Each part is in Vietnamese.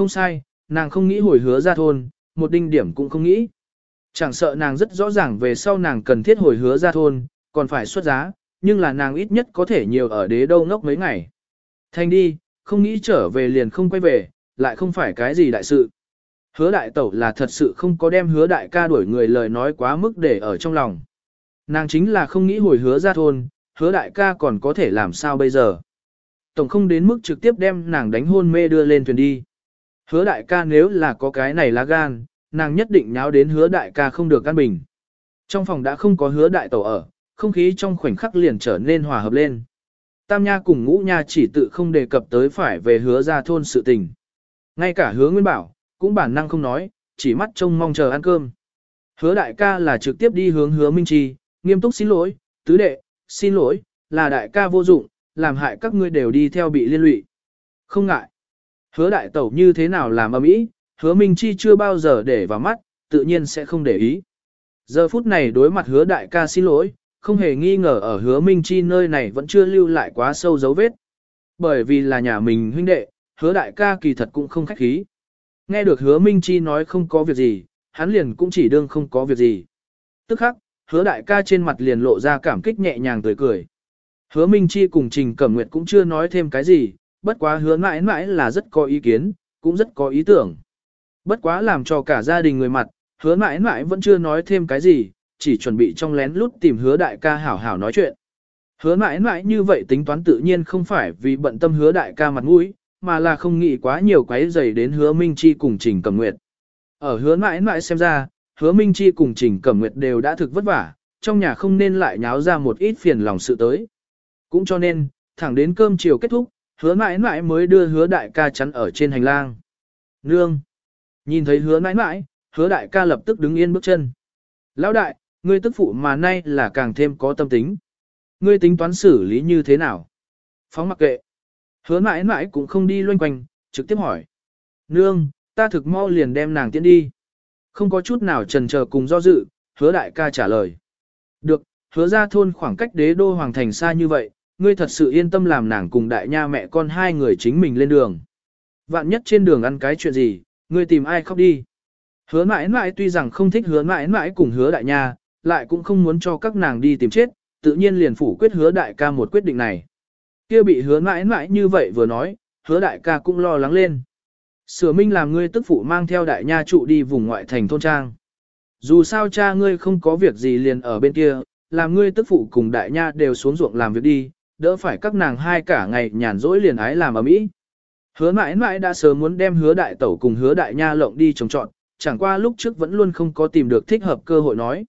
Không sai, nàng không nghĩ hồi hứa ra thôn, một đinh điểm cũng không nghĩ. Chẳng sợ nàng rất rõ ràng về sau nàng cần thiết hồi hứa ra thôn, còn phải xuất giá, nhưng là nàng ít nhất có thể nhiều ở đế đâu ngốc mấy ngày. Thanh đi, không nghĩ trở về liền không quay về, lại không phải cái gì đại sự. Hứa đại tẩu là thật sự không có đem hứa đại ca đuổi người lời nói quá mức để ở trong lòng. Nàng chính là không nghĩ hồi hứa ra thôn, hứa đại ca còn có thể làm sao bây giờ. Tổng không đến mức trực tiếp đem nàng đánh hôn mê đưa lên thuyền đi. Hứa đại ca nếu là có cái này lá gan, nàng nhất định nháo đến hứa đại ca không được căn bình. Trong phòng đã không có hứa đại tẩu ở, không khí trong khoảnh khắc liền trở nên hòa hợp lên. Tam Nha cùng Ngũ Nha chỉ tự không đề cập tới phải về hứa ra thôn sự tình. Ngay cả hứa Nguyên Bảo, cũng bản năng không nói, chỉ mắt trông mong chờ ăn cơm. Hứa đại ca là trực tiếp đi hướng hứa Minh Chi, nghiêm túc xin lỗi, tứ đệ, xin lỗi, là đại ca vô dụng, làm hại các ngươi đều đi theo bị liên lụy. Không ngại. Hứa đại tẩu như thế nào làm ầm ý, hứa Minh Chi chưa bao giờ để vào mắt, tự nhiên sẽ không để ý. Giờ phút này đối mặt hứa đại ca xin lỗi, không hề nghi ngờ ở hứa Minh Chi nơi này vẫn chưa lưu lại quá sâu dấu vết. Bởi vì là nhà mình huynh đệ, hứa đại ca kỳ thật cũng không khách khí. Nghe được hứa Minh Chi nói không có việc gì, hắn liền cũng chỉ đương không có việc gì. Tức khắc, hứa đại ca trên mặt liền lộ ra cảm kích nhẹ nhàng tươi cười. Hứa Minh Chi cùng Trình Cẩm Nguyệt cũng chưa nói thêm cái gì, bất quá hứa mãi mãi là rất có ý kiến, cũng rất có ý tưởng. Bất quá làm cho cả gia đình người mặt, hứa mãi mãi vẫn chưa nói thêm cái gì, chỉ chuẩn bị trong lén lút tìm hứa đại ca hảo hảo nói chuyện. Hứa mãi mãi như vậy tính toán tự nhiên không phải vì bận tâm hứa đại ca mặt mũi, mà là không nghĩ quá nhiều quấy dày đến hứa Minh Chi cùng Trình Cẩm Nguyệt. Ở hứa mãi mãi xem ra, hứa Minh Chi cùng Trình Cẩm Nguyệt đều đã thực vất vả, trong nhà không nên lại nháo ra một ít phiền lòng sự tới. Cũng cho nên, thẳng đến cơm chiều kết thúc, hứa mãi mãi mới đưa hứa đại ca chắn ở trên hành lang. Nương! Nhìn thấy hứa mãi mãi, hứa đại ca lập tức đứng yên bước chân. Lão đại, ngươi tức phụ mà nay là càng thêm có tâm tính. Ngươi tính toán xử lý như thế nào? Phóng mặc kệ. Hứa mãi mãi cũng không đi loanh quanh, trực tiếp hỏi. Nương, ta thực mau liền đem nàng tiễn đi. Không có chút nào trần chờ cùng do dự, hứa đại ca trả lời. Được, hứa ra thôn khoảng cách đế đô hoàng thành xa như vậy, ngươi thật sự yên tâm làm nàng cùng đại nha mẹ con hai người chính mình lên đường. Vạn nhất trên đường ăn cái chuyện gì, ngươi tìm ai khóc đi. Hứa mãi mãi tuy rằng không thích hứa mãi mãi cùng hứa đại nha, lại cũng không muốn cho các nàng đi tìm chết, tự nhiên liền phủ quyết hứa đại ca một quyết định này. Kia bị hứa mãi mãi như vậy vừa nói, hứa đại ca cũng lo lắng lên. Sửa minh làm ngươi tức phụ mang theo đại nha trụ đi vùng ngoại thành thôn trang. Dù sao cha ngươi không có việc gì liền ở bên kia, làm ngươi tức phụ cùng đại nha đều xuống ruộng làm việc đi, đỡ phải các nàng hai cả ngày nhàn rỗi liền ái làm ở mỹ. Hứa mãi mãi đã sớm muốn đem hứa đại tẩu cùng hứa đại nha lộng đi trồng trọn, chẳng qua lúc trước vẫn luôn không có tìm được thích hợp cơ hội nói.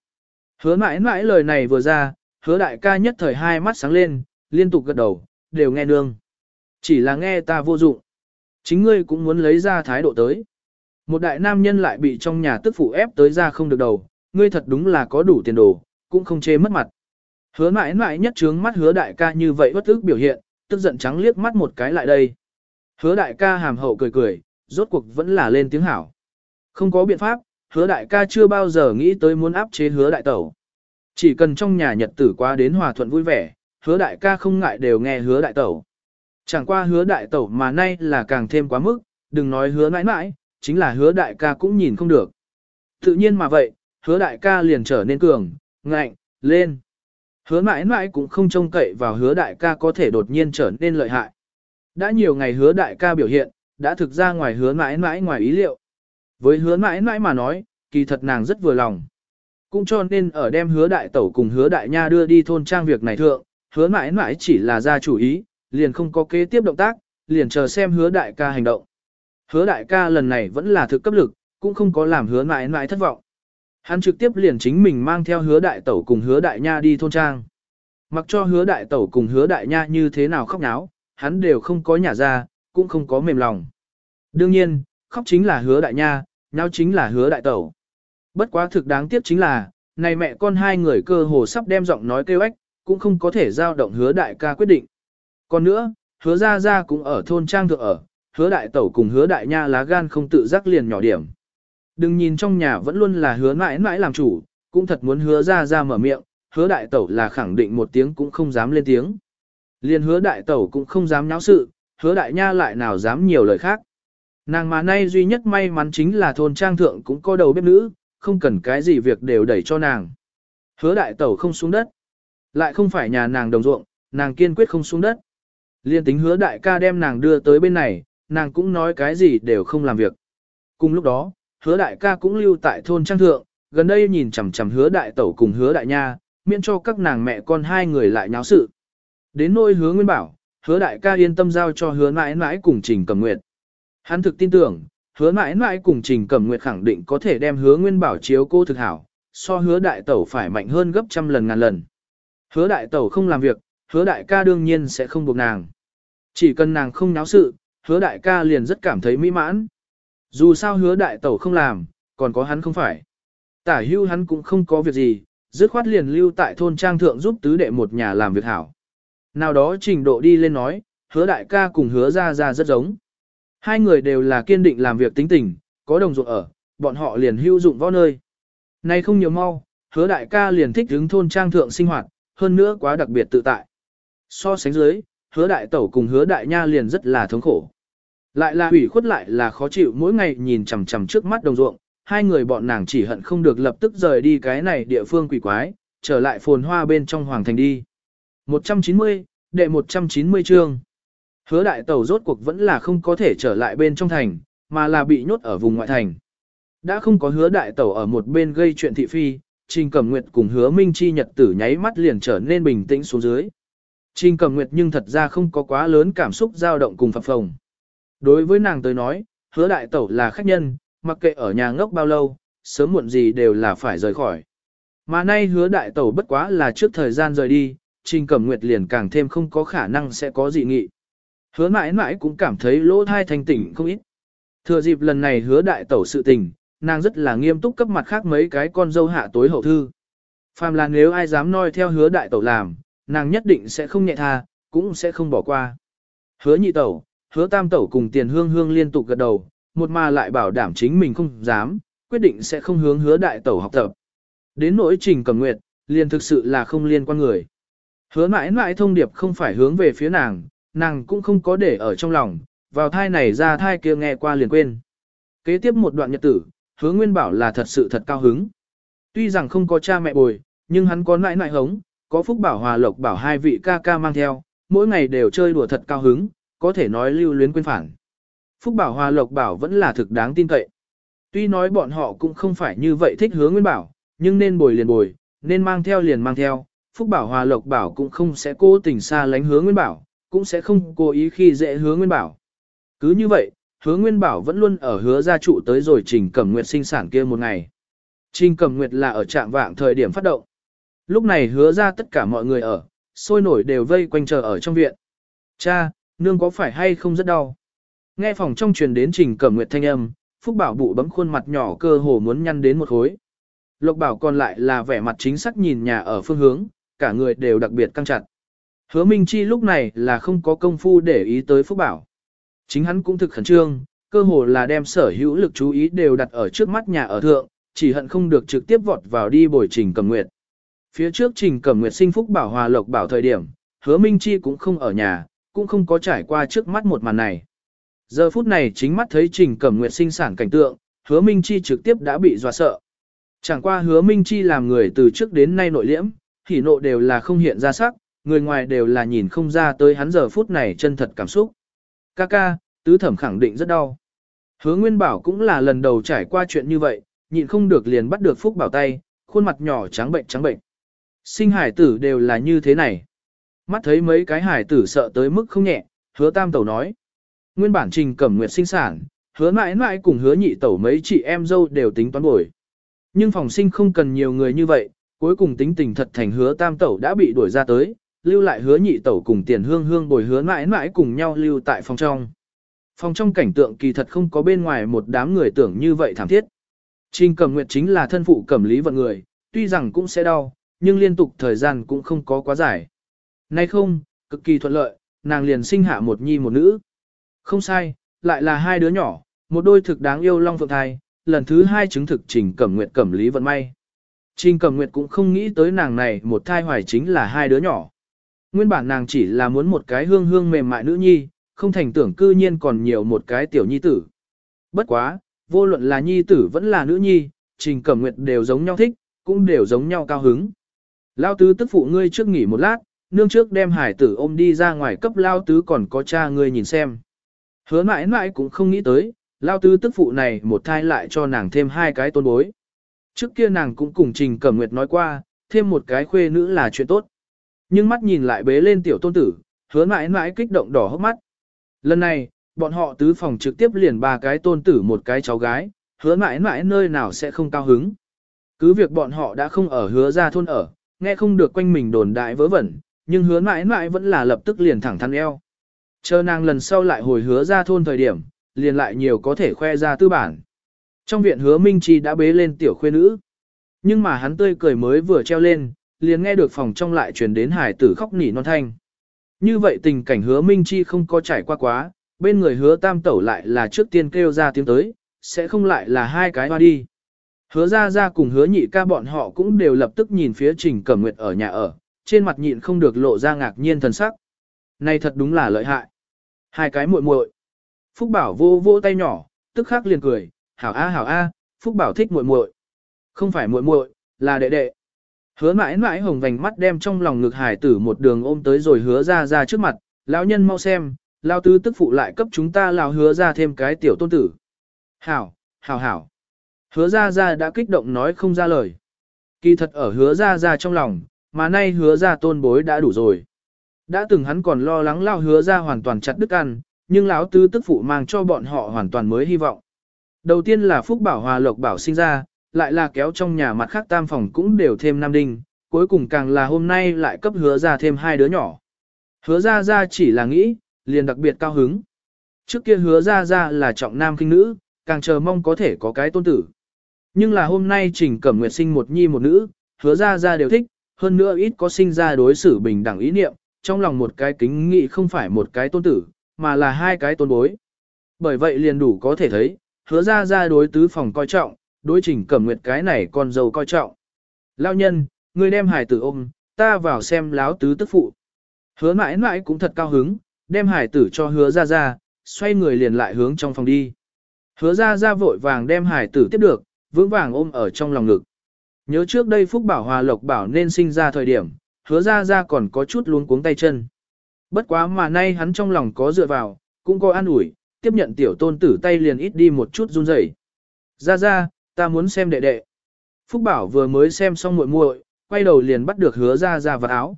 Hứa mãi mãi lời này vừa ra, hứa đại ca nhất thời hai mắt sáng lên, liên tục gật đầu, đều nghe nương. Chỉ là nghe ta vô dụng. Chính ngươi cũng muốn lấy ra thái độ tới. Một đại nam nhân lại bị trong nhà tức phụ ép tới ra không được đầu, ngươi thật đúng là có đủ tiền đồ, cũng không chê mất mặt. Hứa mãi mãi nhất trướng mắt hứa đại ca như vậy bất ức biểu hiện, tức giận trắng liếc mắt một cái lại đây. Hứa đại ca hàm hậu cười cười, rốt cuộc vẫn là lên tiếng hảo. Không có biện pháp, hứa đại ca chưa bao giờ nghĩ tới muốn áp chế hứa đại tẩu. Chỉ cần trong nhà nhật tử qua đến hòa thuận vui vẻ, hứa đại ca không ngại đều nghe hứa đại tẩu. Chẳng qua hứa đại tẩu mà nay là càng thêm quá mức, đừng nói hứa mãi mãi, chính là hứa đại ca cũng nhìn không được. Tự nhiên mà vậy, hứa đại ca liền trở nên cường, ngạnh, lên. Hứa mãi mãi cũng không trông cậy vào hứa đại ca có thể đột nhiên trở nên lợi hại. Đã nhiều ngày hứa đại ca biểu hiện, đã thực ra ngoài hứa mãi mãi ngoài ý liệu. Với hứa mãi mãi mà nói, kỳ thật nàng rất vừa lòng. Cũng cho nên ở đem hứa đại tẩu cùng hứa đại nha đưa đi thôn trang việc này thượng, hứa mãi mãi chỉ là ra chủ ý, liền không có kế tiếp động tác, liền chờ xem hứa đại ca hành động. Hứa đại ca lần này vẫn là thực cấp lực, cũng không có làm hứa mãi mãi thất vọng. Hắn trực tiếp liền chính mình mang theo hứa đại tẩu cùng hứa đại nha đi thôn trang. Mặc cho hứa đại tẩu cùng hứa đại nha như thế nào khóc náo, hắn đều không có nhả ra, cũng không có mềm lòng. Đương nhiên, khóc chính là hứa đại nha, nhau chính là hứa đại tẩu. Bất quá thực đáng tiếc chính là, này mẹ con hai người cơ hồ sắp đem giọng nói kêu ếch, cũng không có thể giao động hứa đại ca quyết định. Còn nữa, hứa ra ra cũng ở thôn trang thượng ở, hứa đại tẩu cùng hứa đại nha lá gan không tự giác liền nhỏ điểm. Đừng nhìn trong nhà vẫn luôn là hứa mãi mãi làm chủ, cũng thật muốn hứa ra ra mở miệng, hứa đại tẩu là khẳng định một tiếng cũng không dám lên tiếng. Liền hứa đại tẩu cũng không dám nháo sự, hứa đại nha lại nào dám nhiều lời khác. Nàng mà nay duy nhất may mắn chính là thôn trang thượng cũng có đầu bếp nữ, không cần cái gì việc đều đẩy cho nàng. Hứa đại tẩu không xuống đất. Lại không phải nhà nàng đồng ruộng, nàng kiên quyết không xuống đất. Liên tính hứa đại ca đem nàng đưa tới bên này, nàng cũng nói cái gì đều không làm việc. Cùng lúc đó, hứa đại ca cũng lưu tại thôn trang thượng, gần đây nhìn chằm chằm hứa đại tẩu cùng hứa đại nha, miễn cho các nàng mẹ con hai người lại nháo sự. Đến nôi hứa nguyên bảo, hứa đại ca yên tâm giao cho hứa mãi mãi cùng trình cầm nguyệt. Hắn thực tin tưởng, hứa mãi mãi cùng trình cầm nguyệt khẳng định có thể đem hứa nguyên bảo chiếu cô thực hảo, so hứa đại tẩu phải mạnh hơn gấp trăm lần ngàn lần. Hứa đại tẩu không làm việc, hứa đại ca đương nhiên sẽ không buộc nàng. Chỉ cần nàng không náo sự, hứa đại ca liền rất cảm thấy mỹ mãn. Dù sao hứa đại tẩu không làm, còn có hắn không phải. Tả hưu hắn cũng không có việc gì, dứt khoát liền lưu tại thôn trang thượng giúp tứ đệ một nhà làm việc hảo. Nào đó trình độ đi lên nói, hứa đại ca cùng hứa ra ra rất giống. Hai người đều là kiên định làm việc tính tình, có đồng ruộng ở, bọn họ liền hưu dụng võ nơi. Nay không nhiều mau, hứa đại ca liền thích đứng thôn trang thượng sinh hoạt, hơn nữa quá đặc biệt tự tại. So sánh dưới, hứa đại tẩu cùng hứa đại nha liền rất là thống khổ. Lại là ủy khuất lại là khó chịu mỗi ngày nhìn chằm chằm trước mắt đồng ruộng, hai người bọn nàng chỉ hận không được lập tức rời đi cái này địa phương quỷ quái, trở lại phồn hoa bên trong hoàng thành đi. 190, đệ 190 chương. Hứa đại tẩu rốt cuộc vẫn là không có thể trở lại bên trong thành, mà là bị nhốt ở vùng ngoại thành. Đã không có hứa đại tẩu ở một bên gây chuyện thị phi, Trình Cẩm Nguyệt cùng hứa Minh Chi nhật tử nháy mắt liền trở nên bình tĩnh xuống dưới. Trình Cẩm Nguyệt nhưng thật ra không có quá lớn cảm xúc dao động cùng phập phồng. Đối với nàng tới nói, hứa đại tẩu là khách nhân, mặc kệ ở nhà ngốc bao lâu, sớm muộn gì đều là phải rời khỏi. Mà nay hứa đại tẩu bất quá là trước thời gian rời đi, Trình Cẩm Nguyệt liền càng thêm không có khả năng sẽ có dị nghị. Hứa mãi mãi cũng cảm thấy lỗ thai thanh tỉnh không ít. Thừa dịp lần này hứa đại tẩu sự tình, nàng rất là nghiêm túc cấp mặt khác mấy cái con dâu hạ tối hậu thư. Phàm là nếu ai dám noi theo hứa đại tẩu làm, nàng nhất định sẽ không nhẹ tha, cũng sẽ không bỏ qua. Hứa nhị tẩu, hứa tam tẩu cùng tiền hương hương liên tục gật đầu, một mà lại bảo đảm chính mình không dám, quyết định sẽ không hướng hứa đại tẩu học tập. Đến nỗi trình cầm nguyệt, liền thực sự là không liên quan người. Hứa mãi mãi thông điệp không phải hướng về phía nàng, nàng cũng không có để ở trong lòng, vào thai này ra thai kia nghe qua liền quên. Kế tiếp một đoạn nhật tử, hứa nguyên bảo là thật sự thật cao hứng. Tuy rằng không có cha mẹ bồi, nhưng hắn có nãi nãi hống, có phúc bảo hòa lộc bảo hai vị ca ca mang theo, mỗi ngày đều chơi đùa thật cao hứng, có thể nói lưu luyến quên phản. Phúc bảo hòa lộc bảo vẫn là thực đáng tin cậy. Tuy nói bọn họ cũng không phải như vậy thích hứa nguyên bảo, nhưng nên bồi liền bồi, nên mang theo liền mang theo. Phúc bảo hòa lộc bảo cũng không sẽ cố tình xa lánh hứa nguyên bảo, cũng sẽ không cố ý khi dễ hứa nguyên bảo. Cứ như vậy, hứa nguyên bảo vẫn luôn ở hứa gia trụ tới rồi trình cẩm nguyệt sinh sản kia một ngày. Trình cẩm nguyệt là ở trạm vạng thời điểm phát động. Lúc này hứa ra tất cả mọi người ở, sôi nổi đều vây quanh chờ ở trong viện. Cha, nương có phải hay không rất đau? Nghe phòng trong truyền đến trình cẩm nguyệt thanh âm, Phúc Bảo bụ bấm khuôn mặt nhỏ cơ hồ muốn nhăn đến một khối. Lộc Bảo còn lại là vẻ mặt chính xác nhìn nhà ở phương hướng, cả người đều đặc biệt căng chặt. Hứa Minh Chi lúc này là không có công phu để ý tới Phúc Bảo. Chính hắn cũng thực khẩn trương, cơ hồ là đem sở hữu lực chú ý đều đặt ở trước mắt nhà ở thượng, chỉ hận không được trực tiếp vọt vào đi bồi Trình Cẩm Nguyệt. Phía trước Trình Cẩm Nguyệt sinh Phúc Bảo Hòa Lộc Bảo thời điểm, Hứa Minh Chi cũng không ở nhà, cũng không có trải qua trước mắt một màn này. Giờ phút này chính mắt thấy Trình Cẩm Nguyệt sinh sản cảnh tượng, Hứa Minh Chi trực tiếp đã bị dọa sợ. Chẳng qua Hứa Minh Chi làm người từ trước đến nay nội liễm, hỉ nộ đều là không hiện ra sắc, người ngoài đều là nhìn không ra tới hắn giờ phút này chân thật cảm xúc. Ca ca, tứ thẩm khẳng định rất đau. Hứa Nguyên Bảo cũng là lần đầu trải qua chuyện như vậy, nhịn không được liền bắt được Phúc Bảo tay, khuôn mặt nhỏ trắng bệnh trắng bệnh. Sinh hải tử đều là như thế này. Mắt thấy mấy cái hải tử sợ tới mức không nhẹ, hứa tam tẩu nói. Nguyên bản trình cẩm nguyệt sinh sản, hứa mãi mãi cùng hứa nhị tẩu mấy chị em dâu đều tính toán bồi. Nhưng phòng sinh không cần nhiều người như vậy, cuối cùng tính tình thật thành hứa tam tẩu đã bị đuổi ra tới, lưu lại hứa nhị tẩu cùng tiền hương hương bồi hứa mãi mãi cùng nhau lưu tại phòng trong. Phòng trong cảnh tượng kỳ thật không có bên ngoài một đám người tưởng như vậy thảm thiết. Trình cẩm nguyệt chính là thân phụ cẩm lý vận người, tuy rằng cũng sẽ đau, nhưng liên tục thời gian cũng không có quá dài. Nay không, cực kỳ thuận lợi, nàng liền sinh hạ một nhi một nữ. Không sai, lại là hai đứa nhỏ, một đôi thực đáng yêu long phượng thai, lần thứ hai chứng thực trình cẩm nguyệt cẩm lý vận may. Trình cẩm nguyệt cũng không nghĩ tới nàng này một thai hoài chính là hai đứa nhỏ. Nguyên bản nàng chỉ là muốn một cái hương hương mềm mại nữ nhi, không thành tưởng cư nhiên còn nhiều một cái tiểu nhi tử. bất quá, vô luận là nhi tử vẫn là nữ nhi, Trình Cẩm Nguyệt đều giống nhau thích, cũng đều giống nhau cao hứng. Lao tứ tức phụ ngươi trước nghỉ một lát, nương trước đem hải tử ôm đi ra ngoài cấp Lao tứ còn có cha ngươi nhìn xem. Hứa mãi mãi cũng không nghĩ tới, Lao tứ tức phụ này một thai lại cho nàng thêm hai cái tôn bối. Trước kia nàng cũng cùng Trình Cẩm Nguyệt nói qua, thêm một cái khuê nữ là chuyện tốt. Nhưng mắt nhìn lại bế lên tiểu tôn tử, hứa mãi mãi kích động đỏ hốc mắt. Lần này, bọn họ tứ phòng trực tiếp liền ba cái tôn tử một cái cháu gái, hứa mãi mãi nơi nào sẽ không cao hứng. Cứ việc bọn họ đã không ở hứa ra thôn ở, nghe không được quanh mình đồn đại vớ vẩn, nhưng hứa mãi mãi vẫn là lập tức liền thẳng thắn eo. Chờ nàng lần sau lại hồi hứa ra thôn thời điểm, liền lại nhiều có thể khoe ra tư bản. Trong viện hứa Minh Chi đã bế lên tiểu khuê nữ. Nhưng mà hắn tươi cười mới vừa treo lên, liền nghe được phòng trong lại truyền đến hải tử khóc nỉ non thanh. Như vậy tình cảnh hứa Minh Chi không có trải qua quá, bên người hứa tam tẩu lại là trước tiên kêu ra tiếng tới, sẽ không lại là hai cái hoa đi. Hứa ra ra cùng hứa nhị ca bọn họ cũng đều lập tức nhìn phía trình cẩm nguyệt ở nhà ở, trên mặt nhịn không được lộ ra ngạc nhiên thần sắc. Này thật đúng là lợi hại. Hai cái muội muội. Phúc Bảo vô vô tay nhỏ, tức khắc liền cười, hảo a hảo a, Phúc Bảo thích muội muội. Không phải muội muội, là đệ đệ. Hứa mãi mãi hồng vành mắt đem trong lòng ngực hải tử một đường ôm tới rồi hứa ra ra trước mặt, lão nhân mau xem, lao tứ tức phụ lại cấp chúng ta lao hứa ra thêm cái tiểu tôn tử. Hảo, hảo hảo. Hứa ra ra đã kích động nói không ra lời. Kỳ thật ở hứa ra ra trong lòng, mà nay hứa ra tôn bối đã đủ rồi. Đã từng hắn còn lo lắng lao hứa ra hoàn toàn chặt đứt ăn, nhưng lão tứ tức phụ mang cho bọn họ hoàn toàn mới hy vọng. Đầu tiên là Phúc Bảo Hòa Lộc Bảo sinh ra, lại là kéo trong nhà mặt khác tam phòng cũng đều thêm nam đinh, cuối cùng càng là hôm nay lại cấp hứa ra thêm hai đứa nhỏ. Hứa ra ra chỉ là nghĩ, liền đặc biệt cao hứng. Trước kia hứa ra ra là trọng nam kinh nữ, càng chờ mong có thể có cái tôn tử. Nhưng là hôm nay Trình Cẩm Nguyệt sinh một nhi một nữ, hứa ra ra đều thích, hơn nữa ít có sinh ra đối xử bình đẳng ý niệm, trong lòng một cái kính nghị không phải một cái tôn tử, mà là hai cái tôn bối. Bởi vậy liền đủ có thể thấy, hứa ra ra đối tứ phòng coi trọng, đối Trình Cẩm Nguyệt cái này con dâu coi trọng. Lao nhân, người đem hải tử ôm, ta vào xem láo tứ tức phụ. Hứa mãi mãi cũng thật cao hứng, đem hải tử cho hứa ra ra, xoay người liền lại hướng trong phòng đi. Hứa ra ra vội vàng đem hải tử tiếp được, vững vàng ôm ở trong lòng ngực. Nhớ trước đây Phúc Bảo Hòa Lộc Bảo nên sinh ra thời điểm, hứa ra ra còn có chút luống cuống tay chân. Bất quá mà nay hắn trong lòng có dựa vào, cũng có an ủi, tiếp nhận tiểu tôn tử tay liền ít đi một chút run rẩy. Ra ra, ta muốn xem đệ đệ. Phúc Bảo vừa mới xem xong muội muội, quay đầu liền bắt được hứa ra ra vào áo.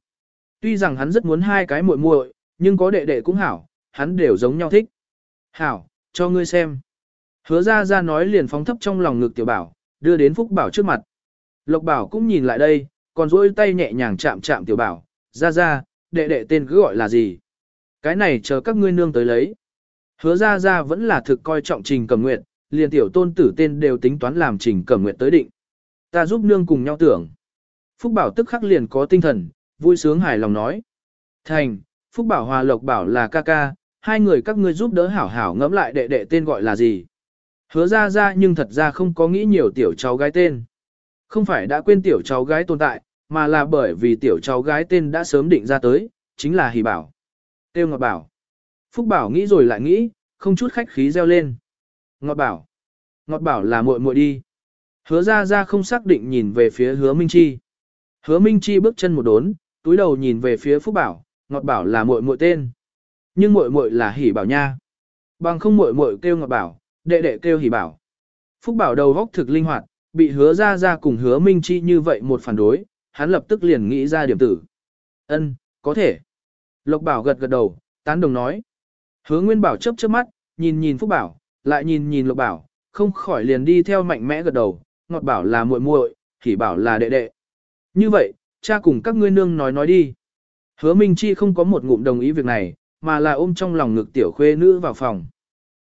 Tuy rằng hắn rất muốn hai cái muội muội, nhưng có đệ đệ cũng hảo, hắn đều giống nhau thích. Hảo, cho ngươi xem. Hứa ra ra nói liền phóng thấp trong lòng ngực tiểu bảo, đưa đến Phúc Bảo trước mặt. Lộc Bảo cũng nhìn lại đây, còn duỗi tay nhẹ nhàng chạm chạm tiểu bảo, ra ra, đệ đệ tên cứ gọi là gì. Cái này chờ các ngươi nương tới lấy. Hứa ra ra vẫn là thực coi trọng trình cầm nguyện, liền tiểu tôn tử tên đều tính toán làm trình cầm nguyện tới định. Ta giúp nương cùng nhau tưởng. Phúc Bảo tức khắc liền có tinh thần, vui sướng hài lòng nói. Thành, Phúc Bảo Hòa Lộc Bảo là ca ca, hai người các ngươi giúp đỡ hảo hảo ngẫm lại đệ đệ tên gọi là gì. Hứa ra ra nhưng thật ra không có nghĩ nhiều tiểu cháu gái tên. Không phải đã quên tiểu cháu gái tồn tại, mà là bởi vì tiểu cháu gái tên đã sớm định ra tới, chính là Hỷ Bảo. Tiêu Ngọc Bảo. Phúc Bảo nghĩ rồi lại nghĩ, không chút khách khí reo lên. Ngọc Bảo. Ngọc Bảo là muội muội đi. Hứa ra ra không xác định nhìn về phía hứa Minh Chi. Hứa Minh Chi bước chân một đốn, túi đầu nhìn về phía Phúc Bảo, Ngọt Bảo là muội muội tên. Nhưng muội muội là Hỷ Bảo nha. Bằng không muội muội kêu Ngọt Bảo, đệ đệ kêu Hỷ Bảo. Phúc Bảo đầu góc thực linh hoạt, bị hứa ra ra cùng hứa Minh Chi như vậy một phản đối, hắn lập tức liền nghĩ ra điểm tử. Ân, có thể. Lộc Bảo gật gật đầu, tán đồng nói. Hứa Nguyên Bảo chớp chớp mắt, nhìn nhìn Phúc Bảo, lại nhìn nhìn Lộc Bảo, không khỏi liền đi theo mạnh mẽ gật đầu, Ngọt Bảo là muội muội, Khỉ Bảo là đệ đệ. Như vậy, cha cùng các ngươi nương nói nói đi. Hứa Minh Chi không có một ngụm đồng ý việc này, mà là ôm trong lòng ngực tiểu khuê nữ vào phòng.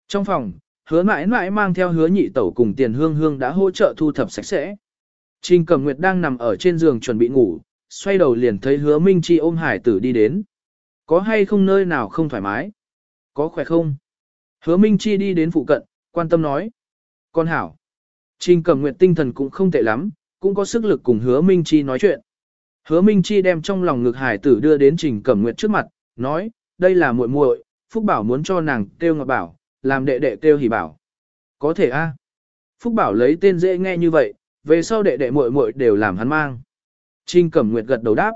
Trong phòng, hứa mãi mãi mang theo hứa nhị tẩu cùng tiền hương hương đã hỗ trợ thu thập sạch sẽ. Trình Cẩm Nguyệt đang nằm ở trên giường chuẩn bị ngủ, xoay đầu liền thấy hứa Minh Chi ôm hải tử đi đến. Có hay không nơi nào không thoải mái? Có khỏe không? Hứa Minh Chi đi đến phụ cận, quan tâm nói. Con hảo. Trình Cẩm Nguyệt tinh thần cũng không tệ lắm, cũng có sức lực cùng hứa Minh Chi nói chuyện. Hứa Minh Chi đem trong lòng ngực hải tử đưa đến Trình Cẩm Nguyệt trước mặt, nói, đây là muội muội, Phúc Bảo muốn cho nàng kêu ngọc bảo, làm đệ đệ kêu hỉ bảo. Có thể a. Phúc Bảo lấy tên dễ nghe như vậy, về sau đệ đệ muội muội đều làm hắn mang. trinh Cẩm Nguyệt gật đầu đáp.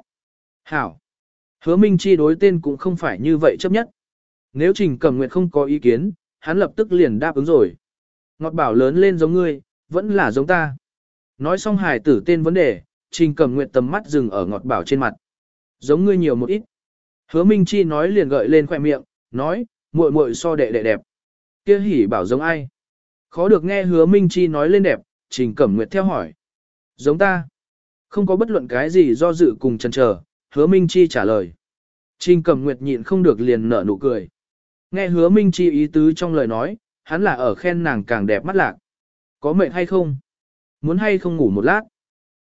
Hảo. Hứa Minh Chi đối tên cũng không phải như vậy chấp nhất. Nếu Trình Cẩm Nguyệt không có ý kiến, hắn lập tức liền đáp ứng rồi. Ngọt bảo lớn lên giống ngươi, vẫn là giống ta. Nói xong hài tử tên vấn đề, Trình Cẩm Nguyệt tầm mắt dừng ở ngọt bảo trên mặt. Giống ngươi nhiều một ít. Hứa Minh Chi nói liền gợi lên khoẻ miệng, nói, muội muội so đệ đệ đẹp. Kia hỉ bảo giống ai? Khó được nghe Hứa Minh Chi nói lên đẹp, Trình Cẩm Nguyệt theo hỏi. Giống ta. Không có bất luận cái gì do dự cùng chần chờ, Hứa Minh Chi trả lời. Trình Cẩm Nguyệt nhịn không được liền nở nụ cười. Nghe Hứa Minh Chi ý tứ trong lời nói, hắn là ở khen nàng càng đẹp mắt lạc. Có mệt hay không? Muốn hay không ngủ một lát?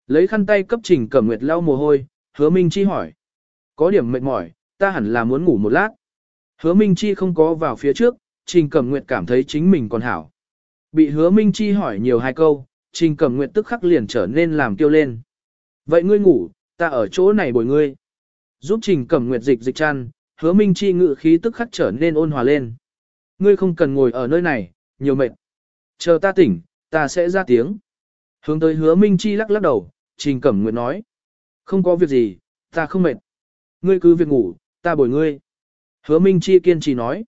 Lấy khăn tay cấp Trình Cẩm Nguyệt lau mồ hôi, Hứa Minh Chi hỏi. Có điểm mệt mỏi, ta hẳn là muốn ngủ một lát. Hứa Minh Chi không có vào phía trước, Trình Cẩm Nguyệt cảm thấy chính mình còn hảo. Bị Hứa Minh Chi hỏi nhiều hai câu, Trình Cẩm Nguyệt tức khắc liền trở nên làm tiêu lên. Vậy ngươi ngủ, ta ở chỗ này bồi ngươi. Giúp Trình Cẩm Nguyệt dịch dịch chăn, Hứa Minh Chi ngự khí tức khắc trở nên ôn hòa lên. Ngươi không cần ngồi ở nơi này, nhiều mệt. Chờ ta tỉnh, ta sẽ ra tiếng. Hướng tới Hứa Minh Chi lắc lắc đầu, Trình Cẩm Nguyệt nói. Không có việc gì, ta không mệt. Ngươi cứ việc ngủ, ta bồi ngươi. Hứa Minh Chi kiên trì nói.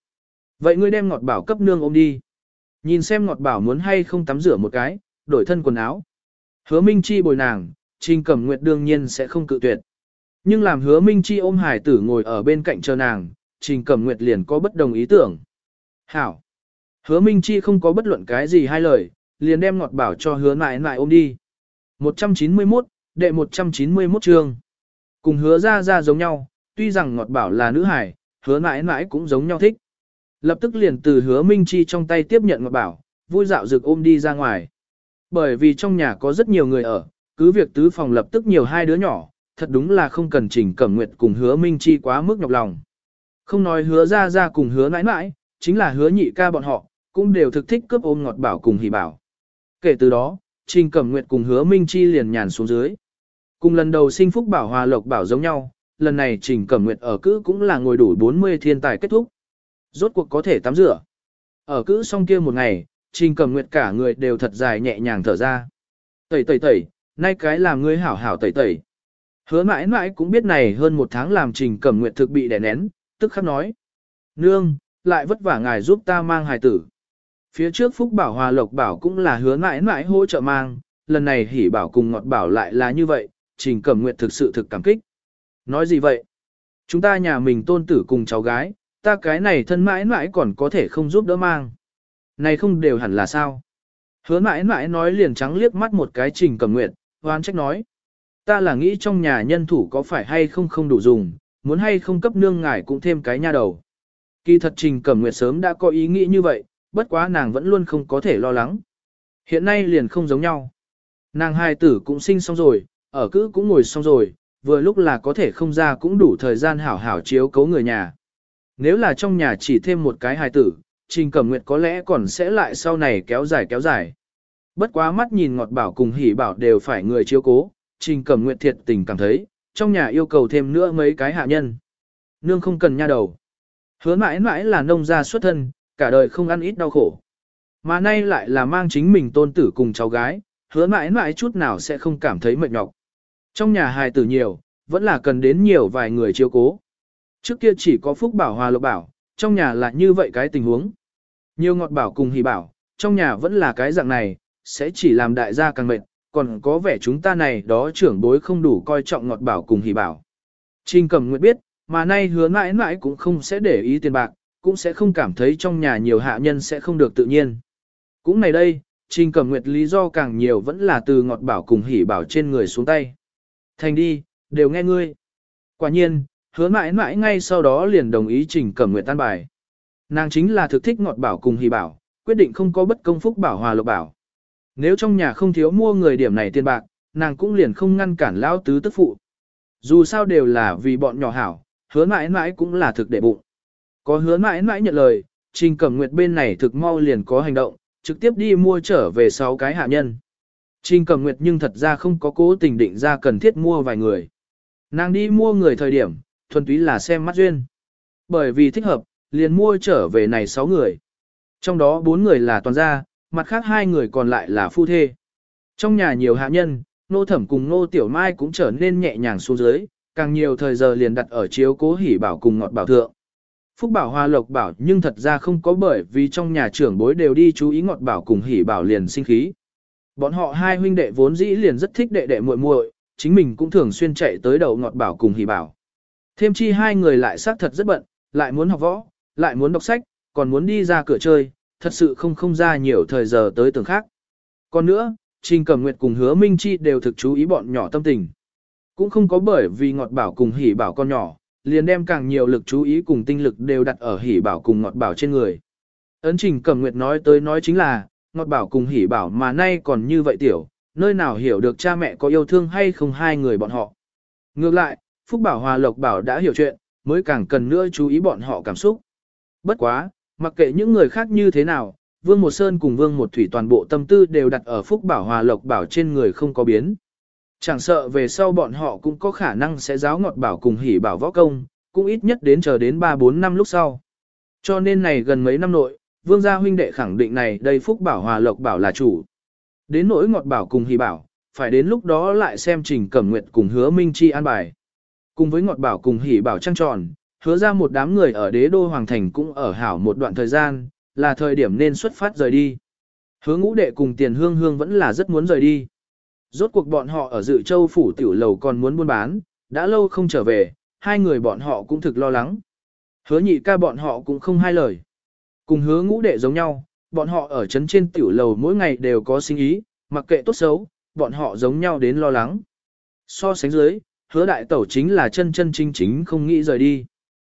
Vậy ngươi đem ngọt bảo cấp nương ôm đi. Nhìn xem ngọt bảo muốn hay không tắm rửa một cái, đổi thân quần áo. Hứa Minh Chi bồi nàng, Trình Cẩm Nguyệt đương nhiên sẽ không cự tuyệt. Nhưng làm hứa Minh Chi ôm hải tử ngồi ở bên cạnh chờ nàng, Trình Cẩm Nguyệt liền có bất đồng ý tưởng. Hảo! Hứa Minh Chi không có bất luận cái gì hai lời, liền đem ngọt bảo cho hứa mãi mãi ôm đi. 191, đệ 191 chương. Cùng hứa ra ra giống nhau, tuy rằng ngọt bảo là nữ hải, hứa mãi mãi cũng giống nhau thích. Lập tức liền từ hứa Minh Chi trong tay tiếp nhận ngọt bảo, vui dạo rực ôm đi ra ngoài. Bởi vì trong nhà có rất nhiều người ở, cứ việc tứ phòng lập tức nhiều hai đứa nhỏ, thật đúng là không cần trình cẩm nguyệt cùng hứa Minh Chi quá mức nhọc lòng. Không nói hứa ra ra cùng hứa mãi mãi, chính là hứa nhị ca bọn họ, cũng đều thực thích cướp ôm ngọt bảo cùng hỉ bảo. Kể từ đó, Trình Cẩm Nguyệt cùng hứa Minh Chi liền nhàn xuống dưới. Cùng lần đầu sinh phúc bảo hòa lộc bảo giống nhau, lần này Trình Cẩm Nguyệt ở cữ cũng là ngồi đủ 40 thiên tài kết thúc. Rốt cuộc có thể tắm rửa. Ở cữ xong kia một ngày, Trình Cẩm Nguyệt cả người đều thật dài nhẹ nhàng thở ra. Tẩy tẩy tẩy, nay cái làm ngươi hảo hảo tẩy tẩy. Hứa mãi mãi cũng biết này hơn một tháng làm Trình Cẩm Nguyệt thực bị đè nén, tức khắc nói. Nương, lại vất vả ngài giúp ta mang hài tử. Phía trước Phúc Bảo Hòa Lộc Bảo cũng là hứa mãi mãi hỗ trợ mang, lần này hỉ bảo cùng ngọt bảo lại là như vậy, Trình Cẩm Nguyệt thực sự thực cảm kích. Nói gì vậy? Chúng ta nhà mình tôn tử cùng cháu gái, ta cái này thân mãi mãi còn có thể không giúp đỡ mang. Này không đều hẳn là sao? Hứa mãi mãi nói liền trắng liếc mắt một cái Trình Cẩm nguyện hoan trách nói. Ta là nghĩ trong nhà nhân thủ có phải hay không không đủ dùng, muốn hay không cấp nương ngài cũng thêm cái nha đầu. Kỳ thật Trình Cẩm Nguyệt sớm đã có ý nghĩ như vậy, bất quá nàng vẫn luôn không có thể lo lắng. Hiện nay liền không giống nhau. Nàng hai tử cũng sinh xong rồi, ở cữ cũng ngồi xong rồi, vừa lúc là có thể không ra cũng đủ thời gian hảo hảo chiếu cấu người nhà. Nếu là trong nhà chỉ thêm một cái hài tử, Trình Cẩm Nguyệt có lẽ còn sẽ lại sau này kéo dài kéo dài. Bất quá mắt nhìn ngọt bảo cùng hỉ bảo đều phải người chiếu cố, Trình Cẩm Nguyệt thiệt tình cảm thấy, trong nhà yêu cầu thêm nữa mấy cái hạ nhân. Nương không cần nha đầu. Hứa mãi mãi là nông gia xuất thân, cả đời không ăn ít đau khổ. Mà nay lại là mang chính mình tôn tử cùng cháu gái, hứa mãi mãi chút nào sẽ không cảm thấy mệt nhọc. Trong nhà hài tử nhiều, vẫn là cần đến nhiều vài người chiếu cố. Trước kia chỉ có Phúc Bảo Hòa Lộc Bảo, trong nhà là như vậy cái tình huống. Nhiều ngọt bảo cùng hỉ bảo, trong nhà vẫn là cái dạng này, sẽ chỉ làm đại gia càng mệt, còn có vẻ chúng ta này đó trưởng bối không đủ coi trọng ngọt bảo cùng hỉ bảo. Trình cầm nguyện biết, mà nay hứa mãi mãi cũng không sẽ để ý tiền bạc, cũng sẽ không cảm thấy trong nhà nhiều hạ nhân sẽ không được tự nhiên. Cũng này đây, Trình Cẩm Nguyệt lý do càng nhiều vẫn là từ ngọt bảo cùng hỉ bảo trên người xuống tay. Thành đi, đều nghe ngươi. Quả nhiên, hứa mãi mãi ngay sau đó liền đồng ý Trình Cẩm Nguyệt tan bài. Nàng chính là thực thích ngọt bảo cùng hỷ bảo, quyết định không có bất công phúc bảo hòa lộc bảo. Nếu trong nhà không thiếu mua người điểm này tiền bạc, nàng cũng liền không ngăn cản lão tứ tức phụ. Dù sao đều là vì bọn nhỏ hảo, hứa mãi mãi cũng là thực để bụng. Có hứa mãi mãi nhận lời, Trình Cẩm Nguyệt bên này thực mau liền có hành động, trực tiếp đi mua trở về 6 cái hạ nhân. Trình Cẩm Nguyệt nhưng thật ra không có cố tình định ra cần thiết mua vài người. Nàng đi mua người thời điểm, thuần túy là xem mắt duyên. Bởi vì thích hợp, liền mua trở về này 6 người. Trong đó 4 người là toàn gia, mặt khác hai người còn lại là phu thê. Trong nhà nhiều hạ nhân, nô thẩm cùng nô tiểu mai cũng trở nên nhẹ nhàng xuống dưới, càng nhiều thời giờ liền đặt ở chiếu cố hỉ bảo cùng ngọt bảo thượng. Phúc bảo hoa lộc bảo nhưng thật ra không có bởi vì trong nhà trưởng bối đều đi chú ý ngọt bảo cùng hỉ bảo liền sinh khí. Bọn họ hai huynh đệ vốn dĩ liền rất thích đệ đệ muội muội, chính mình cũng thường xuyên chạy tới đầu ngọt bảo cùng hỉ bảo. Thêm chi hai người lại xác thật rất bận, lại muốn học võ, lại muốn đọc sách, còn muốn đi ra cửa chơi, thật sự không không ra nhiều thời giờ tới tưởng khác. Còn nữa, Trình Cẩm Nguyệt cùng Hứa Minh Chi đều thực chú ý bọn nhỏ tâm tình. Cũng không có bởi vì ngọt bảo cùng hỉ bảo con nhỏ, liền đem càng nhiều lực chú ý cùng tinh lực đều đặt ở hỉ bảo cùng ngọt bảo trên người. Ấn Trình Cẩm Nguyệt nói tới nói chính là, ngọt bảo cùng hỉ bảo mà nay còn như vậy tiểu, nơi nào hiểu được cha mẹ có yêu thương hay không hai người bọn họ. Ngược lại, Phúc Bảo Hòa Lộc Bảo đã hiểu chuyện, mới càng cần nữa chú ý bọn họ cảm xúc. Bất quá, mặc kệ những người khác như thế nào, Vương Một Sơn cùng Vương Một Thủy toàn bộ tâm tư đều đặt ở Phúc Bảo Hòa Lộc Bảo trên người không có biến. Chẳng sợ về sau bọn họ cũng có khả năng sẽ giáo ngọt bảo cùng hỉ bảo võ công, cũng ít nhất đến chờ đến 3-4 năm lúc sau. Cho nên này gần mấy năm nội, Vương gia huynh đệ khẳng định này đây Phúc Bảo Hòa Lộc Bảo là chủ. Đến nỗi ngọt bảo cùng hỉ bảo, phải đến lúc đó lại xem trình cẩm nguyệt cùng hứa minh chi an bài. Cùng với ngọt bảo cùng hỉ bảo trăng tròn, hứa ra một đám người ở đế đô hoàng thành cũng ở hảo một đoạn thời gian, là thời điểm nên xuất phát rời đi. Hứa ngũ đệ cùng tiền hương hương vẫn là rất muốn rời đi. Rốt cuộc bọn họ ở dự châu phủ tiểu lầu còn muốn buôn bán, đã lâu không trở về, hai người bọn họ cũng thực lo lắng. Hứa nhị ca bọn họ cũng không hai lời. Cùng hứa ngũ đệ giống nhau, bọn họ ở trấn trên tiểu lầu mỗi ngày đều có sinh ý, mặc kệ tốt xấu, bọn họ giống nhau đến lo lắng. So sánh dưới, hứa đại tẩu chính là chân chân chính chính không nghĩ rời đi.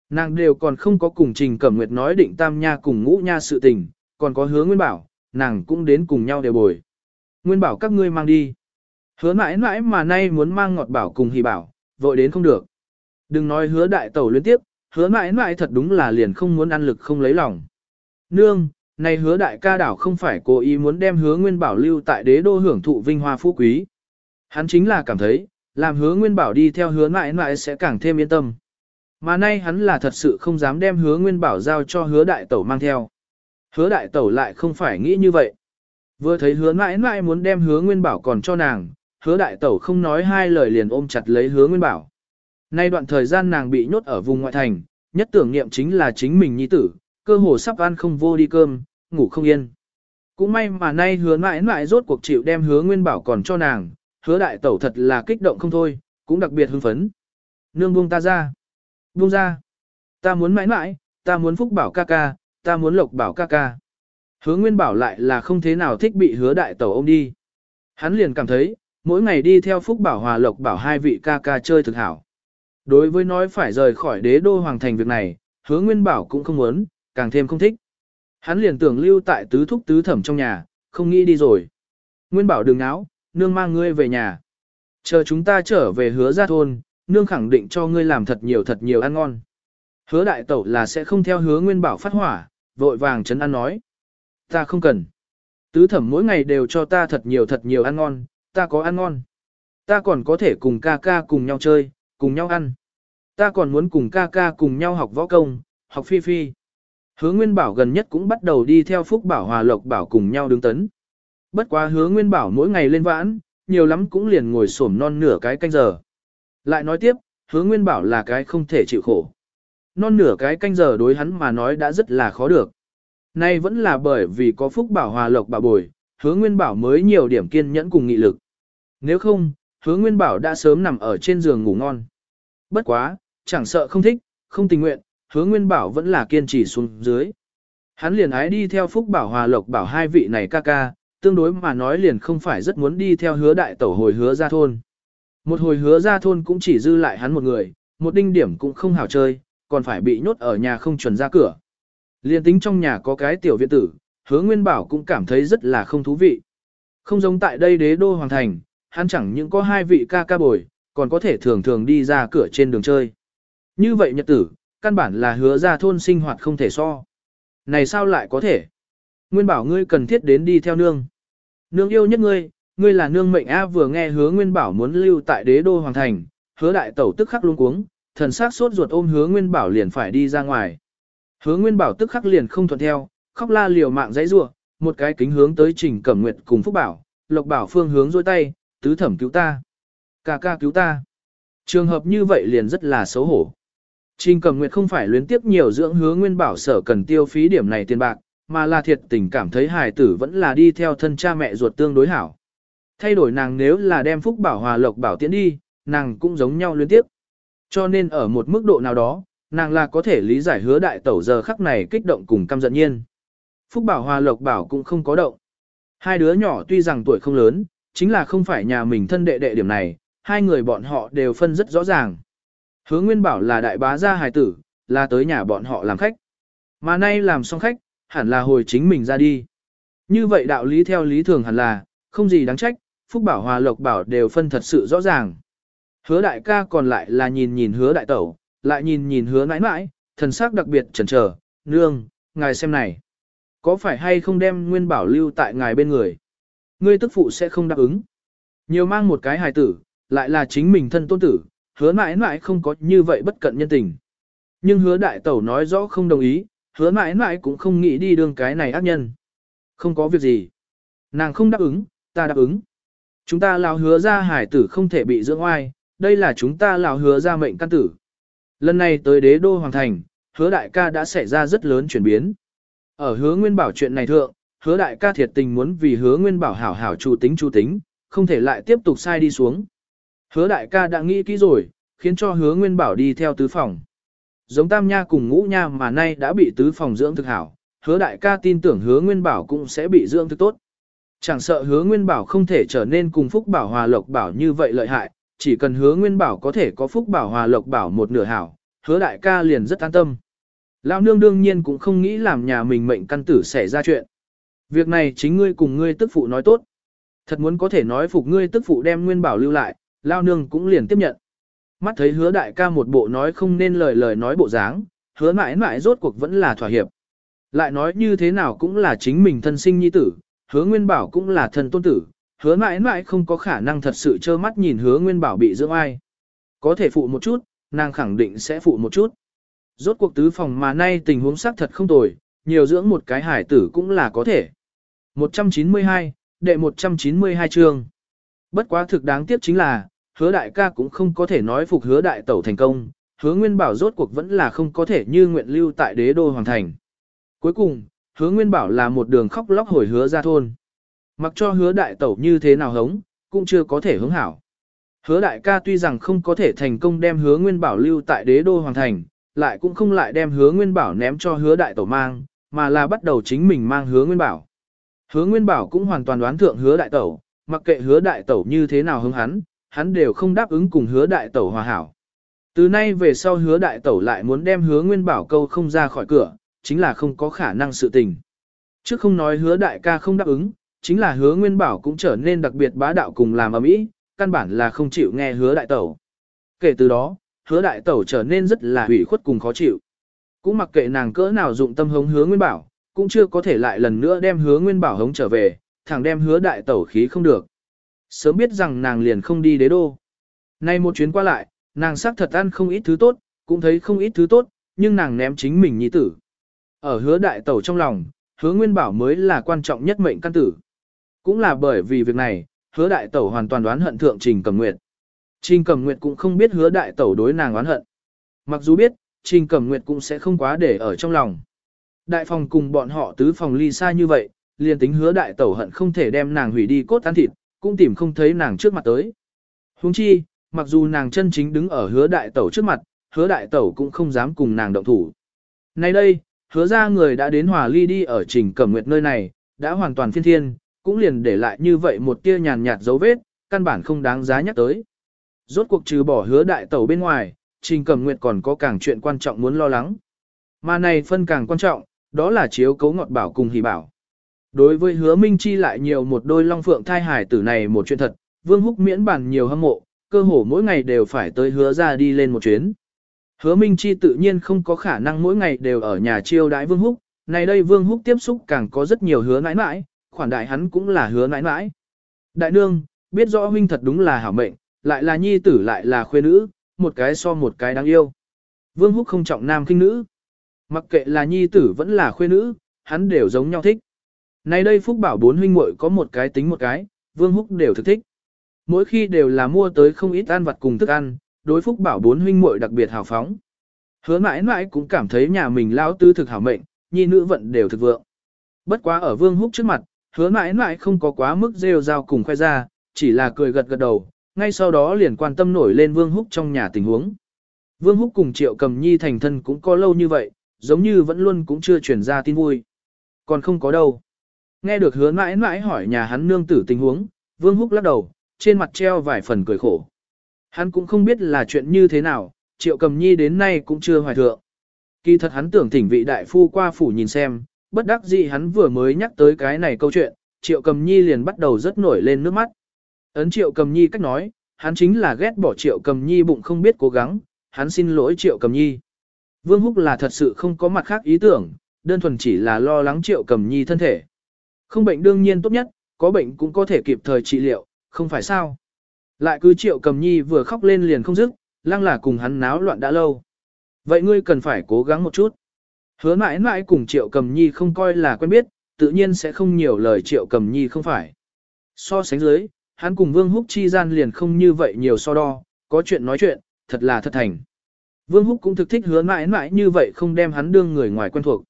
Nàng đều còn không có cùng Trình Cẩm Nguyệt nói định tam nha cùng ngũ nha sự tình, còn có hứa Nguyên Bảo, nàng cũng đến cùng nhau đều bồi. Nguyên Bảo các ngươi mang đi. Hứa mãi mãi mà nay muốn mang ngọt bảo cùng hỉ bảo, vội đến không được. Đừng nói hứa đại tẩu liên tiếp, hứa mãi mãi thật đúng là liền không muốn ăn lực không lấy lòng. Nương, này hứa đại ca đảo không phải cố ý muốn đem hứa nguyên bảo lưu tại đế đô hưởng thụ vinh hoa phú quý. Hắn chính là cảm thấy, làm hứa nguyên bảo đi theo hứa mãi mãi sẽ càng thêm yên tâm. Mà nay hắn là thật sự không dám đem hứa nguyên bảo giao cho hứa đại tẩu mang theo. Hứa đại tẩu lại không phải nghĩ như vậy. Vừa thấy hứa mãi mãi muốn đem hứa nguyên bảo còn cho nàng, hứa đại tẩu không nói hai lời liền ôm chặt lấy hứa nguyên bảo. Nay đoạn thời gian nàng bị nhốt ở vùng ngoại thành, nhất tưởng niệm chính là chính mình nhi tử, cơ hồ sắp ăn không vô đi cơm, ngủ không yên. Cũng may mà nay hứa mãi mãi rốt cuộc chịu đem hứa nguyên bảo còn cho nàng, hứa đại tẩu thật là kích động không thôi, cũng đặc biệt hưng phấn. Nương buông ta ra. Buông ra. Ta muốn mãi mãi, ta muốn phúc bảo ca ca, ta muốn lộc bảo ca ca. Hứa nguyên bảo lại là không thế nào thích bị hứa đại tẩu ôm đi. Hắn liền cảm thấy, mỗi ngày đi theo Phúc Bảo Hòa Lộc Bảo hai vị ca ca chơi thực hảo. Đối với nói phải rời khỏi đế đô hoàng thành việc này, hứa Nguyên Bảo cũng không muốn, càng thêm không thích. Hắn liền tưởng lưu tại tứ thúc tứ thẩm trong nhà, không nghĩ đi rồi. Nguyên Bảo đừng áo nương mang ngươi về nhà. Chờ chúng ta trở về hứa ra thôn, nương khẳng định cho ngươi làm thật nhiều thật nhiều ăn ngon. Hứa đại tẩu là sẽ không theo hứa Nguyên Bảo phát hỏa, vội vàng chấn ăn nói. Ta không cần. Tứ thẩm mỗi ngày đều cho ta thật nhiều thật nhiều ăn ngon, ta có ăn ngon. Ta còn có thể cùng ca ca cùng nhau chơi, cùng nhau ăn. Ta còn muốn cùng ca ca cùng nhau học võ công, học phi phi. Hứa Nguyên Bảo gần nhất cũng bắt đầu đi theo Phúc Bảo Hòa Lộc Bảo cùng nhau đứng tấn. Bất quá hứa Nguyên Bảo mỗi ngày lên vãn, nhiều lắm cũng liền ngồi xổm non nửa cái canh giờ. Lại nói tiếp, hứa Nguyên Bảo là cái không thể chịu khổ. Non nửa cái canh giờ đối hắn mà nói đã rất là khó được. Nay vẫn là bởi vì có Phúc Bảo Hòa Lộc Bà bồi, hứa Nguyên Bảo mới nhiều điểm kiên nhẫn cùng nghị lực. Nếu không, hứa Nguyên Bảo đã sớm nằm ở trên giường ngủ ngon. Bất quá, chẳng sợ không thích, không tình nguyện, hứa Nguyên Bảo vẫn là kiên trì xuống dưới. Hắn liền ái đi theo Phúc Bảo Hòa Lộc Bảo hai vị này ca ca, tương đối mà nói liền không phải rất muốn đi theo hứa đại tẩu hồi hứa ra thôn. Một hồi hứa ra thôn cũng chỉ dư lại hắn một người, một đinh điểm cũng không hảo chơi, còn phải bị nhốt ở nhà không chuẩn ra cửa. Liên tính trong nhà có cái tiểu viện tử, hứa Nguyên Bảo cũng cảm thấy rất là không thú vị. Không giống tại đây đế đô hoàng thành, hắn chẳng những có hai vị ca ca bồi, còn có thể thường thường đi ra cửa trên đường chơi. Như vậy nhật tử, căn bản là hứa ra thôn sinh hoạt không thể so. Này sao lại có thể? Nguyên bảo ngươi cần thiết đến đi theo nương. Nương yêu nhất ngươi, ngươi là nương mệnh A vừa nghe hứa Nguyên bảo muốn lưu tại đế đô hoàng thành, hứa đại tẩu tức khắc luôn cuống, thần sắc sốt ruột ôm hứa Nguyên bảo liền phải đi ra ngoài. Hứa Nguyên bảo tức khắc liền không thuận theo, khóc la liều mạng dãy rủa, một cái kính hướng tới Trình Cẩm Nguyệt cùng Phúc Bảo, Lộc Bảo phương hướng dôi tay, tứ thẩm cứu ta. Ca ca cứu ta. Trường hợp như vậy liền rất là xấu hổ. Trình Cẩm Nguyệt không phải luyến tiếp nhiều dưỡng hứa nguyên bảo sở cần tiêu phí điểm này tiền bạc, mà là thiệt tình cảm thấy hài tử vẫn là đi theo thân cha mẹ ruột tương đối hảo. Thay đổi nàng nếu là đem Phúc Bảo Hòa Lộc Bảo tiễn đi, nàng cũng giống nhau liên tiếp. Cho nên ở một mức độ nào đó, nàng là có thể lý giải hứa đại tẩu giờ khắc này kích động cùng căm giận nhiên. Phúc Bảo Hòa Lộc Bảo cũng không có động. Hai đứa nhỏ tuy rằng tuổi không lớn, chính là không phải nhà mình thân đệ đệ điểm này, hai người bọn họ đều phân rất rõ ràng. Hứa Nguyên Bảo là đại bá gia hài tử, là tới nhà bọn họ làm khách. Mà nay làm xong khách, hẳn là hồi chính mình ra đi. Như vậy đạo lý theo lý thường hẳn là, không gì đáng trách, Phúc Bảo Hòa Lộc Bảo đều phân thật sự rõ ràng. Hứa đại ca còn lại là nhìn nhìn hứa đại tẩu, lại nhìn nhìn hứa nãi nãi, thần sắc đặc biệt chần chờ, nương, ngài xem này. Có phải hay không đem nguyên bảo lưu tại ngài bên người? Ngươi tức phụ sẽ không đáp ứng. Nhiều mang một cái hài tử, lại là chính mình thân tôn tử, hứa mãi mãi không có như vậy bất cận nhân tình. Nhưng hứa đại tẩu nói rõ không đồng ý, hứa mãi mãi cũng không nghĩ đi đường cái này ác nhân. Không có việc gì. Nàng không đáp ứng, ta đáp ứng. Chúng ta lão hứa ra hải tử không thể bị dưỡng oai, đây là chúng ta lão hứa ra mệnh căn tử. Lần này tới đế đô hoàng thành, hứa đại ca đã xảy ra rất lớn chuyển biến. Ở hứa nguyên bảo chuyện này thượng, hứa đại ca thiệt tình muốn vì hứa nguyên bảo hảo hảo chủ tính chủ tính, không thể lại tiếp tục sai đi xuống. Hứa đại ca đã nghĩ kỹ rồi, khiến cho hứa nguyên bảo đi theo tứ phòng. Giống tam nha cùng ngũ nha mà nay đã bị tứ phòng dưỡng thực hảo, hứa đại ca tin tưởng hứa nguyên bảo cũng sẽ bị dưỡng thực tốt. Chẳng sợ hứa nguyên bảo không thể trở nên cùng phúc bảo hòa lộc bảo như vậy lợi hại, chỉ cần hứa nguyên bảo có thể có phúc bảo hòa lộc bảo một nửa hảo, hứa đại ca liền rất an tâm. Lão nương đương nhiên cũng không nghĩ làm nhà mình mệnh căn tử xảy ra chuyện. Việc này chính ngươi cùng ngươi tức phụ nói tốt. Thật muốn có thể nói phục ngươi tức phụ đem nguyên bảo lưu lại, lao nương cũng liền tiếp nhận. Mắt thấy hứa đại ca một bộ nói không nên lời lời nói bộ dáng, hứa mãi mãi rốt cuộc vẫn là thỏa hiệp. Lại nói như thế nào cũng là chính mình thân sinh nhi tử, hứa nguyên bảo cũng là thân tôn tử, hứa mãi mãi không có khả năng thật sự trơ mắt nhìn hứa nguyên bảo bị dưỡng ai. Có thể phụ một chút, nàng khẳng định sẽ phụ một chút. Rốt cuộc tứ phòng mà nay tình huống xác thật không tồi, nhiều dưỡng một cái hải tử cũng là có thể. 192, đệ 192 chương. Bất quá thực đáng tiếc chính là, hứa đại ca cũng không có thể nói phục hứa đại tẩu thành công, hứa nguyên bảo rốt cuộc vẫn là không có thể như nguyện lưu tại đế đô hoàng thành. Cuối cùng, hứa nguyên bảo là một đường khóc lóc hồi hứa ra thôn. Mặc cho hứa đại tẩu như thế nào hống, cũng chưa có thể hứng hảo. Hứa đại ca tuy rằng không có thể thành công đem hứa nguyên bảo lưu tại đế đô hoàng thành, lại cũng không lại đem hứa nguyên bảo ném cho hứa đại tẩu mang, mà là bắt đầu chính mình mang hứa nguyên bảo. Hứa nguyên bảo cũng hoàn toàn đoán thượng hứa đại tẩu, mặc kệ hứa đại tẩu như thế nào hứng hắn, hắn đều không đáp ứng cùng hứa đại tẩu hòa hảo. Từ nay về sau hứa đại tẩu lại muốn đem hứa nguyên bảo câu không ra khỏi cửa, chính là không có khả năng sự tình. Trước không nói hứa đại ca không đáp ứng, chính là hứa nguyên bảo cũng trở nên đặc biệt bá đạo cùng làm ầm ĩ căn bản là không chịu nghe hứa đại tẩu. Kể từ đó, hứa đại tẩu trở nên rất là hủy khuất cùng khó chịu. Cũng mặc kệ nàng cỡ nào dụng tâm hống hứa nguyên bảo, cũng chưa có thể lại lần nữa đem hứa nguyên bảo hống trở về, thẳng đem hứa đại tẩu khí không được. Sớm biết rằng nàng liền không đi đế đô. Nay một chuyến qua lại, nàng xác thật ăn không ít thứ tốt, cũng thấy không ít thứ tốt, nhưng nàng ném chính mình nhi tử. Ở hứa đại tẩu trong lòng, hứa nguyên bảo mới là quan trọng nhất mệnh căn tử. Cũng là bởi vì việc này, hứa đại tẩu hoàn toàn đoán hận thượng trình cầm nguyệt. Trình cầm nguyệt cũng không biết hứa đại tẩu đối nàng oán hận. Mặc dù biết, trình cầm nguyệt cũng sẽ không quá để ở trong lòng. Đại phòng cùng bọn họ tứ phòng ly xa như vậy, liền tính hứa đại tẩu hận không thể đem nàng hủy đi cốt ăn thịt, cũng tìm không thấy nàng trước mặt tới. Huống chi, mặc dù nàng chân chính đứng ở hứa đại tẩu trước mặt, hứa đại tẩu cũng không dám cùng nàng động thủ. Nay đây, hứa ra người đã đến hòa ly đi ở trình cẩm nguyệt nơi này, đã hoàn toàn phiên thiên, cũng liền để lại như vậy một tia nhàn nhạt dấu vết, căn bản không đáng giá nhắc tới. Rốt cuộc trừ bỏ hứa đại tẩu bên ngoài, trình cẩm nguyệt còn có càng chuyện quan trọng muốn lo lắng. Mà này phân càng quan trọng, đó là chiếu cấu ngọt bảo cùng hỷ bảo. Đối với hứa Minh Chi lại nhiều một đôi long phượng thai hải tử này một chuyện thật, Vương Húc miễn bản nhiều hâm mộ, cơ hồ mỗi ngày đều phải tới hứa ra đi lên một chuyến. Hứa Minh Chi tự nhiên không có khả năng mỗi ngày đều ở nhà chiêu đãi Vương Húc, này đây Vương Húc tiếp xúc càng có rất nhiều hứa nãi nãi, khoản đại hắn cũng là hứa nãi nãi. Đại nương, biết rõ huynh thật đúng là hảo mệnh, lại là nhi tử lại là khuê nữ, một cái so một cái đáng yêu. Vương Húc không trọng nam kinh nữ. Mặc kệ là nhi tử vẫn là khuê nữ, hắn đều giống nhau thích nay đây Phúc Bảo bốn huynh muội có một cái tính một cái, Vương Húc đều thực thích. Mỗi khi đều là mua tới không ít ăn vặt cùng thức ăn, đối Phúc Bảo bốn huynh muội đặc biệt hào phóng. Hứa mãi mãi cũng cảm thấy nhà mình lão tư thực hảo mệnh, nhi nữ vận đều thực vượng. Bất quá ở Vương Húc trước mặt, hứa mãi mãi không có quá mức rêu rao cùng khoe ra, chỉ là cười gật gật đầu, ngay sau đó liền quan tâm nổi lên Vương Húc trong nhà tình huống. Vương Húc cùng Triệu Cầm Nhi thành thân cũng có lâu như vậy, giống như vẫn luôn cũng chưa truyền ra tin vui. Còn không có đâu. Nghe được hứa mãi mãi hỏi nhà hắn nương tử tình huống, Vương Húc lắc đầu, trên mặt treo vài phần cười khổ. Hắn cũng không biết là chuyện như thế nào, Triệu Cầm Nhi đến nay cũng chưa hoài thượng. Kỳ thật hắn tưởng thỉnh vị đại phu qua phủ nhìn xem, bất đắc dĩ hắn vừa mới nhắc tới cái này câu chuyện, Triệu Cầm Nhi liền bắt đầu rất nổi lên nước mắt. Ấn Triệu Cầm Nhi cách nói, hắn chính là ghét bỏ Triệu Cầm Nhi bụng không biết cố gắng, hắn xin lỗi Triệu Cầm Nhi. Vương Húc là thật sự không có mặt khác ý tưởng, đơn thuần chỉ là lo lắng Triệu Cầm Nhi thân thể. Không bệnh đương nhiên tốt nhất, có bệnh cũng có thể kịp thời trị liệu, không phải sao. Lại cứ Triệu Cầm Nhi vừa khóc lên liền không dứt, lăng là cùng hắn náo loạn đã lâu. Vậy ngươi cần phải cố gắng một chút. Hứa mãi mãi cùng Triệu Cầm Nhi không coi là quen biết, tự nhiên sẽ không nhiều lời Triệu Cầm Nhi không phải. So sánh dưới, hắn cùng Vương Húc chi gian liền không như vậy nhiều so đo, có chuyện nói chuyện, thật là thật thành. Vương Húc cũng thực thích hứa mãi mãi như vậy không đem hắn đương người ngoài quen thuộc.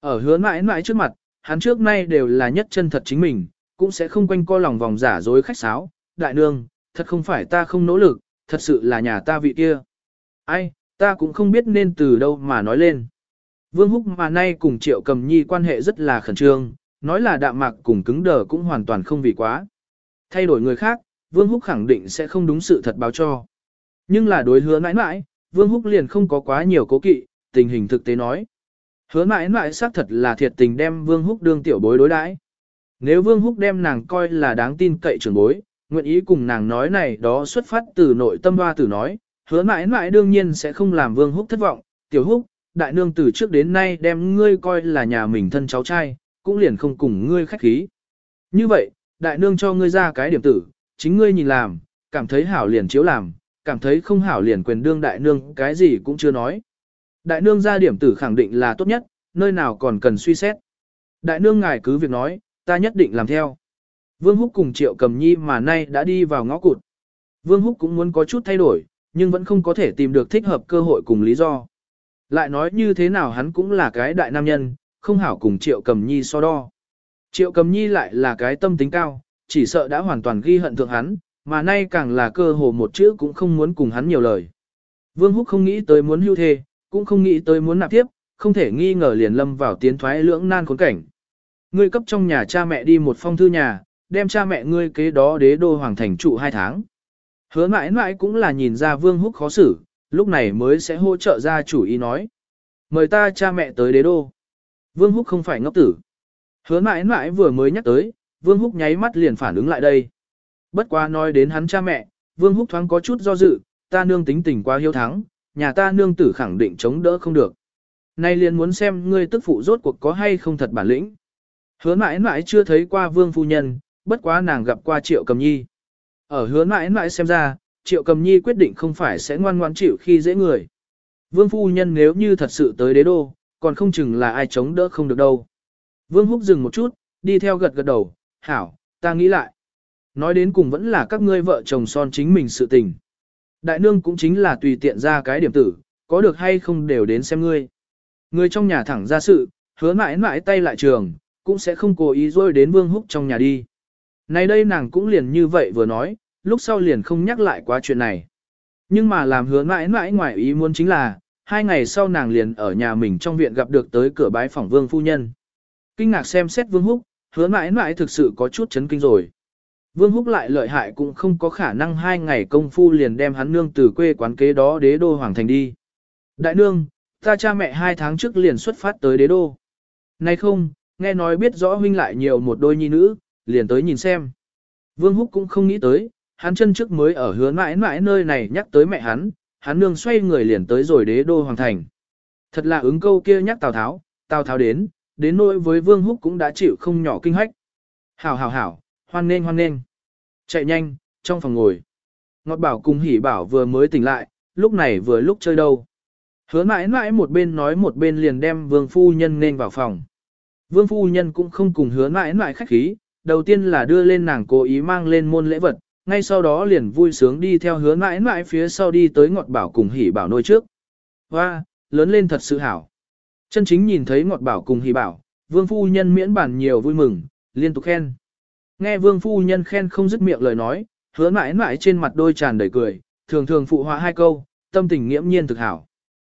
Ở hứa mãi mãi trước mặt, hắn trước nay đều là nhất chân thật chính mình, cũng sẽ không quanh co lòng vòng giả dối khách sáo. Đại nương, thật không phải ta không nỗ lực, thật sự là nhà ta vị kia. Ai, ta cũng không biết nên từ đâu mà nói lên. Vương Húc mà nay cùng Triệu Cầm Nhi quan hệ rất là khẩn trương, nói là đạm mạc cùng cứng đờ cũng hoàn toàn không vì quá. Thay đổi người khác, Vương Húc khẳng định sẽ không đúng sự thật báo cho. Nhưng là đối hứa mãi mãi, Vương Húc liền không có quá nhiều cố kỵ, tình hình thực tế nói. Hứa mãi mãi xác thật là thiệt tình đem Vương Húc đương tiểu bối đối đãi. Nếu Vương Húc đem nàng coi là đáng tin cậy trưởng bối, nguyện ý cùng nàng nói này đó xuất phát từ nội tâm hoa tử nói, hứa mãi mãi đương nhiên sẽ không làm Vương Húc thất vọng. Tiểu Húc, đại nương từ trước đến nay đem ngươi coi là nhà mình thân cháu trai, cũng liền không cùng ngươi khách khí. Như vậy, đại nương cho ngươi ra cái điểm tử, chính ngươi nhìn làm, cảm thấy hảo liền chiếu làm, cảm thấy không hảo liền quyền đương đại nương cái gì cũng chưa nói. Đại nương ra điểm tử khẳng định là tốt nhất, nơi nào còn cần suy xét. Đại nương ngài cứ việc nói, ta nhất định làm theo. Vương Húc cùng Triệu Cầm Nhi mà nay đã đi vào ngõ cụt. Vương Húc cũng muốn có chút thay đổi, nhưng vẫn không có thể tìm được thích hợp cơ hội cùng lý do. Lại nói như thế nào hắn cũng là cái đại nam nhân, không hảo cùng Triệu Cầm Nhi so đo. Triệu Cầm Nhi lại là cái tâm tính cao, chỉ sợ đã hoàn toàn ghi hận thượng hắn, mà nay càng là cơ hồ một chữ cũng không muốn cùng hắn nhiều lời. Vương Húc không nghĩ tới muốn hưu thê, cũng không nghĩ tới muốn nạp tiếp, không thể nghi ngờ liền lâm vào tiến thoái lưỡng nan khốn cảnh. Ngươi cấp trong nhà cha mẹ đi một phong thư nhà, đem cha mẹ ngươi kế đó đế đô hoàng thành trụ hai tháng. Hứa mãi mãi cũng là nhìn ra Vương Húc khó xử, lúc này mới sẽ hỗ trợ ra chủ ý nói. Mời ta cha mẹ tới đế đô. Vương Húc không phải ngốc tử. Hứa mãi mãi vừa mới nhắc tới, Vương Húc nháy mắt liền phản ứng lại đây. Bất quá nói đến hắn cha mẹ, Vương Húc thoáng có chút do dự, ta nương tính tình quá hiếu thắng, nhà ta nương tử khẳng định chống đỡ không được. Nay liền muốn xem ngươi tức phụ rốt cuộc có hay không thật bản lĩnh. Hứa mãi mãi chưa thấy qua Vương Phu Nhân, bất quá nàng gặp qua Triệu Cầm Nhi. Ở hứa mãi mãi xem ra, Triệu Cầm Nhi quyết định không phải sẽ ngoan ngoan chịu khi dễ người. Vương Phu Nhân nếu như thật sự tới đế đô, còn không chừng là ai chống đỡ không được đâu. Vương Húc dừng một chút, đi theo gật gật đầu, hảo, ta nghĩ lại. Nói đến cùng vẫn là các ngươi vợ chồng son chính mình sự tình. Đại nương cũng chính là tùy tiện ra cái điểm tử, có được hay không đều đến xem ngươi. Người trong nhà thẳng ra sự, hứa mãi mãi tay lại trường, cũng sẽ không cố ý rôi đến Vương Húc trong nhà đi. Này đây nàng cũng liền như vậy vừa nói, lúc sau liền không nhắc lại quá chuyện này. Nhưng mà làm hứa mãi mãi ngoài ý muốn chính là, hai ngày sau nàng liền ở nhà mình trong viện gặp được tới cửa bái phỏng Vương Phu Nhân. Kinh ngạc xem xét Vương Húc, hứa mãi mãi thực sự có chút chấn kinh rồi. Vương Húc lại lợi hại cũng không có khả năng hai ngày công phu liền đem hắn nương từ quê quán kế đó đế đô hoàng thành đi. Đại nương, ta cha mẹ hai tháng trước liền xuất phát tới đế đô. Này không, nghe nói biết rõ huynh lại nhiều một đôi nhi nữ, liền tới nhìn xem. Vương Húc cũng không nghĩ tới, hắn chân trước mới ở hứa mãi mãi nơi này nhắc tới mẹ hắn, hắn nương xoay người liền tới rồi đế đô hoàng thành. Thật là ứng câu kia nhắc Tào Tháo, Tào Tháo đến, đến nỗi với Vương Húc cũng đã chịu không nhỏ kinh hách. Hảo hảo hảo, hoan nên hoan nên. Chạy nhanh, trong phòng ngồi. Ngọt bảo cùng hỉ bảo vừa mới tỉnh lại, lúc này vừa lúc chơi đâu. Hứa mãi mãi một bên nói một bên liền đem vương phu nhân nên vào phòng. Vương phu nhân cũng không cùng hứa mãi mãi khách khí, đầu tiên là đưa lên nàng cố ý mang lên môn lễ vật, ngay sau đó liền vui sướng đi theo hứa mãi mãi phía sau đi tới ngọt bảo cùng hỉ bảo nôi trước. Hoa, lớn lên thật sự hảo. Chân chính nhìn thấy ngọt bảo cùng hỉ bảo, vương phu nhân miễn bản nhiều vui mừng, liên tục khen. Nghe vương phu nhân khen không dứt miệng lời nói, hứa mãi mãi trên mặt đôi tràn đầy cười, thường thường phụ họa hai câu, tâm tình nghiễm nhiên thực hảo.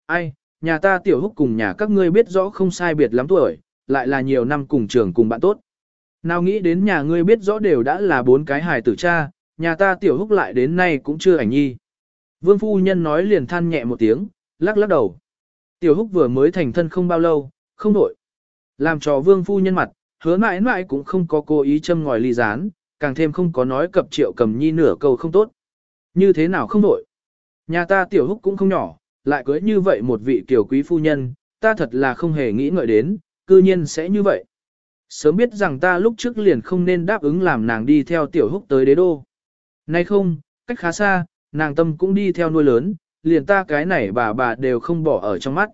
Ai, nhà ta tiểu húc cùng nhà các ngươi biết rõ không sai biệt lắm tuổi, lại là nhiều năm cùng trường cùng bạn tốt. Nào nghĩ đến nhà ngươi biết rõ đều đã là bốn cái hài tử cha, nhà ta tiểu húc lại đến nay cũng chưa ảnh nhi. Vương phu nhân nói liền than nhẹ một tiếng, lắc lắc đầu. Tiểu húc vừa mới thành thân không bao lâu, không đổi. Làm cho vương phu nhân mặt, hứa mãi mãi cũng không có cố ý châm ngòi ly gián, càng thêm không có nói cập triệu cầm nhi nửa câu không tốt. Như thế nào không đổi. Nhà ta tiểu húc cũng không nhỏ, lại cưới như vậy một vị tiểu quý phu nhân, ta thật là không hề nghĩ ngợi đến, cư nhiên sẽ như vậy. Sớm biết rằng ta lúc trước liền không nên đáp ứng làm nàng đi theo tiểu húc tới đế đô. Nay không, cách khá xa, nàng tâm cũng đi theo nuôi lớn, liền ta cái này bà bà đều không bỏ ở trong mắt.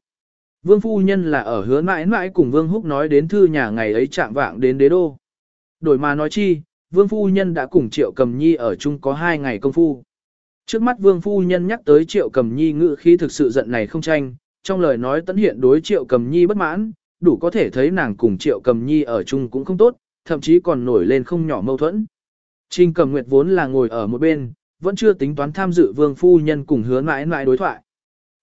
Vương phu nhân là ở hứa mãi mãi cùng Vương Húc nói đến thư nhà ngày ấy chạm vạng đến đế đô. Đổi mà nói chi, Vương phu nhân đã cùng Triệu Cầm Nhi ở chung có hai ngày công phu. Trước mắt Vương phu nhân nhắc tới Triệu Cầm Nhi ngự khí thực sự giận này không tranh, trong lời nói tấn hiện đối Triệu Cầm Nhi bất mãn, đủ có thể thấy nàng cùng Triệu Cầm Nhi ở chung cũng không tốt, thậm chí còn nổi lên không nhỏ mâu thuẫn. Trình Cầm Nguyệt vốn là ngồi ở một bên, vẫn chưa tính toán tham dự Vương phu nhân cùng hứa mãi mãi đối thoại.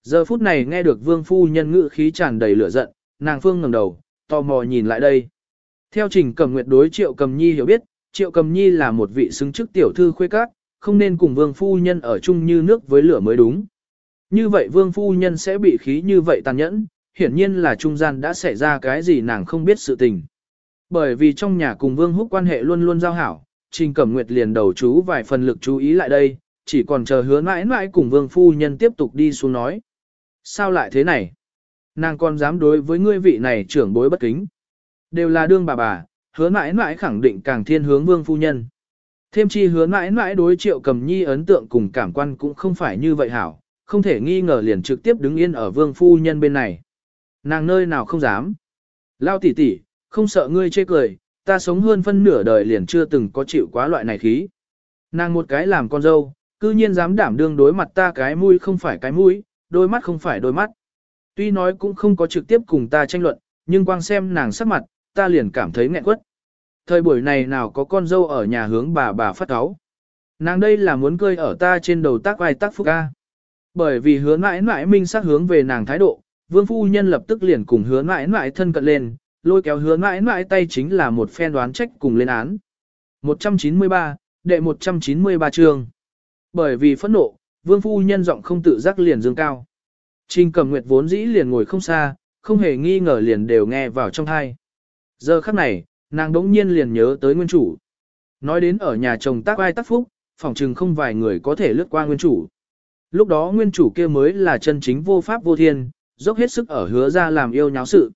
Giờ phút này nghe được Vương phu nhân ngữ khí tràn đầy lửa giận, nàng phương ngẩng đầu, tò mò nhìn lại đây. Theo Trình Cầm Nguyệt đối Triệu Cầm Nhi hiểu biết, Triệu Cầm Nhi là một vị xứng chức tiểu thư khuê các, không nên cùng Vương phu nhân ở chung như nước với lửa mới đúng. Như vậy Vương phu nhân sẽ bị khí như vậy tàn nhẫn, hiển nhiên là trung gian đã xảy ra cái gì nàng không biết sự tình. Bởi vì trong nhà cùng Vương Húc quan hệ luôn luôn giao hảo, Trình Cẩm Nguyệt liền đầu chú vài phần lực chú ý lại đây, chỉ còn chờ hứa mãi mãi cùng Vương Phu Nhân tiếp tục đi xuống nói. Sao lại thế này? Nàng còn dám đối với ngươi vị này trưởng bối bất kính. Đều là đương bà bà, hứa mãi mãi khẳng định càng thiên hướng Vương Phu Nhân. Thêm chi hứa mãi mãi đối triệu cầm nhi ấn tượng cùng cảm quan cũng không phải như vậy hảo, không thể nghi ngờ liền trực tiếp đứng yên ở Vương Phu Nhân bên này. Nàng nơi nào không dám. Lao tỷ tỷ, không sợ ngươi chê cười, ta sống hơn phân nửa đời liền chưa từng có chịu quá loại này khí. Nàng một cái làm con dâu, cư nhiên dám đảm đương đối mặt ta cái mũi không phải cái mũi, đôi mắt không phải đôi mắt. Tuy nói cũng không có trực tiếp cùng ta tranh luận, nhưng quang xem nàng sắc mặt, ta liền cảm thấy nghẹn quất. Thời buổi này nào có con dâu ở nhà hướng bà bà phát áo. Nàng đây là muốn cơi ở ta trên đầu tác vai tác phúc ca. Bởi vì hứa mãi mãi minh sắc hướng về nàng thái độ, vương phu nhân lập tức liền cùng hứa mãi mãi thân cận lên, lôi kéo hứa mãi mãi tay chính là một phen đoán trách cùng lên án. 193, đệ 193 chương. Bởi vì phẫn nộ, vương phu nhân giọng không tự giác liền dương cao. Trình cầm nguyệt vốn dĩ liền ngồi không xa, không hề nghi ngờ liền đều nghe vào trong thai. Giờ khắc này, nàng đống nhiên liền nhớ tới nguyên chủ. Nói đến ở nhà chồng tác ai tác phúc, phỏng chừng không vài người có thể lướt qua nguyên chủ. Lúc đó nguyên chủ kia mới là chân chính vô pháp vô thiên, dốc hết sức ở hứa ra làm yêu nháo sự.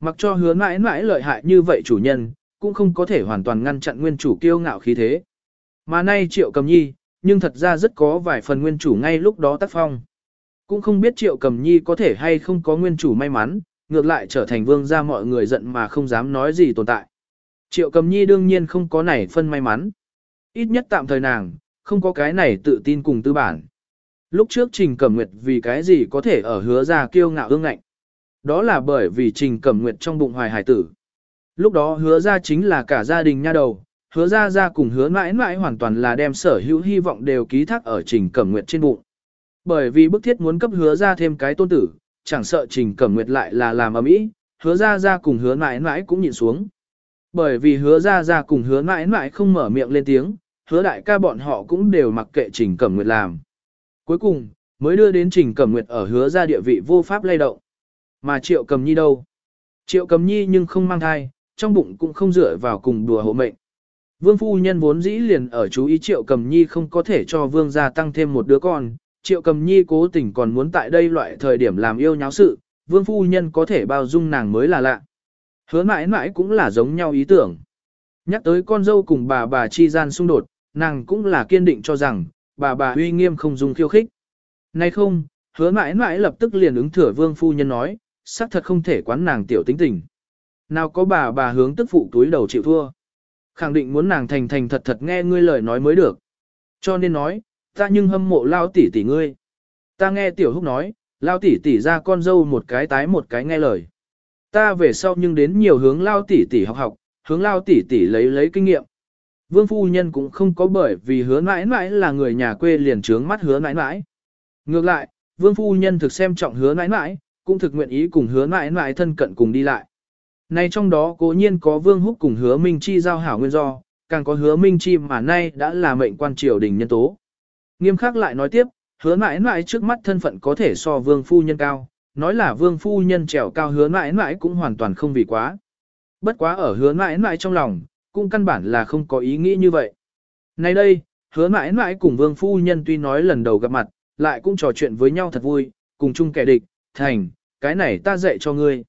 Mặc cho hứa mãi mãi lợi hại như vậy chủ nhân, cũng không có thể hoàn toàn ngăn chặn nguyên chủ kiêu ngạo khí thế. Mà nay triệu cầm nhi, nhưng thật ra rất có vài phần nguyên chủ ngay lúc đó tác phong. Cũng không biết triệu cầm nhi có thể hay không có nguyên chủ may mắn, ngược lại trở thành vương gia mọi người giận mà không dám nói gì tồn tại. Triệu cầm nhi đương nhiên không có này phân may mắn. Ít nhất tạm thời nàng, không có cái này tự tin cùng tư bản. Lúc trước Trình Cẩm Nguyệt vì cái gì có thể ở hứa ra kiêu ngạo ương ngạnh. Đó là bởi vì Trình Cẩm Nguyệt trong bụng hoài hải tử. Lúc đó hứa ra chính là cả gia đình nha đầu, hứa ra ra cùng hứa mãi mãi hoàn toàn là đem sở hữu hy vọng đều ký thác ở Trình Cẩm Nguyệt trên bụng. Bởi vì bức thiết muốn cấp hứa ra thêm cái tôn tử, chẳng sợ Trình Cẩm Nguyệt lại là làm ở mỹ, hứa ra ra cùng hứa mãi mãi cũng nhìn xuống. Bởi vì hứa ra ra cùng hứa mãi mãi không mở miệng lên tiếng, hứa đại ca bọn họ cũng đều mặc kệ Trình Cẩm Nguyệt làm. Cuối cùng, mới đưa đến Trình Cẩm Nguyệt ở hứa ra địa vị vô pháp lay động. Mà Triệu Cầm Nhi đâu? Triệu Cầm Nhi nhưng không mang thai, trong bụng cũng không dựa vào cùng đùa hộ mệnh. Vương phu nhân vốn dĩ liền ở chú ý Triệu Cầm Nhi không có thể cho vương gia tăng thêm một đứa con, Triệu Cầm Nhi cố tình còn muốn tại đây loại thời điểm làm yêu nháo sự, vương phu nhân có thể bao dung nàng mới là lạ. Hứa mãi mãi cũng là giống nhau ý tưởng. Nhắc tới con dâu cùng bà bà chi gian xung đột, nàng cũng là kiên định cho rằng, bà bà uy nghiêm không dùng khiêu khích. Nay không, hứa mãi mãi lập tức liền ứng thừa vương phu nhân nói, xác thật không thể quán nàng tiểu tính tình. Nào có bà bà hướng tức phụ túi đầu chịu thua. Khẳng định muốn nàng thành thành thật thật nghe ngươi lời nói mới được. Cho nên nói, ta nhưng hâm mộ lao tỷ tỷ ngươi. Ta nghe tiểu húc nói, lao tỷ tỷ ra con dâu một cái tái một cái nghe lời. Ta về sau nhưng đến nhiều hướng lao tỷ tỷ học học, hướng lao tỷ tỷ lấy lấy kinh nghiệm. Vương phu nhân cũng không có bởi vì hứa mãi mãi là người nhà quê liền trướng mắt hứa mãi mãi. Ngược lại, vương phu nhân thực xem trọng hứa mãi mãi, cũng thực nguyện ý cùng hứa mãi mãi thân cận cùng đi lại. Nay trong đó cố nhiên có vương húc cùng hứa minh chi giao hảo nguyên do, càng có hứa minh chi mà nay đã là mệnh quan triều đình nhân tố. Nghiêm khắc lại nói tiếp, hứa mãi mãi trước mắt thân phận có thể so vương phu nhân cao, nói là vương phu nhân trèo cao hứa mãi mãi cũng hoàn toàn không vì quá. Bất quá ở hứa mãi mãi trong lòng, cũng căn bản là không có ý nghĩ như vậy. Nay đây, hứa mãi mãi cùng vương phu nhân tuy nói lần đầu gặp mặt, lại cũng trò chuyện với nhau thật vui, cùng chung kẻ địch, thành, cái này ta dạy cho ngươi.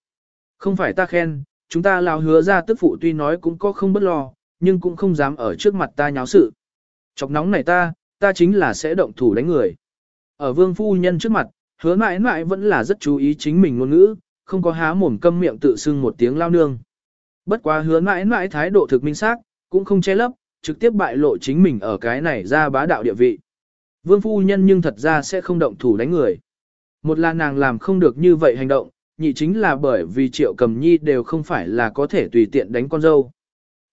Không phải ta khen, chúng ta lao hứa ra tức phụ tuy nói cũng có không bất lo, nhưng cũng không dám ở trước mặt ta nháo sự. Chọc nóng này ta, ta chính là sẽ động thủ đánh người. Ở vương phu nhân trước mặt, hứa mãi mãi vẫn là rất chú ý chính mình ngôn ngữ, không có há mồm câm miệng tự xưng một tiếng lao nương. Bất quá hứa mãi mãi thái độ thực minh xác, cũng không che lấp, trực tiếp bại lộ chính mình ở cái này ra bá đạo địa vị. Vương phu nhân nhưng thật ra sẽ không động thủ đánh người. Một là nàng làm không được như vậy hành động, nhị chính là bởi vì triệu cầm nhi đều không phải là có thể tùy tiện đánh con dâu.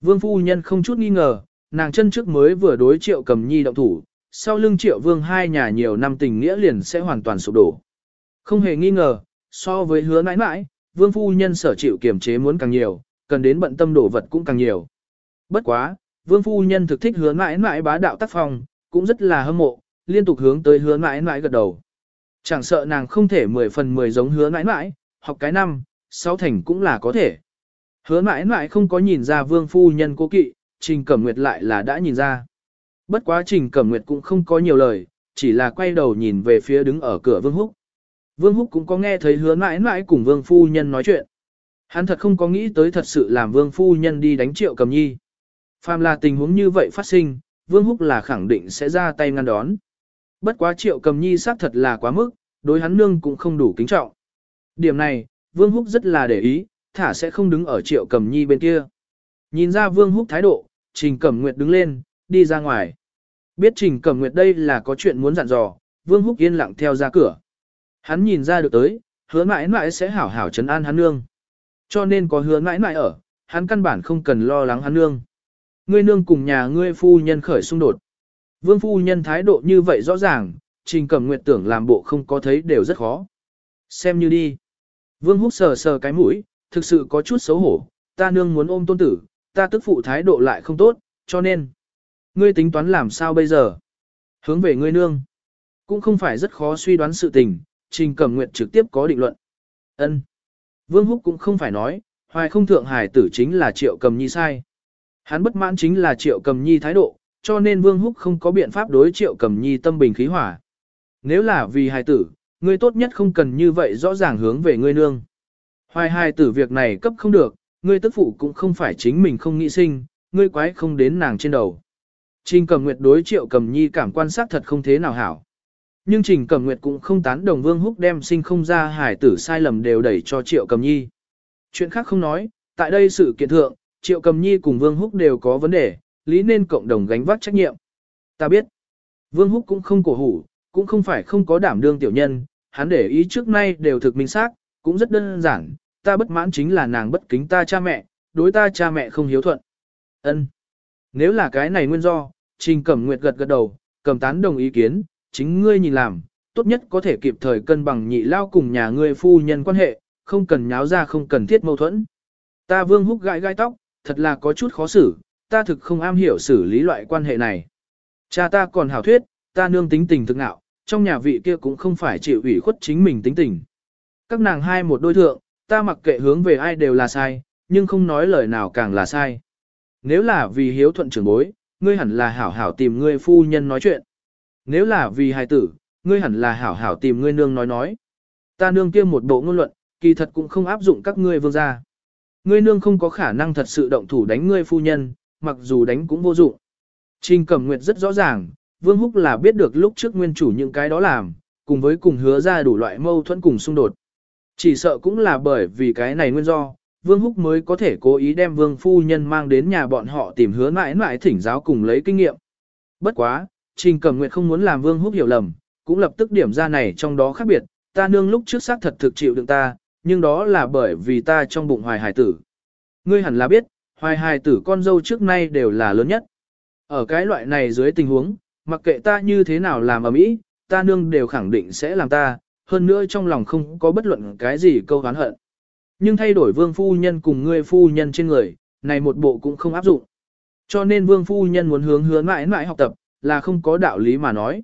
Vương phu nhân không chút nghi ngờ, nàng chân trước mới vừa đối triệu cầm nhi động thủ, sau lưng triệu vương hai nhà nhiều năm tình nghĩa liền sẽ hoàn toàn sụp đổ. Không hề nghi ngờ, so với hứa mãi mãi, vương phu nhân sở chịu kiềm chế muốn càng nhiều, cần đến bận tâm đổ vật cũng càng nhiều. Bất quá, vương phu nhân thực thích hứa mãi mãi bá đạo tác phong, cũng rất là hâm mộ, liên tục hướng tới hứa mãi mãi gật đầu. Chẳng sợ nàng không thể 10 phần 10 giống hứa mãi mãi, học cái năm, sáu thành cũng là có thể. Hứa mãi mãi không có nhìn ra vương phu nhân cố kỵ, trình cẩm nguyệt lại là đã nhìn ra. Bất quá trình cẩm nguyệt cũng không có nhiều lời, chỉ là quay đầu nhìn về phía đứng ở cửa vương húc. Vương húc cũng có nghe thấy hứa mãi mãi cùng vương phu nhân nói chuyện. Hắn thật không có nghĩ tới thật sự làm vương phu nhân đi đánh triệu cầm nhi. Phàm là tình huống như vậy phát sinh, vương húc là khẳng định sẽ ra tay ngăn đón. Bất quá triệu cầm nhi xác thật là quá mức, đối hắn nương cũng không đủ kính trọng. Điểm này, vương húc rất là để ý, thả sẽ không đứng ở triệu cầm nhi bên kia. Nhìn ra vương húc thái độ, trình cẩm nguyệt đứng lên, đi ra ngoài. Biết trình cẩm nguyệt đây là có chuyện muốn dặn dò, vương húc yên lặng theo ra cửa. Hắn nhìn ra được tới, hứa mãi mãi sẽ hảo hảo trấn an hắn nương. Cho nên có hứa mãi mãi ở, hắn căn bản không cần lo lắng hắn nương. Ngươi nương cùng nhà ngươi phu nhân khởi xung đột. Vương phu nhân thái độ như vậy rõ ràng, trình cẩm nguyệt tưởng làm bộ không có thấy đều rất khó. Xem như đi. Vương húc sờ sờ cái mũi, thực sự có chút xấu hổ, ta nương muốn ôm tôn tử, ta tức phụ thái độ lại không tốt, cho nên. Ngươi tính toán làm sao bây giờ? Hướng về ngươi nương. Cũng không phải rất khó suy đoán sự tình, trình cẩm nguyệt trực tiếp có định luận. ân Vương Húc cũng không phải nói, hoài không thượng hải tử chính là triệu cầm nhi sai. Hắn bất mãn chính là triệu cầm nhi thái độ, cho nên Vương Húc không có biện pháp đối triệu cầm nhi tâm bình khí hỏa. Nếu là vì hài tử, ngươi tốt nhất không cần như vậy rõ ràng hướng về ngươi nương. Hoài hài tử việc này cấp không được, ngươi tức phụ cũng không phải chính mình không nghĩ sinh, ngươi quái không đến nàng trên đầu. Trình cầm nguyệt đối triệu cầm nhi cảm quan sát thật không thế nào hảo. Nhưng Trình Cẩm Nguyệt cũng không tán đồng Vương Húc đem sinh không ra hải tử sai lầm đều đẩy cho Triệu Cầm Nhi. Chuyện khác không nói, tại đây sự kiện thượng, Triệu Cầm Nhi cùng Vương Húc đều có vấn đề, lý nên cộng đồng gánh vác trách nhiệm. Ta biết, Vương Húc cũng không cổ hủ, cũng không phải không có đảm đương tiểu nhân, hắn để ý trước nay đều thực minh xác, cũng rất đơn giản, ta bất mãn chính là nàng bất kính ta cha mẹ, đối ta cha mẹ không hiếu thuận. Ân, Nếu là cái này nguyên do, Trình Cẩm Nguyệt gật gật đầu, cầm tán đồng ý kiến, chính ngươi nhìn làm, tốt nhất có thể kịp thời cân bằng nhị lao cùng nhà ngươi phu nhân quan hệ, không cần nháo ra không cần thiết mâu thuẫn. Ta vương húc gãi gai tóc, thật là có chút khó xử, ta thực không am hiểu xử lý loại quan hệ này. Cha ta còn hảo thuyết, ta nương tính tình thực nạo, trong nhà vị kia cũng không phải chịu ủy khuất chính mình tính tình. Các nàng hai một đôi thượng, ta mặc kệ hướng về ai đều là sai, nhưng không nói lời nào càng là sai. Nếu là vì hiếu thuận trưởng bối, ngươi hẳn là hảo hảo tìm ngươi phu nhân nói chuyện. Nếu là vì hài tử, ngươi hẳn là hảo hảo tìm ngươi nương nói nói. Ta nương kia một bộ ngôn luận, kỳ thật cũng không áp dụng các ngươi vương gia. Ngươi nương không có khả năng thật sự động thủ đánh ngươi phu nhân, mặc dù đánh cũng vô dụng. Trình Cẩm Nguyệt rất rõ ràng, Vương Húc là biết được lúc trước nguyên chủ những cái đó làm, cùng với cùng hứa ra đủ loại mâu thuẫn cùng xung đột. Chỉ sợ cũng là bởi vì cái này nguyên do, Vương Húc mới có thể cố ý đem Vương Phu Nhân mang đến nhà bọn họ tìm hứa mãi mãi thỉnh giáo cùng lấy kinh nghiệm. Bất quá, Trình Cẩm Nguyệt không muốn làm Vương Húc hiểu lầm, cũng lập tức điểm ra này trong đó khác biệt, ta nương lúc trước xác thật thực chịu đựng ta, nhưng đó là bởi vì ta trong bụng hoài hài tử. Ngươi hẳn là biết, hoài hài tử con dâu trước nay đều là lớn nhất. Ở cái loại này dưới tình huống, mặc kệ ta như thế nào làm ở mỹ, ta nương đều khẳng định sẽ làm ta, hơn nữa trong lòng không có bất luận cái gì câu hán hận. Nhưng thay đổi vương phu nhân cùng ngươi phu nhân trên người, này một bộ cũng không áp dụng. Cho nên vương phu nhân muốn hướng hướng mãi mãi học tập, là không có đạo lý mà nói.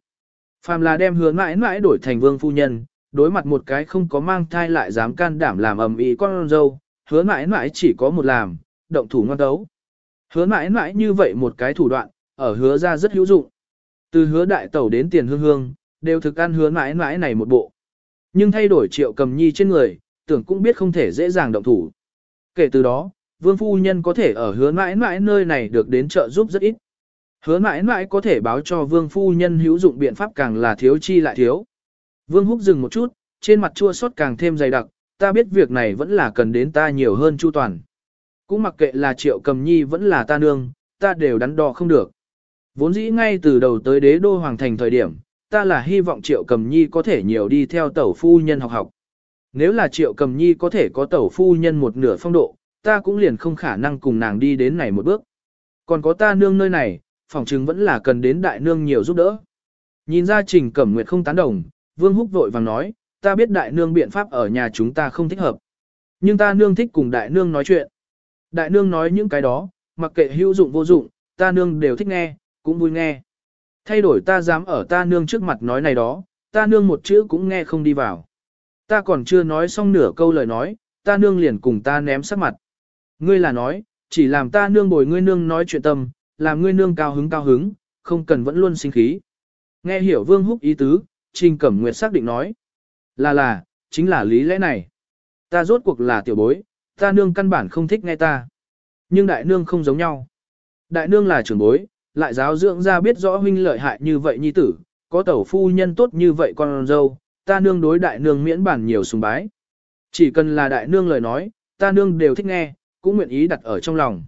Phàm là đem hướng mãi mãi đổi thành vương phu nhân, đối mặt một cái không có mang thai lại dám can đảm làm ầm ĩ con dâu, hứa mãi mãi chỉ có một làm, động thủ ngoan đấu. Hứa mãi mãi như vậy một cái thủ đoạn, ở hứa ra rất hữu dụng. Từ hứa đại tẩu đến tiền hương hương, đều thực ăn hứa mãi mãi này một bộ. Nhưng thay đổi triệu cầm nhi trên người, tưởng cũng biết không thể dễ dàng động thủ. Kể từ đó, vương phu nhân có thể ở hứa mãi mãi nơi này được đến trợ giúp rất ít. Hứa mãi mãi có thể báo cho vương phu nhân hữu dụng biện pháp càng là thiếu chi lại thiếu. Vương húc dừng một chút, trên mặt chua xót càng thêm dày đặc, ta biết việc này vẫn là cần đến ta nhiều hơn chu toàn. Cũng mặc kệ là triệu cầm nhi vẫn là ta nương, ta đều đắn đo không được. Vốn dĩ ngay từ đầu tới đế đô hoàng thành thời điểm, ta là hy vọng triệu cầm nhi có thể nhiều đi theo tẩu phu nhân học học. Nếu là triệu cầm nhi có thể có tẩu phu nhân một nửa phong độ, ta cũng liền không khả năng cùng nàng đi đến này một bước. Còn có ta nương nơi này, phòng chứng vẫn là cần đến đại nương nhiều giúp đỡ. Nhìn ra trình cẩm nguyệt không tán đồng, vương húc vội vàng nói, ta biết đại nương biện pháp ở nhà chúng ta không thích hợp. Nhưng ta nương thích cùng đại nương nói chuyện. Đại nương nói những cái đó, mặc kệ hữu dụng vô dụng, ta nương đều thích nghe, cũng vui nghe. Thay đổi ta dám ở ta nương trước mặt nói này đó, ta nương một chữ cũng nghe không đi vào. Ta còn chưa nói xong nửa câu lời nói, ta nương liền cùng ta ném sắc mặt. Ngươi là nói, chỉ làm ta nương bồi ngươi nương nói chuyện tâm, làm ngươi nương cao hứng cao hứng, không cần vẫn luôn sinh khí. Nghe hiểu vương húc ý tứ, Trình Cẩm Nguyệt xác định nói. Là là, chính là lý lẽ này. Ta rốt cuộc là tiểu bối, ta nương căn bản không thích nghe ta. Nhưng đại nương không giống nhau. Đại nương là trưởng bối, lại giáo dưỡng ra biết rõ huynh lợi hại như vậy nhi tử, có tẩu phu nhân tốt như vậy con dâu, ta nương đối đại nương miễn bản nhiều sùng bái. Chỉ cần là đại nương lời nói, ta nương đều thích nghe, cũng nguyện ý đặt ở trong lòng.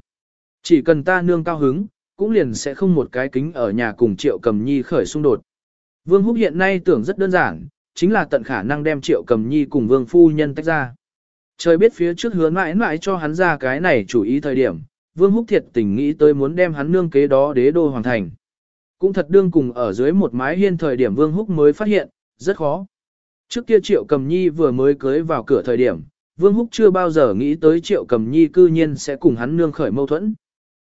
Chỉ cần ta nương cao hứng, cũng liền sẽ không một cái kính ở nhà cùng triệu cầm nhi khởi xung đột. Vương Húc hiện nay tưởng rất đơn giản, chính là tận khả năng đem triệu cầm nhi cùng vương phu nhân tách ra. Trời biết phía trước hứa mãi mãi cho hắn ra cái này chủ ý thời điểm, Vương Húc thiệt tình nghĩ tới muốn đem hắn nương kế đó đế đô hoàng thành. Cũng thật đương cùng ở dưới một mái hiên thời điểm Vương Húc mới phát hiện, rất khó. Trước kia Triệu Cầm Nhi vừa mới cưới vào cửa thời điểm, Vương Húc chưa bao giờ nghĩ tới Triệu Cầm Nhi cư nhiên sẽ cùng hắn nương khởi mâu thuẫn.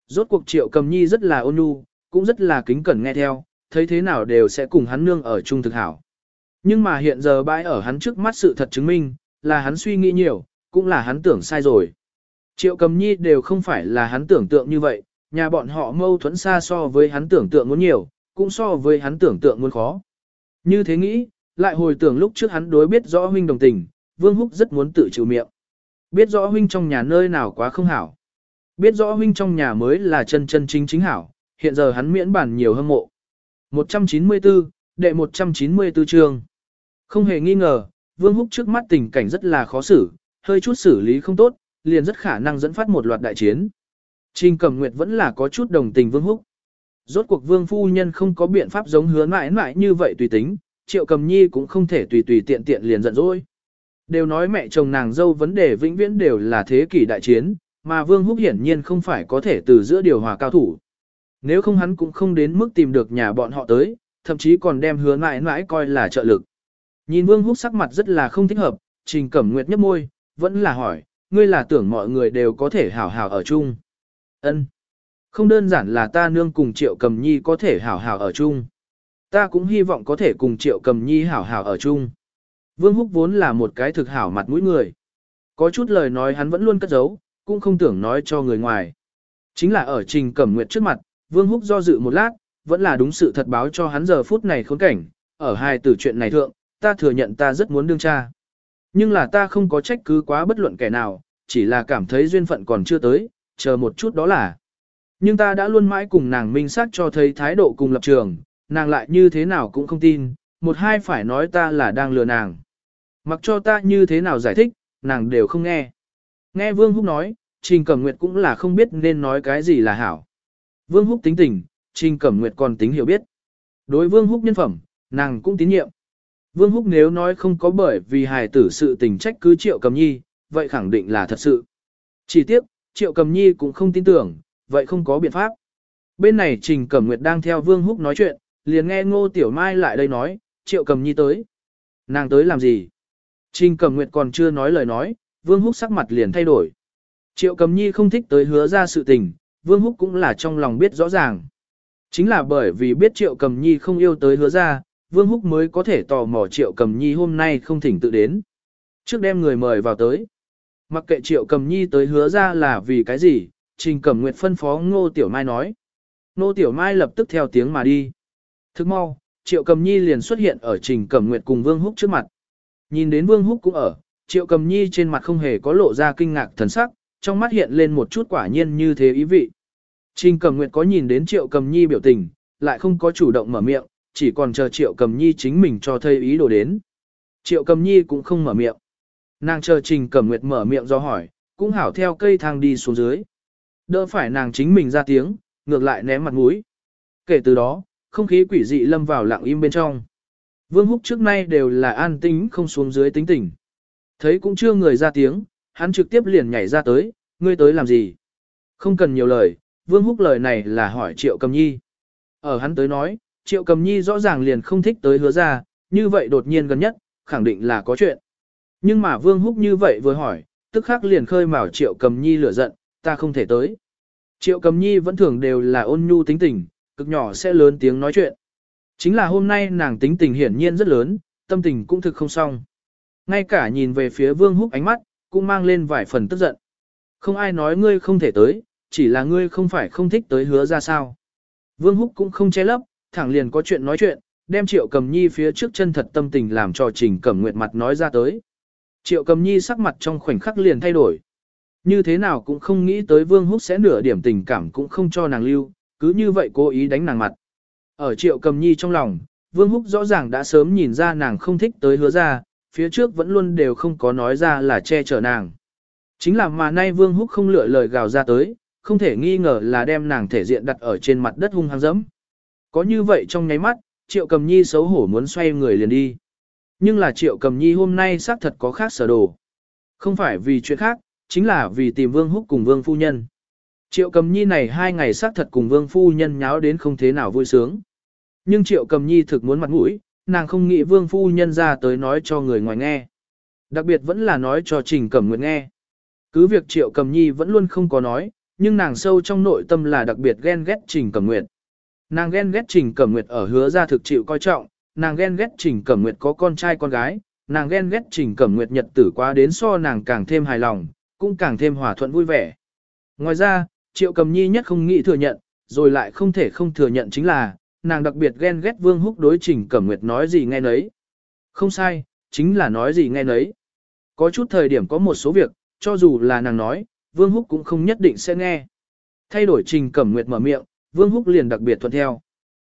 Rốt cuộc Triệu Cầm Nhi rất là ôn nhu, cũng rất là kính cẩn nghe theo, thấy thế nào đều sẽ cùng hắn nương ở chung thực hảo. Nhưng mà hiện giờ bãi ở hắn trước mắt sự thật chứng minh, là hắn suy nghĩ nhiều, cũng là hắn tưởng sai rồi. Triệu cầm nhi đều không phải là hắn tưởng tượng như vậy, nhà bọn họ mâu thuẫn xa so với hắn tưởng tượng muốn nhiều, cũng so với hắn tưởng tượng muốn khó. Như thế nghĩ, lại hồi tưởng lúc trước hắn đối biết rõ huynh đồng tình, Vương Húc rất muốn tự chịu miệng. Biết rõ huynh trong nhà nơi nào quá không hảo. Biết rõ huynh trong nhà mới là chân chân chính chính hảo, hiện giờ hắn miễn bản nhiều hâm mộ. 194, đệ 194 chương. Không hề nghi ngờ, Vương Húc trước mắt tình cảnh rất là khó xử, hơi chút xử lý không tốt, liền rất khả năng dẫn phát một loạt đại chiến. Trình Cẩm Nguyệt vẫn là có chút đồng tình Vương Húc. Rốt cuộc Vương Phu Nhân không có biện pháp giống hứa mãi mãi như vậy tùy tính, Triệu Cầm Nhi cũng không thể tùy tùy tiện tiện liền giận dỗi. Đều nói mẹ chồng nàng dâu vấn đề vĩnh viễn đều là thế kỷ đại chiến, mà Vương Húc hiển nhiên không phải có thể từ giữa điều hòa cao thủ. Nếu không hắn cũng không đến mức tìm được nhà bọn họ tới, thậm chí còn đem hứa mãi mãi coi là trợ lực. Nhìn Vương Húc sắc mặt rất là không thích hợp, Trình Cẩm Nguyệt nhấp môi, vẫn là hỏi, ngươi là tưởng mọi người đều có thể hảo hảo ở chung. Ân, Không đơn giản là ta nương cùng Triệu Cầm Nhi có thể hảo hảo ở chung. Ta cũng hy vọng có thể cùng Triệu Cầm Nhi hảo hảo ở chung. Vương Húc vốn là một cái thực hảo mặt mũi người. Có chút lời nói hắn vẫn luôn cất giấu, cũng không tưởng nói cho người ngoài. Chính là ở Trình Cẩm Nguyệt trước mặt, Vương Húc do dự một lát, vẫn là đúng sự thật báo cho hắn giờ phút này khốn cảnh, ở hai tử chuyện này thượng, ta thừa nhận ta rất muốn đương cha. Nhưng là ta không có trách cứ quá bất luận kẻ nào, chỉ là cảm thấy duyên phận còn chưa tới, chờ một chút đó là. Nhưng ta đã luôn mãi cùng nàng minh xác cho thấy thái độ cùng lập trường, nàng lại như thế nào cũng không tin, một hai phải nói ta là đang lừa nàng. Mặc cho ta như thế nào giải thích, nàng đều không nghe. Nghe Vương Húc nói, Trình Cẩm Nguyệt cũng là không biết nên nói cái gì là hảo. Vương Húc tính tình, Trình Cẩm Nguyệt còn tính hiểu biết. Đối Vương Húc nhân phẩm, nàng cũng tín nhiệm. Vương Húc nếu nói không có bởi vì hài tử sự tình trách cứ Triệu Cầm Nhi, vậy khẳng định là thật sự. Chỉ tiếc, Triệu Cầm Nhi cũng không tin tưởng, vậy không có biện pháp. Bên này Trình Cẩm Nguyệt đang theo Vương Húc nói chuyện, liền nghe Ngô Tiểu Mai lại đây nói, Triệu Cầm Nhi tới. Nàng tới làm gì? Trình Cẩm Nguyệt còn chưa nói lời nói, Vương Húc sắc mặt liền thay đổi. Triệu Cầm Nhi không thích tới hứa ra sự tình, Vương Húc cũng là trong lòng biết rõ ràng. Chính là bởi vì biết Triệu Cầm Nhi không yêu tới hứa ra, Vương Húc mới có thể tò mò Triệu Cầm Nhi hôm nay không thỉnh tự đến. Trước đem người mời vào tới. Mặc kệ Triệu Cầm Nhi tới hứa ra là vì cái gì, Trình Cẩm Nguyệt phân phó Ngô Tiểu Mai nói. Ngô Tiểu Mai lập tức theo tiếng mà đi. Thức mau, Triệu Cầm Nhi liền xuất hiện ở Trình Cẩm Nguyệt cùng Vương Húc trước mặt. Nhìn đến Vương Húc cũng ở, Triệu Cầm Nhi trên mặt không hề có lộ ra kinh ngạc thần sắc, trong mắt hiện lên một chút quả nhiên như thế ý vị. Trình Cẩm Nguyệt có nhìn đến Triệu Cầm Nhi biểu tình, lại không có chủ động mở miệng, chỉ còn chờ Triệu Cầm Nhi chính mình cho thầy ý đồ đến. Triệu Cầm Nhi cũng không mở miệng. Nàng chờ Trình Cẩm Nguyệt mở miệng do hỏi, cũng hảo theo cây thang đi xuống dưới. Đỡ phải nàng chính mình ra tiếng, ngược lại ném mặt mũi. Kể từ đó, không khí quỷ dị lâm vào lặng im bên trong. Vương Húc trước nay đều là an tính không xuống dưới tính tình. Thấy cũng chưa người ra tiếng, hắn trực tiếp liền nhảy ra tới, ngươi tới làm gì? Không cần nhiều lời, Vương Húc lời này là hỏi Triệu Cầm Nhi. Ở hắn tới nói, Triệu Cầm Nhi rõ ràng liền không thích tới hứa ra, như vậy đột nhiên gần nhất, khẳng định là có chuyện. Nhưng mà Vương Húc như vậy vừa hỏi, tức khắc liền khơi mào Triệu Cầm Nhi lửa giận, ta không thể tới. Triệu Cầm Nhi vẫn thường đều là ôn nhu tính tình, cực nhỏ sẽ lớn tiếng nói chuyện. Chính là hôm nay nàng tính tình hiển nhiên rất lớn, tâm tình cũng thực không xong. Ngay cả nhìn về phía Vương Húc ánh mắt, cũng mang lên vài phần tức giận. Không ai nói ngươi không thể tới, chỉ là ngươi không phải không thích tới hứa ra sao. Vương Húc cũng không che lấp, thẳng liền có chuyện nói chuyện, đem Triệu Cầm Nhi phía trước chân thật tâm tình làm cho Trình Cẩm Nguyệt mặt nói ra tới. Triệu Cầm Nhi sắc mặt trong khoảnh khắc liền thay đổi. Như thế nào cũng không nghĩ tới Vương Húc sẽ nửa điểm tình cảm cũng không cho nàng lưu, cứ như vậy cố ý đánh nàng mặt. Ở Triệu Cầm Nhi trong lòng, Vương Húc rõ ràng đã sớm nhìn ra nàng không thích tới hứa ra, phía trước vẫn luôn đều không có nói ra là che chở nàng. Chính là mà nay Vương Húc không lựa lời gào ra tới, không thể nghi ngờ là đem nàng thể diện đặt ở trên mặt đất hung hăng dẫm. Có như vậy trong nháy mắt, Triệu Cầm Nhi xấu hổ muốn xoay người liền đi. Nhưng là Triệu Cầm Nhi hôm nay xác thật có khác sở đồ. Không phải vì chuyện khác, chính là vì tìm Vương Húc cùng Vương Phu Nhân. Triệu Cầm Nhi này hai ngày xác thật cùng Vương Phu Nhân nháo đến không thế nào vui sướng. Nhưng Triệu Cầm Nhi thực muốn mặt mũi, nàng không nghĩ Vương Phu Nhân ra tới nói cho người ngoài nghe. Đặc biệt vẫn là nói cho Trình Cẩm Nguyệt nghe. Cứ việc Triệu Cầm Nhi vẫn luôn không có nói, nhưng nàng sâu trong nội tâm là đặc biệt ghen ghét Trình Cẩm Nguyệt. Nàng ghen ghét Trình Cẩm Nguyệt ở hứa ra thực chịu coi trọng, nàng ghen ghét Trình Cẩm Nguyệt có con trai con gái, nàng ghen ghét Trình Cẩm Nguyệt nhật tử quá đến so nàng càng thêm hài lòng, cũng càng thêm hòa thuận vui vẻ. Ngoài ra, Triệu Cầm Nhi nhất không nghĩ thừa nhận, rồi lại không thể không thừa nhận chính là, nàng đặc biệt ghen ghét Vương Húc đối Trình Cẩm Nguyệt nói gì nghe nấy. Không sai, chính là nói gì nghe nấy. Có chút thời điểm có một số việc, cho dù là nàng nói, Vương Húc cũng không nhất định sẽ nghe. Thay đổi Trình Cẩm Nguyệt mở miệng, Vương Húc liền đặc biệt thuận theo.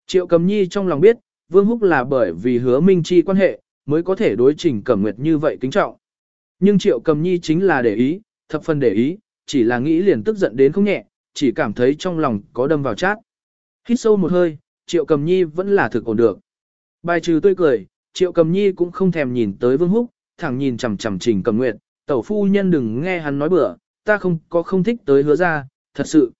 Triệu Cầm Nhi trong lòng biết, Vương Húc là bởi vì hứa minh chi quan hệ, mới có thể đối Trình Cẩm Nguyệt như vậy kính trọng. Nhưng Triệu Cầm Nhi chính là để ý, thập phần để ý, chỉ là nghĩ liền tức giận đến không nhẹ, chỉ cảm thấy trong lòng có đâm vào chát. Hít sâu một hơi, Triệu Cầm Nhi vẫn là thực ổn được. Bài trừ tươi cười, Triệu Cầm Nhi cũng không thèm nhìn tới Vương Húc, thẳng nhìn chằm chằm Trình Cầm Nguyệt, tẩu phu nhân đừng nghe hắn nói bừa, ta không có không thích tới hứa ra, thật sự.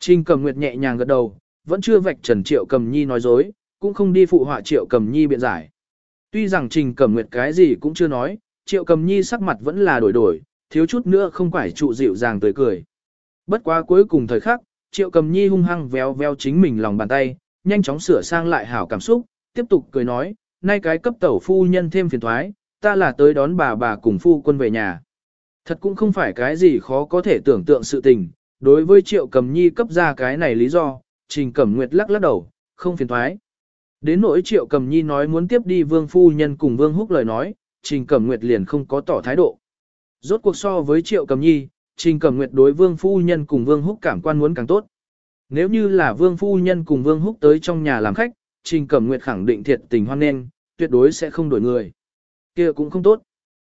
Trình Cầm Nguyệt nhẹ nhàng gật đầu, vẫn chưa vạch trần Triệu Cầm Nhi nói dối, cũng không đi phụ họa Triệu Cầm Nhi biện giải. Tuy rằng Trình Cầm Nguyệt cái gì cũng chưa nói, Triệu Cầm Nhi sắc mặt vẫn là đổi đổi, thiếu chút nữa không phải trụ dịu dàng tươi cười. Bất quá cuối cùng thời khắc, Triệu Cầm Nhi hung hăng véo véo chính mình lòng bàn tay, nhanh chóng sửa sang lại hảo cảm xúc, tiếp tục cười nói, nay cái cấp tẩu phu nhân thêm phiền thoái, ta là tới đón bà bà cùng phu quân về nhà. Thật cũng không phải cái gì khó có thể tưởng tượng sự tình, đối với Triệu Cầm Nhi cấp ra cái này lý do, Trình Cẩm Nguyệt lắc lắc đầu, không phiền thoái. Đến nỗi Triệu Cầm Nhi nói muốn tiếp đi Vương Phu Nhân cùng Vương Húc lời nói, Trình Cẩm Nguyệt liền không có tỏ thái độ. Rốt cuộc so với Triệu Cầm Nhi, Trình Cẩm Nguyệt đối Vương Phu Nhân cùng Vương Húc cảm quan muốn càng tốt. Nếu như là Vương Phu Nhân cùng Vương Húc tới trong nhà làm khách, Trình Cẩm Nguyệt khẳng định thiệt tình hoan nghênh, tuyệt đối sẽ không đổi người. kia cũng không tốt.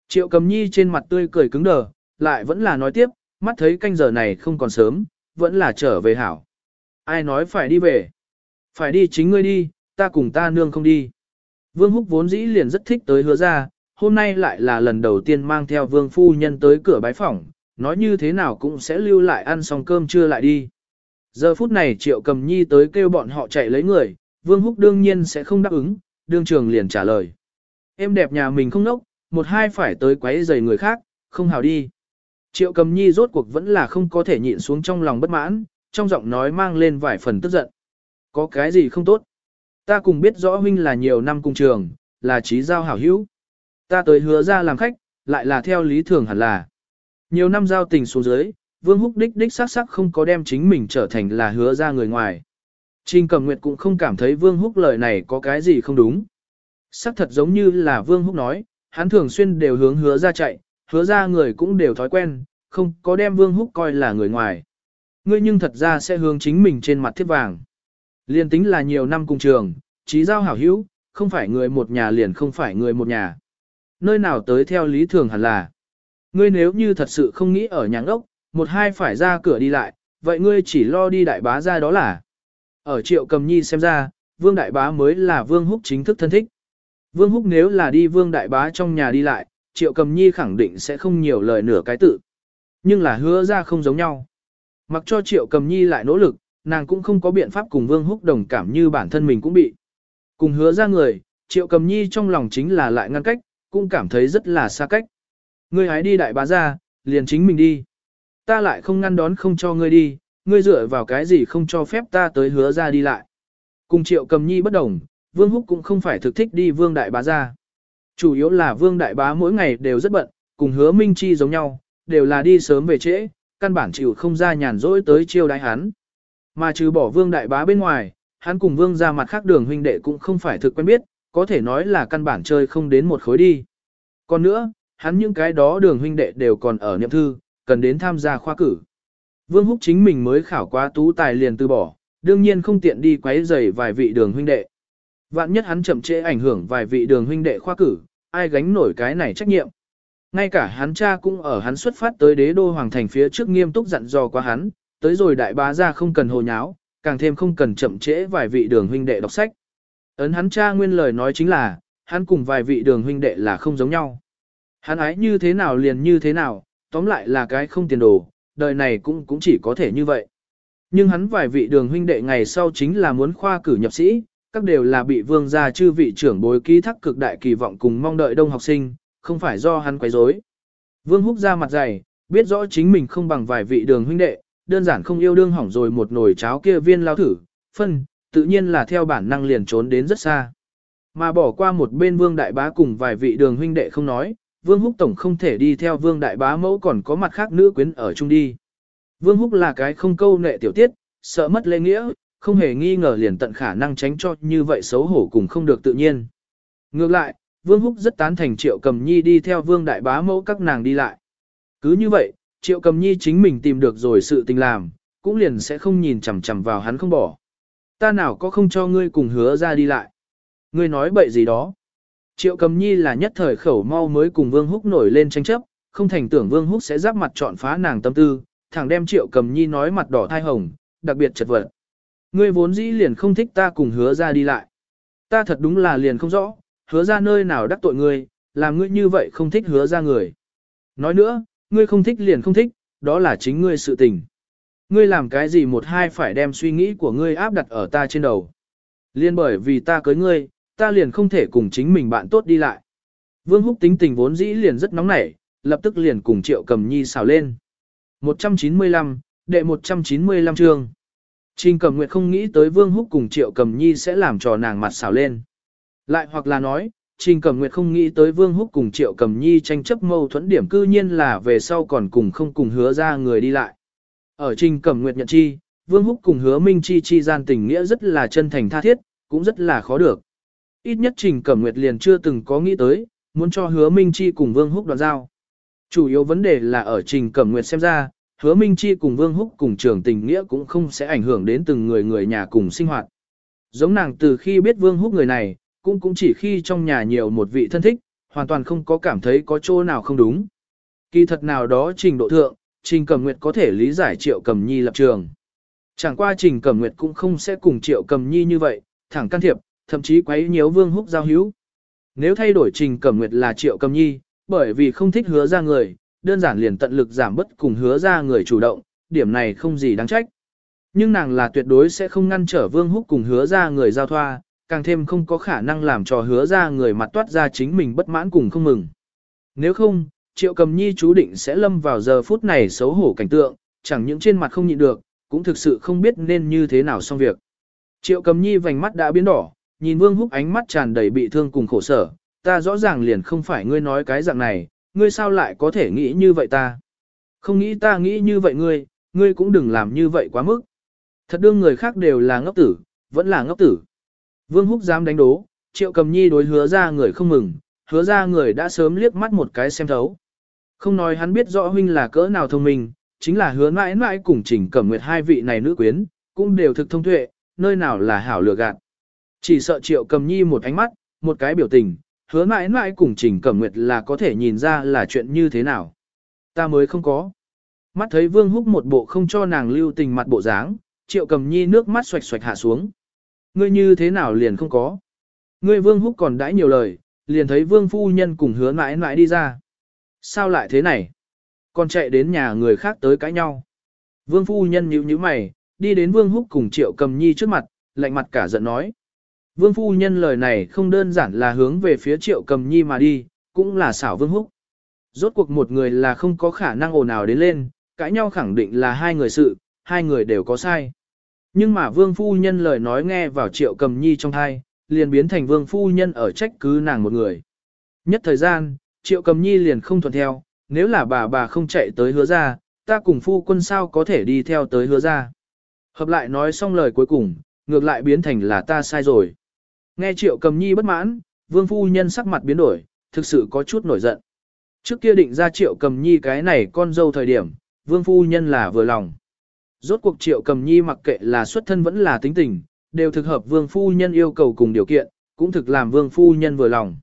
Triệu Cầm Nhi trên mặt tươi cười cứng đờ, lại vẫn là nói tiếp, mắt thấy canh giờ này không còn sớm, vẫn là trở về hảo. Ai nói phải đi về? Phải đi chính ngươi đi, ta cùng ta nương không đi. Vương Húc vốn dĩ liền rất thích tới hứa ra, hôm nay lại là lần đầu tiên mang theo vương phu nhân tới cửa bái phỏng, nói như thế nào cũng sẽ lưu lại ăn xong cơm trưa lại đi. Giờ phút này triệu cầm nhi tới kêu bọn họ chạy lấy người, vương húc đương nhiên sẽ không đáp ứng, đương trường liền trả lời. Em đẹp nhà mình không nốc, một hai phải tới quấy giày người khác, không hào đi. Triệu cầm nhi rốt cuộc vẫn là không có thể nhịn xuống trong lòng bất mãn, trong giọng nói mang lên vài phần tức giận. Có cái gì không tốt? Ta cùng biết rõ huynh là nhiều năm cùng trường, là trí giao hảo hữu. Ta tới hứa ra làm khách, lại là theo lý thường hẳn là. Nhiều năm giao tình xuống dưới, Vương Húc đích đích sắc sắc không có đem chính mình trở thành là hứa ra người ngoài. Trình Cẩm Nguyệt cũng không cảm thấy Vương Húc lời này có cái gì không đúng. Sắc thật giống như là Vương Húc nói, hắn thường xuyên đều hướng hứa ra chạy, hứa ra người cũng đều thói quen, không có đem Vương Húc coi là người ngoài. Ngươi nhưng thật ra sẽ hướng chính mình trên mặt thiết vàng. Liên tính là nhiều năm cùng trường, trí giao hảo hữu, không phải người một nhà liền không phải người một nhà. Nơi nào tới theo lý thường hẳn là. Ngươi nếu như thật sự không nghĩ ở nhà ốc, một hai phải ra cửa đi lại, vậy ngươi chỉ lo đi đại bá ra đó là. Ở triệu cầm nhi xem ra, vương đại bá mới là vương húc chính thức thân thích. Vương húc nếu là đi vương đại bá trong nhà đi lại, triệu cầm nhi khẳng định sẽ không nhiều lời nửa cái tự. Nhưng là hứa ra không giống nhau. Mặc cho triệu cầm nhi lại nỗ lực, nàng cũng không có biện pháp cùng vương húc đồng cảm như bản thân mình cũng bị. Cùng hứa ra người, triệu cầm nhi trong lòng chính là lại ngăn cách, cũng cảm thấy rất là xa cách. Ngươi hãy đi đại bá ra, liền chính mình đi. Ta lại không ngăn đón không cho ngươi đi, ngươi dựa vào cái gì không cho phép ta tới hứa ra đi lại. Cùng triệu cầm nhi bất đồng, vương húc cũng không phải thực thích đi vương đại bá ra. Chủ yếu là vương đại bá mỗi ngày đều rất bận, cùng hứa minh chi giống nhau, đều là đi sớm về trễ, căn bản chịu không ra nhàn rỗi tới chiêu đái hắn. Mà trừ bỏ vương đại bá bên ngoài, hắn cùng vương ra mặt khác đường huynh đệ cũng không phải thực quen biết, có thể nói là căn bản chơi không đến một khối đi. Còn nữa, hắn những cái đó đường huynh đệ đều còn ở niệm thư, cần đến tham gia khoa cử. Vương Húc chính mình mới khảo qua tú tài liền từ bỏ, đương nhiên không tiện đi quấy rầy vài vị đường huynh đệ. Vạn nhất hắn chậm trễ ảnh hưởng vài vị đường huynh đệ khoa cử, ai gánh nổi cái này trách nhiệm. Ngay cả hắn cha cũng ở hắn xuất phát tới đế đô hoàng thành phía trước nghiêm túc dặn dò qua hắn, tới rồi đại bá ra không cần hồ nháo, càng thêm không cần chậm trễ vài vị đường huynh đệ đọc sách. Ấn hắn cha nguyên lời nói chính là, hắn cùng vài vị đường huynh đệ là không giống nhau. Hắn ái như thế nào liền như thế nào, tóm lại là cái không tiền đồ, đời này cũng cũng chỉ có thể như vậy. Nhưng hắn vài vị đường huynh đệ ngày sau chính là muốn khoa cử nhập sĩ, các đều là bị vương gia chư vị trưởng bối ký thác cực đại kỳ vọng cùng mong đợi đông học sinh, không phải do hắn quấy rối. Vương húc ra mặt dày, biết rõ chính mình không bằng vài vị đường huynh đệ, đơn giản không yêu đương hỏng rồi một nồi cháo kia viên lao thử, phân, tự nhiên là theo bản năng liền trốn đến rất xa. Mà bỏ qua một bên vương đại bá cùng vài vị đường huynh đệ không nói, vương húc tổng không thể đi theo vương đại bá mẫu còn có mặt khác nữ quyến ở chung đi. Vương húc là cái không câu nệ tiểu tiết, sợ mất lễ nghĩa, không hề nghi ngờ liền tận khả năng tránh cho như vậy xấu hổ cùng không được tự nhiên. Ngược lại, vương húc rất tán thành triệu cầm nhi đi theo vương đại bá mẫu các nàng đi lại. Cứ như vậy, triệu cầm nhi chính mình tìm được rồi sự tình làm, cũng liền sẽ không nhìn chằm chằm vào hắn không bỏ. Ta nào có không cho ngươi cùng hứa ra đi lại. Ngươi nói bậy gì đó. Triệu cầm nhi là nhất thời khẩu mau mới cùng Vương Húc nổi lên tranh chấp, không thành tưởng Vương Húc sẽ giáp mặt chọn phá nàng tâm tư, thẳng đem triệu cầm nhi nói mặt đỏ thai hồng, đặc biệt chật vật. Ngươi vốn dĩ liền không thích ta cùng hứa ra đi lại. Ta thật đúng là liền không rõ, hứa ra nơi nào đắc tội ngươi, làm ngươi như vậy không thích hứa ra người. Nói nữa, ngươi không thích liền không thích, đó là chính ngươi sự tình. Ngươi làm cái gì một hai phải đem suy nghĩ của ngươi áp đặt ở ta trên đầu. Liên bởi vì ta cưới ngươi, ta liền không thể cùng chính mình bạn tốt đi lại. Vương Húc tính tình vốn dĩ liền rất nóng nảy, lập tức liền cùng Triệu Cầm Nhi xào lên. 195, đệ 195 chương. Trình Cầm Nguyệt không nghĩ tới Vương Húc cùng Triệu Cầm Nhi sẽ làm trò nàng mặt xào lên. Lại hoặc là nói, Trình Cầm Nguyệt không nghĩ tới Vương Húc cùng Triệu Cầm Nhi tranh chấp mâu thuẫn điểm cư nhiên là về sau còn cùng không cùng hứa ra người đi lại. Ở Trình Cầm Nguyệt nhận chi, Vương Húc cùng hứa Minh Chi chi gian tình nghĩa rất là chân thành tha thiết, cũng rất là khó được. Ít nhất Trình Cẩm Nguyệt liền chưa từng có nghĩ tới, muốn cho hứa Minh Chi cùng Vương Húc đoàn giao. Chủ yếu vấn đề là ở Trình Cẩm Nguyệt xem ra, hứa Minh Chi cùng Vương Húc cùng trường tình nghĩa cũng không sẽ ảnh hưởng đến từng người người nhà cùng sinh hoạt. Giống nàng từ khi biết Vương Húc người này, cũng cũng chỉ khi trong nhà nhiều một vị thân thích, hoàn toàn không có cảm thấy có chỗ nào không đúng. Kỳ thật nào đó trình độ thượng, Trình Cẩm Nguyệt có thể lý giải Triệu Cẩm Nhi lập trường. Chẳng qua Trình Cẩm Nguyệt cũng không sẽ cùng Triệu Cẩm Nhi như vậy, thẳng can thiệp, thậm chí quấy nhiễu Vương Húc giao hữu. Nếu thay đổi Trình Cẩm Nguyệt là Triệu Cẩm Nhi, bởi vì không thích hứa ra người, đơn giản liền tận lực giảm bất cùng hứa ra người chủ động, điểm này không gì đáng trách. Nhưng nàng là tuyệt đối sẽ không ngăn trở Vương Húc cùng hứa ra người giao thoa, càng thêm không có khả năng làm cho hứa ra người mặt toát ra chính mình bất mãn cùng không mừng. Nếu không, Triệu Cầm Nhi chú định sẽ lâm vào giờ phút này xấu hổ cảnh tượng, chẳng những trên mặt không nhịn được, cũng thực sự không biết nên như thế nào xong việc. Triệu Cầm Nhi vành mắt đã biến đỏ, nhìn Vương Húc ánh mắt tràn đầy bị thương cùng khổ sở, ta rõ ràng liền không phải ngươi nói cái dạng này, ngươi sao lại có thể nghĩ như vậy ta? Không nghĩ ta nghĩ như vậy ngươi, ngươi cũng đừng làm như vậy quá mức. Thật đương người khác đều là ngốc tử, vẫn là ngốc tử. Vương Húc dám đánh đố, Triệu Cầm Nhi đối hứa ra người không mừng, hứa ra người đã sớm liếc mắt một cái xem thấu. Không nói hắn biết rõ huynh là cỡ nào thông minh, chính là hứa mãi mãi cùng trình cẩm nguyệt hai vị này nữ quyến, cũng đều thực thông tuệ, nơi nào là hảo lừa gạt. Chỉ sợ triệu cầm nhi một ánh mắt, một cái biểu tình, hứa mãi mãi cùng trình cẩm nguyệt là có thể nhìn ra là chuyện như thế nào. Ta mới không có. Mắt thấy vương húc một bộ không cho nàng lưu tình mặt bộ dáng, triệu cầm nhi nước mắt xoạch xoạch hạ xuống. Ngươi như thế nào liền không có. Ngươi vương húc còn đãi nhiều lời, liền thấy vương phu nhân cùng hứa mãi mãi đi ra. Sao lại thế này? Còn chạy đến nhà người khác tới cãi nhau. Vương phu nhân nhíu nhíu mày, đi đến Vương Húc cùng Triệu Cầm Nhi trước mặt, lạnh mặt cả giận nói. Vương phu nhân lời này không đơn giản là hướng về phía Triệu Cầm Nhi mà đi, cũng là xảo Vương Húc. Rốt cuộc một người là không có khả năng ồn ào đến lên, cãi nhau khẳng định là hai người sự, hai người đều có sai. Nhưng mà Vương phu nhân lời nói nghe vào Triệu Cầm Nhi trong thai, liền biến thành Vương phu nhân ở trách cứ nàng một người. Nhất thời gian, Triệu Cầm Nhi liền không thuận theo, nếu là bà bà không chạy tới hứa ra, ta cùng phu quân sao có thể đi theo tới hứa ra. Hợp lại nói xong lời cuối cùng, ngược lại biến thành là ta sai rồi. Nghe Triệu Cầm Nhi bất mãn, Vương phu nhân sắc mặt biến đổi, thực sự có chút nổi giận. Trước kia định ra Triệu Cầm Nhi cái này con dâu thời điểm, Vương phu nhân là vừa lòng. Rốt cuộc Triệu Cầm Nhi mặc kệ là xuất thân vẫn là tính tình, đều thực hợp Vương phu nhân yêu cầu cùng điều kiện, cũng thực làm Vương phu nhân vừa lòng.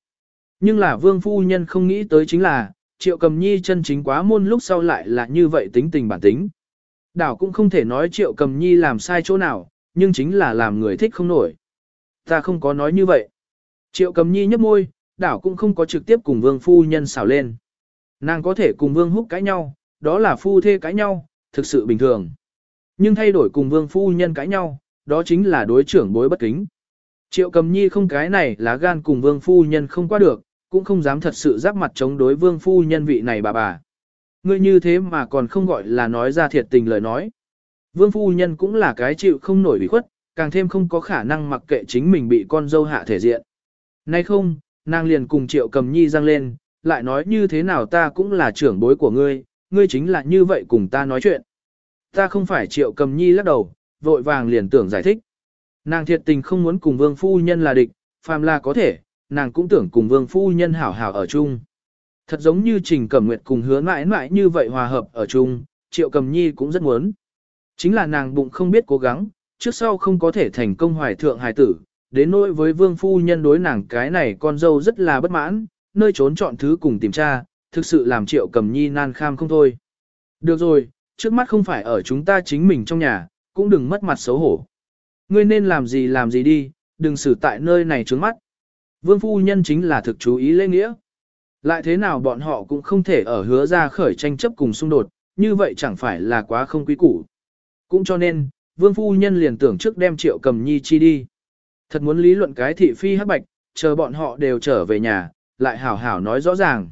Nhưng là vương phu nhân không nghĩ tới chính là, triệu cầm nhi chân chính quá môn lúc sau lại là như vậy tính tình bản tính. Đảo cũng không thể nói triệu cầm nhi làm sai chỗ nào, nhưng chính là làm người thích không nổi. Ta không có nói như vậy. Triệu cầm nhi nhấp môi, đảo cũng không có trực tiếp cùng vương phu nhân xảo lên. Nàng có thể cùng vương húc cãi nhau, đó là phu thê cãi nhau, thực sự bình thường. Nhưng thay đổi cùng vương phu nhân cãi nhau, đó chính là đối trưởng bối bất kính. Triệu cầm nhi không cái này lá gan cùng vương phu nhân không qua được, cũng không dám thật sự giáp mặt chống đối vương phu nhân vị này bà bà. Ngươi như thế mà còn không gọi là nói ra thiệt tình lời nói. Vương phu nhân cũng là cái chịu không nổi bị khuất, càng thêm không có khả năng mặc kệ chính mình bị con dâu hạ thể diện. Nay không, nàng liền cùng triệu cầm nhi răng lên, lại nói như thế nào ta cũng là trưởng bối của ngươi, ngươi chính là như vậy cùng ta nói chuyện. Ta không phải triệu cầm nhi lắc đầu, vội vàng liền tưởng giải thích. Nàng thiệt tình không muốn cùng vương phu nhân là địch, phàm là có thể, nàng cũng tưởng cùng vương phu nhân hảo hảo ở chung. Thật giống như Trình Cẩm Nguyệt cùng hứa mãi mãi như vậy hòa hợp ở chung, Triệu Cầm Nhi cũng rất muốn. Chính là nàng bụng không biết cố gắng, trước sau không có thể thành công hoài thượng hài tử, đến nỗi với vương phu nhân đối nàng cái này con dâu rất là bất mãn, nơi trốn chọn thứ cùng tìm tra, thực sự làm Triệu Cầm Nhi nan kham không thôi. Được rồi, trước mắt không phải ở chúng ta chính mình trong nhà, cũng đừng mất mặt xấu hổ. Ngươi nên làm gì làm gì đi, đừng xử tại nơi này trướng mắt. Vương phu nhân chính là thực chú ý lễ nghĩa. Lại thế nào bọn họ cũng không thể ở hứa ra khởi tranh chấp cùng xung đột, như vậy chẳng phải là quá không quý củ. Cũng cho nên, vương phu nhân liền tưởng trước đem triệu cầm nhi chi đi. Thật muốn lý luận cái thị phi hắc bạch, chờ bọn họ đều trở về nhà, lại hảo hảo nói rõ ràng.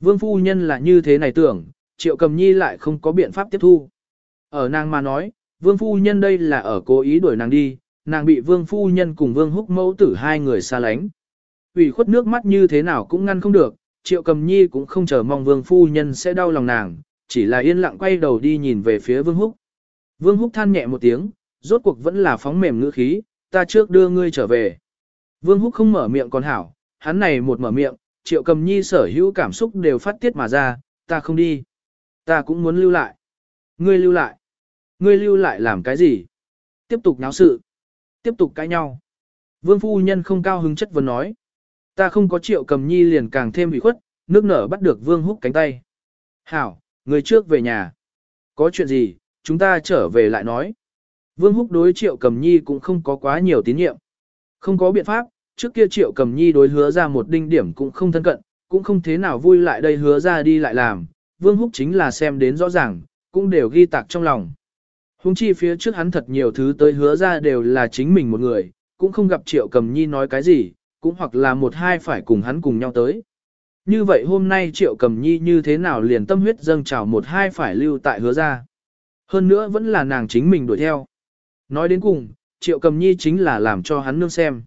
Vương phu nhân là như thế này tưởng, triệu cầm nhi lại không có biện pháp tiếp thu. Ở nàng mà nói, vương phu nhân đây là ở cố ý đuổi nàng đi, nàng bị vương phu nhân cùng vương húc mẫu tử hai người xa lánh ủy khuất nước mắt như thế nào cũng ngăn không được, triệu cầm nhi cũng không chờ mong vương phu nhân sẽ đau lòng nàng, chỉ là yên lặng quay đầu đi nhìn về phía vương húc. Vương húc than nhẹ một tiếng, rốt cuộc vẫn là phóng mềm ngữ khí, ta trước đưa ngươi trở về. Vương húc không mở miệng còn hảo, hắn này một mở miệng, triệu cầm nhi sở hữu cảm xúc đều phát tiết mà ra, ta không đi. Ta cũng muốn lưu lại. Ngươi lưu lại. Ngươi lưu lại làm cái gì? Tiếp tục náo sự. Tiếp tục cãi nhau. Vương phu nhân không cao hứng chất vấn nói. Ta không có triệu cầm nhi liền càng thêm bị khuất, nước nở bắt được vương húc cánh tay. Hảo, người trước về nhà. Có chuyện gì, chúng ta trở về lại nói. Vương Húc đối Triệu Cầm Nhi cũng không có quá nhiều tín nhiệm. Không có biện pháp, trước kia Triệu Cầm Nhi đối hứa ra một đinh điểm cũng không thân cận, cũng không thế nào vui lại đây hứa ra đi lại làm. Vương Húc chính là xem đến rõ ràng, cũng đều ghi tạc trong lòng. Hùng chi phía trước hắn thật nhiều thứ tới hứa ra đều là chính mình một người, cũng không gặp Triệu Cầm Nhi nói cái gì, cũng hoặc là một hai phải cùng hắn cùng nhau tới. Như vậy hôm nay Triệu Cầm Nhi như thế nào liền tâm huyết dâng trào một hai phải lưu tại hứa ra. Hơn nữa vẫn là nàng chính mình đuổi theo. Nói đến cùng, Triệu Cầm Nhi chính là làm cho hắn nương xem.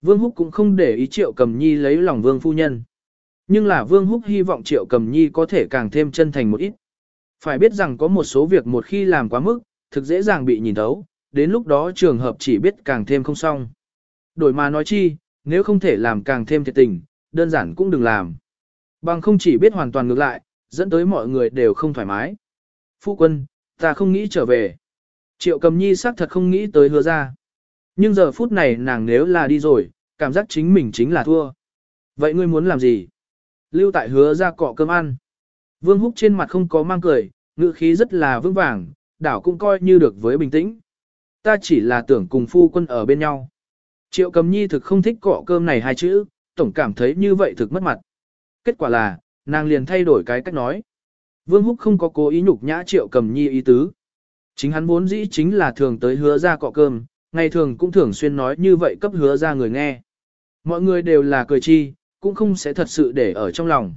Vương Húc cũng không để ý Triệu Cầm Nhi lấy lòng Vương Phu Nhân. Nhưng là Vương Húc hy vọng Triệu Cầm Nhi có thể càng thêm chân thành một ít. Phải biết rằng có một số việc một khi làm quá mức, thực dễ dàng bị nhìn thấu, đến lúc đó trường hợp chỉ biết càng thêm không xong. Đổi mà nói chi, nếu không thể làm càng thêm thiệt tình, đơn giản cũng đừng làm. Bằng không chỉ biết hoàn toàn ngược lại, dẫn tới mọi người đều không thoải mái. Phu quân, ta không nghĩ trở về. Triệu cầm nhi xác thật không nghĩ tới hứa ra. Nhưng giờ phút này nàng nếu là đi rồi, cảm giác chính mình chính là thua. Vậy ngươi muốn làm gì? Lưu tại hứa ra cọ cơm ăn. Vương Húc trên mặt không có mang cười, ngữ khí rất là vững vàng, đảo cũng coi như được với bình tĩnh. Ta chỉ là tưởng cùng phu quân ở bên nhau. Triệu cầm nhi thực không thích cọ cơm này hai chữ, tổng cảm thấy như vậy thực mất mặt. Kết quả là, nàng liền thay đổi cái cách nói. Vương Húc không có cố ý nhục nhã triệu cầm nhi ý tứ. Chính hắn vốn dĩ chính là thường tới hứa ra cọ cơm, ngày thường cũng thường xuyên nói như vậy cấp hứa ra người nghe. Mọi người đều là cười chi, cũng không sẽ thật sự để ở trong lòng.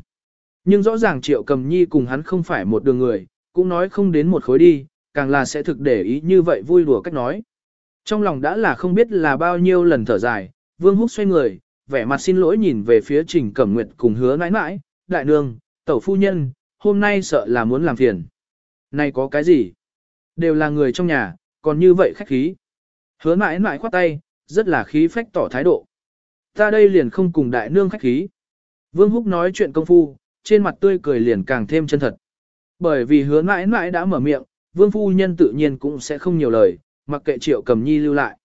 Nhưng rõ ràng triệu cầm nhi cùng hắn không phải một đường người, cũng nói không đến một khối đi, càng là sẽ thực để ý như vậy vui đùa cách nói. Trong lòng đã là không biết là bao nhiêu lần thở dài, Vương Húc xoay người, vẻ mặt xin lỗi nhìn về phía Trình Cẩm Nguyệt cùng hứa nãi nãi, đại nương, tẩu phu nhân, hôm nay sợ là muốn làm phiền. Này có cái gì? Đều là người trong nhà, còn như vậy khách khí. Hứa mãi mãi khoát tay, rất là khí phách tỏ thái độ. Ta đây liền không cùng đại nương khách khí. Vương Húc nói chuyện công phu, trên mặt tươi cười liền càng thêm chân thật. Bởi vì hứa mãi mãi đã mở miệng, vương phu nhân tự nhiên cũng sẽ không nhiều lời, mặc kệ triệu cầm nhi lưu lại.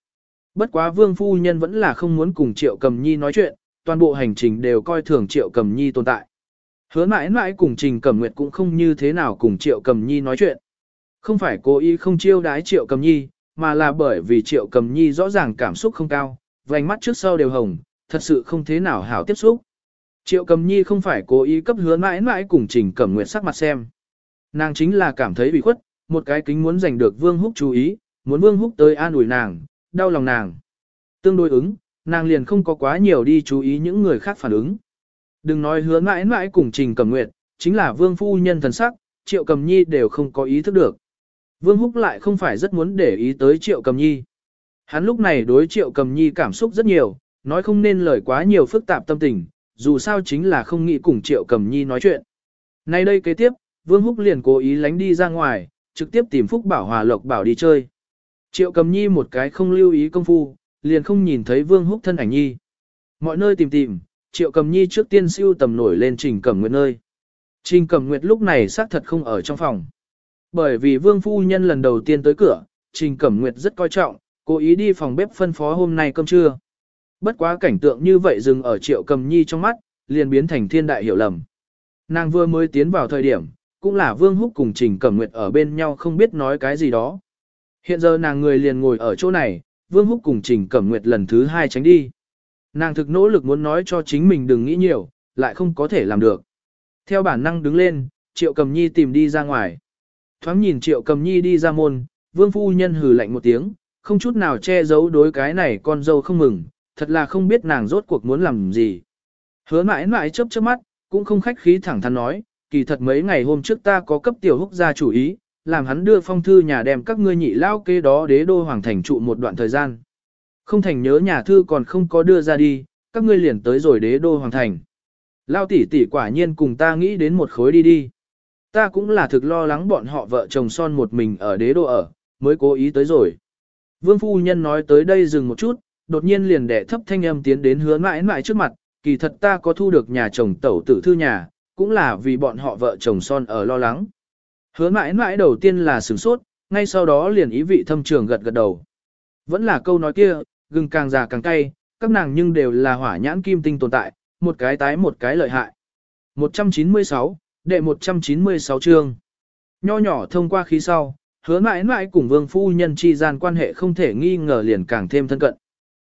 Bất quá vương phu nhân vẫn là không muốn cùng triệu cầm nhi nói chuyện, toàn bộ hành trình đều coi thường triệu cầm nhi tồn tại. Hứa mãi mãi cùng trình cẩm nguyệt cũng không như thế nào cùng triệu cầm nhi nói chuyện. Không phải cố ý không chiêu đái triệu cầm nhi, mà là bởi vì triệu cầm nhi rõ ràng cảm xúc không cao, vành mắt trước sau đều hồng, thật sự không thế nào hảo tiếp xúc. Triệu cầm nhi không phải cố ý cấp hứa mãi mãi cùng trình cẩm nguyệt sắc mặt xem. Nàng chính là cảm thấy bị khuất, một cái kính muốn giành được Vương Húc chú ý, muốn Vương Húc tới an ủi nàng, đau lòng nàng. Tương đối ứng, nàng liền không có quá nhiều đi chú ý những người khác phản ứng. Đừng nói hứa mãi mãi cùng Trình Cẩm Nguyệt, chính là Vương Phu Nhân thần sắc, Triệu Cầm Nhi đều không có ý thức được. Vương Húc lại không phải rất muốn để ý tới Triệu Cầm Nhi. Hắn lúc này đối Triệu Cầm Nhi cảm xúc rất nhiều, nói không nên lời quá nhiều phức tạp tâm tình, dù sao chính là không nghĩ cùng Triệu Cầm Nhi nói chuyện. Nay đây kế tiếp, Vương Húc liền cố ý lánh đi ra ngoài, trực tiếp tìm Phúc Bảo Hòa Lộc Bảo đi chơi. Triệu cầm nhi một cái không lưu ý công phu, liền không nhìn thấy Vương Húc thân ảnh nhi. Mọi nơi tìm tìm, Triệu cầm nhi trước tiên siêu tầm nổi lên Trình Cẩm Nguyệt nơi. Trình Cẩm Nguyệt lúc này xác thật không ở trong phòng. Bởi vì Vương Phu Nhân lần đầu tiên tới cửa, Trình Cẩm Nguyệt rất coi trọng, cố ý đi phòng bếp phân phó hôm nay cơm trưa. Bất quá cảnh tượng như vậy dừng ở Triệu cầm nhi trong mắt, liền biến thành thiên đại hiểu lầm. Nàng vừa mới tiến vào thời điểm, cũng là Vương Húc cùng Trình Cẩm Nguyệt ở bên nhau không biết nói cái gì đó. Hiện giờ nàng người liền ngồi ở chỗ này, Vương Húc cùng Trình Cẩm Nguyệt lần thứ hai tránh đi. Nàng thực nỗ lực muốn nói cho chính mình đừng nghĩ nhiều, lại không có thể làm được. Theo bản năng đứng lên, Triệu Cầm Nhi tìm đi ra ngoài. Thoáng nhìn Triệu Cầm Nhi đi ra môn, Vương Phu Nhân hừ lạnh một tiếng, không chút nào che giấu đối cái này con dâu không mừng, thật là không biết nàng rốt cuộc muốn làm gì. Hứa mãi mãi chớp chớp mắt, cũng không khách khí thẳng thắn nói, kỳ thật mấy ngày hôm trước ta có cấp tiểu húc ra chủ ý, làm hắn đưa phong thư nhà đem các ngươi nhị lao kê đó đế đô hoàng thành trụ một đoạn thời gian. Không thành nhớ nhà thư còn không có đưa ra đi, các ngươi liền tới rồi đế đô hoàng thành. Lao tỷ tỷ quả nhiên cùng ta nghĩ đến một khối đi đi. Ta cũng là thực lo lắng bọn họ vợ chồng son một mình ở đế đô ở, mới cố ý tới rồi. Vương phu nhân nói tới đây dừng một chút, đột nhiên liền đẻ thấp thanh âm tiến đến hứa mãi mãi trước mặt, kỳ thật ta có thu được nhà chồng tẩu tử thư nhà, cũng là vì bọn họ vợ chồng son ở lo lắng. Hứa mãi mãi đầu tiên là sửng sốt, ngay sau đó liền ý vị thâm trường gật gật đầu. Vẫn là câu nói kia, gừng càng già càng cay, các nàng nhưng đều là hỏa nhãn kim tinh tồn tại, một cái tái một cái lợi hại. 196, đệ 196 chương. Nho nhỏ thông qua khí sau, hứa mãi mãi cùng vương phu nhân chi gian quan hệ không thể nghi ngờ liền càng thêm thân cận.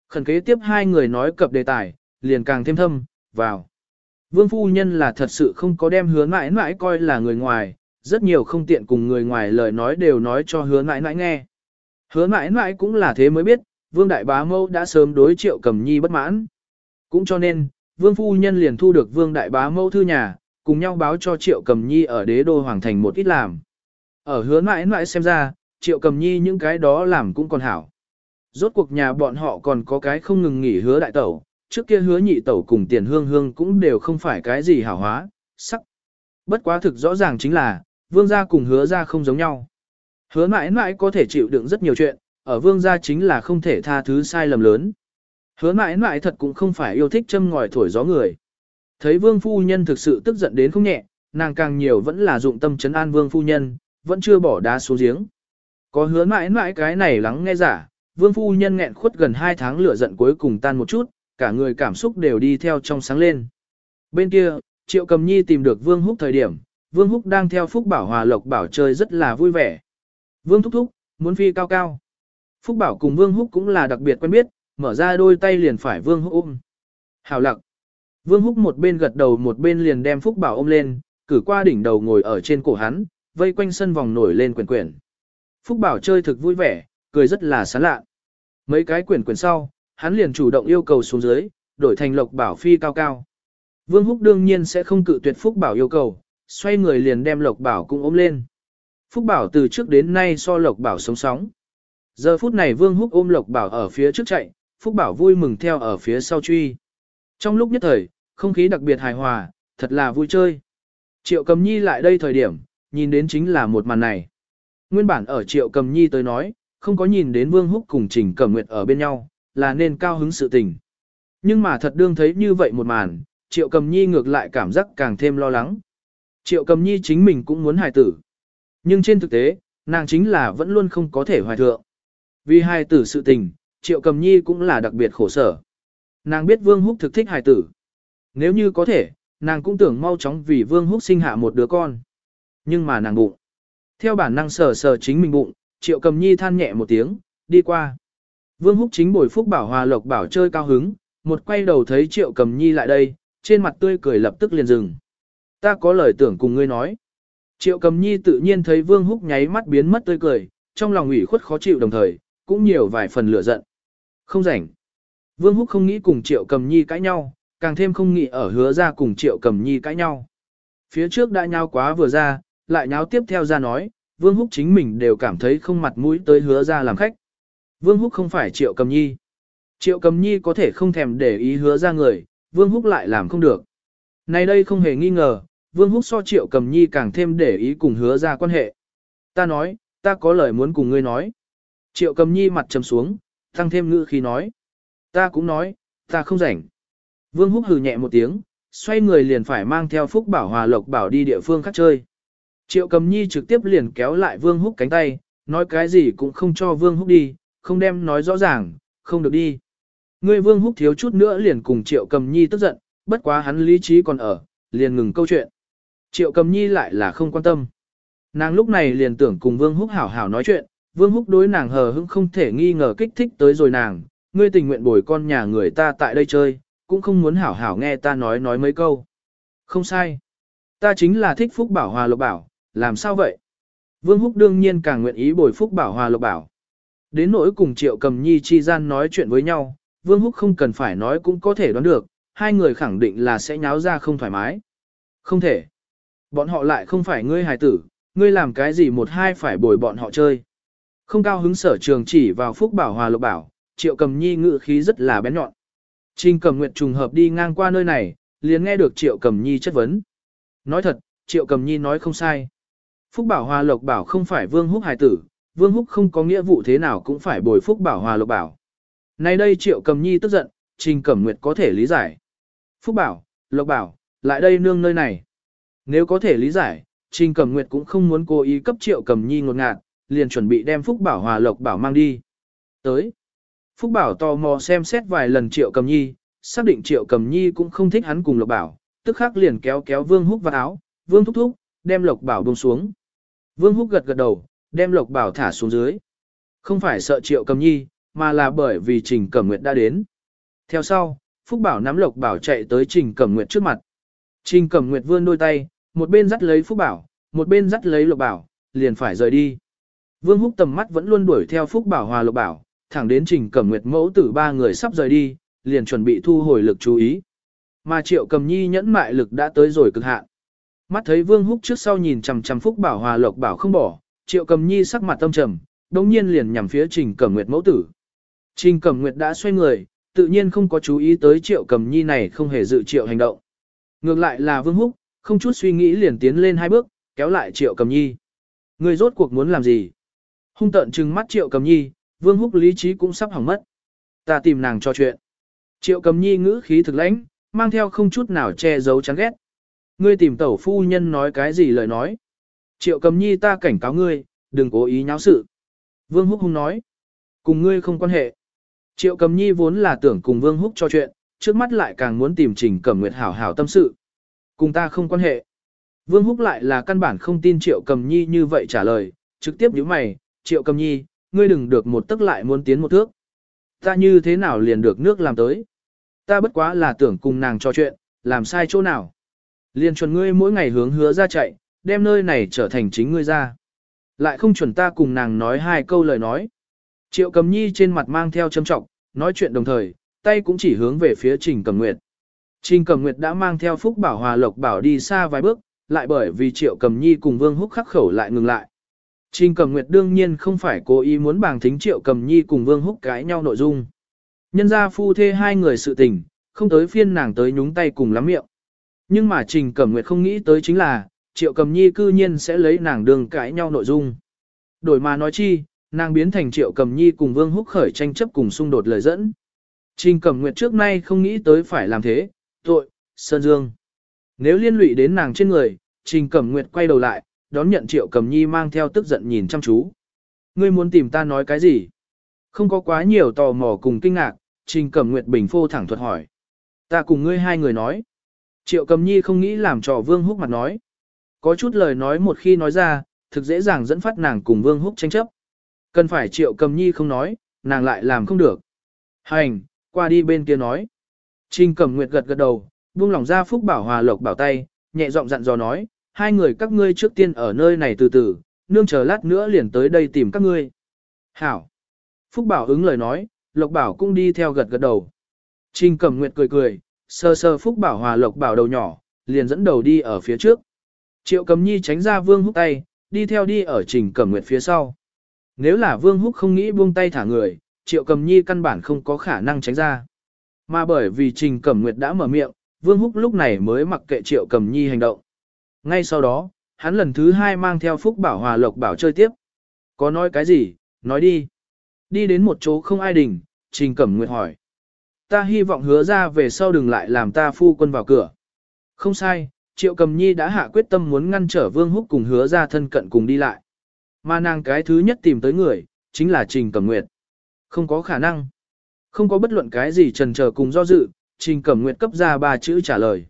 Khẩn kế tiếp hai người nói cập đề tài, liền càng thêm thâm, vào. Vương phu nhân là thật sự không có đem hứa mãi mãi coi là người ngoài, rất nhiều không tiện cùng người ngoài lời nói đều nói cho hứa mãi mãi nghe. Hứa mãi mãi cũng là thế mới biết, vương đại bá mâu đã sớm đối triệu cầm nhi bất mãn. Cũng cho nên, vương phu nhân liền thu được vương đại bá mâu thư nhà, cùng nhau báo cho triệu cầm nhi ở đế đô hoàng thành một ít làm. Ở hứa mãi mãi xem ra, triệu cầm nhi những cái đó làm cũng còn hảo. Rốt cuộc nhà bọn họ còn có cái không ngừng nghỉ hứa đại tẩu, trước kia hứa nhị tẩu cùng tiền hương hương cũng đều không phải cái gì hảo hóa, sắc. Bất quá thực rõ ràng chính là, vương gia cùng hứa gia không giống nhau. Hứa mãi mãi có thể chịu đựng rất nhiều chuyện, ở vương gia chính là không thể tha thứ sai lầm lớn. Hứa mãi mãi thật cũng không phải yêu thích châm ngòi thổi gió người. Thấy vương phu nhân thực sự tức giận đến không nhẹ, nàng càng nhiều vẫn là dụng tâm chấn an vương phu nhân, vẫn chưa bỏ đá xuống giếng. Có hứa mãi mãi cái này lắng nghe giả, vương phu nhân nghẹn khuất gần 2 tháng lửa giận cuối cùng tan một chút, cả người cảm xúc đều đi theo trong sáng lên. Bên kia, Triệu Cầm Nhi tìm được Vương Húc thời điểm, Vương Húc đang theo Phúc Bảo Hòa Lộc Bảo chơi rất là vui vẻ. Vương Thúc Thúc, muốn phi cao cao. Phúc Bảo cùng Vương Húc cũng là đặc biệt quen biết, mở ra đôi tay liền phải Vương Húc ôm. Hào lặc. Vương Húc một bên gật đầu một bên liền đem Phúc Bảo ôm lên, cử qua đỉnh đầu ngồi ở trên cổ hắn, vây quanh sân vòng nổi lên quyển quyển. Phúc Bảo chơi thực vui vẻ, cười rất là sán lạ. Mấy cái quyển quyển sau, hắn liền chủ động yêu cầu xuống dưới, đổi thành Lộc Bảo phi cao cao. Vương Húc đương nhiên sẽ không cự tuyệt Phúc Bảo yêu cầu, xoay người liền đem Lộc Bảo cũng ôm lên. Phúc Bảo từ trước đến nay so Lộc Bảo sống sóng. Giờ phút này Vương Húc ôm Lộc Bảo ở phía trước chạy, Phúc Bảo vui mừng theo ở phía sau truy. Trong lúc nhất thời, không khí đặc biệt hài hòa, thật là vui chơi. Triệu Cầm Nhi lại đây thời điểm, nhìn đến chính là một màn này. Nguyên bản ở Triệu Cầm Nhi tới nói, không có nhìn đến Vương Húc cùng Trình Cẩm Nguyệt ở bên nhau, là nên cao hứng sự tình. Nhưng mà thật đương thấy như vậy một màn, Triệu Cầm Nhi ngược lại cảm giác càng thêm lo lắng. Triệu Cầm Nhi chính mình cũng muốn hài tử. Nhưng trên thực tế, nàng chính là vẫn luôn không có thể hoài thượng. Vì hài tử sự tình, Triệu Cầm Nhi cũng là đặc biệt khổ sở. Nàng biết Vương Húc thực thích hài tử. Nếu như có thể, nàng cũng tưởng mau chóng vì Vương Húc sinh hạ một đứa con. Nhưng mà nàng bụng. Theo bản năng sờ sờ chính mình bụng, Triệu Cầm Nhi than nhẹ một tiếng, đi qua. Vương Húc chính bồi phúc bảo hòa lộc bảo chơi cao hứng, một quay đầu thấy Triệu Cầm Nhi lại đây, trên mặt tươi cười lập tức liền dừng. Ta có lời tưởng cùng ngươi nói. Triệu Cầm Nhi tự nhiên thấy Vương Húc nháy mắt biến mất tươi cười, trong lòng ủy khuất khó chịu đồng thời, cũng nhiều vài phần lửa giận. Không rảnh. Vương Húc không nghĩ cùng Triệu Cầm Nhi cãi nhau, càng thêm không nghĩ ở hứa ra cùng Triệu Cầm Nhi cãi nhau. Phía trước đã nhau quá vừa ra, lại nháo tiếp theo ra nói, Vương Húc chính mình đều cảm thấy không mặt mũi tới hứa ra làm khách. Vương Húc không phải Triệu Cầm Nhi. Triệu Cầm Nhi có thể không thèm để ý hứa ra người, Vương Húc lại làm không được. Này đây không hề nghi ngờ, Vương Húc so Triệu Cầm Nhi càng thêm để ý cùng hứa ra quan hệ. Ta nói, ta có lời muốn cùng ngươi nói. Triệu Cầm Nhi mặt trầm xuống, tăng thêm ngữ khi nói. Ta cũng nói, ta không rảnh. Vương Húc hừ nhẹ một tiếng, xoay người liền phải mang theo Phúc Bảo Hòa Lộc Bảo đi địa phương khác chơi. Triệu Cầm Nhi trực tiếp liền kéo lại Vương Húc cánh tay, nói cái gì cũng không cho Vương Húc đi, không đem nói rõ ràng, không được đi. Ngươi Vương Húc thiếu chút nữa liền cùng Triệu Cầm Nhi tức giận, bất quá hắn lý trí còn ở, liền ngừng câu chuyện. Triệu Cầm Nhi lại là không quan tâm. Nàng lúc này liền tưởng cùng Vương Húc hảo hảo nói chuyện, Vương Húc đối nàng hờ hững không thể nghi ngờ kích thích tới rồi nàng, ngươi tình nguyện bồi con nhà người ta tại đây chơi, cũng không muốn hảo hảo nghe ta nói nói mấy câu. Không sai. Ta chính là thích Phúc Bảo Hòa Lộc Bảo, làm sao vậy? Vương Húc đương nhiên càng nguyện ý bồi Phúc Bảo Hòa Lộc Bảo. Đến nỗi cùng Triệu Cầm Nhi chi gian nói chuyện với nhau, Vương Húc không cần phải nói cũng có thể đoán được, hai người khẳng định là sẽ nháo ra không thoải mái. Không thể. Bọn họ lại không phải ngươi hài tử, ngươi làm cái gì một hai phải bồi bọn họ chơi. Không cao hứng sở trường chỉ vào Phúc Bảo Hòa Lộc Bảo, Triệu Cầm Nhi ngự khí rất là bén nhọn. Trình Cầm Nguyệt trùng hợp đi ngang qua nơi này, liền nghe được Triệu Cầm Nhi chất vấn. Nói thật, Triệu Cầm Nhi nói không sai. Phúc Bảo Hòa Lộc Bảo không phải Vương Húc hài tử, Vương Húc không có nghĩa vụ thế nào cũng phải bồi Phúc Bảo Hòa Lộc Bảo. Nay đây Triệu Cầm Nhi tức giận, Trình Cẩm Nguyệt có thể lý giải. Phúc Bảo, Lộc Bảo, lại đây nương nơi này. Nếu có thể lý giải, Trình Cẩm Nguyệt cũng không muốn cố ý cấp Triệu Cầm Nhi ngột ngạt, liền chuẩn bị đem Phúc Bảo Hòa Lộc Bảo mang đi. Tới. Phúc Bảo tò mò xem xét vài lần Triệu Cầm Nhi, xác định Triệu Cầm Nhi cũng không thích hắn cùng Lộc Bảo, tức khắc liền kéo kéo Vương Húc vào áo, Vương Thúc Thúc, đem Lộc Bảo buông xuống. Vương Húc gật gật đầu, đem Lộc Bảo thả xuống dưới. Không phải sợ Triệu Cầm Nhi, mà là bởi vì Trình Cẩm Nguyệt đã đến. Theo sau, Phúc Bảo nắm Lộc Bảo chạy tới Trình Cẩm Nguyệt trước mặt. Trình Cẩm Nguyệt vươn đôi tay, một bên dắt lấy Phúc Bảo, một bên dắt lấy Lộc Bảo, liền phải rời đi. Vương Húc tầm mắt vẫn luôn đuổi theo Phúc Bảo hòa Lộc Bảo, thẳng đến Trình Cẩm Nguyệt mẫu tử ba người sắp rời đi, liền chuẩn bị thu hồi lực chú ý. Mà Triệu Cầm Nhi nhẫn mại lực đã tới rồi cực hạn. Mắt thấy Vương Húc trước sau nhìn chằm chằm Phúc Bảo hòa Lộc Bảo không bỏ, Triệu Cầm Nhi sắc mặt tâm trầm, đồng nhiên liền nhằm phía Trình Cẩm Nguyệt mẫu tử. Trình Cẩm Nguyệt đã xoay người, tự nhiên không có chú ý tới Triệu Cầm Nhi này không hề dự triệu hành động. Ngược lại là Vương Húc, không chút suy nghĩ liền tiến lên hai bước, kéo lại Triệu Cầm Nhi. Người rốt cuộc muốn làm gì? Hung tận trừng mắt Triệu Cầm Nhi, Vương Húc lý trí cũng sắp hỏng mất. Ta tìm nàng cho chuyện. Triệu Cầm Nhi ngữ khí thực lãnh, mang theo không chút nào che giấu chán ghét. Ngươi tìm tẩu phu nhân nói cái gì lời nói? Triệu Cầm Nhi ta cảnh cáo ngươi, đừng cố ý nháo sự. Vương Húc hung nói. Cùng ngươi không quan hệ. Triệu Cầm Nhi vốn là tưởng cùng Vương Húc cho chuyện, trước mắt lại càng muốn tìm Trình Cẩm Nguyệt hảo hảo tâm sự. Cùng ta không quan hệ. Vương Húc lại là căn bản không tin Triệu Cầm Nhi như vậy trả lời, trực tiếp nhíu mày, Triệu Cầm Nhi, ngươi đừng được một tức lại muốn tiến một thước. Ta như thế nào liền được nước làm tới. Ta bất quá là tưởng cùng nàng trò chuyện, làm sai chỗ nào. Liền chuẩn ngươi mỗi ngày hướng hứa ra chạy, đem nơi này trở thành chính ngươi ra. Lại không chuẩn ta cùng nàng nói hai câu lời nói. Triệu cầm nhi trên mặt mang theo châm trọng, nói chuyện đồng thời, tay cũng chỉ hướng về phía Trình Cầm Nguyệt. Trình Cầm Nguyệt đã mang theo Phúc Bảo Hòa Lộc Bảo đi xa vài bước, lại bởi vì Triệu Cầm Nhi cùng Vương Húc khắc khẩu lại ngừng lại. Trình Cẩm Nguyệt đương nhiên không phải cố ý muốn bàng thính Triệu Cầm Nhi cùng Vương Húc cãi nhau nội dung. Nhân ra phu thê hai người sự tình, không tới phiên nàng tới nhúng tay cùng lắm miệng. Nhưng mà Trình Cẩm Nguyệt không nghĩ tới chính là, Triệu Cầm Nhi cư nhiên sẽ lấy nàng đường cãi nhau nội dung. Đổi mà nói chi, nàng biến thành Triệu Cầm Nhi cùng Vương Húc khởi tranh chấp cùng xung đột lời dẫn. Trình Cẩm Nguyệt trước nay không nghĩ tới phải làm thế, tội, Sơn Dương. Nếu liên lụy đến nàng trên người, Trình Cẩm Nguyệt quay đầu lại, đón nhận Triệu Cầm Nhi mang theo tức giận nhìn chăm chú. Ngươi muốn tìm ta nói cái gì? Không có quá nhiều tò mò cùng kinh ngạc, Trình Cẩm Nguyệt bình phô thẳng thuật hỏi. Ta cùng ngươi hai người nói. Triệu Cầm Nhi không nghĩ làm trò Vương Húc mặt nói. Có chút lời nói một khi nói ra, thực dễ dàng dẫn phát nàng cùng Vương Húc tranh chấp. Cần phải Triệu Cầm Nhi không nói, nàng lại làm không được. Hành, qua đi bên kia nói. Trình Cẩm Nguyệt gật gật đầu, buông lỏng ra Phúc Bảo Hòa Lộc bảo tay, nhẹ giọng dặn dò nói, hai người các ngươi trước tiên ở nơi này từ từ, nương chờ lát nữa liền tới đây tìm các ngươi. Hảo. Phúc Bảo ứng lời nói, Lộc Bảo cũng đi theo gật gật đầu. Trình Cẩm Nguyệt cười cười, sơ sơ Phúc Bảo Hòa Lộc Bảo đầu nhỏ, liền dẫn đầu đi ở phía trước. Triệu Cầm Nhi tránh ra Vương Húc tay, đi theo đi ở Trình Cẩm Nguyệt phía sau. Nếu là Vương Húc không nghĩ buông tay thả người, Triệu Cầm Nhi căn bản không có khả năng tránh ra. Mà bởi vì Trình Cẩm Nguyệt đã mở miệng, Vương Húc lúc này mới mặc kệ Triệu Cầm Nhi hành động. Ngay sau đó, hắn lần thứ hai mang theo Phúc Bảo Hòa Lộc Bảo chơi tiếp. Có nói cái gì, nói đi. Đi đến một chỗ không ai đỉnh, Trình Cẩm Nguyệt hỏi. Ta hy vọng hứa ra về sau đừng lại làm ta phu quân vào cửa. Không sai, Triệu Cầm Nhi đã hạ quyết tâm muốn ngăn trở Vương Húc cùng hứa ra thân cận cùng đi lại. Mà nàng cái thứ nhất tìm tới người, chính là Trình Cẩm Nguyệt. Không có khả năng. Không có bất luận cái gì trần chờ cùng do dự, Trình Cẩm Nguyệt cấp ra ba chữ trả lời.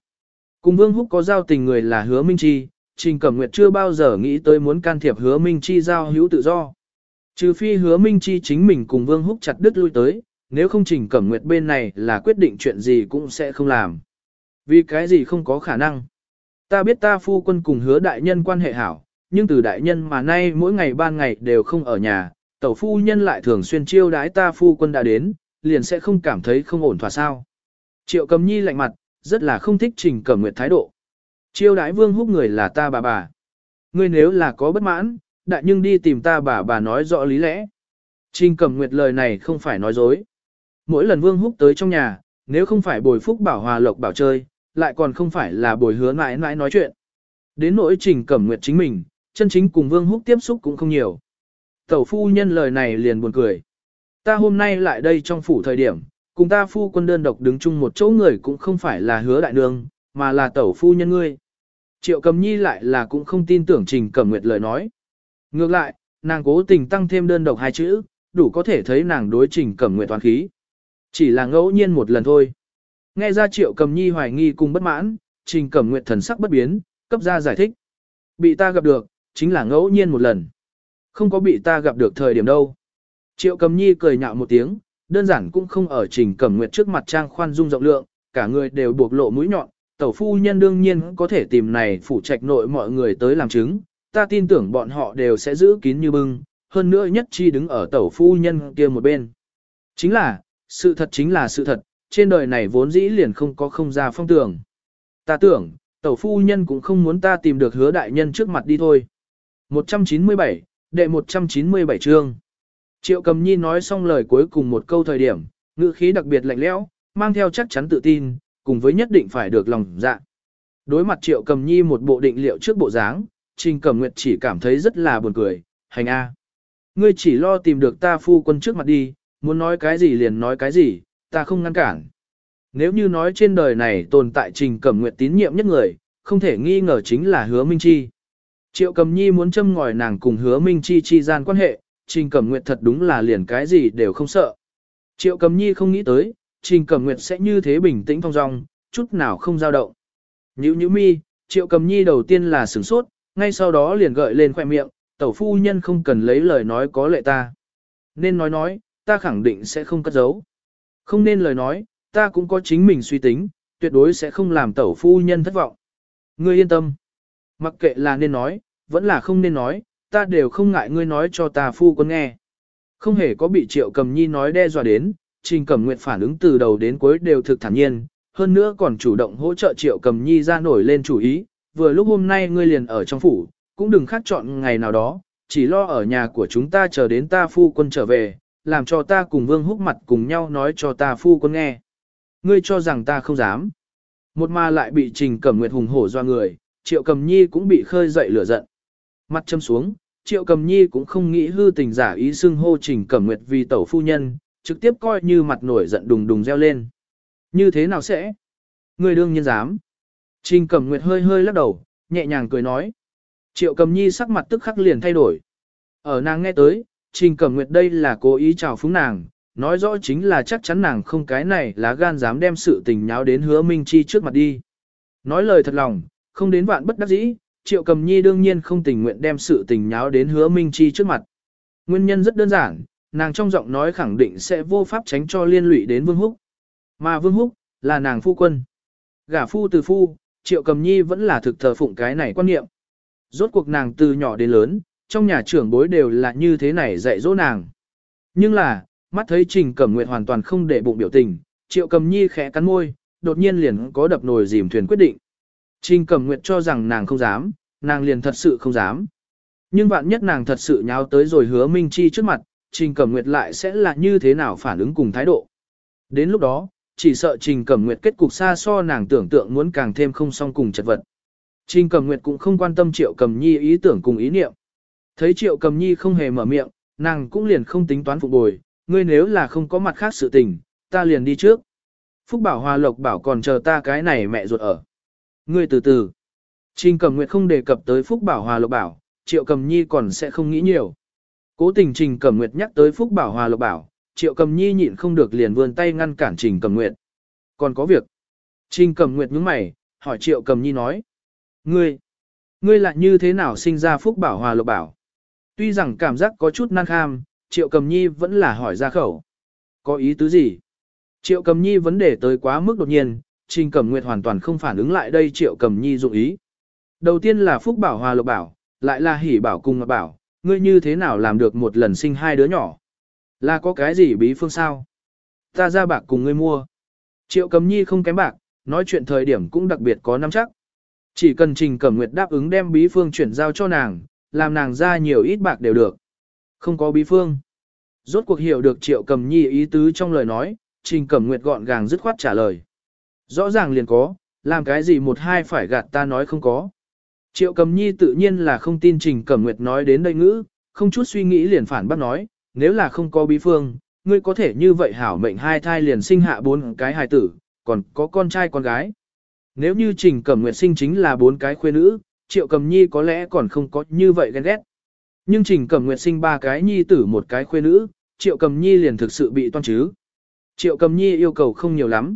Cùng Vương Húc có giao tình người là hứa Minh Chi, Trình Cẩm Nguyệt chưa bao giờ nghĩ tới muốn can thiệp hứa Minh Chi giao hữu tự do. Trừ phi hứa Minh Chi chính mình cùng Vương Húc chặt đứt lui tới, nếu không Trình Cẩm Nguyệt bên này là quyết định chuyện gì cũng sẽ không làm. Vì cái gì không có khả năng. Ta biết ta phu quân cùng hứa đại nhân quan hệ hảo, nhưng từ đại nhân mà nay mỗi ngày ban ngày đều không ở nhà, tẩu phu nhân lại thường xuyên chiêu đái ta phu quân đã đến, liền sẽ không cảm thấy không ổn thỏa sao. Triệu cầm nhi lạnh mặt, rất là không thích trình cẩm nguyệt thái độ. Chiêu đái vương húc người là ta bà bà. Ngươi nếu là có bất mãn, đại nhưng đi tìm ta bà bà nói rõ lý lẽ. Trình cẩm nguyệt lời này không phải nói dối. Mỗi lần vương húc tới trong nhà, nếu không phải bồi phúc bảo hòa lộc bảo chơi, lại còn không phải là bồi hứa mãi mãi nói chuyện. Đến nỗi trình cẩm nguyệt chính mình, chân chính cùng Vương Húc tiếp xúc cũng không nhiều. Tẩu phu nhân lời này liền buồn cười. Ta hôm nay lại đây trong phủ thời điểm, cùng ta phu quân đơn độc đứng chung một chỗ người cũng không phải là hứa đại nương, mà là tẩu phu nhân ngươi. Triệu cầm nhi lại là cũng không tin tưởng trình cẩm nguyệt lời nói. Ngược lại, nàng cố tình tăng thêm đơn độc hai chữ, đủ có thể thấy nàng đối trình cẩm nguyệt toàn khí. Chỉ là ngẫu nhiên một lần thôi. Nghe ra triệu cầm nhi hoài nghi cùng bất mãn, trình cẩm nguyệt thần sắc bất biến, cấp ra giải thích. Bị ta gặp được, chính là ngẫu nhiên một lần. Không có bị ta gặp được thời điểm đâu. Triệu cầm nhi cười nhạo một tiếng, đơn giản cũng không ở trình cẩm nguyệt trước mặt trang khoan dung rộng lượng, cả người đều buộc lộ mũi nhọn, tẩu phu nhân đương nhiên có thể tìm này phủ trạch nội mọi người tới làm chứng, ta tin tưởng bọn họ đều sẽ giữ kín như bưng, hơn nữa nhất chi đứng ở tẩu phu nhân kia một bên. Chính là, sự thật chính là sự thật, trên đời này vốn dĩ liền không có không ra phong tưởng. Ta tưởng, tẩu phu nhân cũng không muốn ta tìm được hứa đại nhân trước mặt đi thôi. 197, đệ 197 chương. Triệu cầm nhi nói xong lời cuối cùng một câu thời điểm, ngữ khí đặc biệt lạnh lẽo, mang theo chắc chắn tự tin, cùng với nhất định phải được lòng dạ. Đối mặt triệu cầm nhi một bộ định liệu trước bộ dáng, trình cầm nguyệt chỉ cảm thấy rất là buồn cười, hành a. Ngươi chỉ lo tìm được ta phu quân trước mặt đi, muốn nói cái gì liền nói cái gì, ta không ngăn cản. Nếu như nói trên đời này tồn tại trình cẩm nguyệt tín nhiệm nhất người, không thể nghi ngờ chính là hứa Minh Chi. Triệu cầm nhi muốn châm ngòi nàng cùng hứa Minh Chi chi gian quan hệ, trình cẩm nguyệt thật đúng là liền cái gì đều không sợ. Triệu cầm nhi không nghĩ tới, trình cẩm nguyệt sẽ như thế bình tĩnh phong dong, chút nào không dao động. Nhữ nhữ mi, triệu cầm nhi đầu tiên là sửng sốt, ngay sau đó liền gợi lên khoẻ miệng, tẩu phu nhân không cần lấy lời nói có lệ ta. Nên nói nói, ta khẳng định sẽ không cất giấu. Không nên lời nói, ta cũng có chính mình suy tính, tuyệt đối sẽ không làm tẩu phu nhân thất vọng. Ngươi yên tâm. Mặc kệ là nên nói, vẫn là không nên nói, ta đều không ngại ngươi nói cho ta phu quân nghe. Không hề có bị triệu cầm nhi nói đe dọa đến, trình cầm nguyện phản ứng từ đầu đến cuối đều thực thản nhiên, hơn nữa còn chủ động hỗ trợ triệu cầm nhi ra nổi lên chủ ý, vừa lúc hôm nay ngươi liền ở trong phủ, cũng đừng khác chọn ngày nào đó, chỉ lo ở nhà của chúng ta chờ đến ta phu quân trở về, làm cho ta cùng vương húc mặt cùng nhau nói cho ta phu quân nghe. Ngươi cho rằng ta không dám. Một ma lại bị trình cẩm nguyệt hùng hổ do người, triệu cầm nhi cũng bị khơi dậy lửa giận. Mặt châm xuống, triệu cầm nhi cũng không nghĩ hư tình giả ý xưng hô trình cẩm nguyệt vì tẩu phu nhân, trực tiếp coi như mặt nổi giận đùng đùng reo lên. Như thế nào sẽ? người đương nhiên dám. Trình cẩm nguyệt hơi hơi lắc đầu, nhẹ nhàng cười nói. Triệu cầm nhi sắc mặt tức khắc liền thay đổi. Ở nàng nghe tới, Trình Cẩm Nguyệt đây là cố ý chào phúng nàng, nói rõ chính là chắc chắn nàng không cái này là gan dám đem sự tình nháo đến hứa Minh Chi trước mặt đi. Nói lời thật lòng, không đến vạn bất đắc dĩ, Triệu Cầm Nhi đương nhiên không tình nguyện đem sự tình nháo đến hứa Minh Chi trước mặt. Nguyên nhân rất đơn giản, nàng trong giọng nói khẳng định sẽ vô pháp tránh cho liên lụy đến Vương Húc. Mà Vương Húc, là nàng phu quân. Gả phu từ phu, Triệu Cầm Nhi vẫn là thực thờ phụng cái này quan niệm. Rốt cuộc nàng từ nhỏ đến lớn, trong nhà trưởng bối đều là như thế này dạy dỗ nàng. Nhưng là, mắt thấy Trình Cẩm Nguyệt hoàn toàn không để bụng biểu tình, Triệu Cầm Nhi khẽ cắn môi, đột nhiên liền có đập nồi dìm thuyền quyết định. Trình Cẩm Nguyệt cho rằng nàng không dám, nàng liền thật sự không dám. Nhưng vạn nhất nàng thật sự nháo tới rồi hứa Minh Chi trước mặt, Trình Cẩm Nguyệt lại sẽ là như thế nào phản ứng cùng thái độ. Đến lúc đó, chỉ sợ Trình Cẩm Nguyệt kết cục xa so nàng tưởng tượng muốn càng thêm không song cùng chật vật. Trình Cẩm Nguyệt cũng không quan tâm Triệu Cầm Nhi ý tưởng cùng ý niệm. Thấy Triệu Cầm Nhi không hề mở miệng, nàng cũng liền không tính toán phục bồi, ngươi nếu là không có mặt khác sự tình, ta liền đi trước. Phúc Bảo Hòa Lộc bảo còn chờ ta cái này mẹ ruột ở. Ngươi từ từ. Trình Cầm Nguyệt không đề cập tới Phúc Bảo Hòa Lộc bảo, Triệu Cầm Nhi còn sẽ không nghĩ nhiều. Cố tình Trình Cầm Nguyệt nhắc tới Phúc Bảo Hòa Lộc bảo, Triệu Cầm Nhi nhịn không được liền vươn tay ngăn cản Trình Cầm Nguyệt. Còn có việc. Trình Cầm Nguyệt nhướng mày, hỏi Triệu Cầm Nhi nói. Ngươi, ngươi lại như thế nào sinh ra Phúc Bảo Hòa Lộc bảo? Tuy rằng cảm giác có chút năng kham, Triệu Cầm Nhi vẫn là hỏi ra khẩu. Có ý tứ gì? Triệu Cầm Nhi vấn đề tới quá mức đột nhiên, Trình Cẩm Nguyệt hoàn toàn không phản ứng lại đây Triệu Cẩm Nhi dụng ý. Đầu tiên là Phúc Bảo Hòa Lộc Bảo, lại là Hỷ Bảo cùng Ngọc Bảo, ngươi như thế nào làm được một lần sinh hai đứa nhỏ? Là có cái gì bí phương sao? Ta ra bạc cùng ngươi mua. Triệu Cẩm Nhi không kém bạc, nói chuyện thời điểm cũng đặc biệt có nắm chắc. Chỉ cần Trình Cẩm Nguyệt đáp ứng đem bí phương chuyển giao cho nàng, làm nàng ra nhiều ít bạc đều được. Không có bí phương. Rốt cuộc hiểu được Triệu Cẩm Nhi ý tứ trong lời nói, Trình Cẩm Nguyệt gọn gàng dứt khoát trả lời. Rõ ràng liền có, làm cái gì một hai phải gạt ta nói không có. Triệu Cầm Nhi tự nhiên là không tin Trình Cẩm Nguyệt nói đến đây ngữ, không chút suy nghĩ liền phản bác nói, nếu là không có bí phương, ngươi có thể như vậy hảo mệnh hai thai liền sinh hạ bốn cái hài tử, còn có con trai con gái. Nếu như Trình Cẩm Nguyệt sinh chính là bốn cái khuê nữ, Triệu Cầm Nhi có lẽ còn không có như vậy ghen ghét. Nhưng Trình Cẩm Nguyệt sinh ba cái nhi tử một cái khuê nữ, Triệu Cầm Nhi liền thực sự bị toan chứ. Triệu Cầm Nhi yêu cầu không nhiều lắm.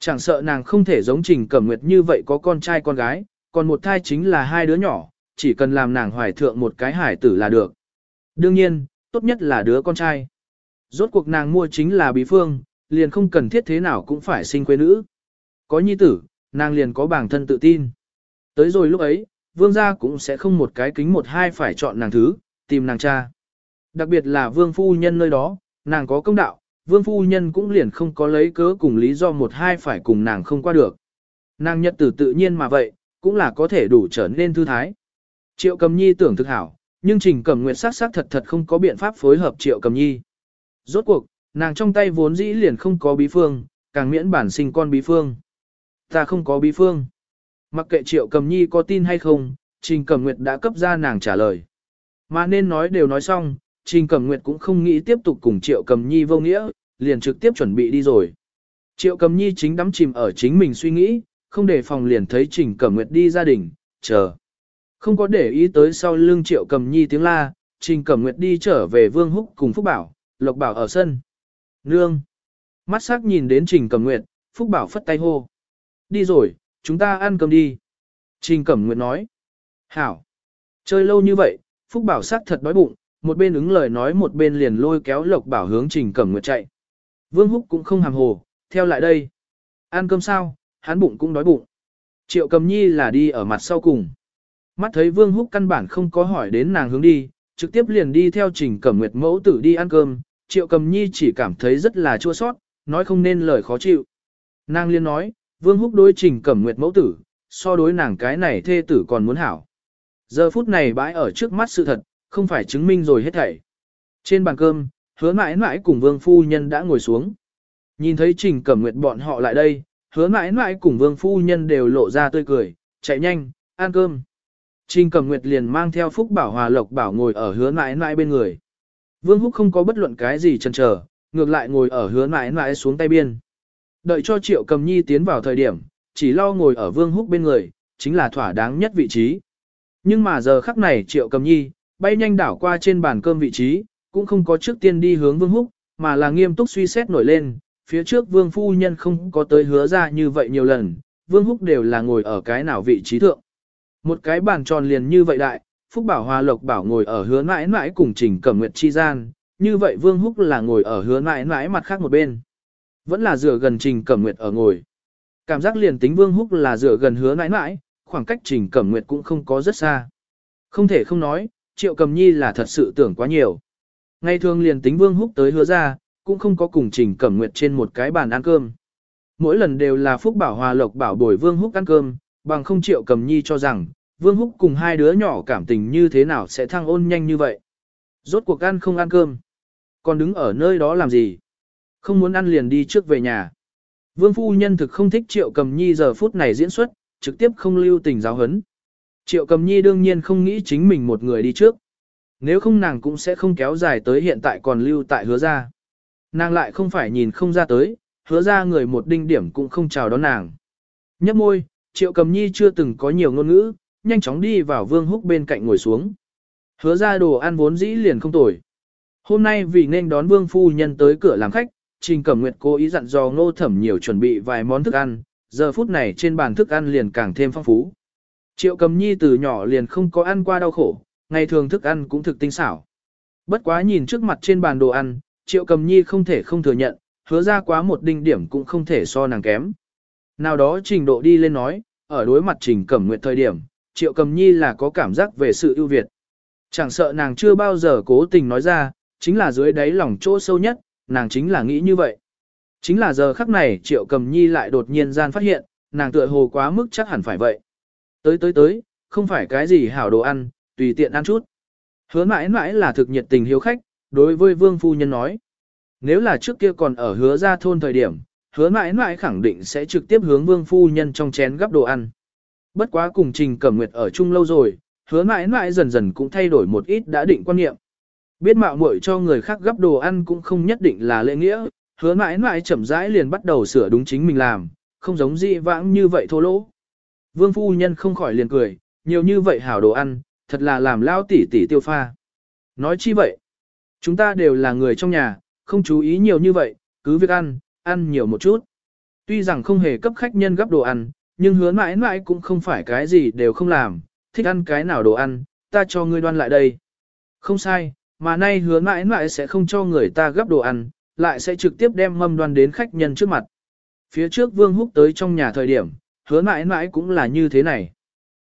Chẳng sợ nàng không thể giống Trình Cẩm Nguyệt như vậy có con trai con gái, còn một thai chính là hai đứa nhỏ, chỉ cần làm nàng hoài thượng một cái hải tử là được. Đương nhiên, tốt nhất là đứa con trai. Rốt cuộc nàng mua chính là bí phương, liền không cần thiết thế nào cũng phải sinh quê nữ. Có nhi tử, nàng liền có bản thân tự tin. Tới rồi lúc ấy, vương gia cũng sẽ không một cái kính một hai phải chọn nàng thứ, tìm nàng cha. Đặc biệt là vương phu nhân nơi đó, nàng có công đạo, vương phu nhân cũng liền không có lấy cớ cùng lý do một hai phải cùng nàng không qua được. Nàng nhật tử tự nhiên mà vậy, cũng là có thể đủ trở nên thư thái. Triệu cầm nhi tưởng thực hảo, nhưng trình cầm nguyệt sắc sắc thật thật không có biện pháp phối hợp triệu cầm nhi. Rốt cuộc, nàng trong tay vốn dĩ liền không có bí phương, càng miễn bản sinh con bí phương. Ta không có bí phương. Mặc kệ triệu cầm nhi có tin hay không, trình cầm nguyệt đã cấp ra nàng trả lời. Mà nên nói đều nói xong, trình Cẩm nguyệt cũng không nghĩ tiếp tục cùng triệu cầm nhi vô nghĩa, liền trực tiếp chuẩn bị đi rồi. Triệu cầm nhi chính đắm chìm ở chính mình suy nghĩ, không để phòng liền thấy trình Cẩm nguyệt đi gia đình, chờ. Không có để ý tới sau lưng triệu cầm nhi tiếng la, trình Cẩm nguyệt đi trở về vương húc cùng Phúc Bảo, Lộc Bảo ở sân. Nương! Mắt sắc nhìn đến trình Cẩm nguyệt, Phúc Bảo phất tay hô. Đi rồi, chúng ta ăn cơm đi. Trình Cẩm Nguyệt nói. Hảo. Chơi lâu như vậy, Phúc Bảo sắc thật đói bụng, một bên ứng lời nói một bên liền lôi kéo Lộc Bảo hướng Trình Cẩm Nguyệt chạy. Vương Húc cũng không hàm hồ, theo lại đây. Ăn cơm sao, hắn bụng cũng đói bụng. Triệu Cầm Nhi là đi ở mặt sau cùng. Mắt thấy Vương Húc căn bản không có hỏi đến nàng hướng đi, trực tiếp liền đi theo Trình Cẩm Nguyệt mẫu tử đi ăn cơm. Triệu Cầm Nhi chỉ cảm thấy rất là chua sót, nói không nên lời khó chịu. Nàng liên nói, Vương Húc đối trình cẩm nguyệt mẫu tử, so đối nàng cái này thê tử còn muốn hảo. Giờ phút này bãi ở trước mắt sự thật, không phải chứng minh rồi hết thảy. Trên bàn cơm, hứa mãi mãi cùng vương phu nhân đã ngồi xuống. Nhìn thấy trình cẩm nguyệt bọn họ lại đây, hứa mãi mãi cùng vương phu nhân đều lộ ra tươi cười, chạy nhanh, ăn cơm. Trình cẩm nguyệt liền mang theo phúc bảo hòa lộc bảo ngồi ở hứa mãi mãi bên người. Vương húc không có bất luận cái gì chần chờ, ngược lại ngồi ở hứa mãi mãi xuống tay biên. Đợi cho Triệu Cầm Nhi tiến vào thời điểm, chỉ lo ngồi ở Vương Húc bên người, chính là thỏa đáng nhất vị trí. Nhưng mà giờ khắc này Triệu Cầm Nhi, bay nhanh đảo qua trên bàn cơm vị trí, cũng không có trước tiên đi hướng Vương Húc, mà là nghiêm túc suy xét nổi lên, phía trước Vương Phu Nhân không có tới hứa ra như vậy nhiều lần, Vương Húc đều là ngồi ở cái nào vị trí thượng. Một cái bàn tròn liền như vậy đại, Phúc Bảo Hòa Lộc Bảo ngồi ở hứa mãi mãi cùng Trình Cẩm Nguyệt chi gian, như vậy Vương Húc là ngồi ở hứa mãi mãi mặt khác một bên. Vẫn là dựa gần Trình Cẩm Nguyệt ở ngồi. Cảm giác liền tính Vương Húc là dựa gần hứa nãi nãi, khoảng cách Trình Cẩm Nguyệt cũng không có rất xa. Không thể không nói, Triệu Cầm Nhi là thật sự tưởng quá nhiều. Ngày thường liền tính Vương Húc tới hứa ra, cũng không có cùng Trình Cẩm Nguyệt trên một cái bàn ăn cơm. Mỗi lần đều là Phúc Bảo Hòa Lộc bảo bồi Vương Húc ăn cơm, bằng không Triệu Cầm Nhi cho rằng, Vương Húc cùng hai đứa nhỏ cảm tình như thế nào sẽ thăng ôn nhanh như vậy. Rốt cuộc ăn không ăn cơm. Còn đứng ở nơi đó làm gì? Không muốn ăn liền đi trước về nhà. Vương phu nhân thực không thích Triệu Cầm Nhi giờ phút này diễn xuất, trực tiếp không lưu tình giáo hấn. Triệu Cầm Nhi đương nhiên không nghĩ chính mình một người đi trước. Nếu không nàng cũng sẽ không kéo dài tới hiện tại còn lưu tại hứa ra. Nàng lại không phải nhìn không ra tới, hứa ra người một đinh điểm cũng không chào đón nàng. Nhấp môi, Triệu Cầm Nhi chưa từng có nhiều ngôn ngữ, nhanh chóng đi vào Vương Húc bên cạnh ngồi xuống. Hứa ra đồ ăn vốn dĩ liền không tồi. Hôm nay vì nên đón Vương Phu Nhân tới cửa làm khách, Trình Cẩm Nguyệt cố ý dặn dò Ngô Thẩm nhiều chuẩn bị vài món thức ăn, giờ phút này trên bàn thức ăn liền càng thêm phong phú. Triệu Cầm Nhi từ nhỏ liền không có ăn qua đau khổ, ngày thường thức ăn cũng thực tinh xảo. Bất quá nhìn trước mặt trên bàn đồ ăn, Triệu Cầm Nhi không thể không thừa nhận, hứa ra quá một đinh điểm cũng không thể so nàng kém. Nào đó trình độ đi lên nói, ở đối mặt Trình Cẩm Nguyệt thời điểm, Triệu Cầm Nhi là có cảm giác về sự ưu việt. Chẳng sợ nàng chưa bao giờ cố tình nói ra, chính là dưới đáy lòng chỗ sâu nhất, nàng chính là nghĩ như vậy. Chính là giờ khắc này triệu cầm nhi lại đột nhiên gian phát hiện, nàng tựa hồ quá mức chắc hẳn phải vậy. Tới tới tới, không phải cái gì hảo đồ ăn, tùy tiện ăn chút. Hứa mãi mãi là thực nhiệt tình hiếu khách, đối với vương phu nhân nói. Nếu là trước kia còn ở hứa ra thôn thời điểm, hứa mãi mãi khẳng định sẽ trực tiếp hướng vương phu nhân trong chén gắp đồ ăn. Bất quá cùng trình cẩm nguyệt ở chung lâu rồi, hứa mãi mãi dần dần cũng thay đổi một ít đã định quan niệm. Biết mạo muội cho người khác gấp đồ ăn cũng không nhất định là lễ nghĩa, hứa mãi mãi chậm rãi liền bắt đầu sửa đúng chính mình làm, không giống dị vãng như vậy thô lỗ. Vương phu nhân không khỏi liền cười, nhiều như vậy hảo đồ ăn, thật là làm lao tỷ tỷ tiêu pha. Nói chi vậy? Chúng ta đều là người trong nhà, không chú ý nhiều như vậy, cứ việc ăn, ăn nhiều một chút. Tuy rằng không hề cấp khách nhân gấp đồ ăn, nhưng hứa mãi mãi cũng không phải cái gì đều không làm, thích ăn cái nào đồ ăn, ta cho ngươi đoan lại đây. Không sai, mà nay hứa mãi mãi sẽ không cho người ta gấp đồ ăn, lại sẽ trực tiếp đem mâm đoan đến khách nhân trước mặt. Phía trước Vương Húc tới trong nhà thời điểm, hứa mãi mãi cũng là như thế này.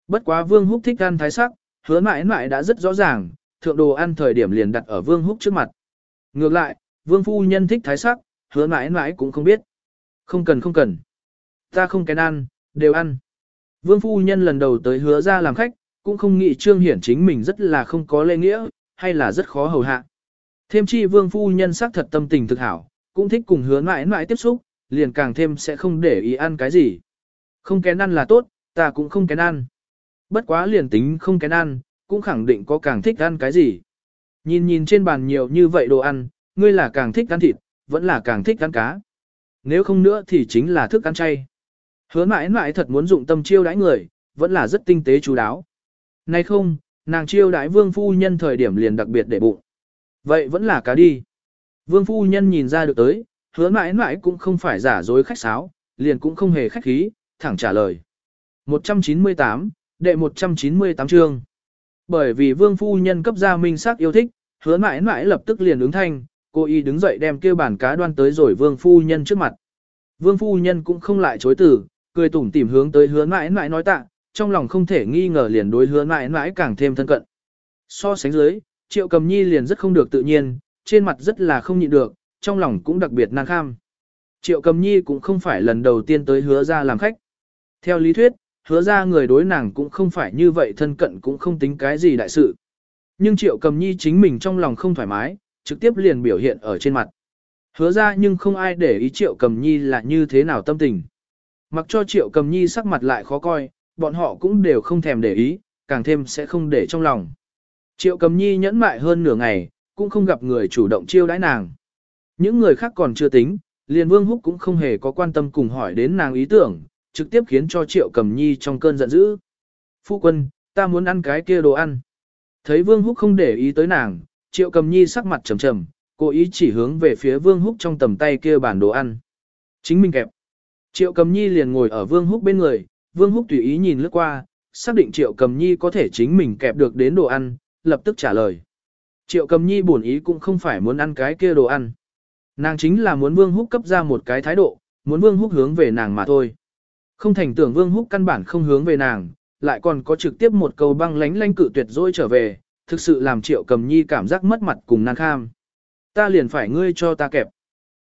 Bất quá Vương Húc thích ăn thái sắc, hứa mãi mãi đã rất rõ ràng, thượng đồ ăn thời điểm liền đặt ở Vương Húc trước mặt. Ngược lại, Vương Phu Nhân thích thái sắc, hứa mãi mãi cũng không biết. Không cần không cần. Ta không kén ăn, đều ăn. Vương Phu Nhân lần đầu tới hứa ra làm khách, cũng không nghĩ Trương Hiển chính mình rất là không có lễ nghĩa, hay là rất khó hầu hạ. Thêm chi Vương Phu Nhân sắc thật tâm tình thực hảo, cũng thích cùng hứa mãi mãi tiếp xúc, liền càng thêm sẽ không để ý ăn cái gì. Không kén ăn là tốt, ta cũng không kén ăn. Bất quá liền tính không kén ăn, cũng khẳng định có càng thích ăn cái gì. Nhìn nhìn trên bàn nhiều như vậy đồ ăn, ngươi là càng thích ăn thịt, vẫn là càng thích ăn cá. Nếu không nữa thì chính là thức ăn chay. Hứa mãi mãi thật muốn dụng tâm chiêu đãi người, vẫn là rất tinh tế chú đáo. Nay không, nàng chiêu đãi vương phu nhân thời điểm liền đặc biệt để bụng. Vậy vẫn là cá đi. Vương phu nhân nhìn ra được tới, hứa mãi mãi cũng không phải giả dối khách sáo, liền cũng không hề khách khí, thẳng trả lời. 198, đệ 198 chương. Bởi vì vương phu nhân cấp gia minh sắc yêu thích, hứa mãi mãi lập tức liền ứng thanh, cô y đứng dậy đem kêu bản cá đoan tới rồi vương phu nhân trước mặt. Vương phu nhân cũng không lại chối từ, cười tủm tỉm hướng tới hứa mãi mãi nói tạ, trong lòng không thể nghi ngờ liền đối hứa mãi mãi càng thêm thân cận. So sánh dưới, triệu cầm nhi liền rất không được tự nhiên, trên mặt rất là không nhịn được, trong lòng cũng đặc biệt năng kham. Triệu cầm nhi cũng không phải lần đầu tiên tới hứa ra làm khách. Theo lý thuyết, hứa ra người đối nàng cũng không phải như vậy thân cận cũng không tính cái gì đại sự. Nhưng triệu cầm nhi chính mình trong lòng không thoải mái, trực tiếp liền biểu hiện ở trên mặt. Hứa ra nhưng không ai để ý triệu cầm nhi là như thế nào tâm tình. Mặc cho triệu cầm nhi sắc mặt lại khó coi, bọn họ cũng đều không thèm để ý, càng thêm sẽ không để trong lòng. Triệu cầm nhi nhẫn mại hơn nửa ngày, cũng không gặp người chủ động chiêu đãi nàng. Những người khác còn chưa tính, liền vương húc cũng không hề có quan tâm cùng hỏi đến nàng ý tưởng, trực tiếp khiến cho triệu cầm nhi trong cơn giận dữ. Phu quân, ta muốn ăn cái kia đồ ăn. Thấy vương húc không để ý tới nàng, triệu cầm nhi sắc mặt trầm trầm, cố ý chỉ hướng về phía vương húc trong tầm tay kia bản đồ ăn. Chính mình kẹp. Triệu cầm nhi liền ngồi ở vương húc bên người, vương húc tùy ý nhìn lướt qua, xác định triệu cầm nhi có thể chính mình kẹp được đến đồ ăn, lập tức trả lời. Triệu cầm nhi buồn ý cũng không phải muốn ăn cái kia đồ ăn. Nàng chính là muốn vương húc cấp ra một cái thái độ, muốn vương húc hướng về nàng mà thôi. Không thành tưởng vương húc căn bản không hướng về nàng, lại còn có trực tiếp một câu băng lánh lánh cự tuyệt dỗi trở về, thực sự làm triệu cầm nhi cảm giác mất mặt cùng nàng kham. Ta liền phải ngươi cho ta kẹp.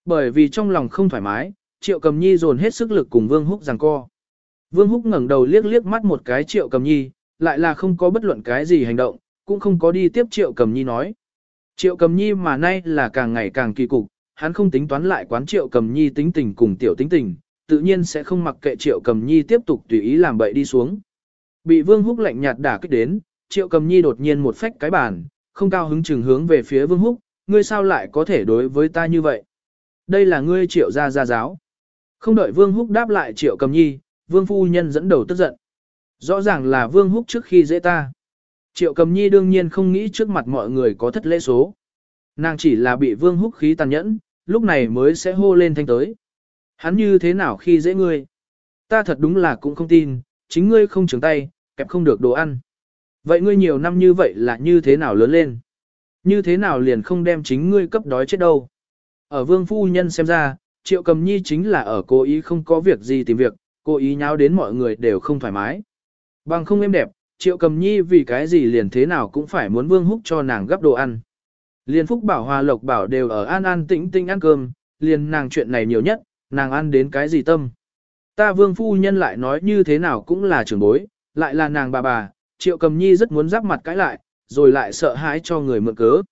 Bởi vì trong lòng không thoải mái, triệu cầm nhi dồn hết sức lực cùng vương húc giằng co. Vương húc ngẩng đầu liếc liếc mắt một cái triệu cầm nhi, lại là không có bất luận cái gì hành động, cũng không có đi tiếp triệu cầm nhi nói. Triệu cầm nhi mà nay là càng ngày càng kỳ cục, hắn không tính toán lại quán triệu cầm nhi tính tình cùng tiểu tính tình, tự nhiên sẽ không mặc kệ triệu cầm nhi tiếp tục tùy ý làm bậy đi xuống. Bị vương húc lạnh nhạt đả kích đến, triệu cầm nhi đột nhiên một phách cái bàn, không cao hứng chừng hướng về phía vương húc, ngươi sao lại có thể đối với ta như vậy? Đây là ngươi triệu gia gia giáo. Không đợi vương húc đáp lại triệu cầm nhi, vương phu nhân dẫn đầu tức giận. Rõ ràng là vương húc trước khi dễ ta. Triệu cầm nhi đương nhiên không nghĩ trước mặt mọi người có thất lễ số. Nàng chỉ là bị vương húc khí tàn nhẫn, lúc này mới sẽ hô lên thanh tới. Hắn như thế nào khi dễ ngươi? Ta thật đúng là cũng không tin, chính ngươi không trưởng tay, kẹp không được đồ ăn. Vậy ngươi nhiều năm như vậy là như thế nào lớn lên? Như thế nào liền không đem chính ngươi cấp đói chết đâu? Ở vương phu nhân xem ra, triệu cầm nhi chính là ở cố ý không có việc gì tìm việc, cố ý nháo đến mọi người đều không thoải mái. Bằng không êm đẹp, triệu cầm nhi vì cái gì liền thế nào cũng phải muốn vương húc cho nàng gấp đồ ăn. liền phúc bảo hòa lộc bảo đều ở an an tĩnh tĩnh ăn cơm, liền nàng chuyện này nhiều nhất, nàng ăn đến cái gì tâm. Ta vương phu nhân lại nói như thế nào cũng là trưởng bối, lại là nàng bà bà, triệu cầm nhi rất muốn giáp mặt cãi lại, rồi lại sợ hãi cho người mượn cớ.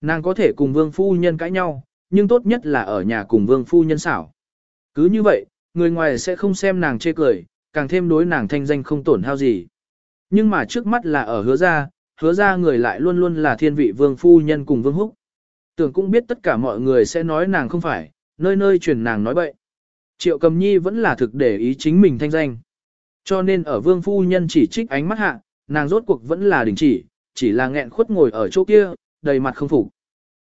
Nàng có thể cùng vương phu nhân cãi nhau, nhưng tốt nhất là ở nhà cùng vương phu nhân xảo. Cứ như vậy, người ngoài sẽ không xem nàng chê cười, càng thêm đối nàng thanh danh không tổn hao gì. Nhưng mà trước mắt là ở hứa ra, hứa ra người lại luôn luôn là thiên vị vương phu nhân cùng vương húc. Tưởng cũng biết tất cả mọi người sẽ nói nàng không phải, nơi nơi truyền nàng nói bậy. Triệu cầm nhi vẫn là thực để ý chính mình thanh danh. Cho nên ở vương phu nhân chỉ trích ánh mắt hạ, nàng rốt cuộc vẫn là đình chỉ, chỉ là nghẹn khuất ngồi ở chỗ kia, đầy mặt không phục.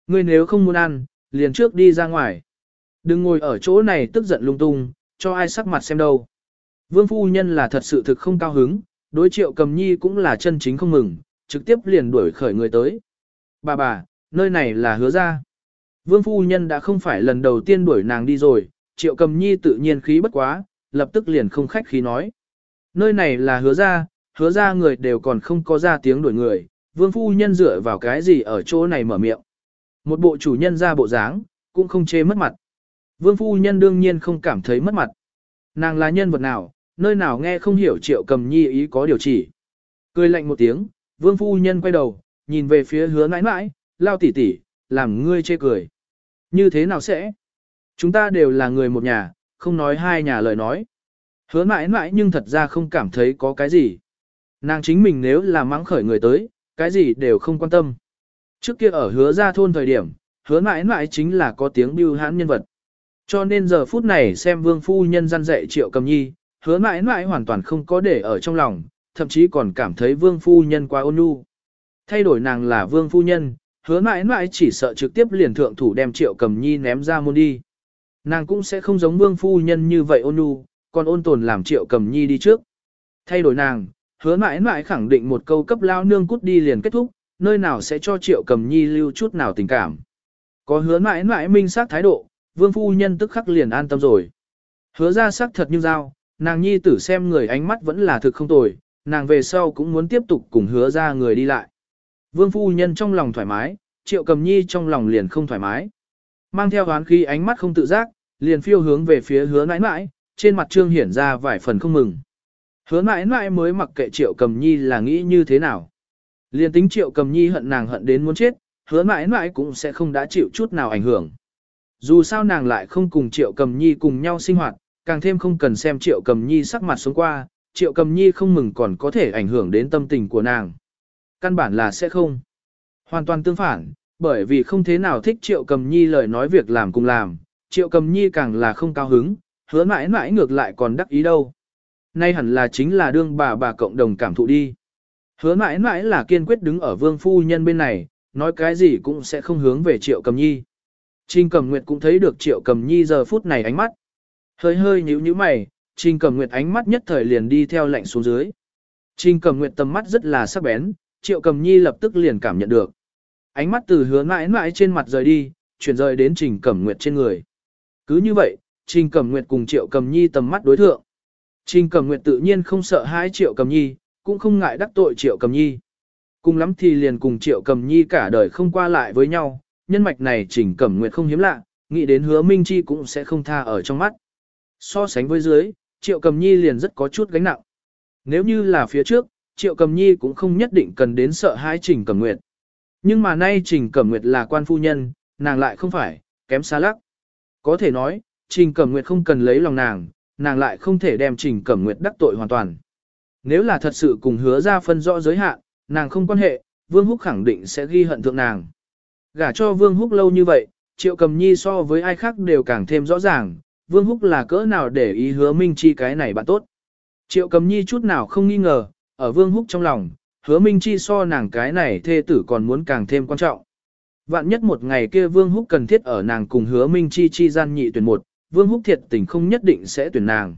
Ngươi nếu không muốn ăn, liền trước đi ra ngoài. Đừng ngồi ở chỗ này tức giận lung tung, cho ai sắc mặt xem đâu. Vương phu nhân là thật sự thực không cao hứng, đối triệu cầm nhi cũng là chân chính không mừng, trực tiếp liền đuổi khởi người tới. Bà bà, nơi này là hứa ra. Vương phu nhân đã không phải lần đầu tiên đuổi nàng đi rồi, triệu cầm nhi tự nhiên khí bất quá, lập tức liền không khách khí nói. Nơi này là hứa ra, hứa ra người đều còn không có ra tiếng đuổi người, vương phu nhân dựa vào cái gì ở chỗ này mở miệng. Một bộ chủ nhân ra bộ dáng, cũng không chê mất mặt. Vương phu nhân đương nhiên không cảm thấy mất mặt. Nàng là nhân vật nào, nơi nào nghe không hiểu triệu cầm nhi ý có điều chỉ. Cười lạnh một tiếng, vương phu nhân quay đầu, nhìn về phía hứa nãi nãi, lao tỉ tỉ, làm ngươi chê cười. Như thế nào sẽ? Chúng ta đều là người một nhà, không nói hai nhà lời nói. Hứa mãi mãi nhưng thật ra không cảm thấy có cái gì. Nàng chính mình nếu là mắng khởi người tới, cái gì đều không quan tâm. Trước kia ở hứa ra thôn thời điểm, hứa mãi mãi chính là có tiếng biêu hãn nhân vật. Cho nên giờ phút này xem vương phu nhân gian dạy triệu cầm nhi, hứa mãi mãi hoàn toàn không có để ở trong lòng, thậm chí còn cảm thấy vương phu nhân quá ôn nhu. Thay đổi nàng là vương phu nhân, hứa mãi mãi chỉ sợ trực tiếp liền thượng thủ đem triệu cầm nhi ném ra môn đi. Nàng cũng sẽ không giống vương phu nhân như vậy ôn nhu, còn ôn tồn làm triệu cầm nhi đi trước. Thay đổi nàng, hứa mãi mãi khẳng định một câu cấp lao nương cút đi liền kết thúc, nơi nào sẽ cho triệu cầm nhi lưu chút nào tình cảm. Có hứa mãi mãi minh xác thái độ, vương phu nhân tức khắc liền an tâm rồi. Hứa ra sắc thật như dao, nàng nhi tử xem người ánh mắt vẫn là thực không tồi, nàng về sau cũng muốn tiếp tục cùng hứa ra người đi lại. Vương phu nhân trong lòng thoải mái, triệu cầm nhi trong lòng liền không thoải mái. Mang theo oán khí ánh mắt không tự giác, liền phiêu hướng về phía hứa nãi nãi, trên mặt trương hiển ra vài phần không mừng. Hứa nãi nãi mới mặc kệ triệu cầm nhi là nghĩ như thế nào. Liền tính triệu cầm nhi hận nàng hận đến muốn chết, hứa nãi nãi cũng sẽ không đã chịu chút nào ảnh hưởng. Dù sao nàng lại không cùng triệu cầm nhi cùng nhau sinh hoạt, càng thêm không cần xem triệu cầm nhi sắc mặt xuống qua, triệu cầm nhi không mừng còn có thể ảnh hưởng đến tâm tình của nàng. Căn bản là sẽ không. Hoàn toàn tương phản, bởi vì không thế nào thích triệu cầm nhi lời nói việc làm cùng làm, triệu cầm nhi càng là không cao hứng, hứa mãi mãi ngược lại còn đắc ý đâu. Nay hẳn là chính là đương bà bà cộng đồng cảm thụ đi. Hứa mãi mãi là kiên quyết đứng ở vương phu nhân bên này, nói cái gì cũng sẽ không hướng về triệu cầm nhi. Trình cầm nguyệt cũng thấy được triệu cầm nhi giờ phút này ánh mắt. Hơi hơi nhíu nhíu mày, trình cầm nguyệt ánh mắt nhất thời liền đi theo lạnh xuống dưới. Trình cầm nguyệt tầm mắt rất là sắc bén, triệu cầm nhi lập tức liền cảm nhận được. Ánh mắt từ hứa mãi mãi trên mặt rời đi, chuyển rời đến trình cẩm nguyệt trên người. Cứ như vậy, trình cẩm nguyệt cùng triệu cầm nhi tầm mắt đối thượng. Trình cẩm nguyệt tự nhiên không sợ hãi triệu cầm nhi, cũng không ngại đắc tội triệu cầm nhi. Cùng lắm thì liền cùng triệu cầm nhi cả đời không qua lại với nhau, nhân mạch này trình cẩm nguyệt không hiếm lạ, nghĩ đến hứa minh chi cũng sẽ không tha ở trong mắt. So sánh với dưới, triệu cầm nhi liền rất có chút gánh nặng. Nếu như là phía trước, triệu cầm nhi cũng không nhất định cần đến sợ hãi trình cẩm nguyệt. Nhưng mà nay trình cẩm nguyệt là quan phu nhân, nàng lại không phải, kém xa lắc. Có thể nói, trình cẩm nguyệt không cần lấy lòng nàng, nàng lại không thể đem trình cẩm nguyệt đắc tội hoàn toàn. Nếu là thật sự cùng hứa ra phân rõ giới hạn, nàng không quan hệ, Vương Húc khẳng định sẽ ghi hận thượng nàng. Gả cho Vương Húc lâu như vậy, Triệu Cầm Nhi so với ai khác đều càng thêm rõ ràng, Vương Húc là cỡ nào để ý hứa Minh Chi cái này bạn tốt. Triệu Cầm Nhi chút nào không nghi ngờ, ở Vương Húc trong lòng, hứa Minh Chi so nàng cái này thê tử còn muốn càng thêm quan trọng. Vạn nhất một ngày kia Vương Húc cần thiết ở nàng cùng hứa Minh Chi chi gian nhị tuyển một, Vương Húc thiệt tình không nhất định sẽ tuyển nàng.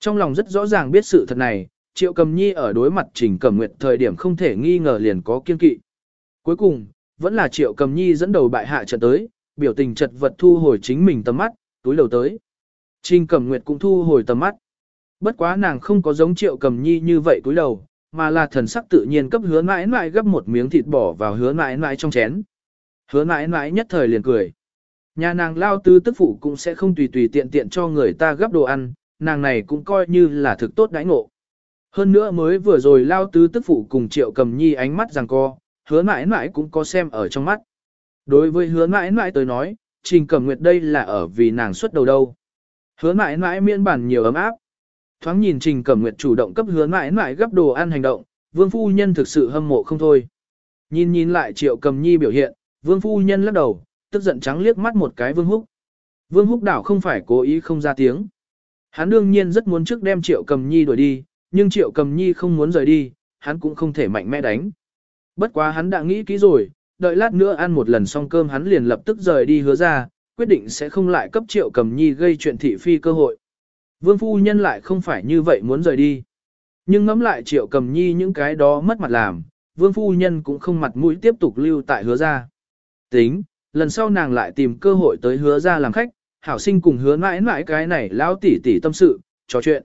Trong lòng rất rõ ràng biết sự thật này, Triệu Cầm Nhi ở đối mặt Trình Cẩm Nguyệt thời điểm không thể nghi ngờ liền có kiên kỵ. Cuối cùng, vẫn là Triệu Cầm Nhi dẫn đầu bại hạ trận tới, biểu tình chật vật thu hồi chính mình tầm mắt, túi đầu tới. Trình Cẩm Nguyệt cũng thu hồi tầm mắt. Bất quá nàng không có giống Triệu Cầm Nhi như vậy túi đầu, mà là thần sắc tự nhiên cấp hứa mãi mãi gấp một miếng thịt bỏ vào hứa mãi mãi trong chén. Hứa mãi mãi nhất thời liền cười. Nhà nàng lao tư tức phụ cũng sẽ không tùy tùy tiện tiện cho người ta gấp đồ ăn, nàng này cũng coi như là thực tốt đãi ngộ. Hơn nữa mới vừa rồi lao tứ tức phụ cùng triệu cầm nhi ánh mắt rằng co, hứa mãi mãi cũng có xem ở trong mắt. Đối với hứa mãi mãi tới nói, trình cầm nguyệt đây là ở vì nàng xuất đầu đâu. Hứa mãi mãi miễn bản nhiều ấm áp. Thoáng nhìn trình Cẩm nguyệt chủ động cấp hứa mãi mãi gấp đồ ăn hành động, vương phu nhân thực sự hâm mộ không thôi. Nhìn nhìn lại triệu cầm nhi biểu hiện, vương phu nhân lắc đầu, tức giận trắng liếc mắt một cái vương húc. Vương húc đảo không phải cố ý không ra tiếng. Hắn đương nhiên rất muốn trước đem triệu cầm nhi đuổi đi, nhưng triệu cầm nhi không muốn rời đi, hắn cũng không thể mạnh mẽ đánh. Bất quá hắn đã nghĩ kỹ rồi, đợi lát nữa ăn một lần xong cơm hắn liền lập tức rời đi hứa ra, quyết định sẽ không lại cấp triệu cầm nhi gây chuyện thị phi cơ hội. Vương phu nhân lại không phải như vậy muốn rời đi. Nhưng ngẫm lại triệu cầm nhi những cái đó mất mặt làm, vương phu nhân cũng không mặt mũi tiếp tục lưu tại hứa ra. Tính, lần sau nàng lại tìm cơ hội tới hứa ra làm khách, hảo sinh cùng hứa mãi mãi cái này lão tỉ tỉ tâm sự, trò chuyện.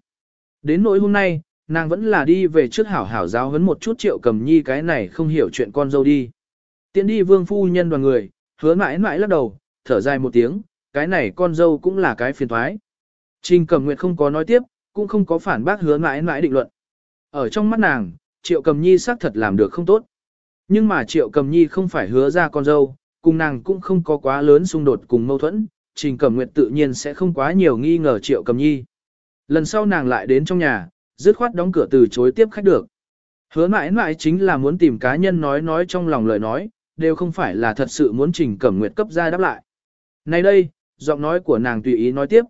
Đến nỗi hôm nay, nàng vẫn là đi về trước hảo hảo giáo huấn một chút triệu cầm nhi cái này không hiểu chuyện con dâu đi. Tiến đi vương phu nhân đoàn người, hứa mãi mãi lắc đầu, thở dài một tiếng, cái này con dâu cũng là cái phiền thoái. Trình cầm nguyệt không có nói tiếp, cũng không có phản bác hứa mãi mãi định luận. Ở trong mắt nàng, triệu cầm nhi xác thật làm được không tốt. Nhưng mà triệu cầm nhi không phải hứa ra con dâu, cùng nàng cũng không có quá lớn xung đột cùng mâu thuẫn, trình cầm nguyệt tự nhiên sẽ không quá nhiều nghi ngờ triệu cầm nhi. Lần sau nàng lại đến trong nhà, dứt khoát đóng cửa từ chối tiếp khách được. Hứa mãi mãi chính là muốn tìm cá nhân nói nói trong lòng lời nói, đều không phải là thật sự muốn trình cẩm nguyệt cấp ra đáp lại. Này đây, giọng nói của nàng tùy ý nói tiếp.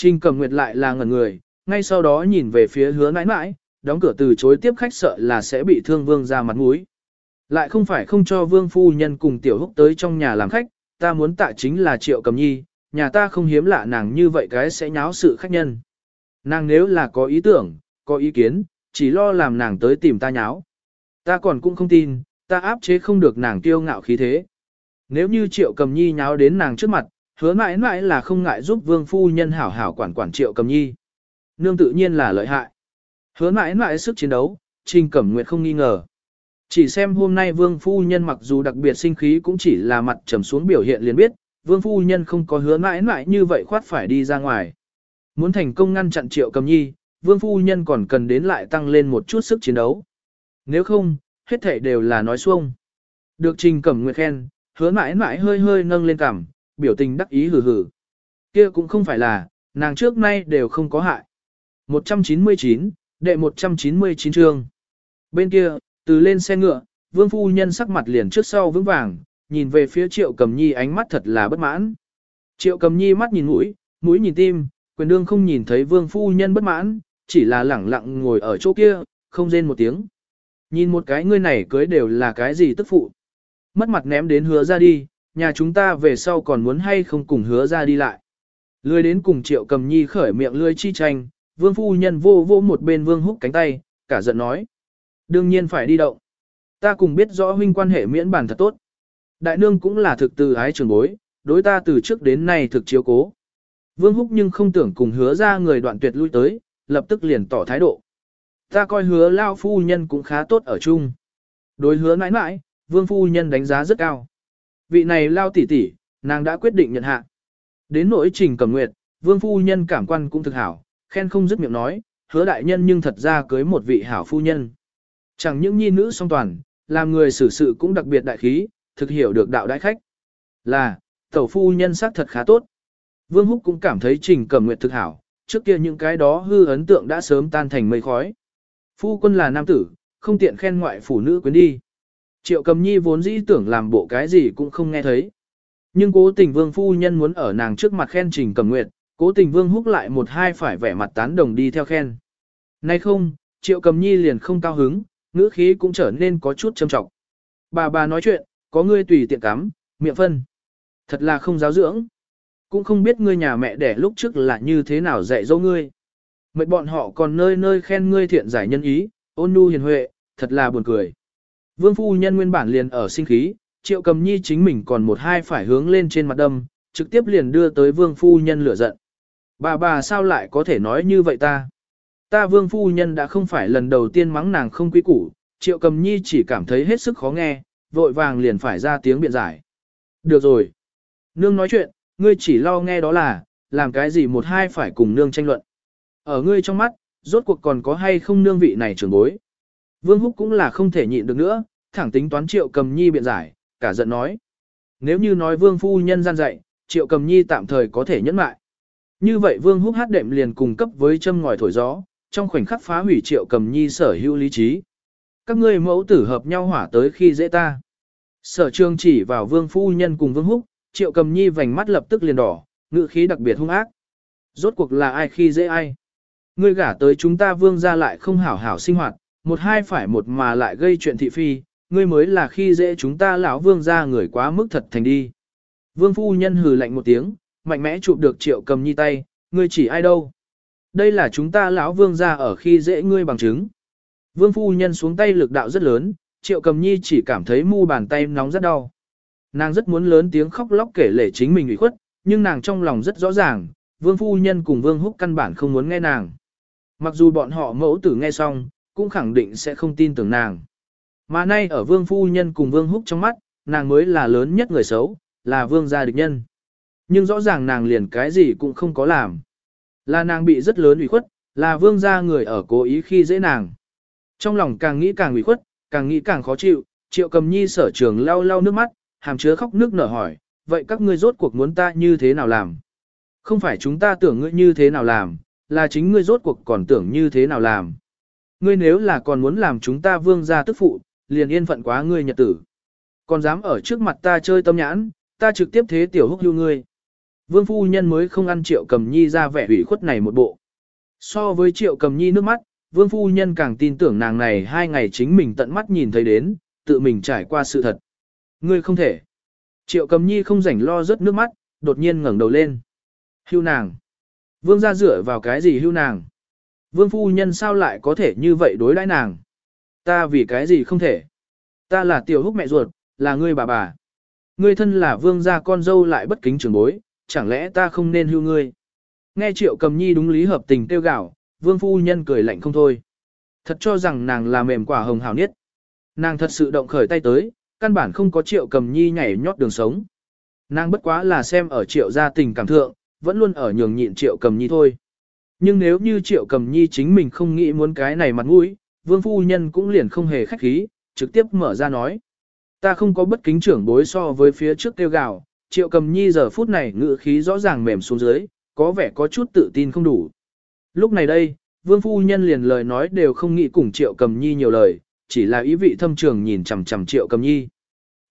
Trình Cầm nguyệt lại là ngẩn người, ngay sau đó nhìn về phía hứa mãi mãi, đóng cửa từ chối tiếp khách sợ là sẽ bị thương vương ra mặt mũi. Lại không phải không cho vương phu nhân cùng tiểu húc tới trong nhà làm khách, ta muốn tạ chính là triệu cầm nhi, nhà ta không hiếm lạ nàng như vậy cái sẽ nháo sự khách nhân. Nàng nếu là có ý tưởng, có ý kiến, chỉ lo làm nàng tới tìm ta nháo. Ta còn cũng không tin, ta áp chế không được nàng kiêu ngạo khí thế. Nếu như triệu cầm nhi nháo đến nàng trước mặt, hứa mãi mãi là không ngại giúp vương phu nhân hảo hảo quản quản triệu cầm nhi. Nương tự nhiên là lợi hại. Hứa mãi mãi sức chiến đấu, trình cẩm nguyệt không nghi ngờ. Chỉ xem hôm nay vương phu nhân mặc dù đặc biệt sinh khí cũng chỉ là mặt trầm xuống biểu hiện liền biết, vương phu nhân không có hứa mãi mãi như vậy khoát phải đi ra ngoài. Muốn thành công ngăn chặn triệu cầm nhi, vương phu nhân còn cần đến lại tăng lên một chút sức chiến đấu. Nếu không, hết thảy đều là nói xuông. Được trình cẩm nguyệt khen, hứa mãi mãi hơi hơi nâng lên cằm, biểu tình đắc ý hừ hừ. Kia cũng không phải là, nàng trước nay đều không có hại. 199, đệ 199 chương. Bên kia, từ lên xe ngựa, vương phu nhân sắc mặt liền trước sau vững vàng, nhìn về phía triệu cầm nhi ánh mắt thật là bất mãn. Triệu cầm nhi mắt nhìn mũi, mũi nhìn tim, quyền đương không nhìn thấy vương phu nhân bất mãn, chỉ là lẳng lặng ngồi ở chỗ kia, không rên một tiếng. Nhìn một cái ngươi này cưới đều là cái gì tức phụ. Mất mặt ném đến hứa ra đi, nhà chúng ta về sau còn muốn hay không cùng hứa ra đi lại. Lươi đến cùng triệu cầm nhi khởi miệng lươi chi tranh, vương phu nhân vô vô một bên vương húc cánh tay, cả giận nói. Đương nhiên phải đi động. Ta cùng biết rõ huynh quan hệ miễn bản thật tốt. Đại nương cũng là thực từ ái trường bối, đối ta từ trước đến nay thực chiếu cố. Vương húc nhưng không tưởng cùng hứa ra người đoạn tuyệt lui tới, lập tức liền tỏ thái độ. Ta coi hứa lao phu nhân cũng khá tốt ở chung. Đối hứa mãi mãi, vương phu nhân đánh giá rất cao. Vị này lao tỷ tỷ, nàng đã quyết định nhận hạ. Đến nỗi trình cầm nguyệt, vương phu nhân cảm quan cũng thực hảo, khen không dứt miệng nói, hứa đại nhân nhưng thật ra cưới một vị hảo phu nhân. Chẳng những nhi nữ song toàn, làm người xử sự cũng đặc biệt đại khí, thực hiểu được đạo đại khách. Là, tẩu phu nhân sắc thật khá tốt. Vương Húc cũng cảm thấy trình cầm nguyệt thực hảo, trước kia những cái đó hư ấn tượng đã sớm tan thành mây khói. Phu quân là nam tử, không tiện khen ngoại phụ nữ quyến đi. Triệu cầm nhi vốn dĩ tưởng làm bộ cái gì cũng không nghe thấy. Nhưng cố tình vương phu nhân muốn ở nàng trước mặt khen trình cầm nguyệt, cố tình vương húc lại một hai phải vẻ mặt tán đồng đi theo khen. Nay không, triệu cầm nhi liền không cao hứng, ngữ khí cũng trở nên có chút châm trọng. Bà bà nói chuyện, có ngươi tùy tiện cắm, miệng phân. Thật là không giáo dưỡng. Cũng không biết ngươi nhà mẹ đẻ lúc trước là như thế nào dạy dỗ ngươi. Mệt bọn họ còn nơi nơi khen ngươi thiện giải nhân ý, ôn nhu hiền huệ, thật là buồn cười. Vương phu nhân nguyên bản liền ở sinh khí, triệu cầm nhi chính mình còn một hai phải hướng lên trên mặt đâm, trực tiếp liền đưa tới vương phu nhân lửa giận. Bà bà sao lại có thể nói như vậy ta? Ta vương phu nhân đã không phải lần đầu tiên mắng nàng không quý củ, triệu cầm nhi chỉ cảm thấy hết sức khó nghe, vội vàng liền phải ra tiếng biện giải. Được rồi. Nương nói chuyện, ngươi chỉ lo nghe đó là, làm cái gì một hai phải cùng nương tranh luận. Ở ngươi trong mắt, rốt cuộc còn có hay không nương vị này trưởng bối. Vương Húc cũng là không thể nhịn được nữa, thẳng tính toán triệu cầm nhi biện giải, cả giận nói. Nếu như nói vương phu nhân gian dạy, triệu cầm nhi tạm thời có thể nhẫn mại. Như vậy vương húc hát đệm liền cùng cấp với châm ngòi thổi gió, trong khoảnh khắc phá hủy triệu cầm nhi sở hữu lý trí. Các ngươi mẫu tử hợp nhau hỏa tới khi dễ ta. Sở trương chỉ vào vương phu nhân cùng vương húc, triệu cầm nhi vành mắt lập tức liền đỏ, ngự khí đặc biệt hung ác. Rốt cuộc là ai khi dễ ai? Ngươi gả tới chúng ta vương ra lại không hảo hảo sinh hoạt, một hai phải một mà lại gây chuyện thị phi, ngươi mới là khi dễ chúng ta lão vương ra người quá mức thật thành đi. Vương phu nhân hừ lạnh một tiếng, mạnh mẽ chụp được triệu cầm nhi tay, ngươi chỉ ai đâu. Đây là chúng ta lão vương gia ở khi dễ ngươi bằng chứng. Vương phu nhân xuống tay lực đạo rất lớn, triệu cầm nhi chỉ cảm thấy mu bàn tay nóng rất đau. Nàng rất muốn lớn tiếng khóc lóc kể lể chính mình ủy khuất, nhưng nàng trong lòng rất rõ ràng, vương phu nhân cùng vương húc căn bản không muốn nghe nàng. Mặc dù bọn họ mẫu tử nghe xong, cũng khẳng định sẽ không tin tưởng nàng. Mà nay ở vương phu nhân cùng vương húc trong mắt, nàng mới là lớn nhất người xấu, là vương gia địch nhân. Nhưng rõ ràng nàng liền cái gì cũng không có làm. Là nàng bị rất lớn ủy khuất, là vương gia người ở cố ý khi dễ nàng. Trong lòng càng nghĩ càng ủy khuất, càng nghĩ càng khó chịu, triệu cầm nhi sở trường lau lau nước mắt, hàm chứa khóc nước nở hỏi, vậy các ngươi rốt cuộc muốn ta như thế nào làm? Không phải chúng ta tưởng ngươi như thế nào làm, là chính ngươi rốt cuộc còn tưởng như thế nào làm. Ngươi nếu là còn muốn làm chúng ta vương gia tức phụ, liền yên phận quá ngươi nhật tử. Còn dám ở trước mặt ta chơi tâm nhãn, ta trực tiếp thế tiểu húc lưu ngươi. Vương phu nhân mới không ăn triệu cầm nhi ra vẻ ủy khuất này một bộ. So với triệu cầm nhi nước mắt, vương phu nhân càng tin tưởng nàng này hai ngày chính mình tận mắt nhìn thấy đến, tự mình trải qua sự thật. Ngươi không thể. Triệu cầm nhi không rảnh lo rớt nước mắt, đột nhiên ngẩng đầu lên. Hưu nàng. Vương ra dựa vào cái gì hưu nàng? Vương phu nhân sao lại có thể như vậy đối đãi nàng? Ta vì cái gì không thể? Ta là tiểu húc mẹ ruột, là ngươi bà bà. Ngươi thân là vương gia con dâu lại bất kính trưởng bối, chẳng lẽ ta không nên hưu ngươi? Nghe triệu cầm nhi đúng lý hợp tình tiêu gạo, vương phu nhân cười lạnh không thôi. Thật cho rằng nàng là mềm quả hồng hào nhất. Nàng thật sự động khởi tay tới, căn bản không có triệu cầm nhi nhảy nhót đường sống. Nàng bất quá là xem ở triệu gia tình cảm thượng, vẫn luôn ở nhường nhịn triệu cầm nhi thôi. Nhưng nếu như triệu cầm nhi chính mình không nghĩ muốn cái này mặt mũi, vương phu nhân cũng liền không hề khách khí, trực tiếp mở ra nói. Ta không có bất kính trưởng bối so với phía trước tiêu gạo, triệu cầm nhi giờ phút này ngự khí rõ ràng mềm xuống dưới, có vẻ có chút tự tin không đủ. Lúc này đây, vương phu nhân liền lời nói đều không nghĩ cùng triệu cầm nhi nhiều lời, chỉ là ý vị thâm trường nhìn chằm chằm triệu cầm nhi.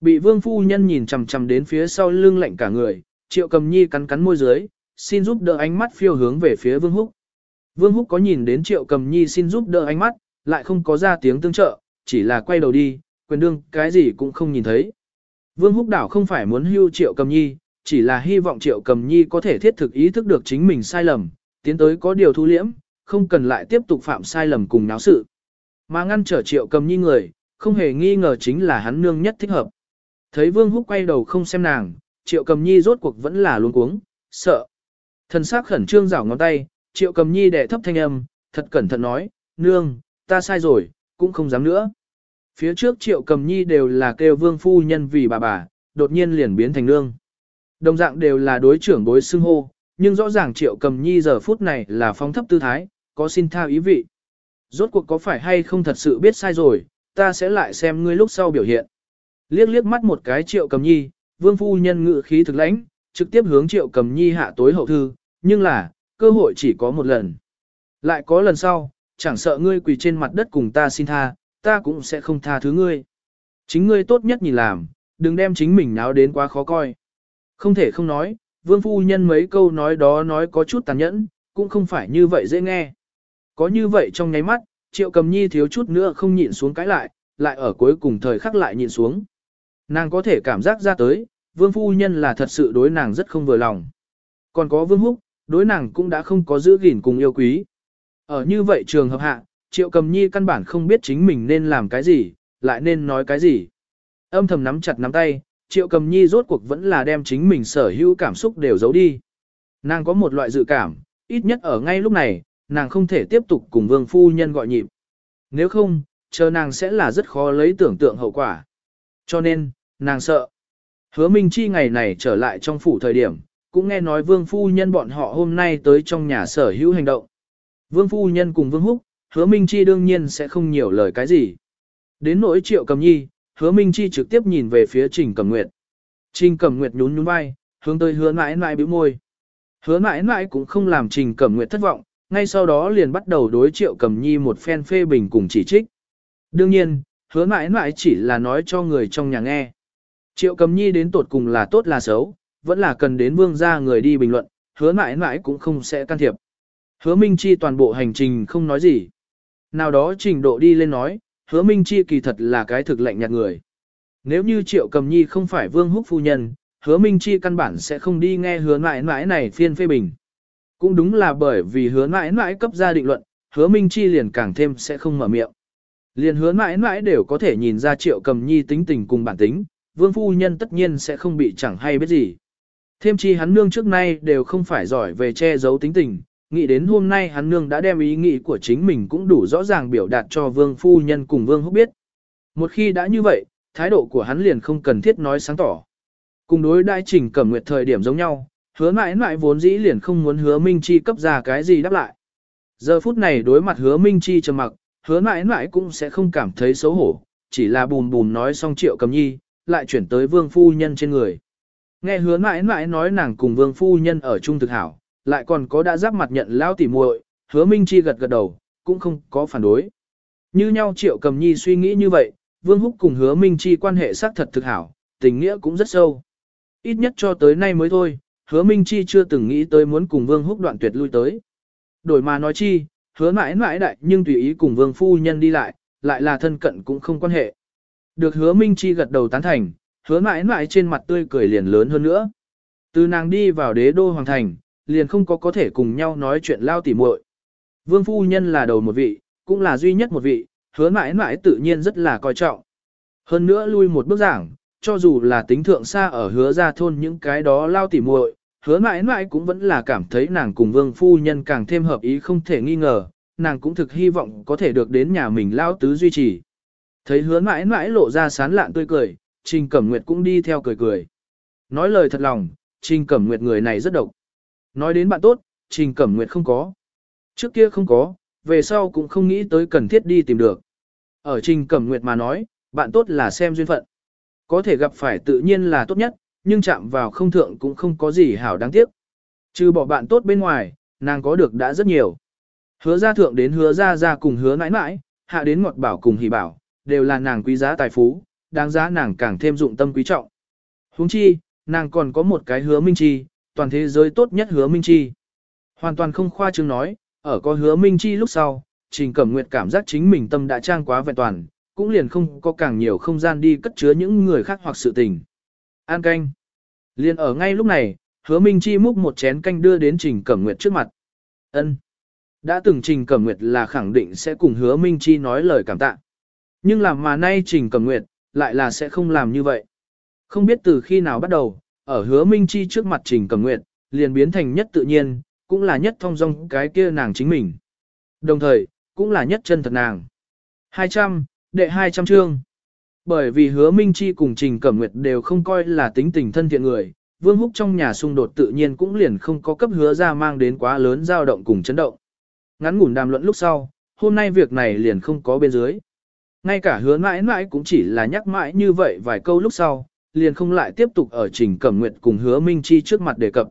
Bị vương phu nhân nhìn chằm chằm đến phía sau lưng lạnh cả người, triệu cầm nhi cắn cắn môi dưới, xin giúp đỡ ánh mắt phiêu hướng về phía vương húc. Vương húc có nhìn đến triệu cầm nhi xin giúp đỡ ánh mắt, lại không có ra tiếng tương trợ, chỉ là quay đầu đi, quyền đương cái gì cũng không nhìn thấy. Vương húc đảo không phải muốn hưu triệu cầm nhi, chỉ là hy vọng triệu cầm nhi có thể thiết thực ý thức được chính mình sai lầm, tiến tới có điều thu liễm, không cần lại tiếp tục phạm sai lầm cùng náo sự. Mà ngăn trở triệu cầm nhi người, không hề nghi ngờ chính là hắn nương nhất thích hợp. Thấy vương húc quay đầu không xem nàng, triệu cầm nhi rốt cuộc vẫn là luống cuống, sợ. Thần sắc khẩn trương rảo ngón tay, triệu cầm nhi đẻ thấp thanh âm, thật cẩn thận nói, nương, ta sai rồi, cũng không dám nữa. Phía trước triệu cầm nhi đều là kêu vương phu nhân vì bà bà, đột nhiên liền biến thành nương. Đồng dạng đều là đối trưởng bối xưng hô, nhưng rõ ràng triệu cầm nhi giờ phút này là phong thấp tư thái, có xin tha ý vị. Rốt cuộc có phải hay không thật sự biết sai rồi, ta sẽ lại xem ngươi lúc sau biểu hiện. Liếc liếc mắt một cái triệu cầm nhi, vương phu nhân ngự khí thực lãnh, trực tiếp hướng triệu cầm nhi hạ tối hậu thư, nhưng là, cơ hội chỉ có một lần. Lại có lần sau, chẳng sợ ngươi quỳ trên mặt đất cùng ta xin tha, ta cũng sẽ không tha thứ ngươi. Chính ngươi tốt nhất nhìn làm, đừng đem chính mình náo đến quá khó coi. Không thể không nói, vương phu nhân mấy câu nói đó nói có chút tàn nhẫn, cũng không phải như vậy dễ nghe. Có như vậy trong nháy mắt, triệu cầm nhi thiếu chút nữa không nhịn xuống cái lại, lại ở cuối cùng thời khắc lại nhịn xuống. Nàng có thể cảm giác ra tới, vương phu nhân là thật sự đối nàng rất không vừa lòng. Còn có vương húc, đối nàng cũng đã không có giữ gìn cùng yêu quý. Ở như vậy trường hợp hạ, triệu cầm nhi căn bản không biết chính mình nên làm cái gì, lại nên nói cái gì. Âm thầm nắm chặt nắm tay, triệu cầm nhi rốt cuộc vẫn là đem chính mình sở hữu cảm xúc đều giấu đi. Nàng có một loại dự cảm, ít nhất ở ngay lúc này, nàng không thể tiếp tục cùng vương phu nhân gọi nhịp. Nếu không, chờ nàng sẽ là rất khó lấy tưởng tượng hậu quả. Cho nên, nàng sợ. Hứa Minh Chi ngày này trở lại trong phủ thời điểm, cũng nghe nói vương phu nhân bọn họ hôm nay tới trong nhà sở hữu hành động. Vương phu nhân cùng vương húc, hứa Minh Chi đương nhiên sẽ không nhiều lời cái gì. Đến nỗi triệu cầm nhi, hứa Minh Chi trực tiếp nhìn về phía Trình Cầm Nguyệt. Trình Cầm Nguyệt nhún nhún vai, hướng tới hứa mãi mãi bĩu môi. Hứa mãi mãi cũng không làm Trình Cầm Nguyệt thất vọng, ngay sau đó liền bắt đầu đối triệu cầm nhi một phen phê bình cùng chỉ trích. Đương nhiên, hứa mãi mãi chỉ là nói cho người trong nhà nghe. Triệu cầm nhi đến tột cùng là tốt là xấu, vẫn là cần đến vương gia người đi bình luận, hứa mãi mãi cũng không sẽ can thiệp. Hứa Minh Chi toàn bộ hành trình không nói gì. Nào đó trình độ đi lên nói, hứa Minh Chi kỳ thật là cái thực lạnh nhạt người. Nếu như Triệu Cầm Nhi không phải Vương Húc phu nhân, hứa Minh Chi căn bản sẽ không đi nghe hứa mãi mãi này phiên phê bình. Cũng đúng là bởi vì hứa mãi mãi cấp ra định luận, hứa Minh Chi liền càng thêm sẽ không mở miệng. Liền hứa mãi mãi đều có thể nhìn ra triệu cầm nhi tính tình cùng bản tính, vương phu nhân tất nhiên sẽ không bị chẳng hay biết gì. Thêm chi hắn nương trước nay đều không phải giỏi về che giấu tính tình, nghĩ đến hôm nay hắn nương đã đem ý nghĩ của chính mình cũng đủ rõ ràng biểu đạt cho vương phu nhân cùng vương húc biết. Một khi đã như vậy, thái độ của hắn liền không cần thiết nói sáng tỏ. Cùng đối đại trình cẩm nguyệt thời điểm giống nhau, hứa mãi mãi vốn dĩ liền không muốn hứa Minh Chi cấp ra cái gì đáp lại. Giờ phút này đối mặt hứa Minh Chi trầm mặc, hứa mãi mãi cũng sẽ không cảm thấy xấu hổ, chỉ là bùm bùm nói xong triệu cầm nhi, lại chuyển tới vương phu nhân trên người. Nghe hứa mãi mãi nói nàng cùng vương phu nhân ở chung thực hảo, lại còn có đã giáp mặt nhận lao tỉ muội, hứa Minh Chi gật gật đầu, cũng không có phản đối. Như nhau triệu cầm nhi suy nghĩ như vậy, vương húc cùng hứa Minh Chi quan hệ xác thật thực hảo, tình nghĩa cũng rất sâu. Ít nhất cho tới nay mới thôi, hứa Minh Chi chưa từng nghĩ tới muốn cùng vương húc đoạn tuyệt lui tới. Đổi mà nói chi, hứa mãi mãi đại nhưng tùy ý cùng vương phu nhân đi lại, lại là thân cận cũng không quan hệ. Được hứa Minh Chi gật đầu tán thành, hứa mãi mãi trên mặt tươi cười liền lớn hơn nữa. Từ nàng đi vào đế đô hoàng thành, liền không có có thể cùng nhau nói chuyện lao tỉ muội. Vương phu nhân là đầu một vị, cũng là duy nhất một vị, hứa mãi mãi tự nhiên rất là coi trọng. Hơn nữa lui một bước giảng, cho dù là tính thượng xa ở hứa ra thôn những cái đó lao tỉ muội, hứa mãi mãi cũng vẫn là cảm thấy nàng cùng vương phu nhân càng thêm hợp ý không thể nghi ngờ, nàng cũng thực hy vọng có thể được đến nhà mình lao tứ duy trì. Thấy hứa mãi mãi lộ ra sán lạn tươi cười, Trình Cẩm Nguyệt cũng đi theo cười cười. Nói lời thật lòng, Trình Cẩm Nguyệt người này rất độc. Nói đến bạn tốt, Trình Cẩm Nguyệt không có. Trước kia không có, về sau cũng không nghĩ tới cần thiết đi tìm được. Ở Trình Cẩm Nguyệt mà nói, bạn tốt là xem duyên phận. Có thể gặp phải tự nhiên là tốt nhất, nhưng chạm vào không thượng cũng không có gì hảo đáng tiếc. Trừ bỏ bạn tốt bên ngoài, nàng có được đã rất nhiều. Hứa ra thượng đến hứa ra ra cùng hứa mãi mãi, hạ đến ngọt bảo cùng hỷ bảo, đều là nàng quý giá tài phú, đáng giá nàng càng thêm dụng tâm quý trọng. Huống chi, nàng còn có một cái hứa minh chi, toàn thế giới tốt nhất hứa minh chi. Hoàn toàn không khoa trương nói, ở có hứa minh chi lúc sau, Trình Cẩm Nguyệt cảm giác chính mình tâm đã trang quá vẹn toàn, cũng liền không có càng nhiều không gian đi cất chứa những người khác hoặc sự tình. An canh. Liền ở ngay lúc này, hứa Minh Chi múc một chén canh đưa đến Trình Cẩm Nguyệt trước mặt. ân Đã từng Trình Cẩm Nguyệt là khẳng định sẽ cùng hứa Minh Chi nói lời cảm tạ. Nhưng làm mà nay Trình Cẩm Nguyệt, lại là sẽ không làm như vậy. Không biết từ khi nào bắt đầu, ở hứa Minh Chi trước mặt Trình Cẩm Nguyệt, liền biến thành nhất tự nhiên, cũng là nhất thông dong cái kia nàng chính mình. Đồng thời, cũng là nhất chân thật nàng. 200, đệ 200 chương. Bởi vì hứa Minh Chi cùng Trình Cẩm Nguyệt đều không coi là tính tình thân thiện người, Vương Húc trong nhà xung đột tự nhiên cũng liền không có cấp hứa ra mang đến quá lớn dao động cùng chấn động. Ngắn ngủn đàm luận lúc sau, hôm nay việc này liền không có bên dưới. Ngay cả hứa mãi mãi cũng chỉ là nhắc mãi như vậy vài câu lúc sau, liền không lại tiếp tục ở Trình Cẩm Nguyệt cùng hứa Minh Chi trước mặt đề cập.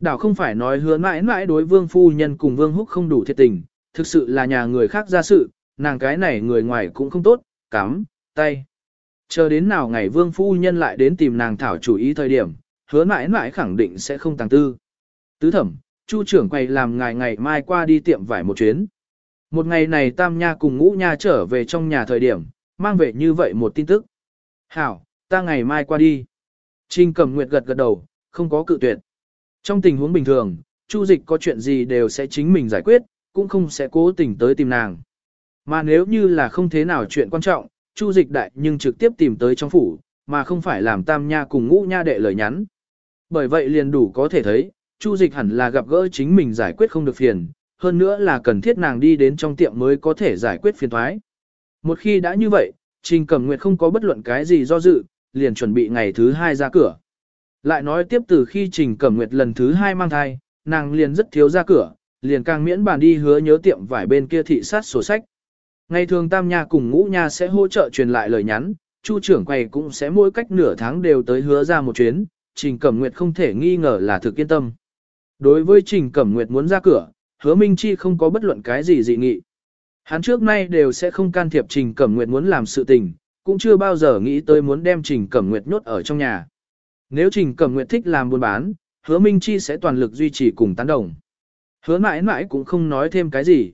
Đảo không phải nói hứa mãi mãi đối Vương Phu Nhân cùng Vương Húc không đủ thiệt tình, thực sự là nhà người khác ra sự, nàng cái này người ngoài cũng không tốt, cắm, tay. Chờ đến nào ngày vương phu nhân lại đến tìm nàng thảo chủ ý thời điểm, hứa mãi mãi khẳng định sẽ không tăng tư. Tứ thẩm, chu trưởng quay làm ngày ngày mai qua đi tiệm vải một chuyến. Một ngày này tam nha cùng ngũ nha trở về trong nhà thời điểm, mang về như vậy một tin tức. Hảo, ta ngày mai qua đi. Trình cầm nguyệt gật gật đầu, không có cự tuyệt. Trong tình huống bình thường, chu dịch có chuyện gì đều sẽ chính mình giải quyết, cũng không sẽ cố tình tới tìm nàng. Mà nếu như là không thế nào chuyện quan trọng, Chu Dịch đại nhưng trực tiếp tìm tới trong phủ, mà không phải làm Tam Nha cùng Ngũ Nha đệ lời nhắn. Bởi vậy liền đủ có thể thấy, Chu Dịch hẳn là gặp gỡ chính mình giải quyết không được phiền, hơn nữa là cần thiết nàng đi đến trong tiệm mới có thể giải quyết phiền thoái. Một khi đã như vậy, Trình Cẩm Nguyệt không có bất luận cái gì do dự, liền chuẩn bị ngày thứ hai ra cửa. Lại nói tiếp từ khi Trình Cẩm Nguyệt lần thứ hai mang thai, nàng liền rất thiếu ra cửa, liền càng miễn bàn đi hứa nhớ tiệm vải bên kia thị sát sổ sách. Ngày thường Tam Nha cùng Ngũ Nha sẽ hỗ trợ truyền lại lời nhắn, Chu trưởng quầy cũng sẽ mỗi cách nửa tháng đều tới hứa ra một chuyến, Trình Cẩm Nguyệt không thể nghi ngờ là thực yên tâm. Đối với Trình Cẩm Nguyệt muốn ra cửa, hứa Minh Chi không có bất luận cái gì dị nghị. Hắn trước nay đều sẽ không can thiệp Trình Cẩm Nguyệt muốn làm sự tình, cũng chưa bao giờ nghĩ tới muốn đem Trình Cẩm Nguyệt nhốt ở trong nhà. Nếu Trình Cẩm Nguyệt thích làm buôn bán, hứa Minh Chi sẽ toàn lực duy trì cùng tán đồng. Hứa mãi mãi cũng không nói thêm cái gì.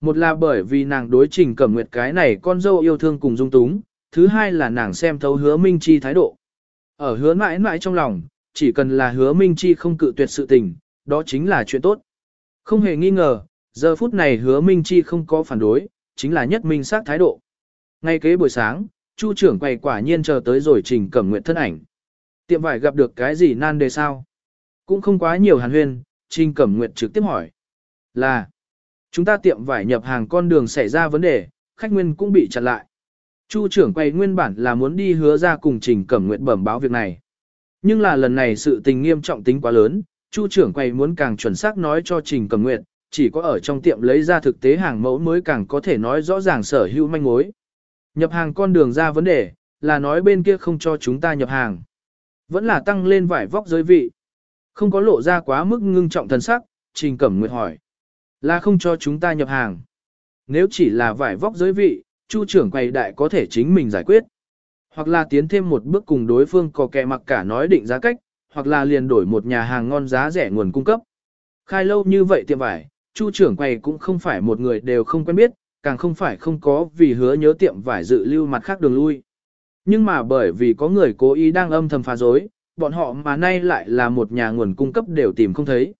Một là bởi vì nàng đối trình cẩm nguyệt cái này con dâu yêu thương cùng dung túng, thứ hai là nàng xem thấu hứa minh chi thái độ. Ở hứa mãi mãi trong lòng, chỉ cần là hứa minh chi không cự tuyệt sự tình, đó chính là chuyện tốt. Không hề nghi ngờ, giờ phút này hứa Minh Chi không có phản đối, chính là nhất minh sát thái độ. Ngay kế buổi sáng, Chu trưởng quầy quả nhiên chờ tới rồi trình cẩm nguyện thân ảnh. Tiệm vải gặp được cái gì nan đề sao? Cũng không quá nhiều hàn huyên, trình cẩm nguyện trực tiếp hỏi. Là, chúng ta tiệm vải nhập hàng con đường xảy ra vấn đề, khách nguyên cũng bị chặn lại. Chu trưởng quầy nguyên bản là muốn đi hứa ra cùng trình cẩm nguyện bẩm báo việc này. Nhưng là lần này sự tình nghiêm trọng tính quá lớn, Chu trưởng quầy muốn càng chuẩn xác nói cho trình cẩm Nguyệt, chỉ có ở trong tiệm lấy ra thực tế hàng mẫu mới càng có thể nói rõ ràng sở hữu manh mối. Nhập hàng con đường ra vấn đề, là nói bên kia không cho chúng ta nhập hàng. Vẫn là tăng lên vải vóc giới vị. Không có lộ ra quá mức ngưng trọng thần sắc, Trình Cẩm Nguyệt hỏi. Là không cho chúng ta nhập hàng. Nếu chỉ là vải vóc giới vị, Chu trưởng quầy đại có thể chính mình giải quyết. Hoặc là tiến thêm một bước cùng đối phương có kẻ mặc cả nói định giá cách, hoặc là liền đổi một nhà hàng ngon giá rẻ nguồn cung cấp. Khai lâu như vậy tiệm vải, Chu trưởng quầy cũng không phải một người đều không quen biết, càng không phải không có vì hứa nhớ tiệm vải dự lưu mặt khác đường lui. Nhưng mà bởi vì có người cố ý đang âm thầm phá dối, bọn họ mà nay lại là một nhà nguồn cung cấp đều tìm không thấy.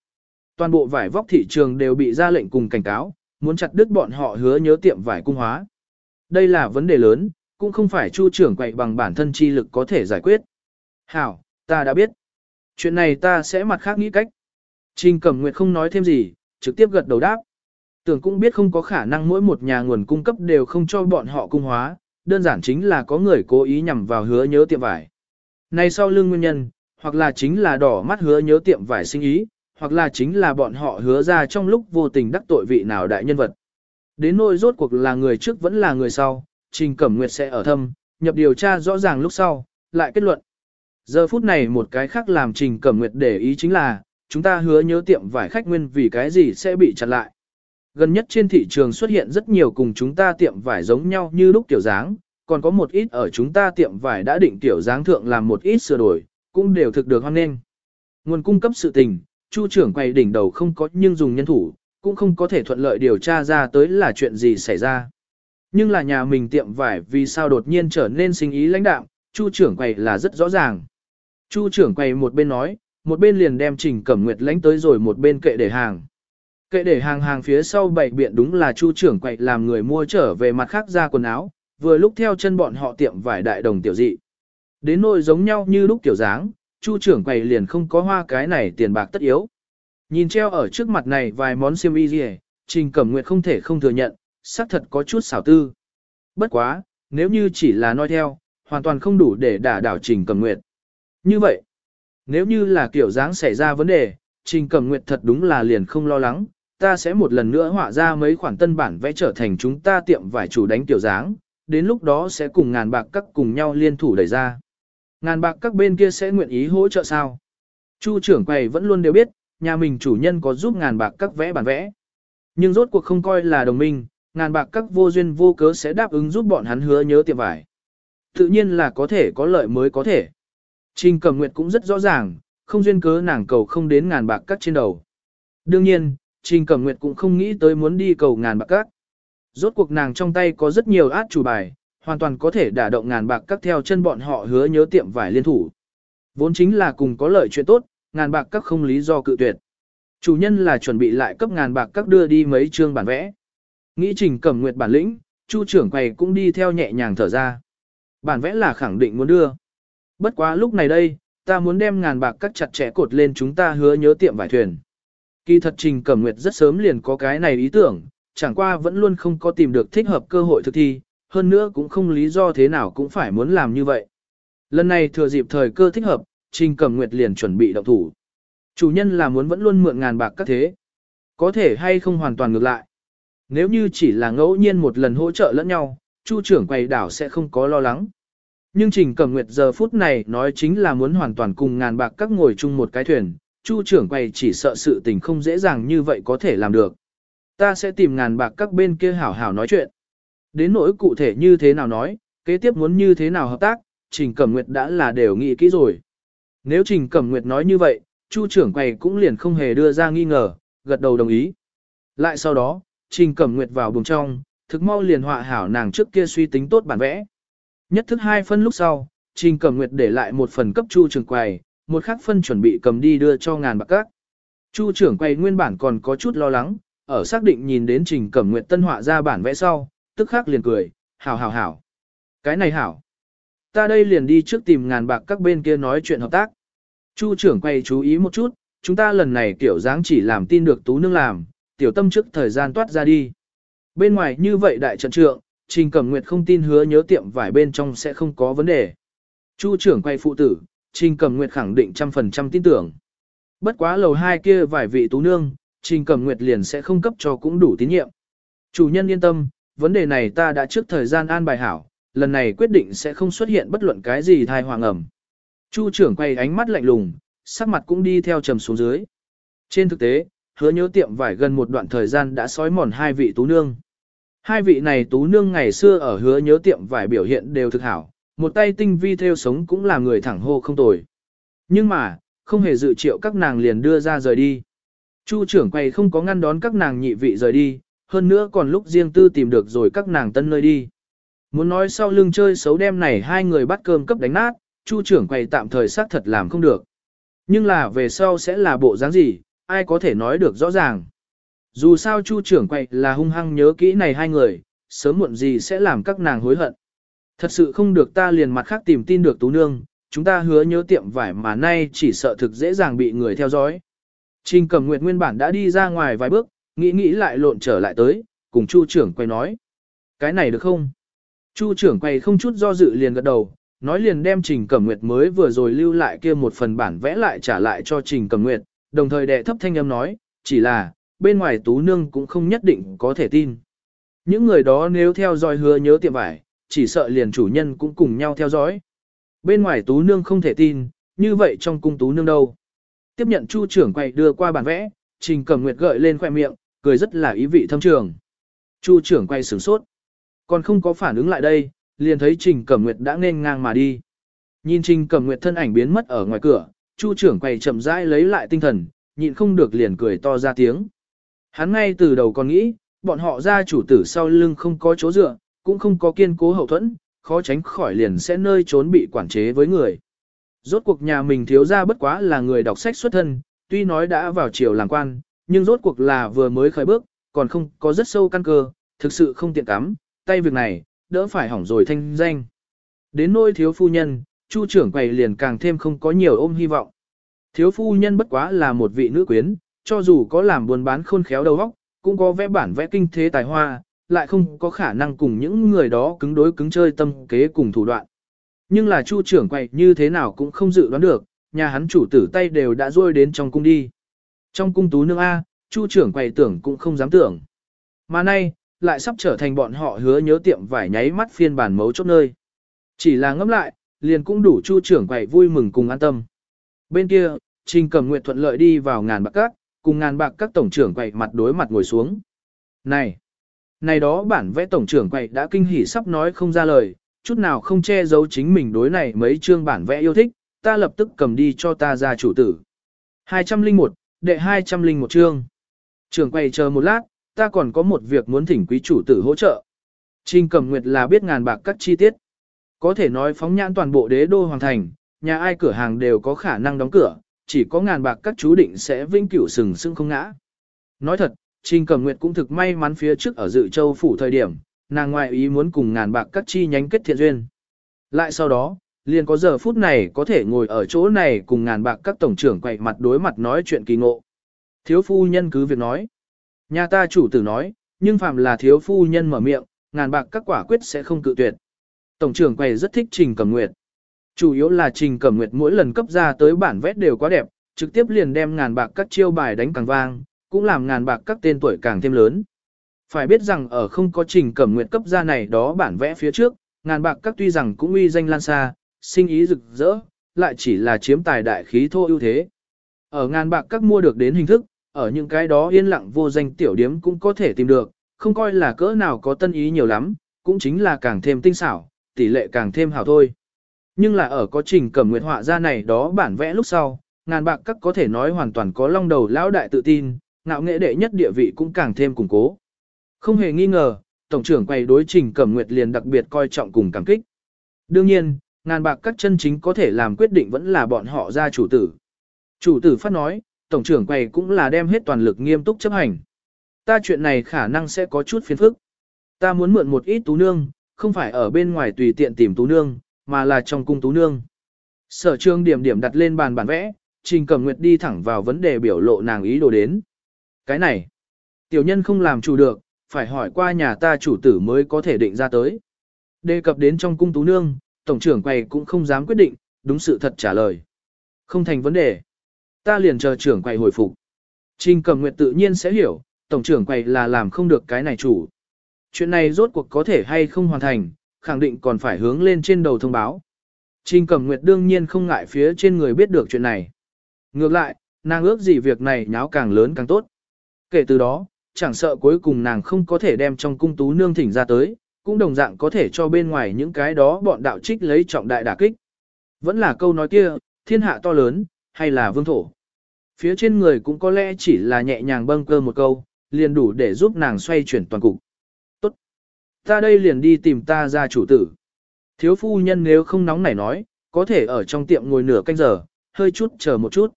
Toàn bộ vải vóc thị trường đều bị ra lệnh cùng cảnh cáo, muốn chặt đứt bọn họ hứa nhớ tiệm vải cung hóa. Đây là vấn đề lớn, cũng không phải chu trưởng quậy bằng bản thân chi lực có thể giải quyết. Hảo, ta đã biết. Chuyện này ta sẽ mặt khác nghĩ cách. Trình Cẩm Nguyệt không nói thêm gì, trực tiếp gật đầu đáp. Tưởng cũng biết không có khả năng mỗi một nhà nguồn cung cấp đều không cho bọn họ cung hóa, đơn giản chính là có người cố ý nhằm vào hứa nhớ tiệm vải. Này sau lưng nguyên nhân, hoặc là chính là đỏ mắt hứa nhớ tiệm vải sinh ý, hoặc là chính là bọn họ hứa ra trong lúc vô tình đắc tội vị nào đại nhân vật. Đến nỗi rốt cuộc là người trước vẫn là người sau, Trình Cẩm Nguyệt sẽ ở thâm, nhập điều tra rõ ràng lúc sau, lại kết luận. Giờ phút này một cái khác làm Trình Cẩm Nguyệt để ý chính là, chúng ta hứa nhớ tiệm vải khách nguyên vì cái gì sẽ bị chặn lại. Gần nhất trên thị trường xuất hiện rất nhiều cùng chúng ta tiệm vải giống nhau như lúc tiểu dáng, còn có một ít ở chúng ta tiệm vải đã định tiểu dáng thượng làm một ít sửa đổi, cũng đều thực được hoan nghênh. Nguồn cung cấp sự tình, Chu trưởng quay đỉnh đầu không có nhưng dùng nhân thủ, cũng không có thể thuận lợi điều tra ra tới là chuyện gì xảy ra. Nhưng là nhà mình tiệm vải vì sao đột nhiên trở nên sinh ý lãnh đạo, Chu trưởng quầy là rất rõ ràng. Chu trưởng quầy một bên nói, một bên liền đem Trình Cẩm Nguyệt lãnh tới rồi một bên kệ để hàng. Kệ để hàng hàng phía sau bảy biện đúng là Chu trưởng quầy làm người mua trở về mặt khác ra quần áo, vừa lúc theo chân bọn họ tiệm vải đại đồng tiểu dị. Đến nỗi giống nhau như lúc tiểu dáng, Chu trưởng quầy liền không có hoa cái này tiền bạc tất yếu. Nhìn treo ở trước mặt này vài món xiêm y gì, Trình Cẩm Nguyệt không thể không thừa nhận, xác thật có chút xảo tư. Bất quá, nếu như chỉ là nói theo, hoàn toàn không đủ để đả đảo Trình Cẩm Nguyệt. Như vậy, nếu như là kiểu dáng xảy ra vấn đề, Trình Cẩm Nguyệt thật đúng là liền không lo lắng, ta sẽ một lần nữa họa ra mấy khoản tân bản vẽ trở thành chúng ta tiệm vải chủ đánh tiểu dáng, đến lúc đó sẽ cùng ngàn bạc các cùng nhau liên thủ đẩy ra. Ngàn bạc các bên kia sẽ nguyện ý hỗ trợ sao? Chu trưởng quầy vẫn luôn đều biết, nhà mình chủ nhân có giúp ngàn bạc các vẽ bản vẽ. Nhưng rốt cuộc không coi là đồng minh, ngàn bạc các vô duyên vô cớ sẽ đáp ứng giúp bọn hắn hứa nhớ tiệm vải. Tự nhiên là có thể có lợi mới có thể. Trình Cẩm nguyệt cũng rất rõ ràng, không duyên cớ nàng cầu không đến ngàn bạc cắt trên đầu. Đương nhiên, Trình Cẩm Nguyệt cũng không nghĩ tới muốn đi cầu ngàn bạc cắt. Rốt cuộc nàng trong tay có rất nhiều át chủ bài, hoàn toàn có thể đả động ngàn bạc cắt theo chân bọn họ hứa nhớ tiệm vải liên thủ. Vốn chính là cùng có lợi chuyện tốt, ngàn bạc các không lý do cự tuyệt. Chủ nhân là chuẩn bị lại cấp ngàn bạc các đưa đi mấy chương bản vẽ. Nghĩ Trình Cẩm Nguyệt bản lĩnh, Chu trưởng quầy cũng đi theo nhẹ nhàng thở ra. Bản vẽ là khẳng định muốn đưa. Bất quá lúc này đây, ta muốn đem ngàn bạc cắt chặt chẽ cột lên chúng ta hứa nhớ tiệm vải thuyền. Kỳ thật Trình Cẩm Nguyệt rất sớm liền có cái này ý tưởng, chẳng qua vẫn luôn không có tìm được thích hợp cơ hội thực thi, hơn nữa cũng không lý do thế nào cũng phải muốn làm như vậy. Lần này thừa dịp thời cơ thích hợp, Trình Cẩm Nguyệt liền chuẩn bị động thủ. Chủ nhân là muốn vẫn luôn mượn ngàn bạc các thế. Có thể hay không hoàn toàn ngược lại. Nếu như chỉ là ngẫu nhiên một lần hỗ trợ lẫn nhau, Chu trưởng quầy đảo sẽ không có lo lắng. Nhưng Trình Cẩm Nguyệt giờ phút này nói chính là muốn hoàn toàn cùng ngàn bạc các ngồi chung một cái thuyền, Chu trưởng quầy chỉ sợ sự tình không dễ dàng như vậy có thể làm được. Ta sẽ tìm ngàn bạc các bên kia hảo hảo nói chuyện. Đến nỗi cụ thể như thế nào nói, kế tiếp muốn như thế nào hợp tác, Trình Cẩm Nguyệt đã là đều nghĩ kỹ rồi. Nếu Trình Cẩm Nguyệt nói như vậy, Chu trưởng quầy cũng liền không hề đưa ra nghi ngờ, gật đầu đồng ý. Lại sau đó, Trình Cẩm Nguyệt vào buồng trong, thực mau liền họa hảo nàng trước kia suy tính tốt bản vẽ. Nhất thức hai phân lúc sau, Trình Cẩm Nguyệt để lại một phần cấp Chu trưởng quầy, một khác phân chuẩn bị cầm đi đưa cho ngàn bạc các. Chu trưởng quầy nguyên bản còn có chút lo lắng, ở xác định nhìn đến Trình Cẩm Nguyệt tân họa ra bản vẽ sau, tức khắc liền cười, hảo hảo hảo. Cái này hảo. Ta đây liền đi trước tìm ngàn bạc các bên kia nói chuyện hợp tác. Chu trưởng quay chú ý một chút, chúng ta lần này tiểu dáng chỉ làm tin được tú nương làm, tiểu tâm trước thời gian toát ra đi. Bên ngoài như vậy đại trận trượng, Trình Cẩm Nguyệt không tin hứa nhớ tiệm vải bên trong sẽ không có vấn đề. Chu trưởng quay phụ tử, Trình Cẩm Nguyệt khẳng định trăm phần trăm tin tưởng. Bất quá lầu hai kia vài vị tú nương, Trình Cẩm Nguyệt liền sẽ không cấp cho cũng đủ tín nhiệm. Chủ nhân yên tâm, vấn đề này ta đã trước thời gian an bài hảo, lần này quyết định sẽ không xuất hiện bất luận cái gì thai hoàng ẩm. Chu trưởng quay ánh mắt lạnh lùng, sắc mặt cũng đi theo trầm xuống dưới. Trên thực tế, hứa nhớ tiệm vải gần một đoạn thời gian đã sói mòn hai vị tú nương. Hai vị này tú nương ngày xưa ở hứa nhớ tiệm vải biểu hiện đều thực hảo, một tay tinh vi theo sống cũng là người thẳng hô không tồi. Nhưng mà, không hề dự triệu các nàng liền đưa ra rời đi. Chu trưởng quay không có ngăn đón các nàng nhị vị rời đi, hơn nữa còn lúc riêng tư tìm được rồi các nàng tân nơi đi. Muốn nói sau lưng chơi xấu đem này hai người bắt cơm cấp đánh nát, chu trưởng quay tạm thời xác thật làm không được. Nhưng là về sau sẽ là bộ dáng gì, ai có thể nói được rõ ràng. Dù sao chu trưởng quay là hung hăng nhớ kỹ này hai người, sớm muộn gì sẽ làm các nàng hối hận. Thật sự không được ta liền mặt khác tìm tin được tú nương, chúng ta hứa nhớ tiệm vải mà nay chỉ sợ thực dễ dàng bị người theo dõi. Trình Cẩm Nguyệt nguyên bản đã đi ra ngoài vài bước, nghĩ nghĩ lại lộn trở lại tới, cùng Chu trưởng quay nói. Cái này được không? Chu trưởng quay không chút do dự liền gật đầu, nói liền đem Trình Cẩm Nguyệt mới vừa rồi lưu lại kia một phần bản vẽ lại trả lại cho Trình Cẩm Nguyệt, đồng thời đệ thấp thanh âm nói, chỉ là, bên ngoài tú nương cũng không nhất định có thể tin. Những người đó nếu theo dõi hứa nhớ tiệm vải, chỉ sợ liền chủ nhân cũng cùng nhau theo dõi. Bên ngoài tú nương không thể tin, như vậy trong cung tú nương đâu. Tiếp nhận chu trưởng quay đưa qua bản vẽ, trình cầm nguyệt gợi lên khoẻ miệng, cười rất là ý vị thâm trường. Chu trưởng quay sửng sốt. Còn không có phản ứng lại đây, liền thấy trình cẩm nguyệt đã nên ngang mà đi. Nhìn trình cẩm nguyệt thân ảnh biến mất ở ngoài cửa, chu trưởng quay chậm rãi lấy lại tinh thần, nhịn không được liền cười to ra tiếng. Hắn ngay từ đầu còn nghĩ, bọn họ ra chủ tử sau lưng không có chỗ dựa, cũng không có kiên cố hậu thuẫn, khó tránh khỏi liền sẽ nơi trốn bị quản chế với người. Rốt cuộc nhà mình thiếu ra bất quá là người đọc sách xuất thân, tuy nói đã vào triều làm quan, nhưng rốt cuộc là vừa mới khởi bước, còn không có rất sâu căn cơ, thực sự không tiện cắm, tay việc này, đỡ phải hỏng rồi thanh danh. Đến nôi thiếu phu nhân, chu trưởng quầy liền càng thêm không có nhiều ôm hy vọng. Thiếu phu nhân bất quá là một vị nữ quyến, cho dù có làm buôn bán khôn khéo đầu óc, cũng có vẽ bản vẽ kinh thế tài hoa, lại không có khả năng cùng những người đó cứng đối cứng chơi tâm kế cùng thủ đoạn. Nhưng là chu trưởng quậy như thế nào cũng không dự đoán được, nhà hắn chủ tử tay đều đã rôi đến trong cung đi. Trong cung tú nương A, chu trưởng quậy tưởng cũng không dám tưởng. Mà nay, lại sắp trở thành bọn họ hứa nhớ tiệm vải nháy mắt phiên bản mấu chốt nơi. Chỉ là ngẫm lại, liền cũng đủ chu trưởng quậy vui mừng cùng an tâm. Bên kia, Trình Cẩm Nguyệt thuận lợi đi vào ngàn bạc cát cùng ngàn bạc các tổng trưởng quậy mặt đối mặt ngồi xuống. Này! Này đó bản vẽ tổng trưởng quậy đã kinh hỉ sắp nói không ra lời, chút nào không che giấu chính mình đối này mấy chương bản vẽ yêu thích, ta lập tức cầm đi cho ta ra chủ tử. 201, đệ 201 chương. Trưởng quầy chờ một lát, ta còn có một việc muốn thỉnh quý chủ tử hỗ trợ. Trình cầm nguyệt là biết ngàn bạc các chi tiết. Có thể nói phóng nhãn toàn bộ đế đô hoàng thành, nhà ai cửa hàng đều có khả năng đóng cửa, chỉ có ngàn bạc các chú định sẽ vinh cửu sừng sững không ngã. Nói thật, Trình Cẩm Nguyệt cũng thực may mắn phía trước ở dự châu phủ thời điểm, nàng ngoại ý muốn cùng ngàn bạc các chi nhánh kết thiện duyên. Lại sau đó, liền có giờ phút này có thể ngồi ở chỗ này cùng ngàn bạc các tổng trưởng quậy mặt đối mặt nói chuyện kỳ ngộ. Thiếu phu nhân cứ việc nói. Nhà ta chủ tử nói, nhưng phạm là thiếu phu nhân mở miệng, ngàn bạc các quả quyết sẽ không cự tuyệt. Tổng trưởng quầy rất thích Trình Cẩm Nguyệt. Chủ yếu là Trình Cẩm Nguyệt mỗi lần cấp ra tới bản vét đều quá đẹp, trực tiếp liền đem ngàn bạc các chiêu bài đánh càng vang, cũng làm ngàn bạc các tên tuổi càng thêm lớn. Phải biết rằng ở không có trình cẩm nguyệt cấp ra này đó bản vẽ phía trước, ngàn bạc các tuy rằng cũng uy danh lan xa, sinh ý rực rỡ, lại chỉ là chiếm tài đại khí thô ưu thế. Ở ngàn bạc các mua được đến hình thức, ở những cái đó yên lặng vô danh tiểu điếm cũng có thể tìm được, không coi là cỡ nào có tân ý nhiều lắm, cũng chính là càng thêm tinh xảo, tỷ lệ càng thêm hảo thôi. Nhưng là ở có trình cẩm nguyệt họa ra này đó bản vẽ lúc sau, ngàn bạc các có thể nói hoàn toàn có long đầu lão đại tự tin, ngạo nghệ đệ nhất địa vị cũng càng thêm củng cố. Không hề nghi ngờ, tổng trưởng quay đối trình cẩm nguyệt liền đặc biệt coi trọng cùng cảm kích. Đương nhiên, ngàn bạc các chân chính có thể làm quyết định vẫn là bọn họ ra chủ tử. Chủ tử phát nói, tổng trưởng quầy cũng là đem hết toàn lực nghiêm túc chấp hành. Ta chuyện này khả năng sẽ có chút phiền phức. Ta muốn mượn một ít tú nương, không phải ở bên ngoài tùy tiện tìm tú nương, mà là trong cung tú nương. Sở trương điểm điểm đặt lên bàn bản vẽ, Trình Cẩm Nguyệt đi thẳng vào vấn đề biểu lộ nàng ý đồ đến. Cái này, tiểu nhân không làm chủ được, phải hỏi qua nhà ta chủ tử mới có thể định ra tới. Đề cập đến trong cung tú nương, tổng trưởng quầy cũng không dám quyết định, đúng sự thật trả lời. Không thành vấn đề. Ta liền chờ trưởng quầy hồi phục. Trình Cẩm Nguyệt tự nhiên sẽ hiểu, tổng trưởng quầy là làm không được cái này chủ. Chuyện này rốt cuộc có thể hay không hoàn thành, khẳng định còn phải hướng lên trên đầu thông báo. Trình Cẩm Nguyệt đương nhiên không ngại phía trên người biết được chuyện này. Ngược lại, nàng ước gì việc này nháo càng lớn càng tốt. Kể từ đó, chẳng sợ cuối cùng nàng không có thể đem trong cung tú nương thỉnh ra tới, cũng đồng dạng có thể cho bên ngoài những cái đó bọn đạo trích lấy trọng đại đả kích. Vẫn là câu nói kia, thiên hạ to lớn, hay là vương thổ. Phía trên người cũng có lẽ chỉ là nhẹ nhàng bâng cơ một câu, liền đủ để giúp nàng xoay chuyển toàn cục. Ta đây liền đi tìm ta ra chủ tử. Thiếu phu nhân nếu không nóng nảy nói, có thể ở trong tiệm ngồi nửa canh giờ, hơi chút chờ một chút.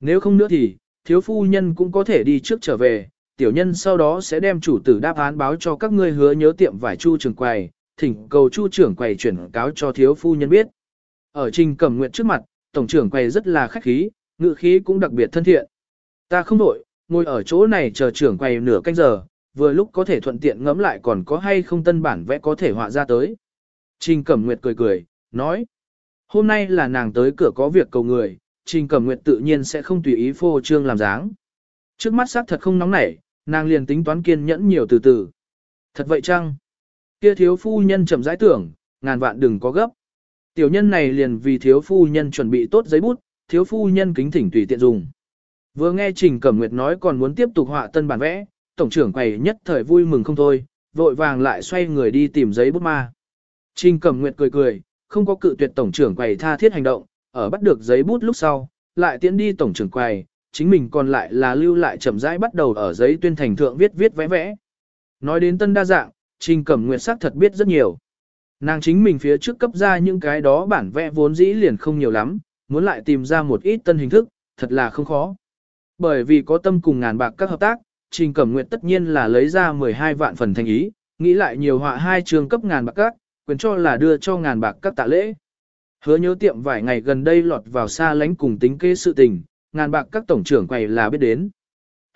Nếu không nữa thì, thiếu phu nhân cũng có thể đi trước trở về, tiểu nhân sau đó sẽ đem chủ tử đáp án báo cho các ngươi hứa nhớ tiệm vải chu trưởng quầy, thỉnh cầu chu trưởng quầy chuyển cáo cho thiếu phu nhân biết. Ở trình cẩm nguyện trước mặt, tổng trưởng quầy rất là khách khí, ngự khí cũng đặc biệt thân thiện. Ta không đổi, ngồi ở chỗ này chờ trưởng quầy nửa canh giờ, vừa lúc có thể thuận tiện ngẫm lại còn có hay không tân bản vẽ có thể họa ra tới. Trình Cẩm Nguyệt cười cười, nói. Hôm nay là nàng tới cửa có việc cầu người, Trình Cẩm Nguyệt tự nhiên sẽ không tùy ý phô trương làm dáng. Trước mắt xác thật không nóng nảy, nàng liền tính toán kiên nhẫn nhiều từ từ. Thật vậy chăng? Kia thiếu phu nhân chậm rãi tưởng, ngàn vạn đừng có gấp. Tiểu nhân này liền vì thiếu phu nhân chuẩn bị tốt giấy bút, thiếu phu nhân kính thỉnh tùy tiện dùng. Vừa nghe Trình Cẩm Nguyệt nói còn muốn tiếp tục họa tân bản vẽ, tổng trưởng quầy nhất thời vui mừng không thôi, vội vàng lại xoay người đi tìm giấy bút ma. Trình Cẩm Nguyệt cười cười, không có cự tuyệt tổng trưởng quầy tha thiết hành động, ở bắt được giấy bút lúc sau, lại tiến đi tổng trưởng quầy, chính mình còn lại là lưu lại chậm rãi bắt đầu ở giấy tuyên thành thượng viết viết vẽ vẽ. Nói đến tân đa dạng, Trình Cẩm Nguyệt sắc thật biết rất nhiều. Nàng chính mình phía trước cấp ra những cái đó bản vẽ vốn dĩ liền không nhiều lắm, muốn lại tìm ra một ít tân hình thức, thật là không khó. Bởi vì có tâm cùng ngàn bạc các hợp tác, Trình Cẩm Nguyệt tất nhiên là lấy ra 12 vạn phần thành ý, nghĩ lại nhiều họa hai trường cấp ngàn bạc các, quyền cho là đưa cho ngàn bạc các tạ lễ. Hứa nhớ tiệm vài ngày gần đây lọt vào xa lánh cùng tính kế sự tình, ngàn bạc các tổng trưởng quầy là biết đến.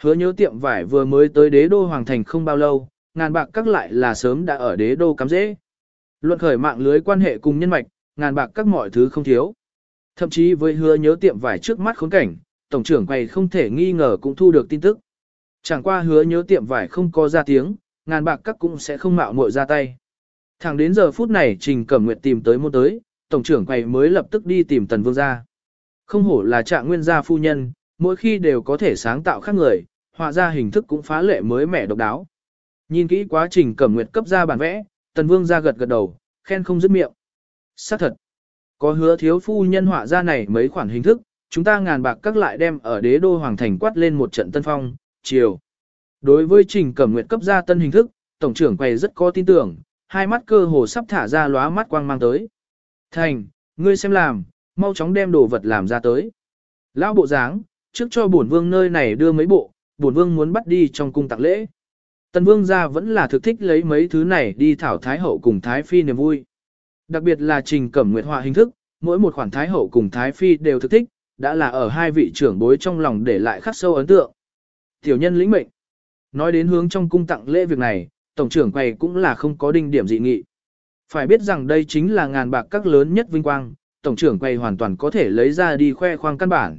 Hứa nhớ tiệm vải vừa mới tới đế đô hoàng thành không bao lâu, ngàn bạc các lại là sớm đã ở đế đô cắm dễ. Luận khởi mạng lưới quan hệ cùng nhân mạch, ngàn bạc các mọi thứ không thiếu. Thậm chí với hứa nhớ tiệm vải trước mắt khốn cảnh, tổng trưởng quầy không thể nghi ngờ cũng thu được tin tức. Chẳng qua hứa nhớ tiệm vải không có ra tiếng, ngàn bạc các cũng sẽ không mạo muội ra tay. Thẳng đến giờ phút này Trình Cẩm Nguyệt tìm tới môn tới, tổng trưởng quầy mới lập tức đi tìm Tần Vương gia. Không hổ là trạng nguyên gia phu nhân, mỗi khi đều có thể sáng tạo khác người, họa ra hình thức cũng phá lệ mới mẻ độc đáo. Nhìn kỹ quá trình Cẩm Nguyệt cấp ra bản vẽ, Tần Vương gia gật gật đầu, khen không dứt miệng. Xác thật, có hứa thiếu phu nhân họa ra này mấy khoản hình thức, chúng ta ngàn bạc các lại đem ở đế đô hoàng thành quát lên một trận tân phong, chiều. Đối với trình cẩm nguyệt cấp ra tân hình thức, tổng trưởng quầy rất có tin tưởng, hai mắt cơ hồ sắp thả ra lóa mắt quang mang tới. Thành, ngươi xem làm, mau chóng đem đồ vật làm ra tới. Lão bộ dáng, trước cho bổn vương nơi này đưa mấy bộ, bổn vương muốn bắt đi trong cung tặng lễ. Tần vương gia vẫn là thực thích lấy mấy thứ này đi thảo thái hậu cùng thái phi niềm vui. Đặc biệt là trình cẩm nguyệt họa hình thức, mỗi một khoản thái hậu cùng thái phi đều thực thích, đã là ở hai vị trưởng bối trong lòng để lại khắc sâu ấn tượng. Tiểu nhân lĩnh mệnh. Nói đến hướng trong cung tặng lễ việc này, tổng trưởng quầy cũng là không có đinh điểm dị nghị. Phải biết rằng đây chính là ngàn bạc các lớn nhất vinh quang, tổng trưởng quầy hoàn toàn có thể lấy ra đi khoe khoang căn bản.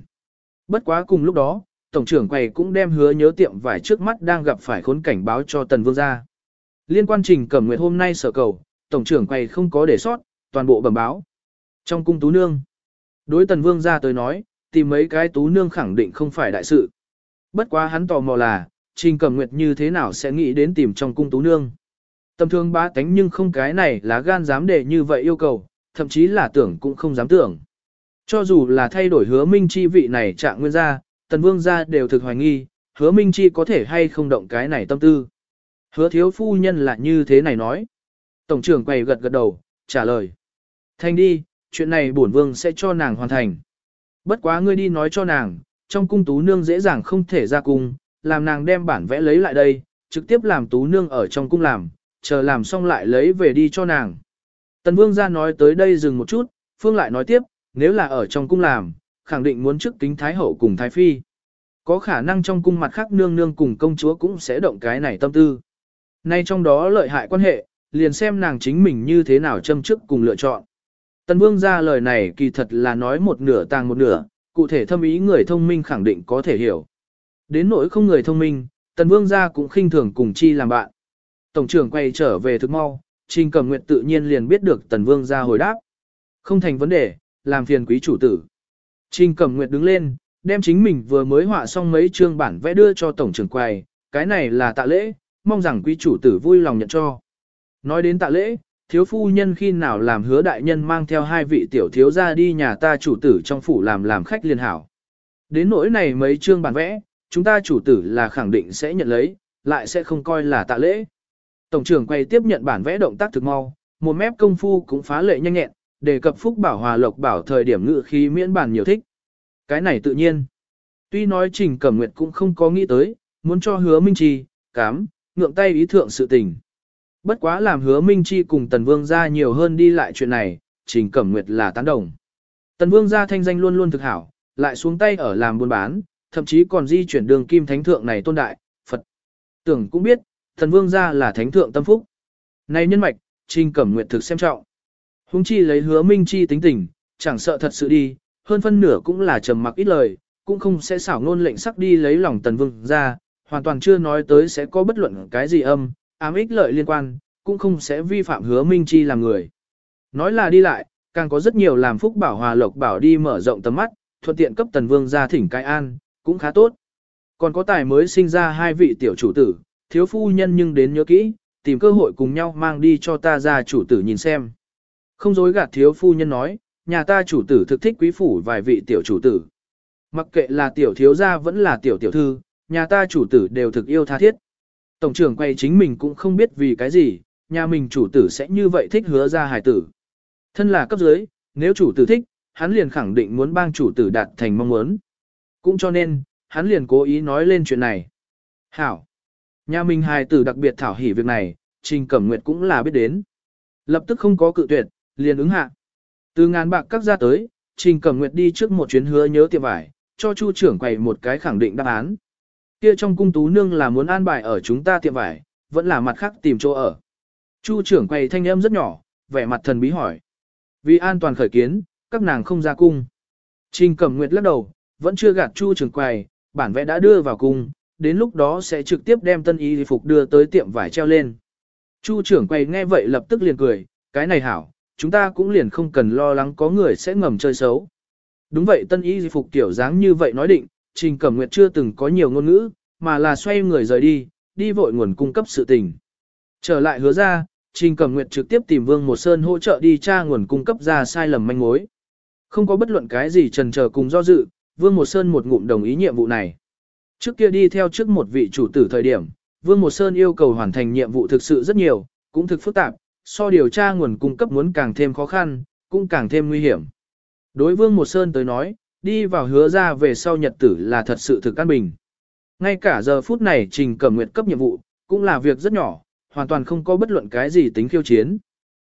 Bất quá cùng lúc đó, tổng trưởng quầy cũng đem hứa nhớ tiệm vải trước mắt đang gặp phải khốn cảnh báo cho tần vương gia. Liên quan trình cẩm nguyện hôm nay sở cầu, tổng trưởng quầy không có để sót, toàn bộ bẩm báo. Trong cung tú nương, đối tần vương gia tới nói, tìm mấy cái tú nương khẳng định không phải đại sự. Bất quá hắn tò mò là, trình cẩm nguyệt như thế nào sẽ nghĩ đến tìm trong cung tú nương. Tầm thương bá tánh nhưng không cái này là gan dám để như vậy yêu cầu, thậm chí là tưởng cũng không dám tưởng. Cho dù là thay đổi hứa minh chi vị này trạng nguyên gia, tần vương gia đều thực hoài nghi, hứa minh chi có thể hay không động cái này tâm tư. Hứa thiếu phu nhân là như thế này nói. Tổng trưởng quầy gật gật đầu, trả lời. Thanh đi, chuyện này bổn vương sẽ cho nàng hoàn thành. Bất quá ngươi đi nói cho nàng, trong cung tú nương dễ dàng không thể ra cung, làm nàng đem bản vẽ lấy lại đây, trực tiếp làm tú nương ở trong cung làm, chờ làm xong lại lấy về đi cho nàng. Tần vương ra nói tới đây dừng một chút, phương lại nói tiếp, nếu là ở trong cung làm, khẳng định muốn trước kính thái hậu cùng thái phi. Có khả năng trong cung mặt khác nương nương cùng công chúa cũng sẽ động cái này tâm tư. Nay trong đó lợi hại quan hệ, liền xem nàng chính mình như thế nào châm chức cùng lựa chọn. Tần Vương ra lời này kỳ thật là nói một nửa tàng một nửa, cụ thể thâm ý người thông minh khẳng định có thể hiểu. Đến nỗi không người thông minh, Tần Vương gia cũng khinh thường cùng chi làm bạn. Tổng trưởng quay trở về thực mau, Trình Cẩm Nguyệt tự nhiên liền biết được Tần Vương gia hồi đáp. Không thành vấn đề, làm phiền quý chủ tử. Trình Cẩm Nguyệt đứng lên, đem chính mình vừa mới họa xong mấy chương bản vẽ đưa cho tổng trưởng quầy, cái này là tạ lễ, mong rằng quý chủ tử vui lòng nhận cho. Nói đến tạ lễ, thiếu phu nhân khi nào làm hứa đại nhân mang theo hai vị tiểu thiếu ra đi nhà ta chủ tử trong phủ làm làm khách liên hảo. Đến nỗi này mấy chương bản vẽ, chúng ta chủ tử là khẳng định sẽ nhận lấy, lại sẽ không coi là tạ lễ. Tổng trưởng quay tiếp nhận bản vẽ động tác thực mau, một mép công phu cũng phá lệ nhanh nhẹn, đề cập phúc bảo hòa lộc bảo thời điểm ngự khí miễn bản nhiều thích. Cái này tự nhiên. Tuy nói Trình Cẩm Nguyệt cũng không có nghĩ tới, muốn cho hứa Minh trì cám, ngượng tay ý thượng sự tình. Bất quá làm hứa Minh Chi cùng Tần Vương gia nhiều hơn đi lại chuyện này, Trình Cẩm Nguyệt là tán đồng. Tần Vương gia thanh danh luôn luôn thực hảo, lại xuống tay ở làm buôn bán, thậm chí còn di chuyển đường kim thánh thượng này tôn đại, Phật. Tưởng cũng biết, Tần Vương gia là thánh thượng tâm phúc. Này nhân mạch, Trình Cẩm Nguyệt thực xem trọng. Hùng chi lấy hứa Minh Chi tính tình, chẳng sợ thật sự đi, hơn phân nửa cũng là trầm mặc ít lời, cũng không sẽ xảo ngôn lệnh sắc đi lấy lòng Tần Vương gia, hoàn toàn chưa nói tới sẽ có bất luận cái gì âm, ám ích lợi liên quan, cũng không sẽ vi phạm hứa minh chi làm người. Nói là đi lại, càng có rất nhiều làm phúc bảo hòa lộc bảo đi mở rộng tầm mắt, thuận tiện cấp tần vương ra thỉnh cai an, cũng khá tốt. Còn có tài mới sinh ra hai vị tiểu chủ tử, thiếu phu nhân nhưng đến nhớ kỹ, tìm cơ hội cùng nhau mang đi cho ta ra chủ tử nhìn xem. Không dối gạt thiếu phu nhân nói, nhà ta chủ tử thực thích quý phủ vài vị tiểu chủ tử. Mặc kệ là tiểu thiếu gia vẫn là tiểu tiểu thư, nhà ta chủ tử đều thực yêu tha thiết. Tổng trưởng quay chính mình cũng không biết vì cái gì, nhà mình chủ tử sẽ như vậy thích hứa ra hài tử. Thân là cấp dưới, nếu chủ tử thích, hắn liền khẳng định muốn bang chủ tử đạt thành mong muốn. Cũng cho nên, hắn liền cố ý nói lên chuyện này. Hảo! Nhà mình hài tử đặc biệt thảo hỉ việc này, Trình Cẩm Nguyệt cũng là biết đến. Lập tức không có cự tuyệt, liền ứng hạ. Từ ngàn bạc các ra tới, Trình Cẩm Nguyệt đi trước một chuyến hứa nhớ tiệm vải, cho Chu trưởng quầy một cái khẳng định đáp án. Kia trong cung tú nương là muốn an bài ở chúng ta tiệm vải, vẫn là mặt khác tìm chỗ ở. Chu trưởng quầy thanh âm rất nhỏ, vẻ mặt thần bí hỏi. Vì an toàn khởi kiến, các nàng không ra cung. Trình Cẩm Nguyệt lắc đầu, vẫn chưa gạt Chu trưởng quầy, bản vẽ đã đưa vào cung, đến lúc đó sẽ trực tiếp đem tân y phục đưa tới tiệm vải treo lên. Chu trưởng quầy nghe vậy lập tức liền cười, cái này hảo, chúng ta cũng liền không cần lo lắng có người sẽ ngầm chơi xấu. Đúng vậy tân y phục tiểu dáng như vậy nói định, Trình Cẩm Nguyệt chưa từng có nhiều ngôn ngữ, mà là xoay người rời đi, đi vội nguồn cung cấp sự tình. Trở lại hứa ra, Trình Cẩm Nguyệt trực tiếp tìm Vương Một Sơn hỗ trợ đi tra nguồn cung cấp ra sai lầm manh mối. Không có bất luận cái gì trần chờ cùng do dự, Vương Một Sơn một ngụm đồng ý nhiệm vụ này. Trước kia đi theo trước một vị chủ tử thời điểm, Vương Một Sơn yêu cầu hoàn thành nhiệm vụ thực sự rất nhiều, cũng thực phức tạp, so điều tra nguồn cung cấp muốn càng thêm khó khăn, cũng càng thêm nguy hiểm. Đối Vương Một Sơn tới nói, đi vào hứa ra về sau nhật tử là thật sự thực an bình. Ngay cả giờ phút này Trình Cẩm Nguyệt cấp nhiệm vụ, cũng là việc rất nhỏ, hoàn toàn không có bất luận cái gì tính khiêu chiến.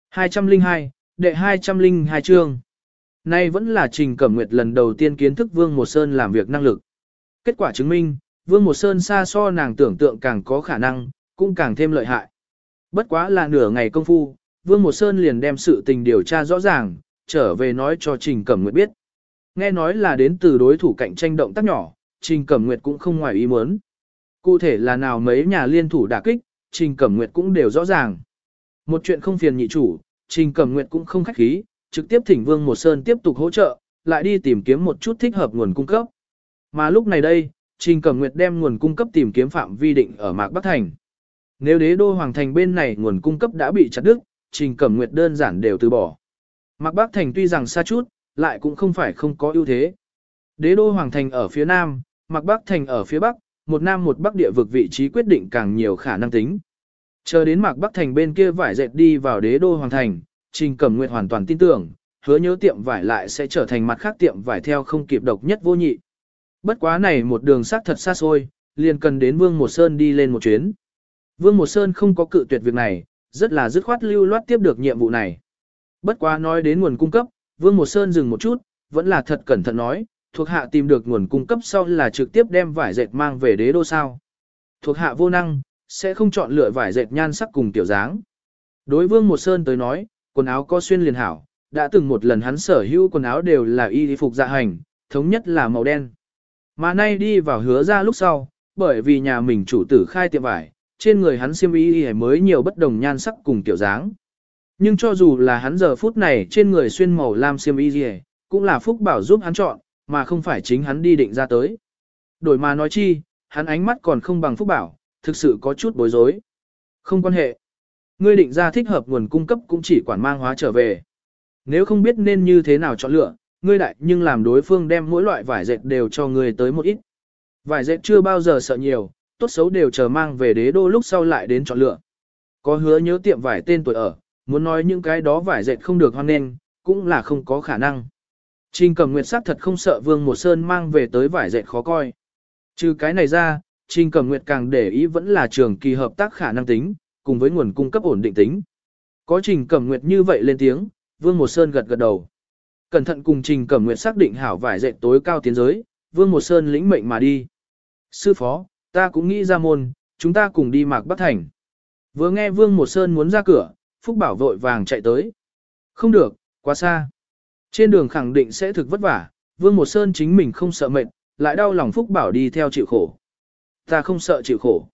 202, đệ 202 chương. Nay vẫn là Trình Cẩm Nguyệt lần đầu tiên kiến thức Vương Một Sơn làm việc năng lực. Kết quả chứng minh, Vương Một Sơn xa so nàng tưởng tượng càng có khả năng, cũng càng thêm lợi hại. Bất quá là nửa ngày công phu, Vương Một Sơn liền đem sự tình điều tra rõ ràng, trở về nói cho Trình Cẩm Nguyệt biết. Nghe nói là đến từ đối thủ cạnh tranh động tác nhỏ, Trình Cẩm Nguyệt cũng không ngoài ý muốn. Cụ thể là nào mấy nhà liên thủ đả kích, Trình Cẩm Nguyệt cũng đều rõ ràng. Một chuyện không phiền nhị chủ, Trình Cẩm Nguyệt cũng không khách khí, trực tiếp thỉnh Vương Một Sơn tiếp tục hỗ trợ, lại đi tìm kiếm một chút thích hợp nguồn cung cấp. Mà lúc này đây, Trình Cẩm Nguyệt đem nguồn cung cấp tìm kiếm phạm vi định ở Mạc Bắc Thành. Nếu đế đô hoàng thành bên này nguồn cung cấp đã bị chặt đứt, Trình Cẩm Nguyệt đơn giản đều từ bỏ. Mạc Bắc Thành tuy rằng xa chút, lại cũng không phải không có ưu thế. Đế đô hoàng thành ở phía nam, Mạc Bắc thành ở phía bắc, một nam một bắc địa vực vị trí quyết định càng nhiều khả năng tính. Chờ đến Mạc Bắc thành bên kia vải dệt đi vào đế đô hoàng thành, Trình Cẩm Nguyệt hoàn toàn tin tưởng, hứa nhớ tiệm vải lại sẽ trở thành mặt khác tiệm vải theo không kịp độc nhất vô nhị. Bất quá này một đường sắt thật xa xôi, liền cần đến Vương Một Sơn đi lên một chuyến. Vương Một Sơn không có cự tuyệt việc này, rất là dứt khoát lưu loát tiếp được nhiệm vụ này. Bất quá nói đến nguồn cung cấp, Vương Một Sơn dừng một chút, vẫn là thật cẩn thận nói, thuộc hạ tìm được nguồn cung cấp sau là trực tiếp đem vải dệt mang về đế đô sao. Thuộc hạ vô năng, sẽ không chọn lựa vải dệt nhan sắc cùng tiểu dáng. Đối Vương Một Sơn tới nói, quần áo có xuyên liền hảo, đã từng một lần hắn sở hữu quần áo đều là y phục dạ hành, thống nhất là màu đen. Mà nay đi vào hứa ra lúc sau, bởi vì nhà mình chủ tử khai tiệm vải, trên người hắn xiêm y mới nhiều bất đồng nhan sắc cùng tiểu dáng. Nhưng cho dù là hắn giờ phút này trên người xuyên màu lam xiêm y cũng là phúc bảo giúp hắn chọn, mà không phải chính hắn đi định ra tới. Đổi mà nói chi, hắn ánh mắt còn không bằng phúc bảo, thực sự có chút bối rối. Không quan hệ. Ngươi định ra thích hợp nguồn cung cấp cũng chỉ quản mang hóa trở về. Nếu không biết nên như thế nào chọn lựa, ngươi đại nhưng làm đối phương đem mỗi loại vải dệt đều cho ngươi tới một ít. Vải dệt chưa bao giờ sợ nhiều, tốt xấu đều chờ mang về đế đô lúc sau lại đến chọn lựa. Có hứa nhớ tiệm vải tên tuổi ở, muốn nói những cái đó vải dệt không được hoan nên, cũng là không có khả năng. Trình cầm nguyệt sắc thật không sợ vương một sơn mang về tới vải dệt khó coi. Trừ cái này ra, Trình cầm nguyệt càng để ý vẫn là trường kỳ hợp tác khả năng tính, cùng với nguồn cung cấp ổn định tính. Có trình cầm nguyệt như vậy lên tiếng, vương một sơn gật gật đầu. Cẩn thận cùng trình cầm nguyệt xác định hảo vải dệt tối cao tiến giới, vương một sơn lĩnh mệnh mà đi. Sư phó, ta cũng nghĩ ra môn, chúng ta cùng đi mạc Bắc Thành. Vừa nghe vương một sơn muốn ra cửa, Phúc Bảo vội vàng chạy tới. Không được, quá xa. Trên đường khẳng định sẽ thực vất vả, Vương Một Sơn chính mình không sợ mệt, lại đau lòng Phúc Bảo đi theo chịu khổ. Ta không sợ chịu khổ.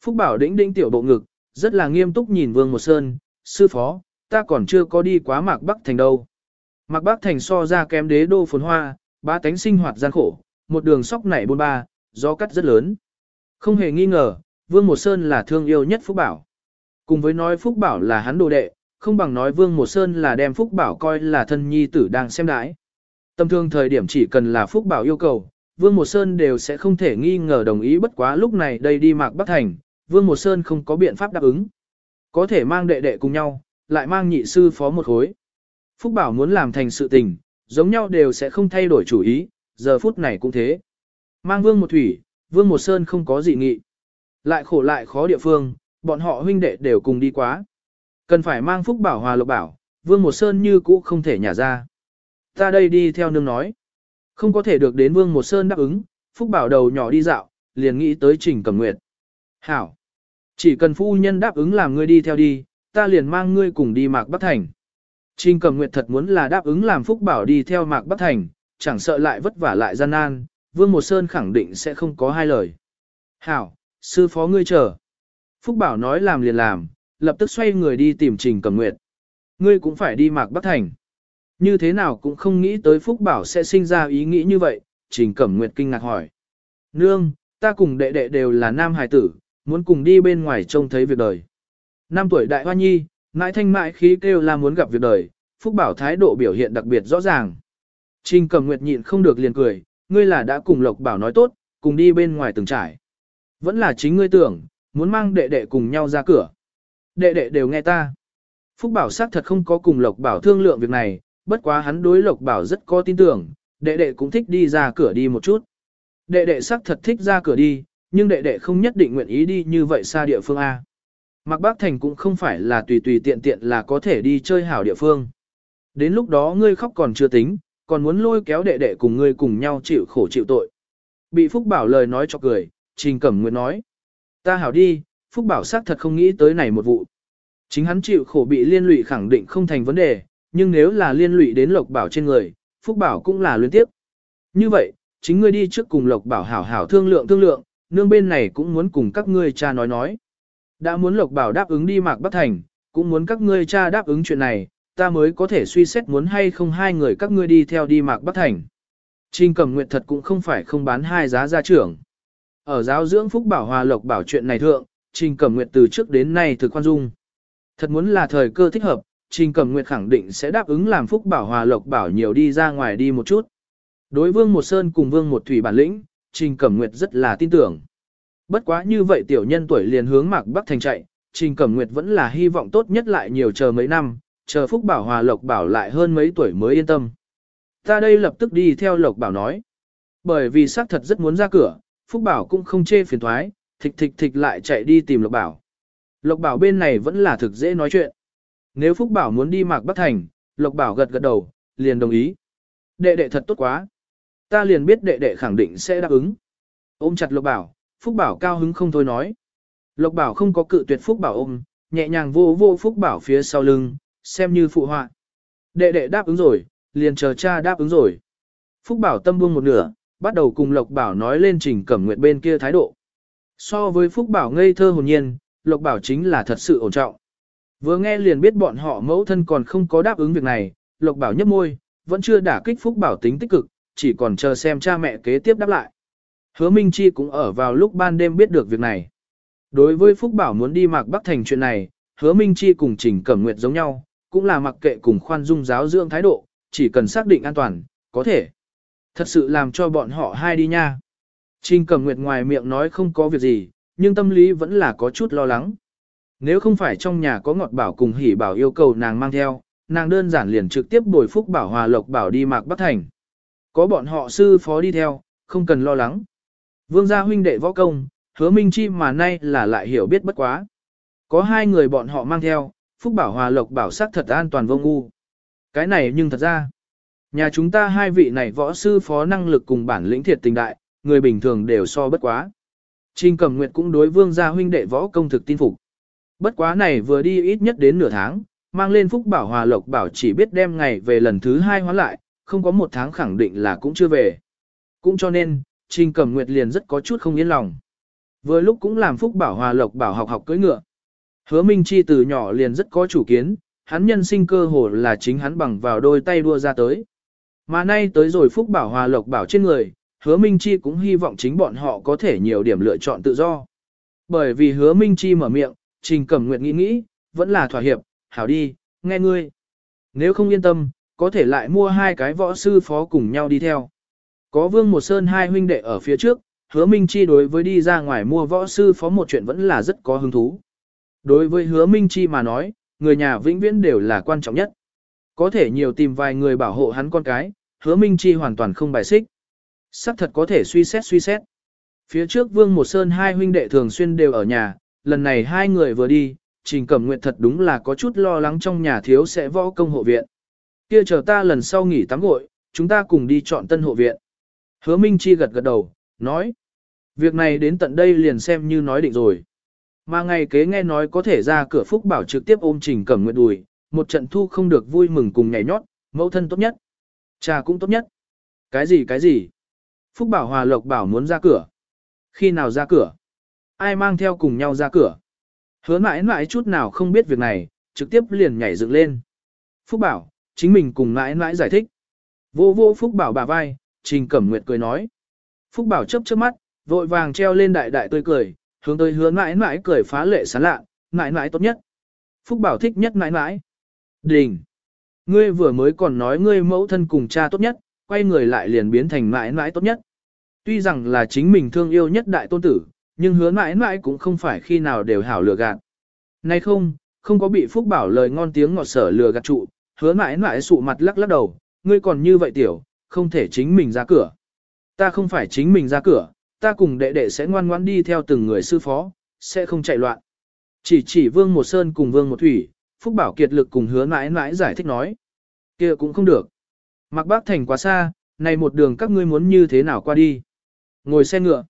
Phúc Bảo đĩnh đĩnh tiểu bộ ngực, rất là nghiêm túc nhìn Vương Một Sơn, sư phó, ta còn chưa có đi quá Mạc Bắc Thành đâu. Mạc Bắc Thành so ra kém đế đô phồn hoa, ba tánh sinh hoạt gian khổ, một đường sóc nảy bôn ba, gió cắt rất lớn. Không hề nghi ngờ, Vương Một Sơn là thương yêu nhất Phúc Bảo. Cùng với nói Phúc Bảo là hắn đồ đệ, không bằng nói Vương Một Sơn là đem Phúc Bảo coi là thân nhi tử đang xem đãi. Tâm thương thời điểm chỉ cần là Phúc Bảo yêu cầu, Vương Một Sơn đều sẽ không thể nghi ngờ đồng ý bất quá lúc này đây đi Mạc Bắc Thành, Vương Một Sơn không có biện pháp đáp ứng. Có thể mang đệ đệ cùng nhau, lại mang nhị sư phó một khối. Phúc Bảo muốn làm thành sự tình, giống nhau đều sẽ không thay đổi chủ ý, giờ phút này cũng thế. Mang Vương Một Thủy, Vương Một Sơn không có gì nghị. Lại khổ lại khó địa phương, bọn họ huynh đệ đều cùng đi quá. Cần phải mang phúc bảo hòa lộc bảo, Vương Một Sơn như cũ không thể nhả ra. Ta đây đi theo nương nói. Không có thể được đến Vương Một Sơn đáp ứng, phúc bảo đầu nhỏ đi dạo, liền nghĩ tới Trình Cẩm Nguyệt. Hảo! Chỉ cần phu nhân đáp ứng làm ngươi đi theo đi, ta liền mang ngươi cùng đi Mạc Bắc Thành. Trình Cẩm Nguyệt thật muốn là đáp ứng làm phúc bảo đi theo Mạc Bắc Thành, chẳng sợ lại vất vả lại gian nan, Vương Một Sơn khẳng định sẽ không có hai lời. Hảo, sư phó ngươi chờ. Phúc Bảo nói làm liền làm, lập tức xoay người đi tìm Trình Cẩm Nguyệt. Ngươi cũng phải đi Mạc Bắc Thành. Như thế nào cũng không nghĩ tới Phúc Bảo sẽ sinh ra ý nghĩ như vậy, Trình Cẩm Nguyệt kinh ngạc hỏi. Nương, ta cùng đệ đệ đều là nam hài tử, muốn cùng đi bên ngoài trông thấy việc đời. Năm tuổi đại hoa nhi, mãi thanh mãi khí kêu là muốn gặp việc đời, Phúc Bảo thái độ biểu hiện đặc biệt rõ ràng. Trình Cẩm Nguyệt nhịn không được liền cười, ngươi là đã cùng Lộc Bảo nói tốt, cùng đi bên ngoài từng trải. Vẫn là chính ngươi tưởng, muốn mang đệ đệ cùng nhau ra cửa. Đệ đệ đều nghe ta. Phúc Bảo xác thật không có cùng Lộc Bảo thương lượng việc này, bất quá hắn đối Lộc Bảo rất có tin tưởng, đệ đệ cũng thích đi ra cửa đi một chút. Đệ đệ xác thật thích ra cửa đi, nhưng đệ đệ không nhất định nguyện ý đi như vậy xa địa phương A. Mạc Bác Thành cũng không phải là tùy tùy tiện tiện là có thể đi chơi hảo địa phương. Đến lúc đó ngươi khóc còn chưa tính, còn muốn lôi kéo đệ đệ cùng ngươi cùng nhau chịu khổ chịu tội. Bị Phúc Bảo lời nói cho cười, Trình Cẩm Nguyệt nói. Ta hảo đi, Phúc Bảo xác thật không nghĩ tới này một vụ. Chính hắn chịu khổ bị liên lụy khẳng định không thành vấn đề, nhưng nếu là liên lụy đến Lộc Bảo trên người, Phúc Bảo cũng là liên tiếp. Như vậy, chính ngươi đi trước cùng Lộc Bảo hảo hảo thương lượng thương lượng, nương bên này cũng muốn cùng các ngươi cha nói nói. Đã muốn Lộc Bảo đáp ứng đi Mạc Bắc Thành, cũng muốn các ngươi cha đáp ứng chuyện này, ta mới có thể suy xét muốn hay không hai người các ngươi đi theo đi Mạc Bắc Thành. Trình Cẩm Nguyệt thật cũng không phải không bán hai giá gia trưởng. Ở giáo dưỡng Phúc Bảo Hòa Lộc Bảo chuyện này thượng, Trình Cẩm Nguyệt từ trước đến nay thực khoan dung. Thật muốn là thời cơ thích hợp, Trình Cẩm Nguyệt khẳng định sẽ đáp ứng làm Phúc Bảo Hòa Lộc Bảo nhiều đi ra ngoài đi một chút. Đối Vương Một Sơn cùng Vương Một Thủy bản lĩnh, Trình Cẩm Nguyệt rất là tin tưởng. Bất quá như vậy tiểu nhân tuổi liền hướng Mạc Bắc Thành chạy, Trình Cẩm Nguyệt vẫn là hy vọng tốt nhất lại nhiều chờ mấy năm, chờ Phúc Bảo Hòa Lộc Bảo lại hơn mấy tuổi mới yên tâm. Ta đây lập tức đi theo Lộc Bảo nói. Bởi vì xác thật rất muốn ra cửa, Phúc Bảo cũng không chê phiền thoái, thịch thịch thịch lại chạy đi tìm Lộc Bảo. Lộc Bảo bên này vẫn là thực dễ nói chuyện. Nếu Phúc Bảo muốn đi Mạc Bắc Thành, Lộc Bảo gật gật đầu, liền đồng ý. Đệ đệ thật tốt quá. Ta liền biết đệ đệ khẳng định sẽ đáp ứng. Ôm chặt Lộc Bảo, Phúc Bảo cao hứng không thôi nói. Lộc Bảo không có cự tuyệt Phúc Bảo ôm, nhẹ nhàng vô vô Phúc Bảo phía sau lưng, xem như phụ họa. Đệ đệ đáp ứng rồi, liền chờ cha đáp ứng rồi. Phúc Bảo tâm buông một nửa, bắt đầu cùng Lộc Bảo nói lên trình cẩm nguyệt bên kia thái độ. So với Phúc Bảo ngây thơ hồn nhiên, Lộc Bảo chính là thật sự ổn trọng. Vừa nghe liền biết bọn họ mẫu thân còn không có đáp ứng việc này, Lộc Bảo nhấp môi, vẫn chưa đả kích Phúc Bảo tính tích cực, chỉ còn chờ xem cha mẹ kế tiếp đáp lại. Hứa Minh Chi cũng ở vào lúc ban đêm biết được việc này. Đối với Phúc Bảo muốn đi Mạc Bắc Thành chuyện này, Hứa Minh Chi cùng Trình Cẩm Nguyệt giống nhau, cũng là mặc kệ cùng khoan dung giáo dưỡng thái độ, chỉ cần xác định an toàn, có thể. Thật sự làm cho bọn họ hai đi nha. Trình Cẩm Nguyệt ngoài miệng nói không có việc gì, nhưng tâm lý vẫn là có chút lo lắng. Nếu không phải trong nhà có ngọt bảo cùng hỉ bảo yêu cầu nàng mang theo, nàng đơn giản liền trực tiếp bồi phúc bảo hòa lộc bảo đi mạc Bắc Thành. Có bọn họ sư phó đi theo, không cần lo lắng. Vương gia huynh đệ võ công, hứa minh chi mà nay là lại hiểu biết bất quá. Có hai người bọn họ mang theo, phúc bảo hòa lộc bảo sắc thật an toàn vô ngu. Cái này nhưng thật ra, nhà chúng ta hai vị này võ sư phó năng lực cùng bản lĩnh thiệt tình đại, người bình thường đều so bất quá. Trình Cẩm Nguyệt cũng đối vương gia huynh đệ võ công thực tin phục. Bất quá này vừa đi ít nhất đến nửa tháng, mang lên phúc bảo hòa lộc bảo chỉ biết đem ngày về lần thứ hai hóa lại, không có một tháng khẳng định là cũng chưa về. Cũng cho nên, Trình Cẩm Nguyệt liền rất có chút không yên lòng. Vừa lúc cũng làm phúc bảo hòa lộc bảo học học cưỡi ngựa. Hứa Minh Chi từ nhỏ liền rất có chủ kiến, hắn nhân sinh cơ hồ là chính hắn bằng vào đôi tay đua ra tới. Mà nay tới rồi phúc bảo hòa lộc bảo trên người, hứa Minh Chi cũng hy vọng chính bọn họ có thể nhiều điểm lựa chọn tự do. Bởi vì hứa Minh Chi mở miệng, Trình Cẩm Nguyệt nghĩ nghĩ, vẫn là thỏa hiệp, hảo đi, nghe ngươi. Nếu không yên tâm, có thể lại mua hai cái võ sư phó cùng nhau đi theo. Có Vương Một Sơn hai huynh đệ ở phía trước, hứa Minh Chi đối với đi ra ngoài mua võ sư phó một chuyện vẫn là rất có hứng thú. Đối với hứa Minh Chi mà nói, người nhà vĩnh viễn đều là quan trọng nhất. Có thể nhiều tìm vài người bảo hộ hắn con cái, hứa Minh Chi hoàn toàn không bài xích. Sắc thật có thể suy xét suy xét. Phía trước Vương Một Sơn hai huynh đệ thường xuyên đều ở nhà, lần này hai người vừa đi, Trình Cẩm Nguyệt thật đúng là có chút lo lắng trong nhà thiếu sẽ võ công hộ viện. Kia chờ ta lần sau nghỉ tắm gội, chúng ta cùng đi chọn tân hộ viện. Hứa Minh Chi gật gật đầu, nói. Việc này đến tận đây liền xem như nói định rồi. Mà ngày kế nghe nói có thể ra cửa Phúc Bảo trực tiếp ôm Trình Cẩm Nguyệt đùi, một trận thu không được vui mừng cùng nhảy nhót, mẫu thân tốt nhất. Cha cũng tốt nhất. Cái gì cái gì? Phúc Bảo Hòa Lộc Bảo muốn ra cửa. Khi nào ra cửa? Ai mang theo cùng nhau ra cửa? Hứa mãi mãi chút nào không biết việc này, trực tiếp liền nhảy dựng lên. Phúc Bảo, chính mình cùng mãi mãi giải thích. Vô vô Phúc Bảo bà vai, Trình Cẩm Nguyệt cười nói. Phúc Bảo chớp chớp mắt, vội vàng treo lên đại đại tươi cười, hướng tới hứa mãi mãi cười phá lệ sán lạ, mãi mãi tốt nhất. Phúc Bảo thích nhất mãi mãi. Đình! Ngươi vừa mới còn nói ngươi mẫu thân cùng cha tốt nhất, quay người lại liền biến thành mãi mãi tốt nhất. Tuy rằng là chính mình thương yêu nhất đại tôn tử, nhưng hứa mãi mãi cũng không phải khi nào đều hảo lừa gạt. Nay không, không có bị Phúc Bảo lời ngon tiếng ngọt sở lừa gạt trụ, hứa mãi mãi sụ mặt lắc lắc đầu, ngươi còn như vậy tiểu, không thể chính mình ra cửa. Ta không phải chính mình ra cửa, ta cùng đệ đệ sẽ ngoan ngoãn đi theo từng người sư phó, sẽ không chạy loạn. Chỉ chỉ Vương Một Sơn cùng Vương Một Thủy, Phúc Bảo kiệt lực cùng hứa mãi mãi giải thích nói. kia cũng không được. Mặc bác thành quá xa, này một đường các ngươi muốn như thế nào qua đi. Ngồi xe ngựa.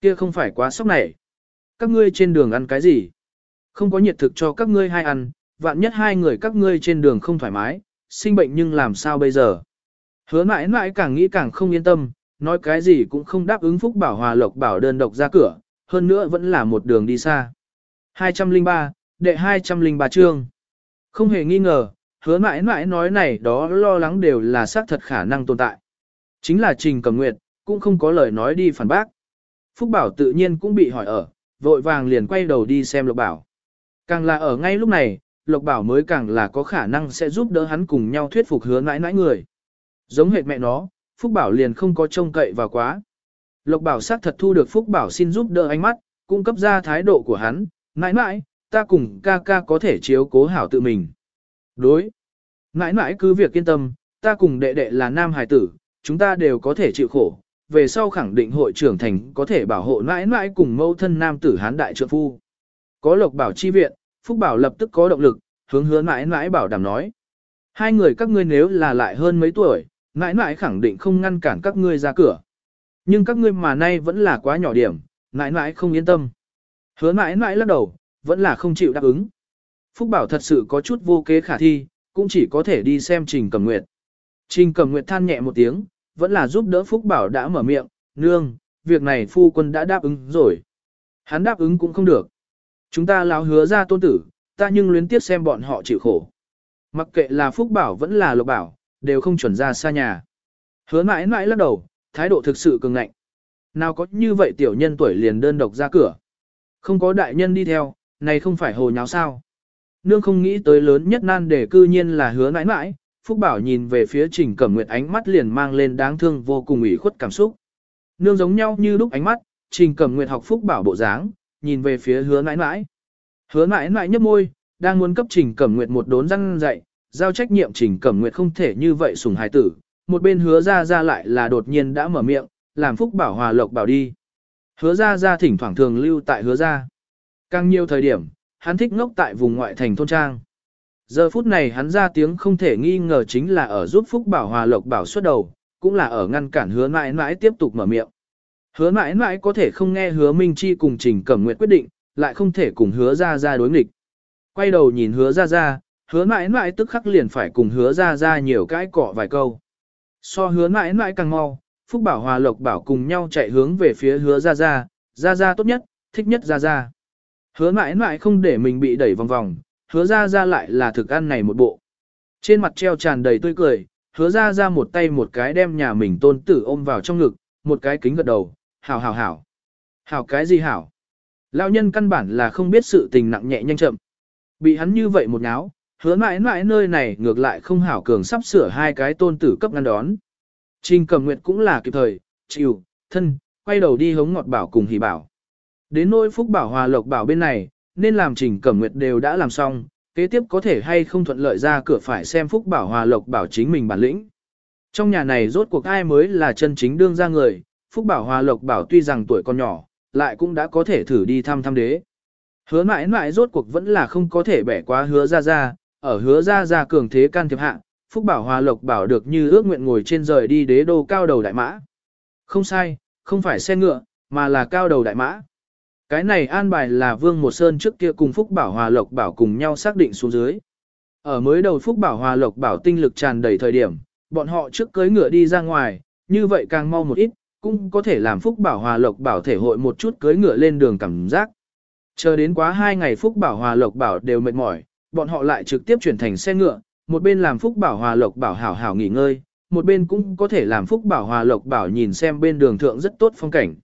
kia không phải quá sốc này. Các ngươi trên đường ăn cái gì? Không có nhiệt thực cho các ngươi hai ăn, vạn nhất hai người các ngươi trên đường không thoải mái, sinh bệnh nhưng làm sao bây giờ? Hứa mãi mãi càng nghĩ càng không yên tâm, nói cái gì cũng không đáp ứng Phúc Bảo Hòa Lộc Bảo đơn độc ra cửa, hơn nữa vẫn là một đường đi xa. 203, đệ 203 chương. Không hề nghi ngờ, hứa mãi mãi nói này đó lo lắng đều là xác thật khả năng tồn tại. Chính là Trình cẩm Nguyệt, cũng không có lời nói đi phản bác. Phúc Bảo tự nhiên cũng bị hỏi ở, vội vàng liền quay đầu đi xem Lộc Bảo. Càng là ở ngay lúc này, Lộc Bảo mới càng là có khả năng sẽ giúp đỡ hắn cùng nhau thuyết phục hứa mãi mãi người. Giống hệt mẹ nó, Phúc Bảo liền không có trông cậy vào quá. Lộc Bảo xác thật thu được Phúc Bảo xin giúp đỡ ánh mắt, cung cấp ra thái độ của hắn, mãi mãi, ta cùng ca ca có thể chiếu cố hảo tự mình. Đối. Mãi mãi cứ việc yên tâm, ta cùng đệ đệ là nam hài tử, chúng ta đều có thể chịu khổ, về sau khẳng định hội trưởng thành có thể bảo hộ mãi mãi cùng mẫu thân nam tử hán đại trượng phu. Có lộc bảo chi viện, Phúc Bảo lập tức có động lực, hướng hứa mãi mãi bảo đảm nói. Hai người các ngươi nếu là lại hơn mấy tuổi, mãi mãi khẳng định không ngăn cản các ngươi ra cửa. Nhưng các ngươi mà nay vẫn là quá nhỏ điểm, mãi mãi không yên tâm. Hứa mãi mãi lắc đầu, vẫn là không chịu đáp ứng. Phúc Bảo thật sự có chút vô kế khả thi, cũng chỉ có thể đi xem Trình Cẩm Nguyệt. Trình Cẩm Nguyệt than nhẹ một tiếng, vẫn là giúp đỡ Phúc Bảo đã mở miệng, nương, việc này phu quân đã đáp ứng rồi. Hắn đáp ứng cũng không được. Chúng ta láo hứa ra tôn tử, ta nhưng luyến tiếc xem bọn họ chịu khổ. Mặc kệ là Phúc Bảo vẫn là Lộc Bảo, đều không chuẩn ra xa nhà. Hứa mãi mãi lắc đầu, thái độ thực sự cường ngạnh. Nào có như vậy tiểu nhân tuổi liền đơn độc ra cửa. Không có đại nhân đi theo, này không phải hồ nháo sao. Nương không nghĩ tới lớn nhất nan để cư nhiên là hứa nãi nãi. Phúc Bảo nhìn về phía Trình Cẩm Nguyệt ánh mắt liền mang lên đáng thương vô cùng ủy khuất cảm xúc. Nương giống nhau như lúc ánh mắt, Trình Cẩm Nguyệt học Phúc Bảo bộ dáng, nhìn về phía hứa nãi nãi. Hứa nãi nãi nhấp môi, đang muốn cấp Trình Cẩm Nguyệt một đốn răng dạy, giao trách nhiệm Trình Cẩm Nguyệt không thể như vậy sùng hài tử, một bên hứa ra ra lại là đột nhiên đã mở miệng, làm Phúc Bảo hòa lộc bảo đi. Hứa ra ra thỉnh thoảng thường lưu tại hứa ra. Càng nhiều thời điểm, hắn thích ngốc tại vùng ngoại thành thôn trang. Giờ phút này hắn ra tiếng không thể nghi ngờ chính là ở giúp Phúc Bảo hòa lộc bảo xuất đầu, cũng là ở ngăn cản hứa mãi mãi tiếp tục mở miệng. Hứa mãi mãi có thể không nghe hứa Minh Chi cùng Trình Cẩm Nguyệt quyết định, lại không thể cùng hứa ra ra đối nghịch. Quay đầu nhìn hứa ra ra, hứa mãi mãi tức khắc liền phải cùng hứa ra ra nhiều cái cọ vài câu. So hứa mãi mãi càng mau, Phúc Bảo Hòa Lộc Bảo cùng nhau chạy hướng về phía hứa ra ra, ra ra tốt nhất, thích nhất ra ra. Hứa mãi mãi không để mình bị đẩy vòng vòng, hứa ra ra lại là thực ăn này một bộ. Trên mặt treo tràn đầy tươi cười, hứa ra ra một tay một cái đem nhà mình tôn tử ôm vào trong ngực, một cái kính gật đầu, hảo hảo hảo. Hảo cái gì hảo? Lão nhân căn bản là không biết sự tình nặng nhẹ nhanh chậm. Bị hắn như vậy một náo, hứa mãi mãi nơi này ngược lại không hảo cường sắp sửa hai cái tôn tử cấp ngăn đón. Trình cầm nguyệt cũng là kịp thời, chịu, thân, quay đầu đi hống ngọt bảo cùng hỉ bảo. Đến nỗi phúc bảo hòa lộc bảo bên này, nên làm trình cẩm nguyệt đều đã làm xong, kế tiếp có thể hay không thuận lợi ra cửa phải xem phúc bảo hòa lộc bảo chính mình bản lĩnh. Trong nhà này rốt cuộc ai mới là chân chính đương ra người, phúc bảo hòa lộc bảo tuy rằng tuổi còn nhỏ, lại cũng đã có thể thử đi thăm thăm đế. Hứa mãi mãi rốt cuộc vẫn là không có thể bẻ quá hứa ra ra, ở hứa ra ra cường thế can thiệp hạ, Phúc Bảo Hòa Lộc bảo được như ước nguyện ngồi trên rời đi đế đô cao đầu đại mã. Không sai, không phải xe ngựa, mà là cao đầu đại mã. Cái này an bài là Vương Một Sơn trước kia cùng Phúc Bảo Hòa Lộc bảo cùng nhau xác định xuống dưới. Ở mới đầu Phúc Bảo Hòa Lộc bảo tinh lực tràn đầy thời điểm, bọn họ trước cưới ngựa đi ra ngoài, như vậy càng mau một ít, cũng có thể làm Phúc Bảo Hòa Lộc Bảo thể hội một chút cưới ngựa lên đường cảm giác. Chờ đến quá hai ngày Phúc Bảo Hòa Lộc Bảo đều mệt mỏi, bọn họ lại trực tiếp chuyển thành xe ngựa, một bên làm Phúc Bảo Hòa Lộc Bảo hảo hảo nghỉ ngơi, một bên cũng có thể làm Phúc Bảo Hòa Lộc Bảo nhìn xem bên đường thượng rất tốt phong cảnh.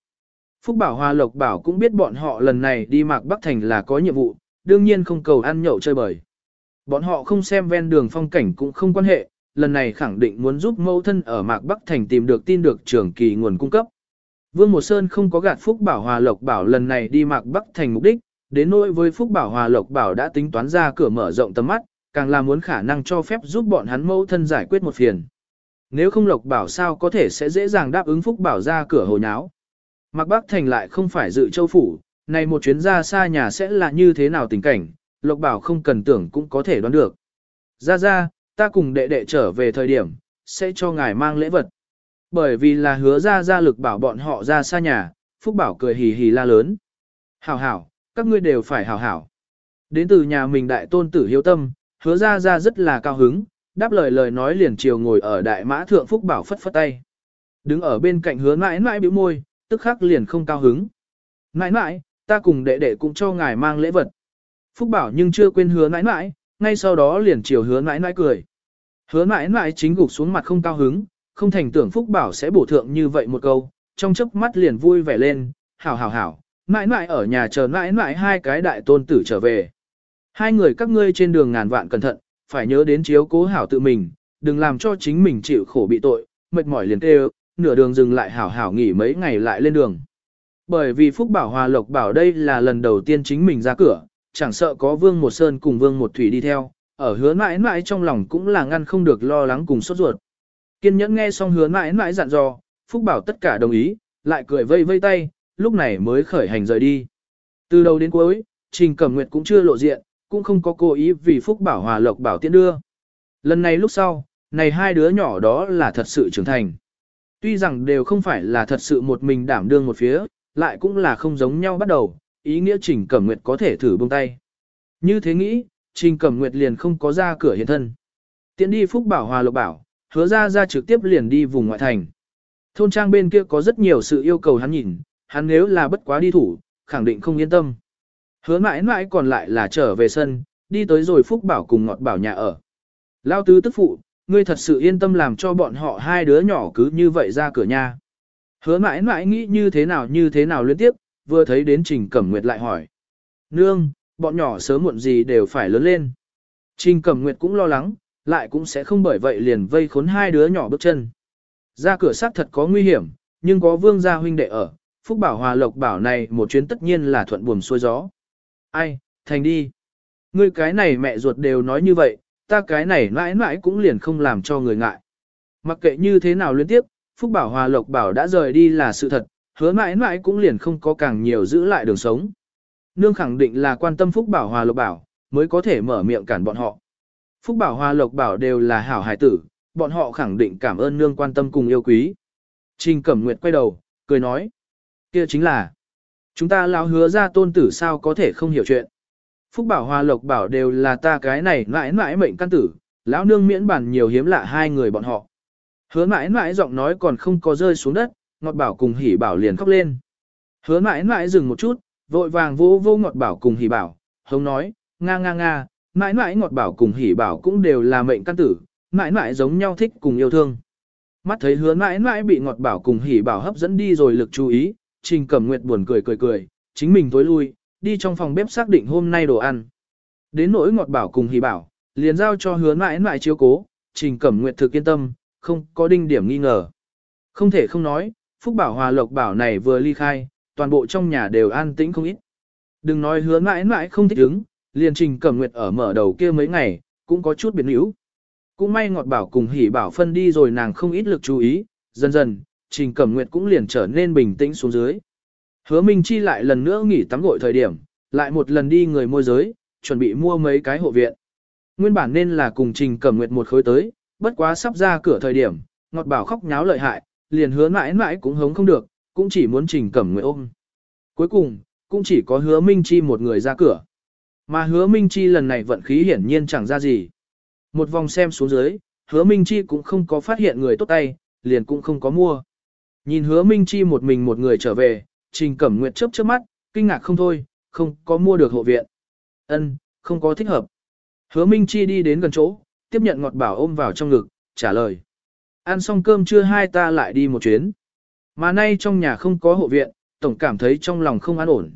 Phúc Bảo Hòa Lộc Bảo cũng biết bọn họ lần này đi Mạc Bắc Thành là có nhiệm vụ, đương nhiên không cầu ăn nhậu chơi bời. Bọn họ không xem ven đường phong cảnh cũng không quan hệ, lần này khẳng định muốn giúp mẫu thân ở Mạc Bắc Thành tìm được tin được trưởng kỳ nguồn cung cấp. Vương Một Sơn không có gạt Phúc Bảo Hòa Lộc Bảo lần này đi Mạc Bắc Thành mục đích, đến nỗi với Phúc Bảo Hòa Lộc Bảo đã tính toán ra cửa mở rộng tầm mắt, càng là muốn khả năng cho phép giúp bọn hắn mẫu thân giải quyết một phiền. Nếu không Lộc Bảo sao có thể sẽ dễ dàng đáp ứng Phúc Bảo ra cửa hồ nháo. Mạc Bắc Thành lại không phải dự châu phủ, này một chuyến ra xa nhà sẽ là như thế nào tình cảnh, Lộc Bảo không cần tưởng cũng có thể đoán được. Ra ra, ta cùng đệ đệ trở về thời điểm, sẽ cho ngài mang lễ vật. Bởi vì là hứa ra ra lực bảo bọn họ ra xa nhà, Phúc Bảo cười hì hì la lớn. Hảo hảo, các ngươi đều phải hảo hảo. Đến từ nhà mình đại tôn tử hiếu tâm, hứa ra ra rất là cao hứng, đáp lời lời nói liền chiều ngồi ở đại mã thượng Phúc Bảo phất phất tay. Đứng ở bên cạnh hứa mãi mãi bĩu môi, tức khắc liền không cao hứng. Nãi nãi, ta cùng đệ đệ cũng cho ngài mang lễ vật. Phúc Bảo nhưng chưa quên hứa nãi nãi, ngay sau đó liền chiều hứa nãi nãi cười. Hứa nãi nãi chính gục xuống mặt không cao hứng, không thành tưởng Phúc Bảo sẽ bổ thượng như vậy một câu, trong chớp mắt liền vui vẻ lên, hảo hảo hảo, nãi nãi ở nhà chờ nãi nãi hai cái đại tôn tử trở về. Hai người các ngươi trên đường ngàn vạn cẩn thận, phải nhớ đến chiếu cố hảo tự mình, đừng làm cho chính mình chịu khổ bị tội, mệt mỏi liền kêu, nửa đường dừng lại hảo hảo nghỉ mấy ngày lại lên đường. Bởi vì Phúc Bảo Hòa Lộc bảo đây là lần đầu tiên chính mình ra cửa, chẳng sợ có Vương Một Sơn cùng Vương Một Thủy đi theo, ở hứa mãi mãi trong lòng cũng là ngăn không được lo lắng cùng sốt ruột. Kiên nhẫn nghe xong hứa mãi mãi dặn dò, Phúc Bảo tất cả đồng ý, lại cười vây vây tay, lúc này mới khởi hành rời đi. Từ đầu đến cuối, Trình Cẩm Nguyệt cũng chưa lộ diện, cũng không có cố ý vì Phúc Bảo Hòa Lộc Bảo tiễn đưa. Lần này lúc sau, này hai đứa nhỏ đó là thật sự trưởng thành. Tuy rằng đều không phải là thật sự một mình đảm đương một phía, lại cũng là không giống nhau bắt đầu, ý nghĩa Trình Cẩm Nguyệt có thể thử buông tay. Như thế nghĩ, Trình Cẩm Nguyệt liền không có ra cửa hiện thân. Tiến đi Phúc Bảo Hòa Lộc Bảo, hứa ra ra trực tiếp liền đi vùng ngoại thành. Thôn trang bên kia có rất nhiều sự yêu cầu hắn nhìn, hắn nếu là bất quá đi thủ, khẳng định không yên tâm. Hứa mãi mãi còn lại là trở về sân, đi tới rồi Phúc Bảo cùng ngọt bảo nhà ở. Lao tứ tức phụ, ngươi thật sự yên tâm làm cho bọn họ hai đứa nhỏ cứ như vậy ra cửa nhà. Hứa mãi mãi nghĩ như thế nào như thế nào liên tiếp, vừa thấy đến Trình Cẩm Nguyệt lại hỏi. Nương, bọn nhỏ sớm muộn gì đều phải lớn lên. Trình Cẩm Nguyệt cũng lo lắng, lại cũng sẽ không bởi vậy liền vây khốn hai đứa nhỏ bước chân. Ra cửa xác thật có nguy hiểm, nhưng có vương gia huynh đệ ở, Phúc Bảo Hòa Lộc Bảo này một chuyến tất nhiên là thuận buồm xuôi gió. Ai, thành đi. Ngươi cái này mẹ ruột đều nói như vậy, ta cái này mãi mãi cũng liền không làm cho người ngại. Mặc kệ như thế nào liên tiếp, Phúc Bảo Hòa Lộc Bảo đã rời đi là sự thật, hứa mãi mãi cũng liền không có càng nhiều giữ lại đường sống. Nương khẳng định là quan tâm Phúc Bảo Hòa Lộc Bảo, mới có thể mở miệng cản bọn họ. Phúc Bảo Hòa Lộc Bảo đều là hảo hải tử, bọn họ khẳng định cảm ơn nương quan tâm cùng yêu quý. Trình Cẩm Nguyệt quay đầu, cười nói. kia chính là, chúng ta lão hứa ra tôn tử sao có thể không hiểu chuyện. Phúc Bảo Hòa Lộc Bảo đều là ta cái này mãi mãi mệnh căn tử, lão nương miễn bản nhiều hiếm lạ hai người bọn họ. Hứa mãi mãi giọng nói còn không có rơi xuống đất, ngọt bảo cùng hỉ bảo liền khóc lên. Hứa mãi mãi dừng một chút, vội vàng vô vô ngọt bảo cùng hỉ bảo, hống nói, nga nga nga, mãi mãi ngọt bảo cùng hỉ bảo cũng đều là mệnh căn tử, mãi mãi giống nhau thích cùng yêu thương. Mắt thấy hứa mãi mãi bị ngọt bảo cùng hỉ bảo hấp dẫn đi rồi lực chú ý, trình cẩm nguyệt buồn cười cười cười, chính mình tối lui, đi trong phòng bếp xác định hôm nay đồ ăn. Đến nỗi ngọt bảo cùng hỉ bảo, liền giao cho hứa mãi mãi chiếu cố, trình cẩm nguyệt thực yên tâm, không có đinh điểm nghi ngờ. Không thể không nói, Phúc Bảo Hòa Lộc Bảo này vừa ly khai, toàn bộ trong nhà đều an tĩnh không ít. Đừng nói hứa mãi mãi không thích ứng, liền trình cẩm nguyệt ở mở đầu kia mấy ngày, cũng có chút biến yếu. Cũng may ngọt bảo cùng hỉ bảo phân đi rồi nàng không ít lực chú ý, dần dần, trình cẩm nguyệt cũng liền trở nên bình tĩnh xuống dưới. Hứa Minh Chi lại lần nữa nghỉ tắm gội thời điểm, lại một lần đi người môi giới, chuẩn bị mua mấy cái hộ viện. Nguyên bản nên là cùng trình cẩm nguyệt một khối tới, bất quá sắp ra cửa thời điểm, ngọt bảo khóc nháo lợi hại, liền hứa mãi mãi cũng hống không được, cũng chỉ muốn trình cẩm nguyệt ôm. Cuối cùng, cũng chỉ có hứa Minh Chi một người ra cửa. Mà hứa Minh Chi lần này vận khí hiển nhiên chẳng ra gì. Một vòng xem xuống dưới, hứa Minh Chi cũng không có phát hiện người tốt tay, liền cũng không có mua. Nhìn hứa Minh Chi một mình một người trở về, trình cẩm nguyệt chớp chớp mắt, kinh ngạc không thôi, không có mua được hộ viện. Ân, không có thích hợp. Hứa Minh Chi đi đến gần chỗ, tiếp nhận ngọt bảo ôm vào trong ngực, trả lời. Ăn xong cơm trưa hai ta lại đi một chuyến. Mà nay trong nhà không có hộ viện, tổng cảm thấy trong lòng không an ổn.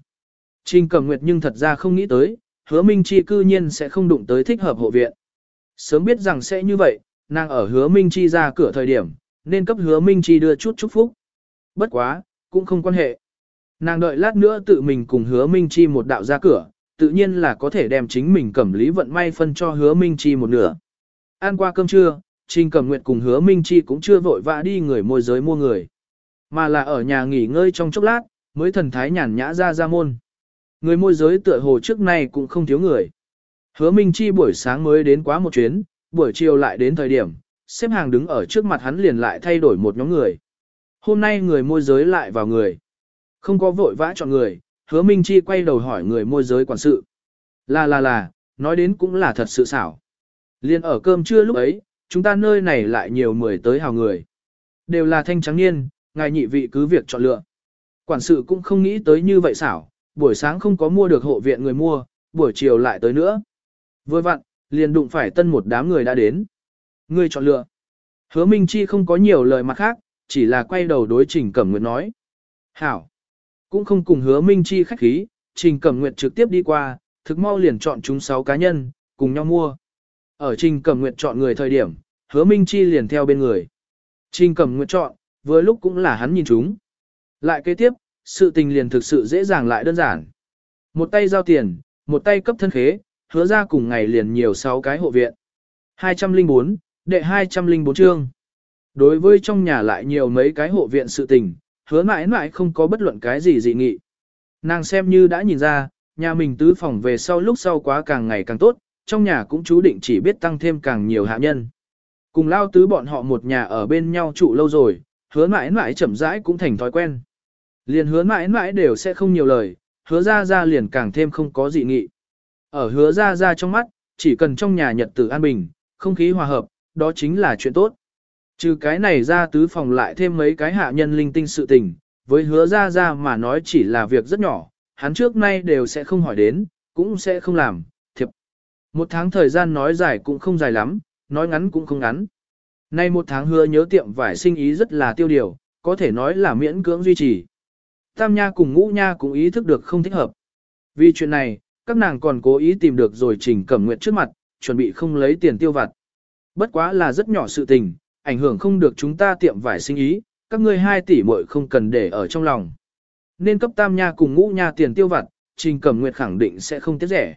Trình Cẩm Nguyệt nhưng thật ra không nghĩ tới, hứa Minh Chi cư nhiên sẽ không đụng tới thích hợp hộ viện. Sớm biết rằng sẽ như vậy, nàng ở hứa Minh Chi ra cửa thời điểm, nên cấp hứa Minh Chi đưa chút chúc phúc. Bất quá, cũng không quan hệ. Nàng đợi lát nữa tự mình cùng hứa Minh Chi một đạo ra cửa, tự nhiên là có thể đem chính mình cẩm lý vận may phân cho hứa Minh Chi một nửa. Ăn qua cơm trưa, Trình Cẩm Nguyệt cùng hứa Minh Chi cũng chưa vội vã đi người môi giới mua người. Mà là ở nhà nghỉ ngơi trong chốc lát, mới thần thái nhàn nhã ra ra môn. Người môi giới tựa hồ trước nay cũng không thiếu người. Hứa Minh Chi buổi sáng mới đến quá một chuyến, buổi chiều lại đến thời điểm, xếp hàng đứng ở trước mặt hắn liền lại thay đổi một nhóm người. Hôm nay người môi giới lại vào người. Không có vội vã chọn người, hứa Minh Chi quay đầu hỏi người môi giới quản sự. Là là là, nói đến cũng là thật sự xảo. Liên ở cơm trưa lúc ấy, chúng ta nơi này lại nhiều mười tới hào người. Đều là thanh trắng niên, ngài nhị vị cứ việc chọn lựa. Quản sự cũng không nghĩ tới như vậy xảo, buổi sáng không có mua được hộ viện người mua, buổi chiều lại tới nữa. Vừa vặn, liền đụng phải tân một đám người đã đến. Người chọn lựa. Hứa Minh Chi không có nhiều lời mặt khác, chỉ là quay đầu đối Trình Cẩm Nguyệt nói. Hảo. Cũng không cùng hứa Minh Chi khách khí, Trình Cẩm Nguyệt trực tiếp đi qua, thực mau liền chọn chúng 6 cá nhân, cùng nhau mua. Ở Trình Cẩm Nguyệt chọn người thời điểm, hứa Minh Chi liền theo bên người. Trình Cẩm Nguyệt chọn, với lúc cũng là hắn nhìn chúng. Lại kế tiếp, sự tình liền thực sự dễ dàng lại đơn giản. Một tay giao tiền, một tay cấp thân khế, hứa ra cùng ngày liền nhiều 6 cái hộ viện. 204, đệ 204 chương. Đối với trong nhà lại nhiều mấy cái hộ viện sự tình, hứa mãi mãi không có bất luận cái gì dị nghị. Nàng xem như đã nhìn ra, nhà mình tứ phòng về sau lúc sau quá càng ngày càng tốt, trong nhà cũng chú định chỉ biết tăng thêm càng nhiều hạ nhân. Cùng lao tứ bọn họ một nhà ở bên nhau trụ lâu rồi, hứa mãi mãi chậm rãi cũng thành thói quen. Liền hứa mãi mãi đều sẽ không nhiều lời, hứa ra ra liền càng thêm không có dị nghị. Ở hứa ra ra trong mắt, chỉ cần trong nhà nhật tử an bình, không khí hòa hợp, đó chính là chuyện tốt. Trừ cái này ra tứ phòng lại thêm mấy cái hạ nhân linh tinh sự tình, với hứa ra ra mà nói chỉ là việc rất nhỏ, hắn trước nay đều sẽ không hỏi đến, cũng sẽ không làm, thiệp. Một tháng thời gian nói dài cũng không dài lắm, nói ngắn cũng không ngắn. Nay một tháng hứa nhớ tiệm vải sinh ý rất là tiêu điều, có thể nói là miễn cưỡng duy trì. Tam Nha cùng Ngũ Nha cũng ý thức được không thích hợp. Vì chuyện này, các nàng còn cố ý tìm được rồi Trình Cẩm nguyện trước mặt, chuẩn bị không lấy tiền tiêu vặt. Bất quá là rất nhỏ sự tình, ảnh hưởng không được chúng ta tiệm vải sinh ý, các ngươi hai tỷ muội không cần để ở trong lòng. Nên cấp Tam Nha cùng Ngũ Nha tiền tiêu vặt, Trình Cẩm Nguyệt khẳng định sẽ không tiết rẻ.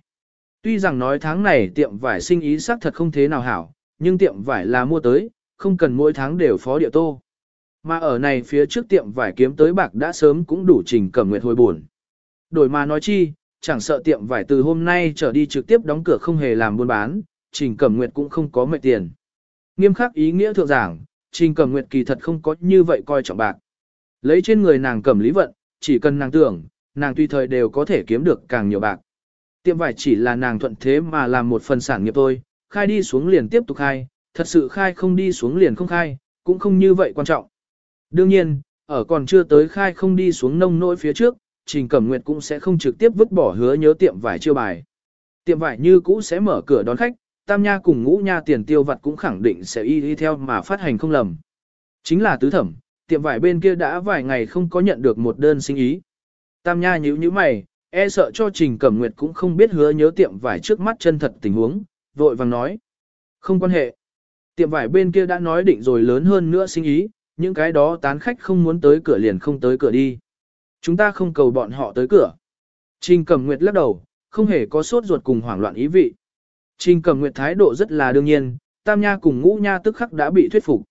Tuy rằng nói tháng này tiệm vải sinh ý xác thật không thế nào hảo, nhưng tiệm vải là mua tới, không cần mỗi tháng đều phó địa tô. Mà ở này phía trước tiệm vải kiếm tới bạc đã sớm cũng đủ trình cẩm nguyệt hồi buồn. Đổi mà nói chi, chẳng sợ tiệm vải từ hôm nay trở đi trực tiếp đóng cửa không hề làm buôn bán, trình cẩm nguyệt cũng không có mệnh tiền. Nghiêm khắc ý nghĩa thượng giảng, trình cẩm nguyệt kỳ thật không có như vậy coi trọng bạc. Lấy trên người nàng cẩm lý vận, chỉ cần nàng tưởng, nàng tùy thời đều có thể kiếm được càng nhiều bạc. Tiệm vải chỉ là nàng thuận thế mà làm một phần sản nghiệp thôi, khai đi xuống liền tiếp tục khai, thật sự khai không đi xuống liền không khai, cũng không như vậy quan trọng. Đương nhiên, ở còn chưa tới khai không đi xuống nông nỗi phía trước, Trình Cẩm Nguyệt cũng sẽ không trực tiếp vứt bỏ hứa nhớ tiệm vải chiêu bài. Tiệm vải như cũ sẽ mở cửa đón khách, Tam Nha cùng Ngũ Nha tiền tiêu vặt cũng khẳng định sẽ y đi theo mà phát hành không lầm. Chính là tứ thẩm, tiệm vải bên kia đã vài ngày không có nhận được một đơn sinh ý. Tam Nha nhíu nhíu mày, e sợ cho Trình Cẩm Nguyệt cũng không biết hứa nhớ tiệm vải trước mắt chân thật tình huống, vội vàng nói. Không quan hệ. Tiệm vải bên kia đã nói định rồi lớn hơn nữa sinh ý, những cái đó tán khách không muốn tới cửa liền không tới cửa đi. Chúng ta không cầu bọn họ tới cửa. Trình Cẩm Nguyệt lắc đầu, không hề có sốt ruột cùng hoảng loạn ý vị. Trình Cẩm Nguyệt thái độ rất là đương nhiên, Tam Nha cùng Ngũ Nha tức khắc đã bị thuyết phục.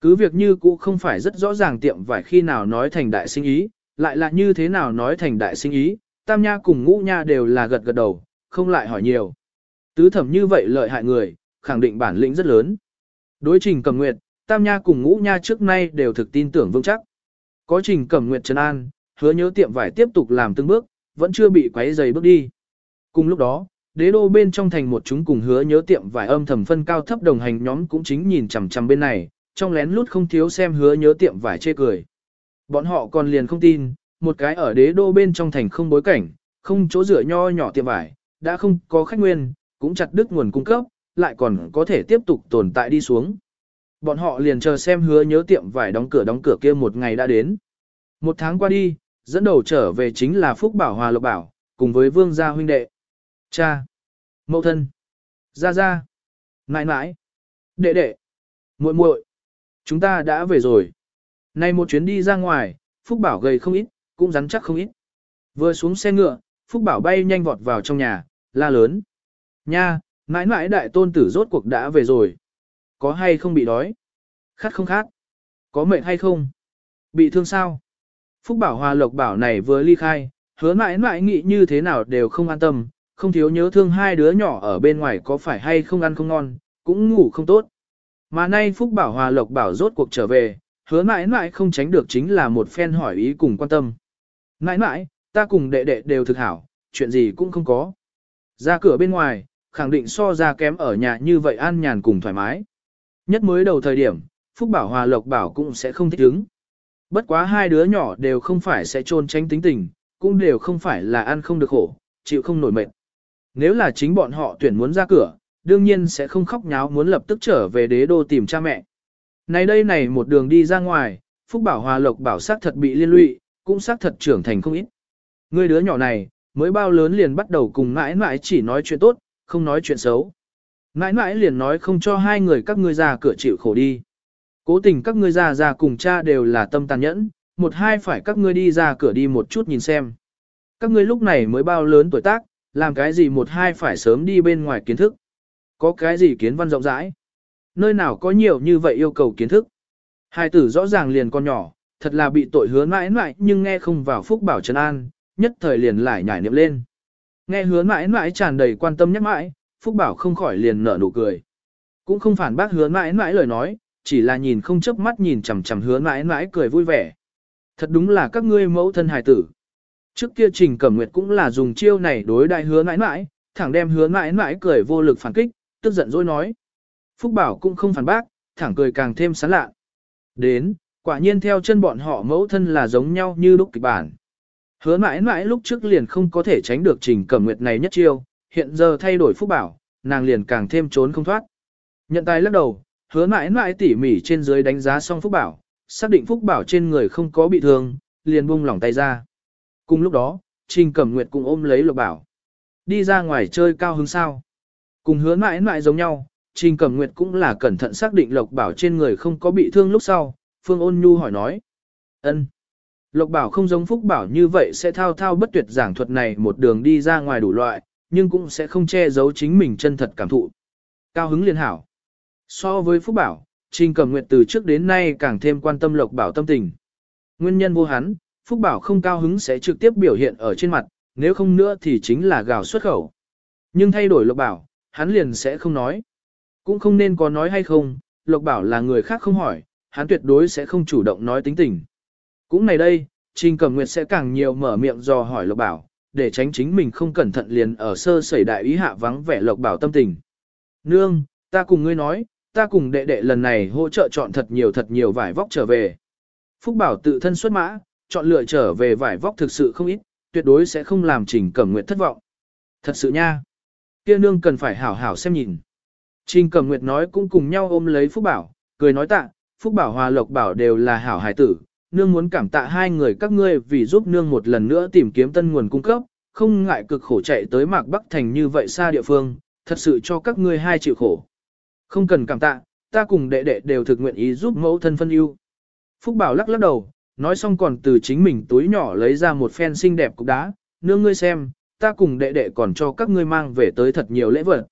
Cứ việc như cũ không phải rất rõ ràng tiệm vải khi nào nói thành đại sinh ý, lại là như thế nào nói thành đại sinh ý, Tam Nha cùng Ngũ Nha đều là gật gật đầu, không lại hỏi nhiều. Tứ thẩm như vậy lợi hại người, khẳng định bản lĩnh rất lớn. Đối trình Cẩm Nguyệt, Tam Nha cùng Ngũ Nha trước nay đều thực tin tưởng vững chắc. Có trình Cẩm Nguyệt trấn An, hứa nhớ tiệm vải tiếp tục làm từng bước, vẫn chưa bị quấy rầy bước đi. Cùng lúc đó, đế đô bên trong thành một chúng cùng hứa nhớ tiệm vải âm thầm phân cao thấp đồng hành nhóm cũng chính nhìn chằm chằm bên này, trong lén lút không thiếu xem hứa nhớ tiệm vải chê cười. Bọn họ còn liền không tin, một cái ở đế đô bên trong thành không bối cảnh, không chỗ rửa nho nhỏ tiệm vải, đã không có khách nguyên, cũng chặt đứt nguồn cung cấp, lại còn có thể tiếp tục tồn tại đi xuống. Bọn họ liền chờ xem hứa nhớ tiệm vải đóng cửa đóng cửa kia một ngày đã đến. Một tháng qua đi, dẫn đầu trở về chính là Phúc Bảo Hòa Lộc Bảo, cùng với Vương gia huynh đệ. Cha, mẫu thân, gia gia, nãi nãi, đệ đệ, muội muội, chúng ta đã về rồi. Nay một chuyến đi ra ngoài, Phúc Bảo gầy không ít, cũng rắn chắc không ít. Vừa xuống xe ngựa, Phúc Bảo bay nhanh vọt vào trong nhà, la lớn. Nha, mãi mãi đại tôn tử rốt cuộc đã về rồi. Có hay không bị đói? Khát không khát? Có mệt hay không? Bị thương sao? Phúc Bảo Hòa Lộc Bảo này vừa ly khai, hứa mãi mãi nghĩ như thế nào đều không an tâm, không thiếu nhớ thương hai đứa nhỏ ở bên ngoài có phải hay không ăn không ngon, cũng ngủ không tốt. Mà nay Phúc Bảo Hòa Lộc Bảo rốt cuộc trở về, hứa mãi mãi không tránh được chính là một phen hỏi ý cùng quan tâm. Mãi mãi, ta cùng đệ đệ đều thực hảo, chuyện gì cũng không có. Ra cửa bên ngoài, khẳng định so ra kém ở nhà như vậy an nhàn cùng thoải mái. Nhất mới đầu thời điểm, Phúc Bảo Hòa Lộc Bảo cũng sẽ không thích ứng. Bất quá hai đứa nhỏ đều không phải sẽ trôn tránh tính tình, cũng đều không phải là ăn không được khổ, chịu không nổi mệt. Nếu là chính bọn họ tuyển muốn ra cửa, đương nhiên sẽ không khóc nháo muốn lập tức trở về đế đô tìm cha mẹ. Này đây này một đường đi ra ngoài, Phúc Bảo Hòa Lộc Bảo xác thật bị liên lụy, cũng xác thật trưởng thành không ít. Người đứa nhỏ này, mới bao lớn liền bắt đầu cùng mãi mãi chỉ nói chuyện tốt, không nói chuyện xấu. Mãi mãi liền nói không cho hai người các ngươi ra cửa chịu khổ đi. Cố tình các ngươi ra ra cùng cha đều là tâm tàn nhẫn, một hai phải các ngươi đi ra cửa đi một chút nhìn xem. Các ngươi lúc này mới bao lớn tuổi tác, làm cái gì một hai phải sớm đi bên ngoài kiến thức. Có cái gì kiến văn rộng rãi. Nơi nào có nhiều như vậy yêu cầu kiến thức. Hai tử rõ ràng liền con nhỏ, thật là bị tội hứa mãi mãi nhưng nghe không vào phúc bảo trấn an, nhất thời liền lại nhảy niệm lên. Nghe hứa mãi mãi tràn đầy quan tâm nhắc mãi, phúc bảo không khỏi liền nở nụ cười. Cũng không phản bác hứa mãi mãi lời nói, chỉ là nhìn không chớp mắt nhìn chằm chằm hứa mãi mãi cười vui vẻ. Thật đúng là các ngươi mẫu thân hài tử. Trước kia Trình Cẩm Nguyệt cũng là dùng chiêu này đối đại hứa mãi mãi, thẳng đem hứa mãi mãi cười vô lực phản kích, tức giận dỗi nói. Phúc Bảo cũng không phản bác, thẳng cười càng thêm sán lạ. Đến, quả nhiên theo chân bọn họ mẫu thân là giống nhau như lúc kịch bản. Hứa mãi mãi lúc trước liền không có thể tránh được Trình Cẩm Nguyệt này nhất chiêu, hiện giờ thay đổi Phúc Bảo, nàng liền càng thêm trốn không thoát. Nhận tay lắc đầu, hứa mãi mãi tỉ mỉ trên dưới đánh giá xong Phúc Bảo, xác định Phúc Bảo trên người không có bị thương, liền buông lỏng tay ra. Cùng lúc đó, Trình Cẩm Nguyệt cũng ôm lấy Lộc Bảo. Đi ra ngoài chơi cao hứng sao. Cùng hứa mãi mãi giống nhau, Trình Cẩm Nguyệt cũng là cẩn thận xác định Lộc Bảo trên người không có bị thương lúc sau. Phương Ôn Nhu hỏi nói. ân. Lộc Bảo không giống Phúc Bảo như vậy sẽ thao thao bất tuyệt giảng thuật này một đường đi ra ngoài đủ loại, nhưng cũng sẽ không che giấu chính mình chân thật cảm thụ. Cao hứng liên hảo. So với Phúc Bảo, Trình Cẩm Nguyệt từ trước đến nay càng thêm quan tâm Lộc Bảo tâm tình. Nguyên nhân vô hắn, Phúc Bảo không cao hứng sẽ trực tiếp biểu hiện ở trên mặt, nếu không nữa thì chính là gào xuất khẩu. Nhưng thay đổi Lộc Bảo, hắn liền sẽ không nói. Cũng không nên có nói hay không, Lộc Bảo là người khác không hỏi, hắn tuyệt đối sẽ không chủ động nói tính tình. Cũng này đây, Trình Cẩm Nguyệt sẽ càng nhiều mở miệng dò hỏi Lộc Bảo, để tránh chính mình không cẩn thận liền ở sơ sẩy đại ý hạ vắng vẻ Lộc Bảo tâm tình. Nương, ta cùng ngươi nói, ta cùng đệ đệ lần này hỗ trợ chọn thật nhiều thật nhiều vải vóc trở về. Phúc Bảo tự thân xuất mã, chọn lựa trở về vải vóc thực sự không ít, tuyệt đối sẽ không làm Trình Cẩm Nguyệt thất vọng. Thật sự nha. Kia nương cần phải hảo hảo xem nhìn. Trình Cẩm Nguyệt nói cũng cùng nhau ôm lấy Phúc Bảo, cười nói tạ, Phúc Bảo Hòa Lộc Bảo đều là hảo hải tử, nương muốn cảm tạ hai người các ngươi vì giúp nương một lần nữa tìm kiếm tân nguồn cung cấp, không ngại cực khổ chạy tới Mạc Bắc Thành như vậy xa địa phương, thật sự cho các ngươi hai chịu khổ. Không cần cảm tạ, ta cùng đệ đệ đều thực nguyện ý giúp mẫu thân phân ưu. Phúc Bảo lắc lắc đầu, nói xong còn từ chính mình túi nhỏ lấy ra một phen xinh đẹp cục đá, nương ngươi xem, ta cùng đệ đệ còn cho các ngươi mang về tới thật nhiều lễ vật.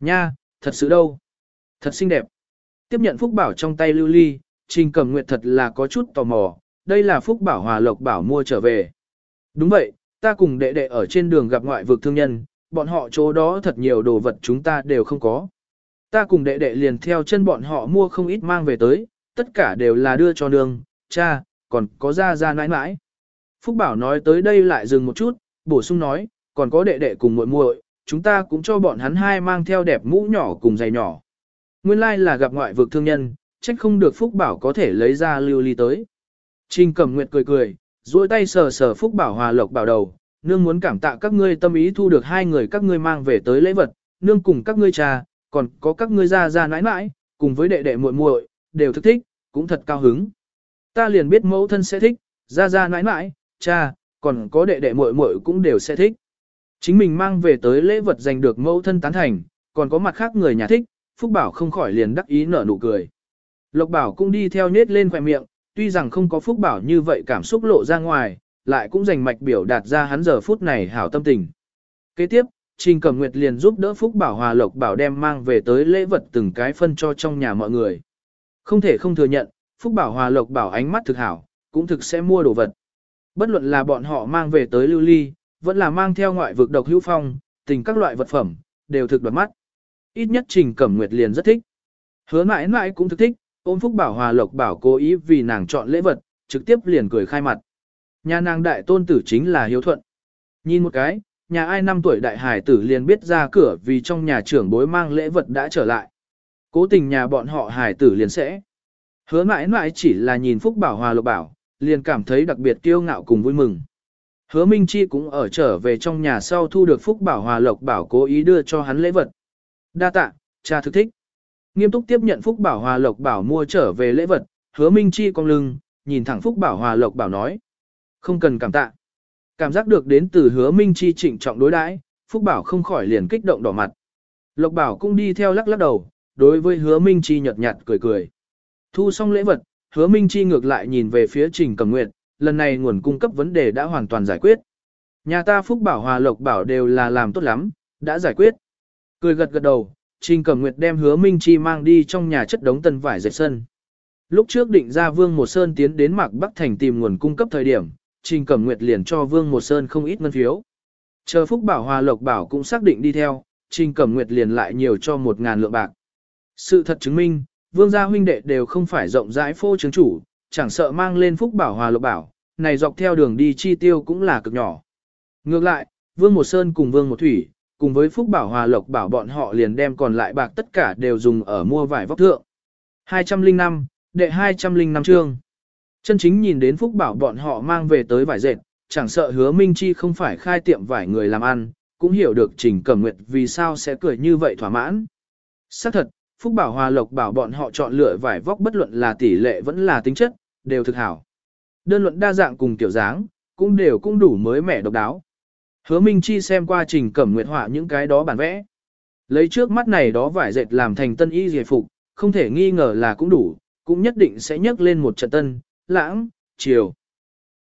Nha, thật sự đâu? Thật xinh đẹp. Tiếp nhận Phúc Bảo trong tay lưu ly, Trình Cẩm Nguyệt thật là có chút tò mò, đây là Phúc Bảo Hòa Lộc Bảo mua trở về. Đúng vậy, ta cùng đệ đệ ở trên đường gặp ngoại vực thương nhân, bọn họ chỗ đó thật nhiều đồ vật chúng ta đều không có. Ta cùng đệ đệ liền theo chân bọn họ mua không ít mang về tới, tất cả đều là đưa cho nương, cha, còn có ra ra nãi nãi. Phúc Bảo nói tới đây lại dừng một chút, bổ sung nói, còn có đệ đệ cùng muội muội, chúng ta cũng cho bọn hắn hai mang theo đẹp mũ nhỏ cùng giày nhỏ. Nguyên lai like là gặp ngoại vực thương nhân, trách không được Phúc Bảo có thể lấy ra lưu ly tới. Trình Cẩm Nguyệt cười cười, duỗi tay sờ sờ Phúc Bảo hòa lộc bảo đầu, nương muốn cảm tạ các ngươi tâm ý thu được hai người các ngươi mang về tới lễ vật, nương cùng các ngươi cha, còn có các ngươi ra ra nãi nãi, cùng với đệ đệ muội muội, đều thức thích, cũng thật cao hứng. Ta liền biết mẫu thân sẽ thích, ra ra nãi nãi, cha, còn có đệ đệ muội muội cũng đều sẽ thích. Chính mình mang về tới lễ vật giành được mẫu thân tán thành, còn có mặt khác người nhà thích, Phúc Bảo không khỏi liền đắc ý nở nụ cười. Lộc Bảo cũng đi theo nết lên khỏe miệng, tuy rằng không có Phúc Bảo như vậy cảm xúc lộ ra ngoài, lại cũng dành mạch biểu đạt ra hắn giờ phút này hảo tâm tình. Kế tiếp, Trình Cẩm Nguyệt liền giúp đỡ Phúc Bảo Hòa Lộc Bảo đem mang về tới lễ vật từng cái phân cho trong nhà mọi người. Không thể không thừa nhận, Phúc Bảo Hòa Lộc Bảo ánh mắt thực hảo, cũng thực sẽ mua đồ vật. Bất luận là bọn họ mang về tới lưu ly, vẫn là mang theo ngoại vực độc hữu phong, tình các loại vật phẩm, đều thực đoạt mắt. Ít nhất Trình Cẩm Nguyệt liền rất thích. Hứa mãi mãi cũng thực thích, ôm Phúc Bảo Hòa Lộc Bảo cố ý vì nàng chọn lễ vật, trực tiếp liền cười khai mặt. Nhà nàng đại tôn tử chính là hiếu thuận. Nhìn một cái, nhà ai năm tuổi đại hải tử liền biết ra cửa vì trong nhà trưởng bối mang lễ vật đã trở lại. Cố tình nhà bọn họ hải tử liền sẽ. Hứa mãi mãi chỉ là nhìn Phúc Bảo Hòa Lộc Bảo, liền cảm thấy đặc biệt kiêu ngạo cùng vui mừng. Hứa Minh Chi cũng ở trở về trong nhà sau thu được Phúc Bảo Hòa Lộc Bảo cố ý đưa cho hắn lễ vật. Đa tạ, cha thực thích. Nghiêm túc tiếp nhận Phúc Bảo Hòa Lộc Bảo mua trở về lễ vật, hứa Minh Chi cong lưng, nhìn thẳng Phúc Bảo Hòa Lộc Bảo nói. Không cần cảm tạ. Cảm giác được đến từ hứa Minh Chi trịnh trọng đối đãi, Phúc Bảo không khỏi liền kích động đỏ mặt. Lộc Bảo cũng đi theo lắc lắc đầu, đối với hứa Minh Chi nhợt nhạt cười cười. Thu xong lễ vật, hứa Minh Chi ngược lại nhìn về phía Trình Cẩm Nguyệt, lần này nguồn cung cấp vấn đề đã hoàn toàn giải quyết. Nhà ta Phúc Bảo Hòa Lộc Bảo đều là làm tốt lắm, đã giải quyết. Cười gật gật đầu, Trình Cẩm Nguyệt đem hứa Minh Chi mang đi trong nhà chất đống tân vải dệt sân. Lúc trước định ra Vương Một Sơn tiến đến Mạc Bắc Thành tìm nguồn cung cấp thời điểm, Trình Cẩm Nguyệt liền cho Vương Một Sơn không ít ngân phiếu. Chờ Phúc Bảo Hòa Lộc Bảo cũng xác định đi theo, Trình Cẩm Nguyệt liền lại nhiều cho một ngàn lượng bạc. Sự thật chứng minh, Vương gia huynh đệ đều không phải rộng rãi phô chứng chủ, chẳng sợ mang lên Phúc Bảo Hòa Lộc Bảo, này dọc theo đường đi chi tiêu cũng là cực nhỏ. Ngược lại, Vương Một Sơn cùng Vương Một Thủy, cùng với Phúc Bảo Hòa Lộc Bảo bọn họ liền đem còn lại bạc tất cả đều dùng ở mua vải vóc thượng. 205, đệ 205 chương. Chân chính nhìn đến Phúc Bảo bọn họ mang về tới vải dệt, chẳng sợ hứa Minh Chi không phải khai tiệm vải người làm ăn, cũng hiểu được Trình Cẩm Nguyệt vì sao sẽ cười như vậy thỏa mãn. Xác thật, Phúc Bảo Hòa Lộc bảo bọn họ chọn lựa vải vóc bất luận là tỷ lệ vẫn là tính chất, đều thực hảo. Đơn luận đa dạng cùng tiểu dáng, cũng đều cũng đủ mới mẻ độc đáo. Hứa Minh Chi xem qua Trình Cẩm Nguyệt họa những cái đó bản vẽ. Lấy trước mắt này đó vải dệt làm thành tân y dề phục, không thể nghi ngờ là cũng đủ, cũng nhất định sẽ nhấc lên một trận tân, lãng, chiều.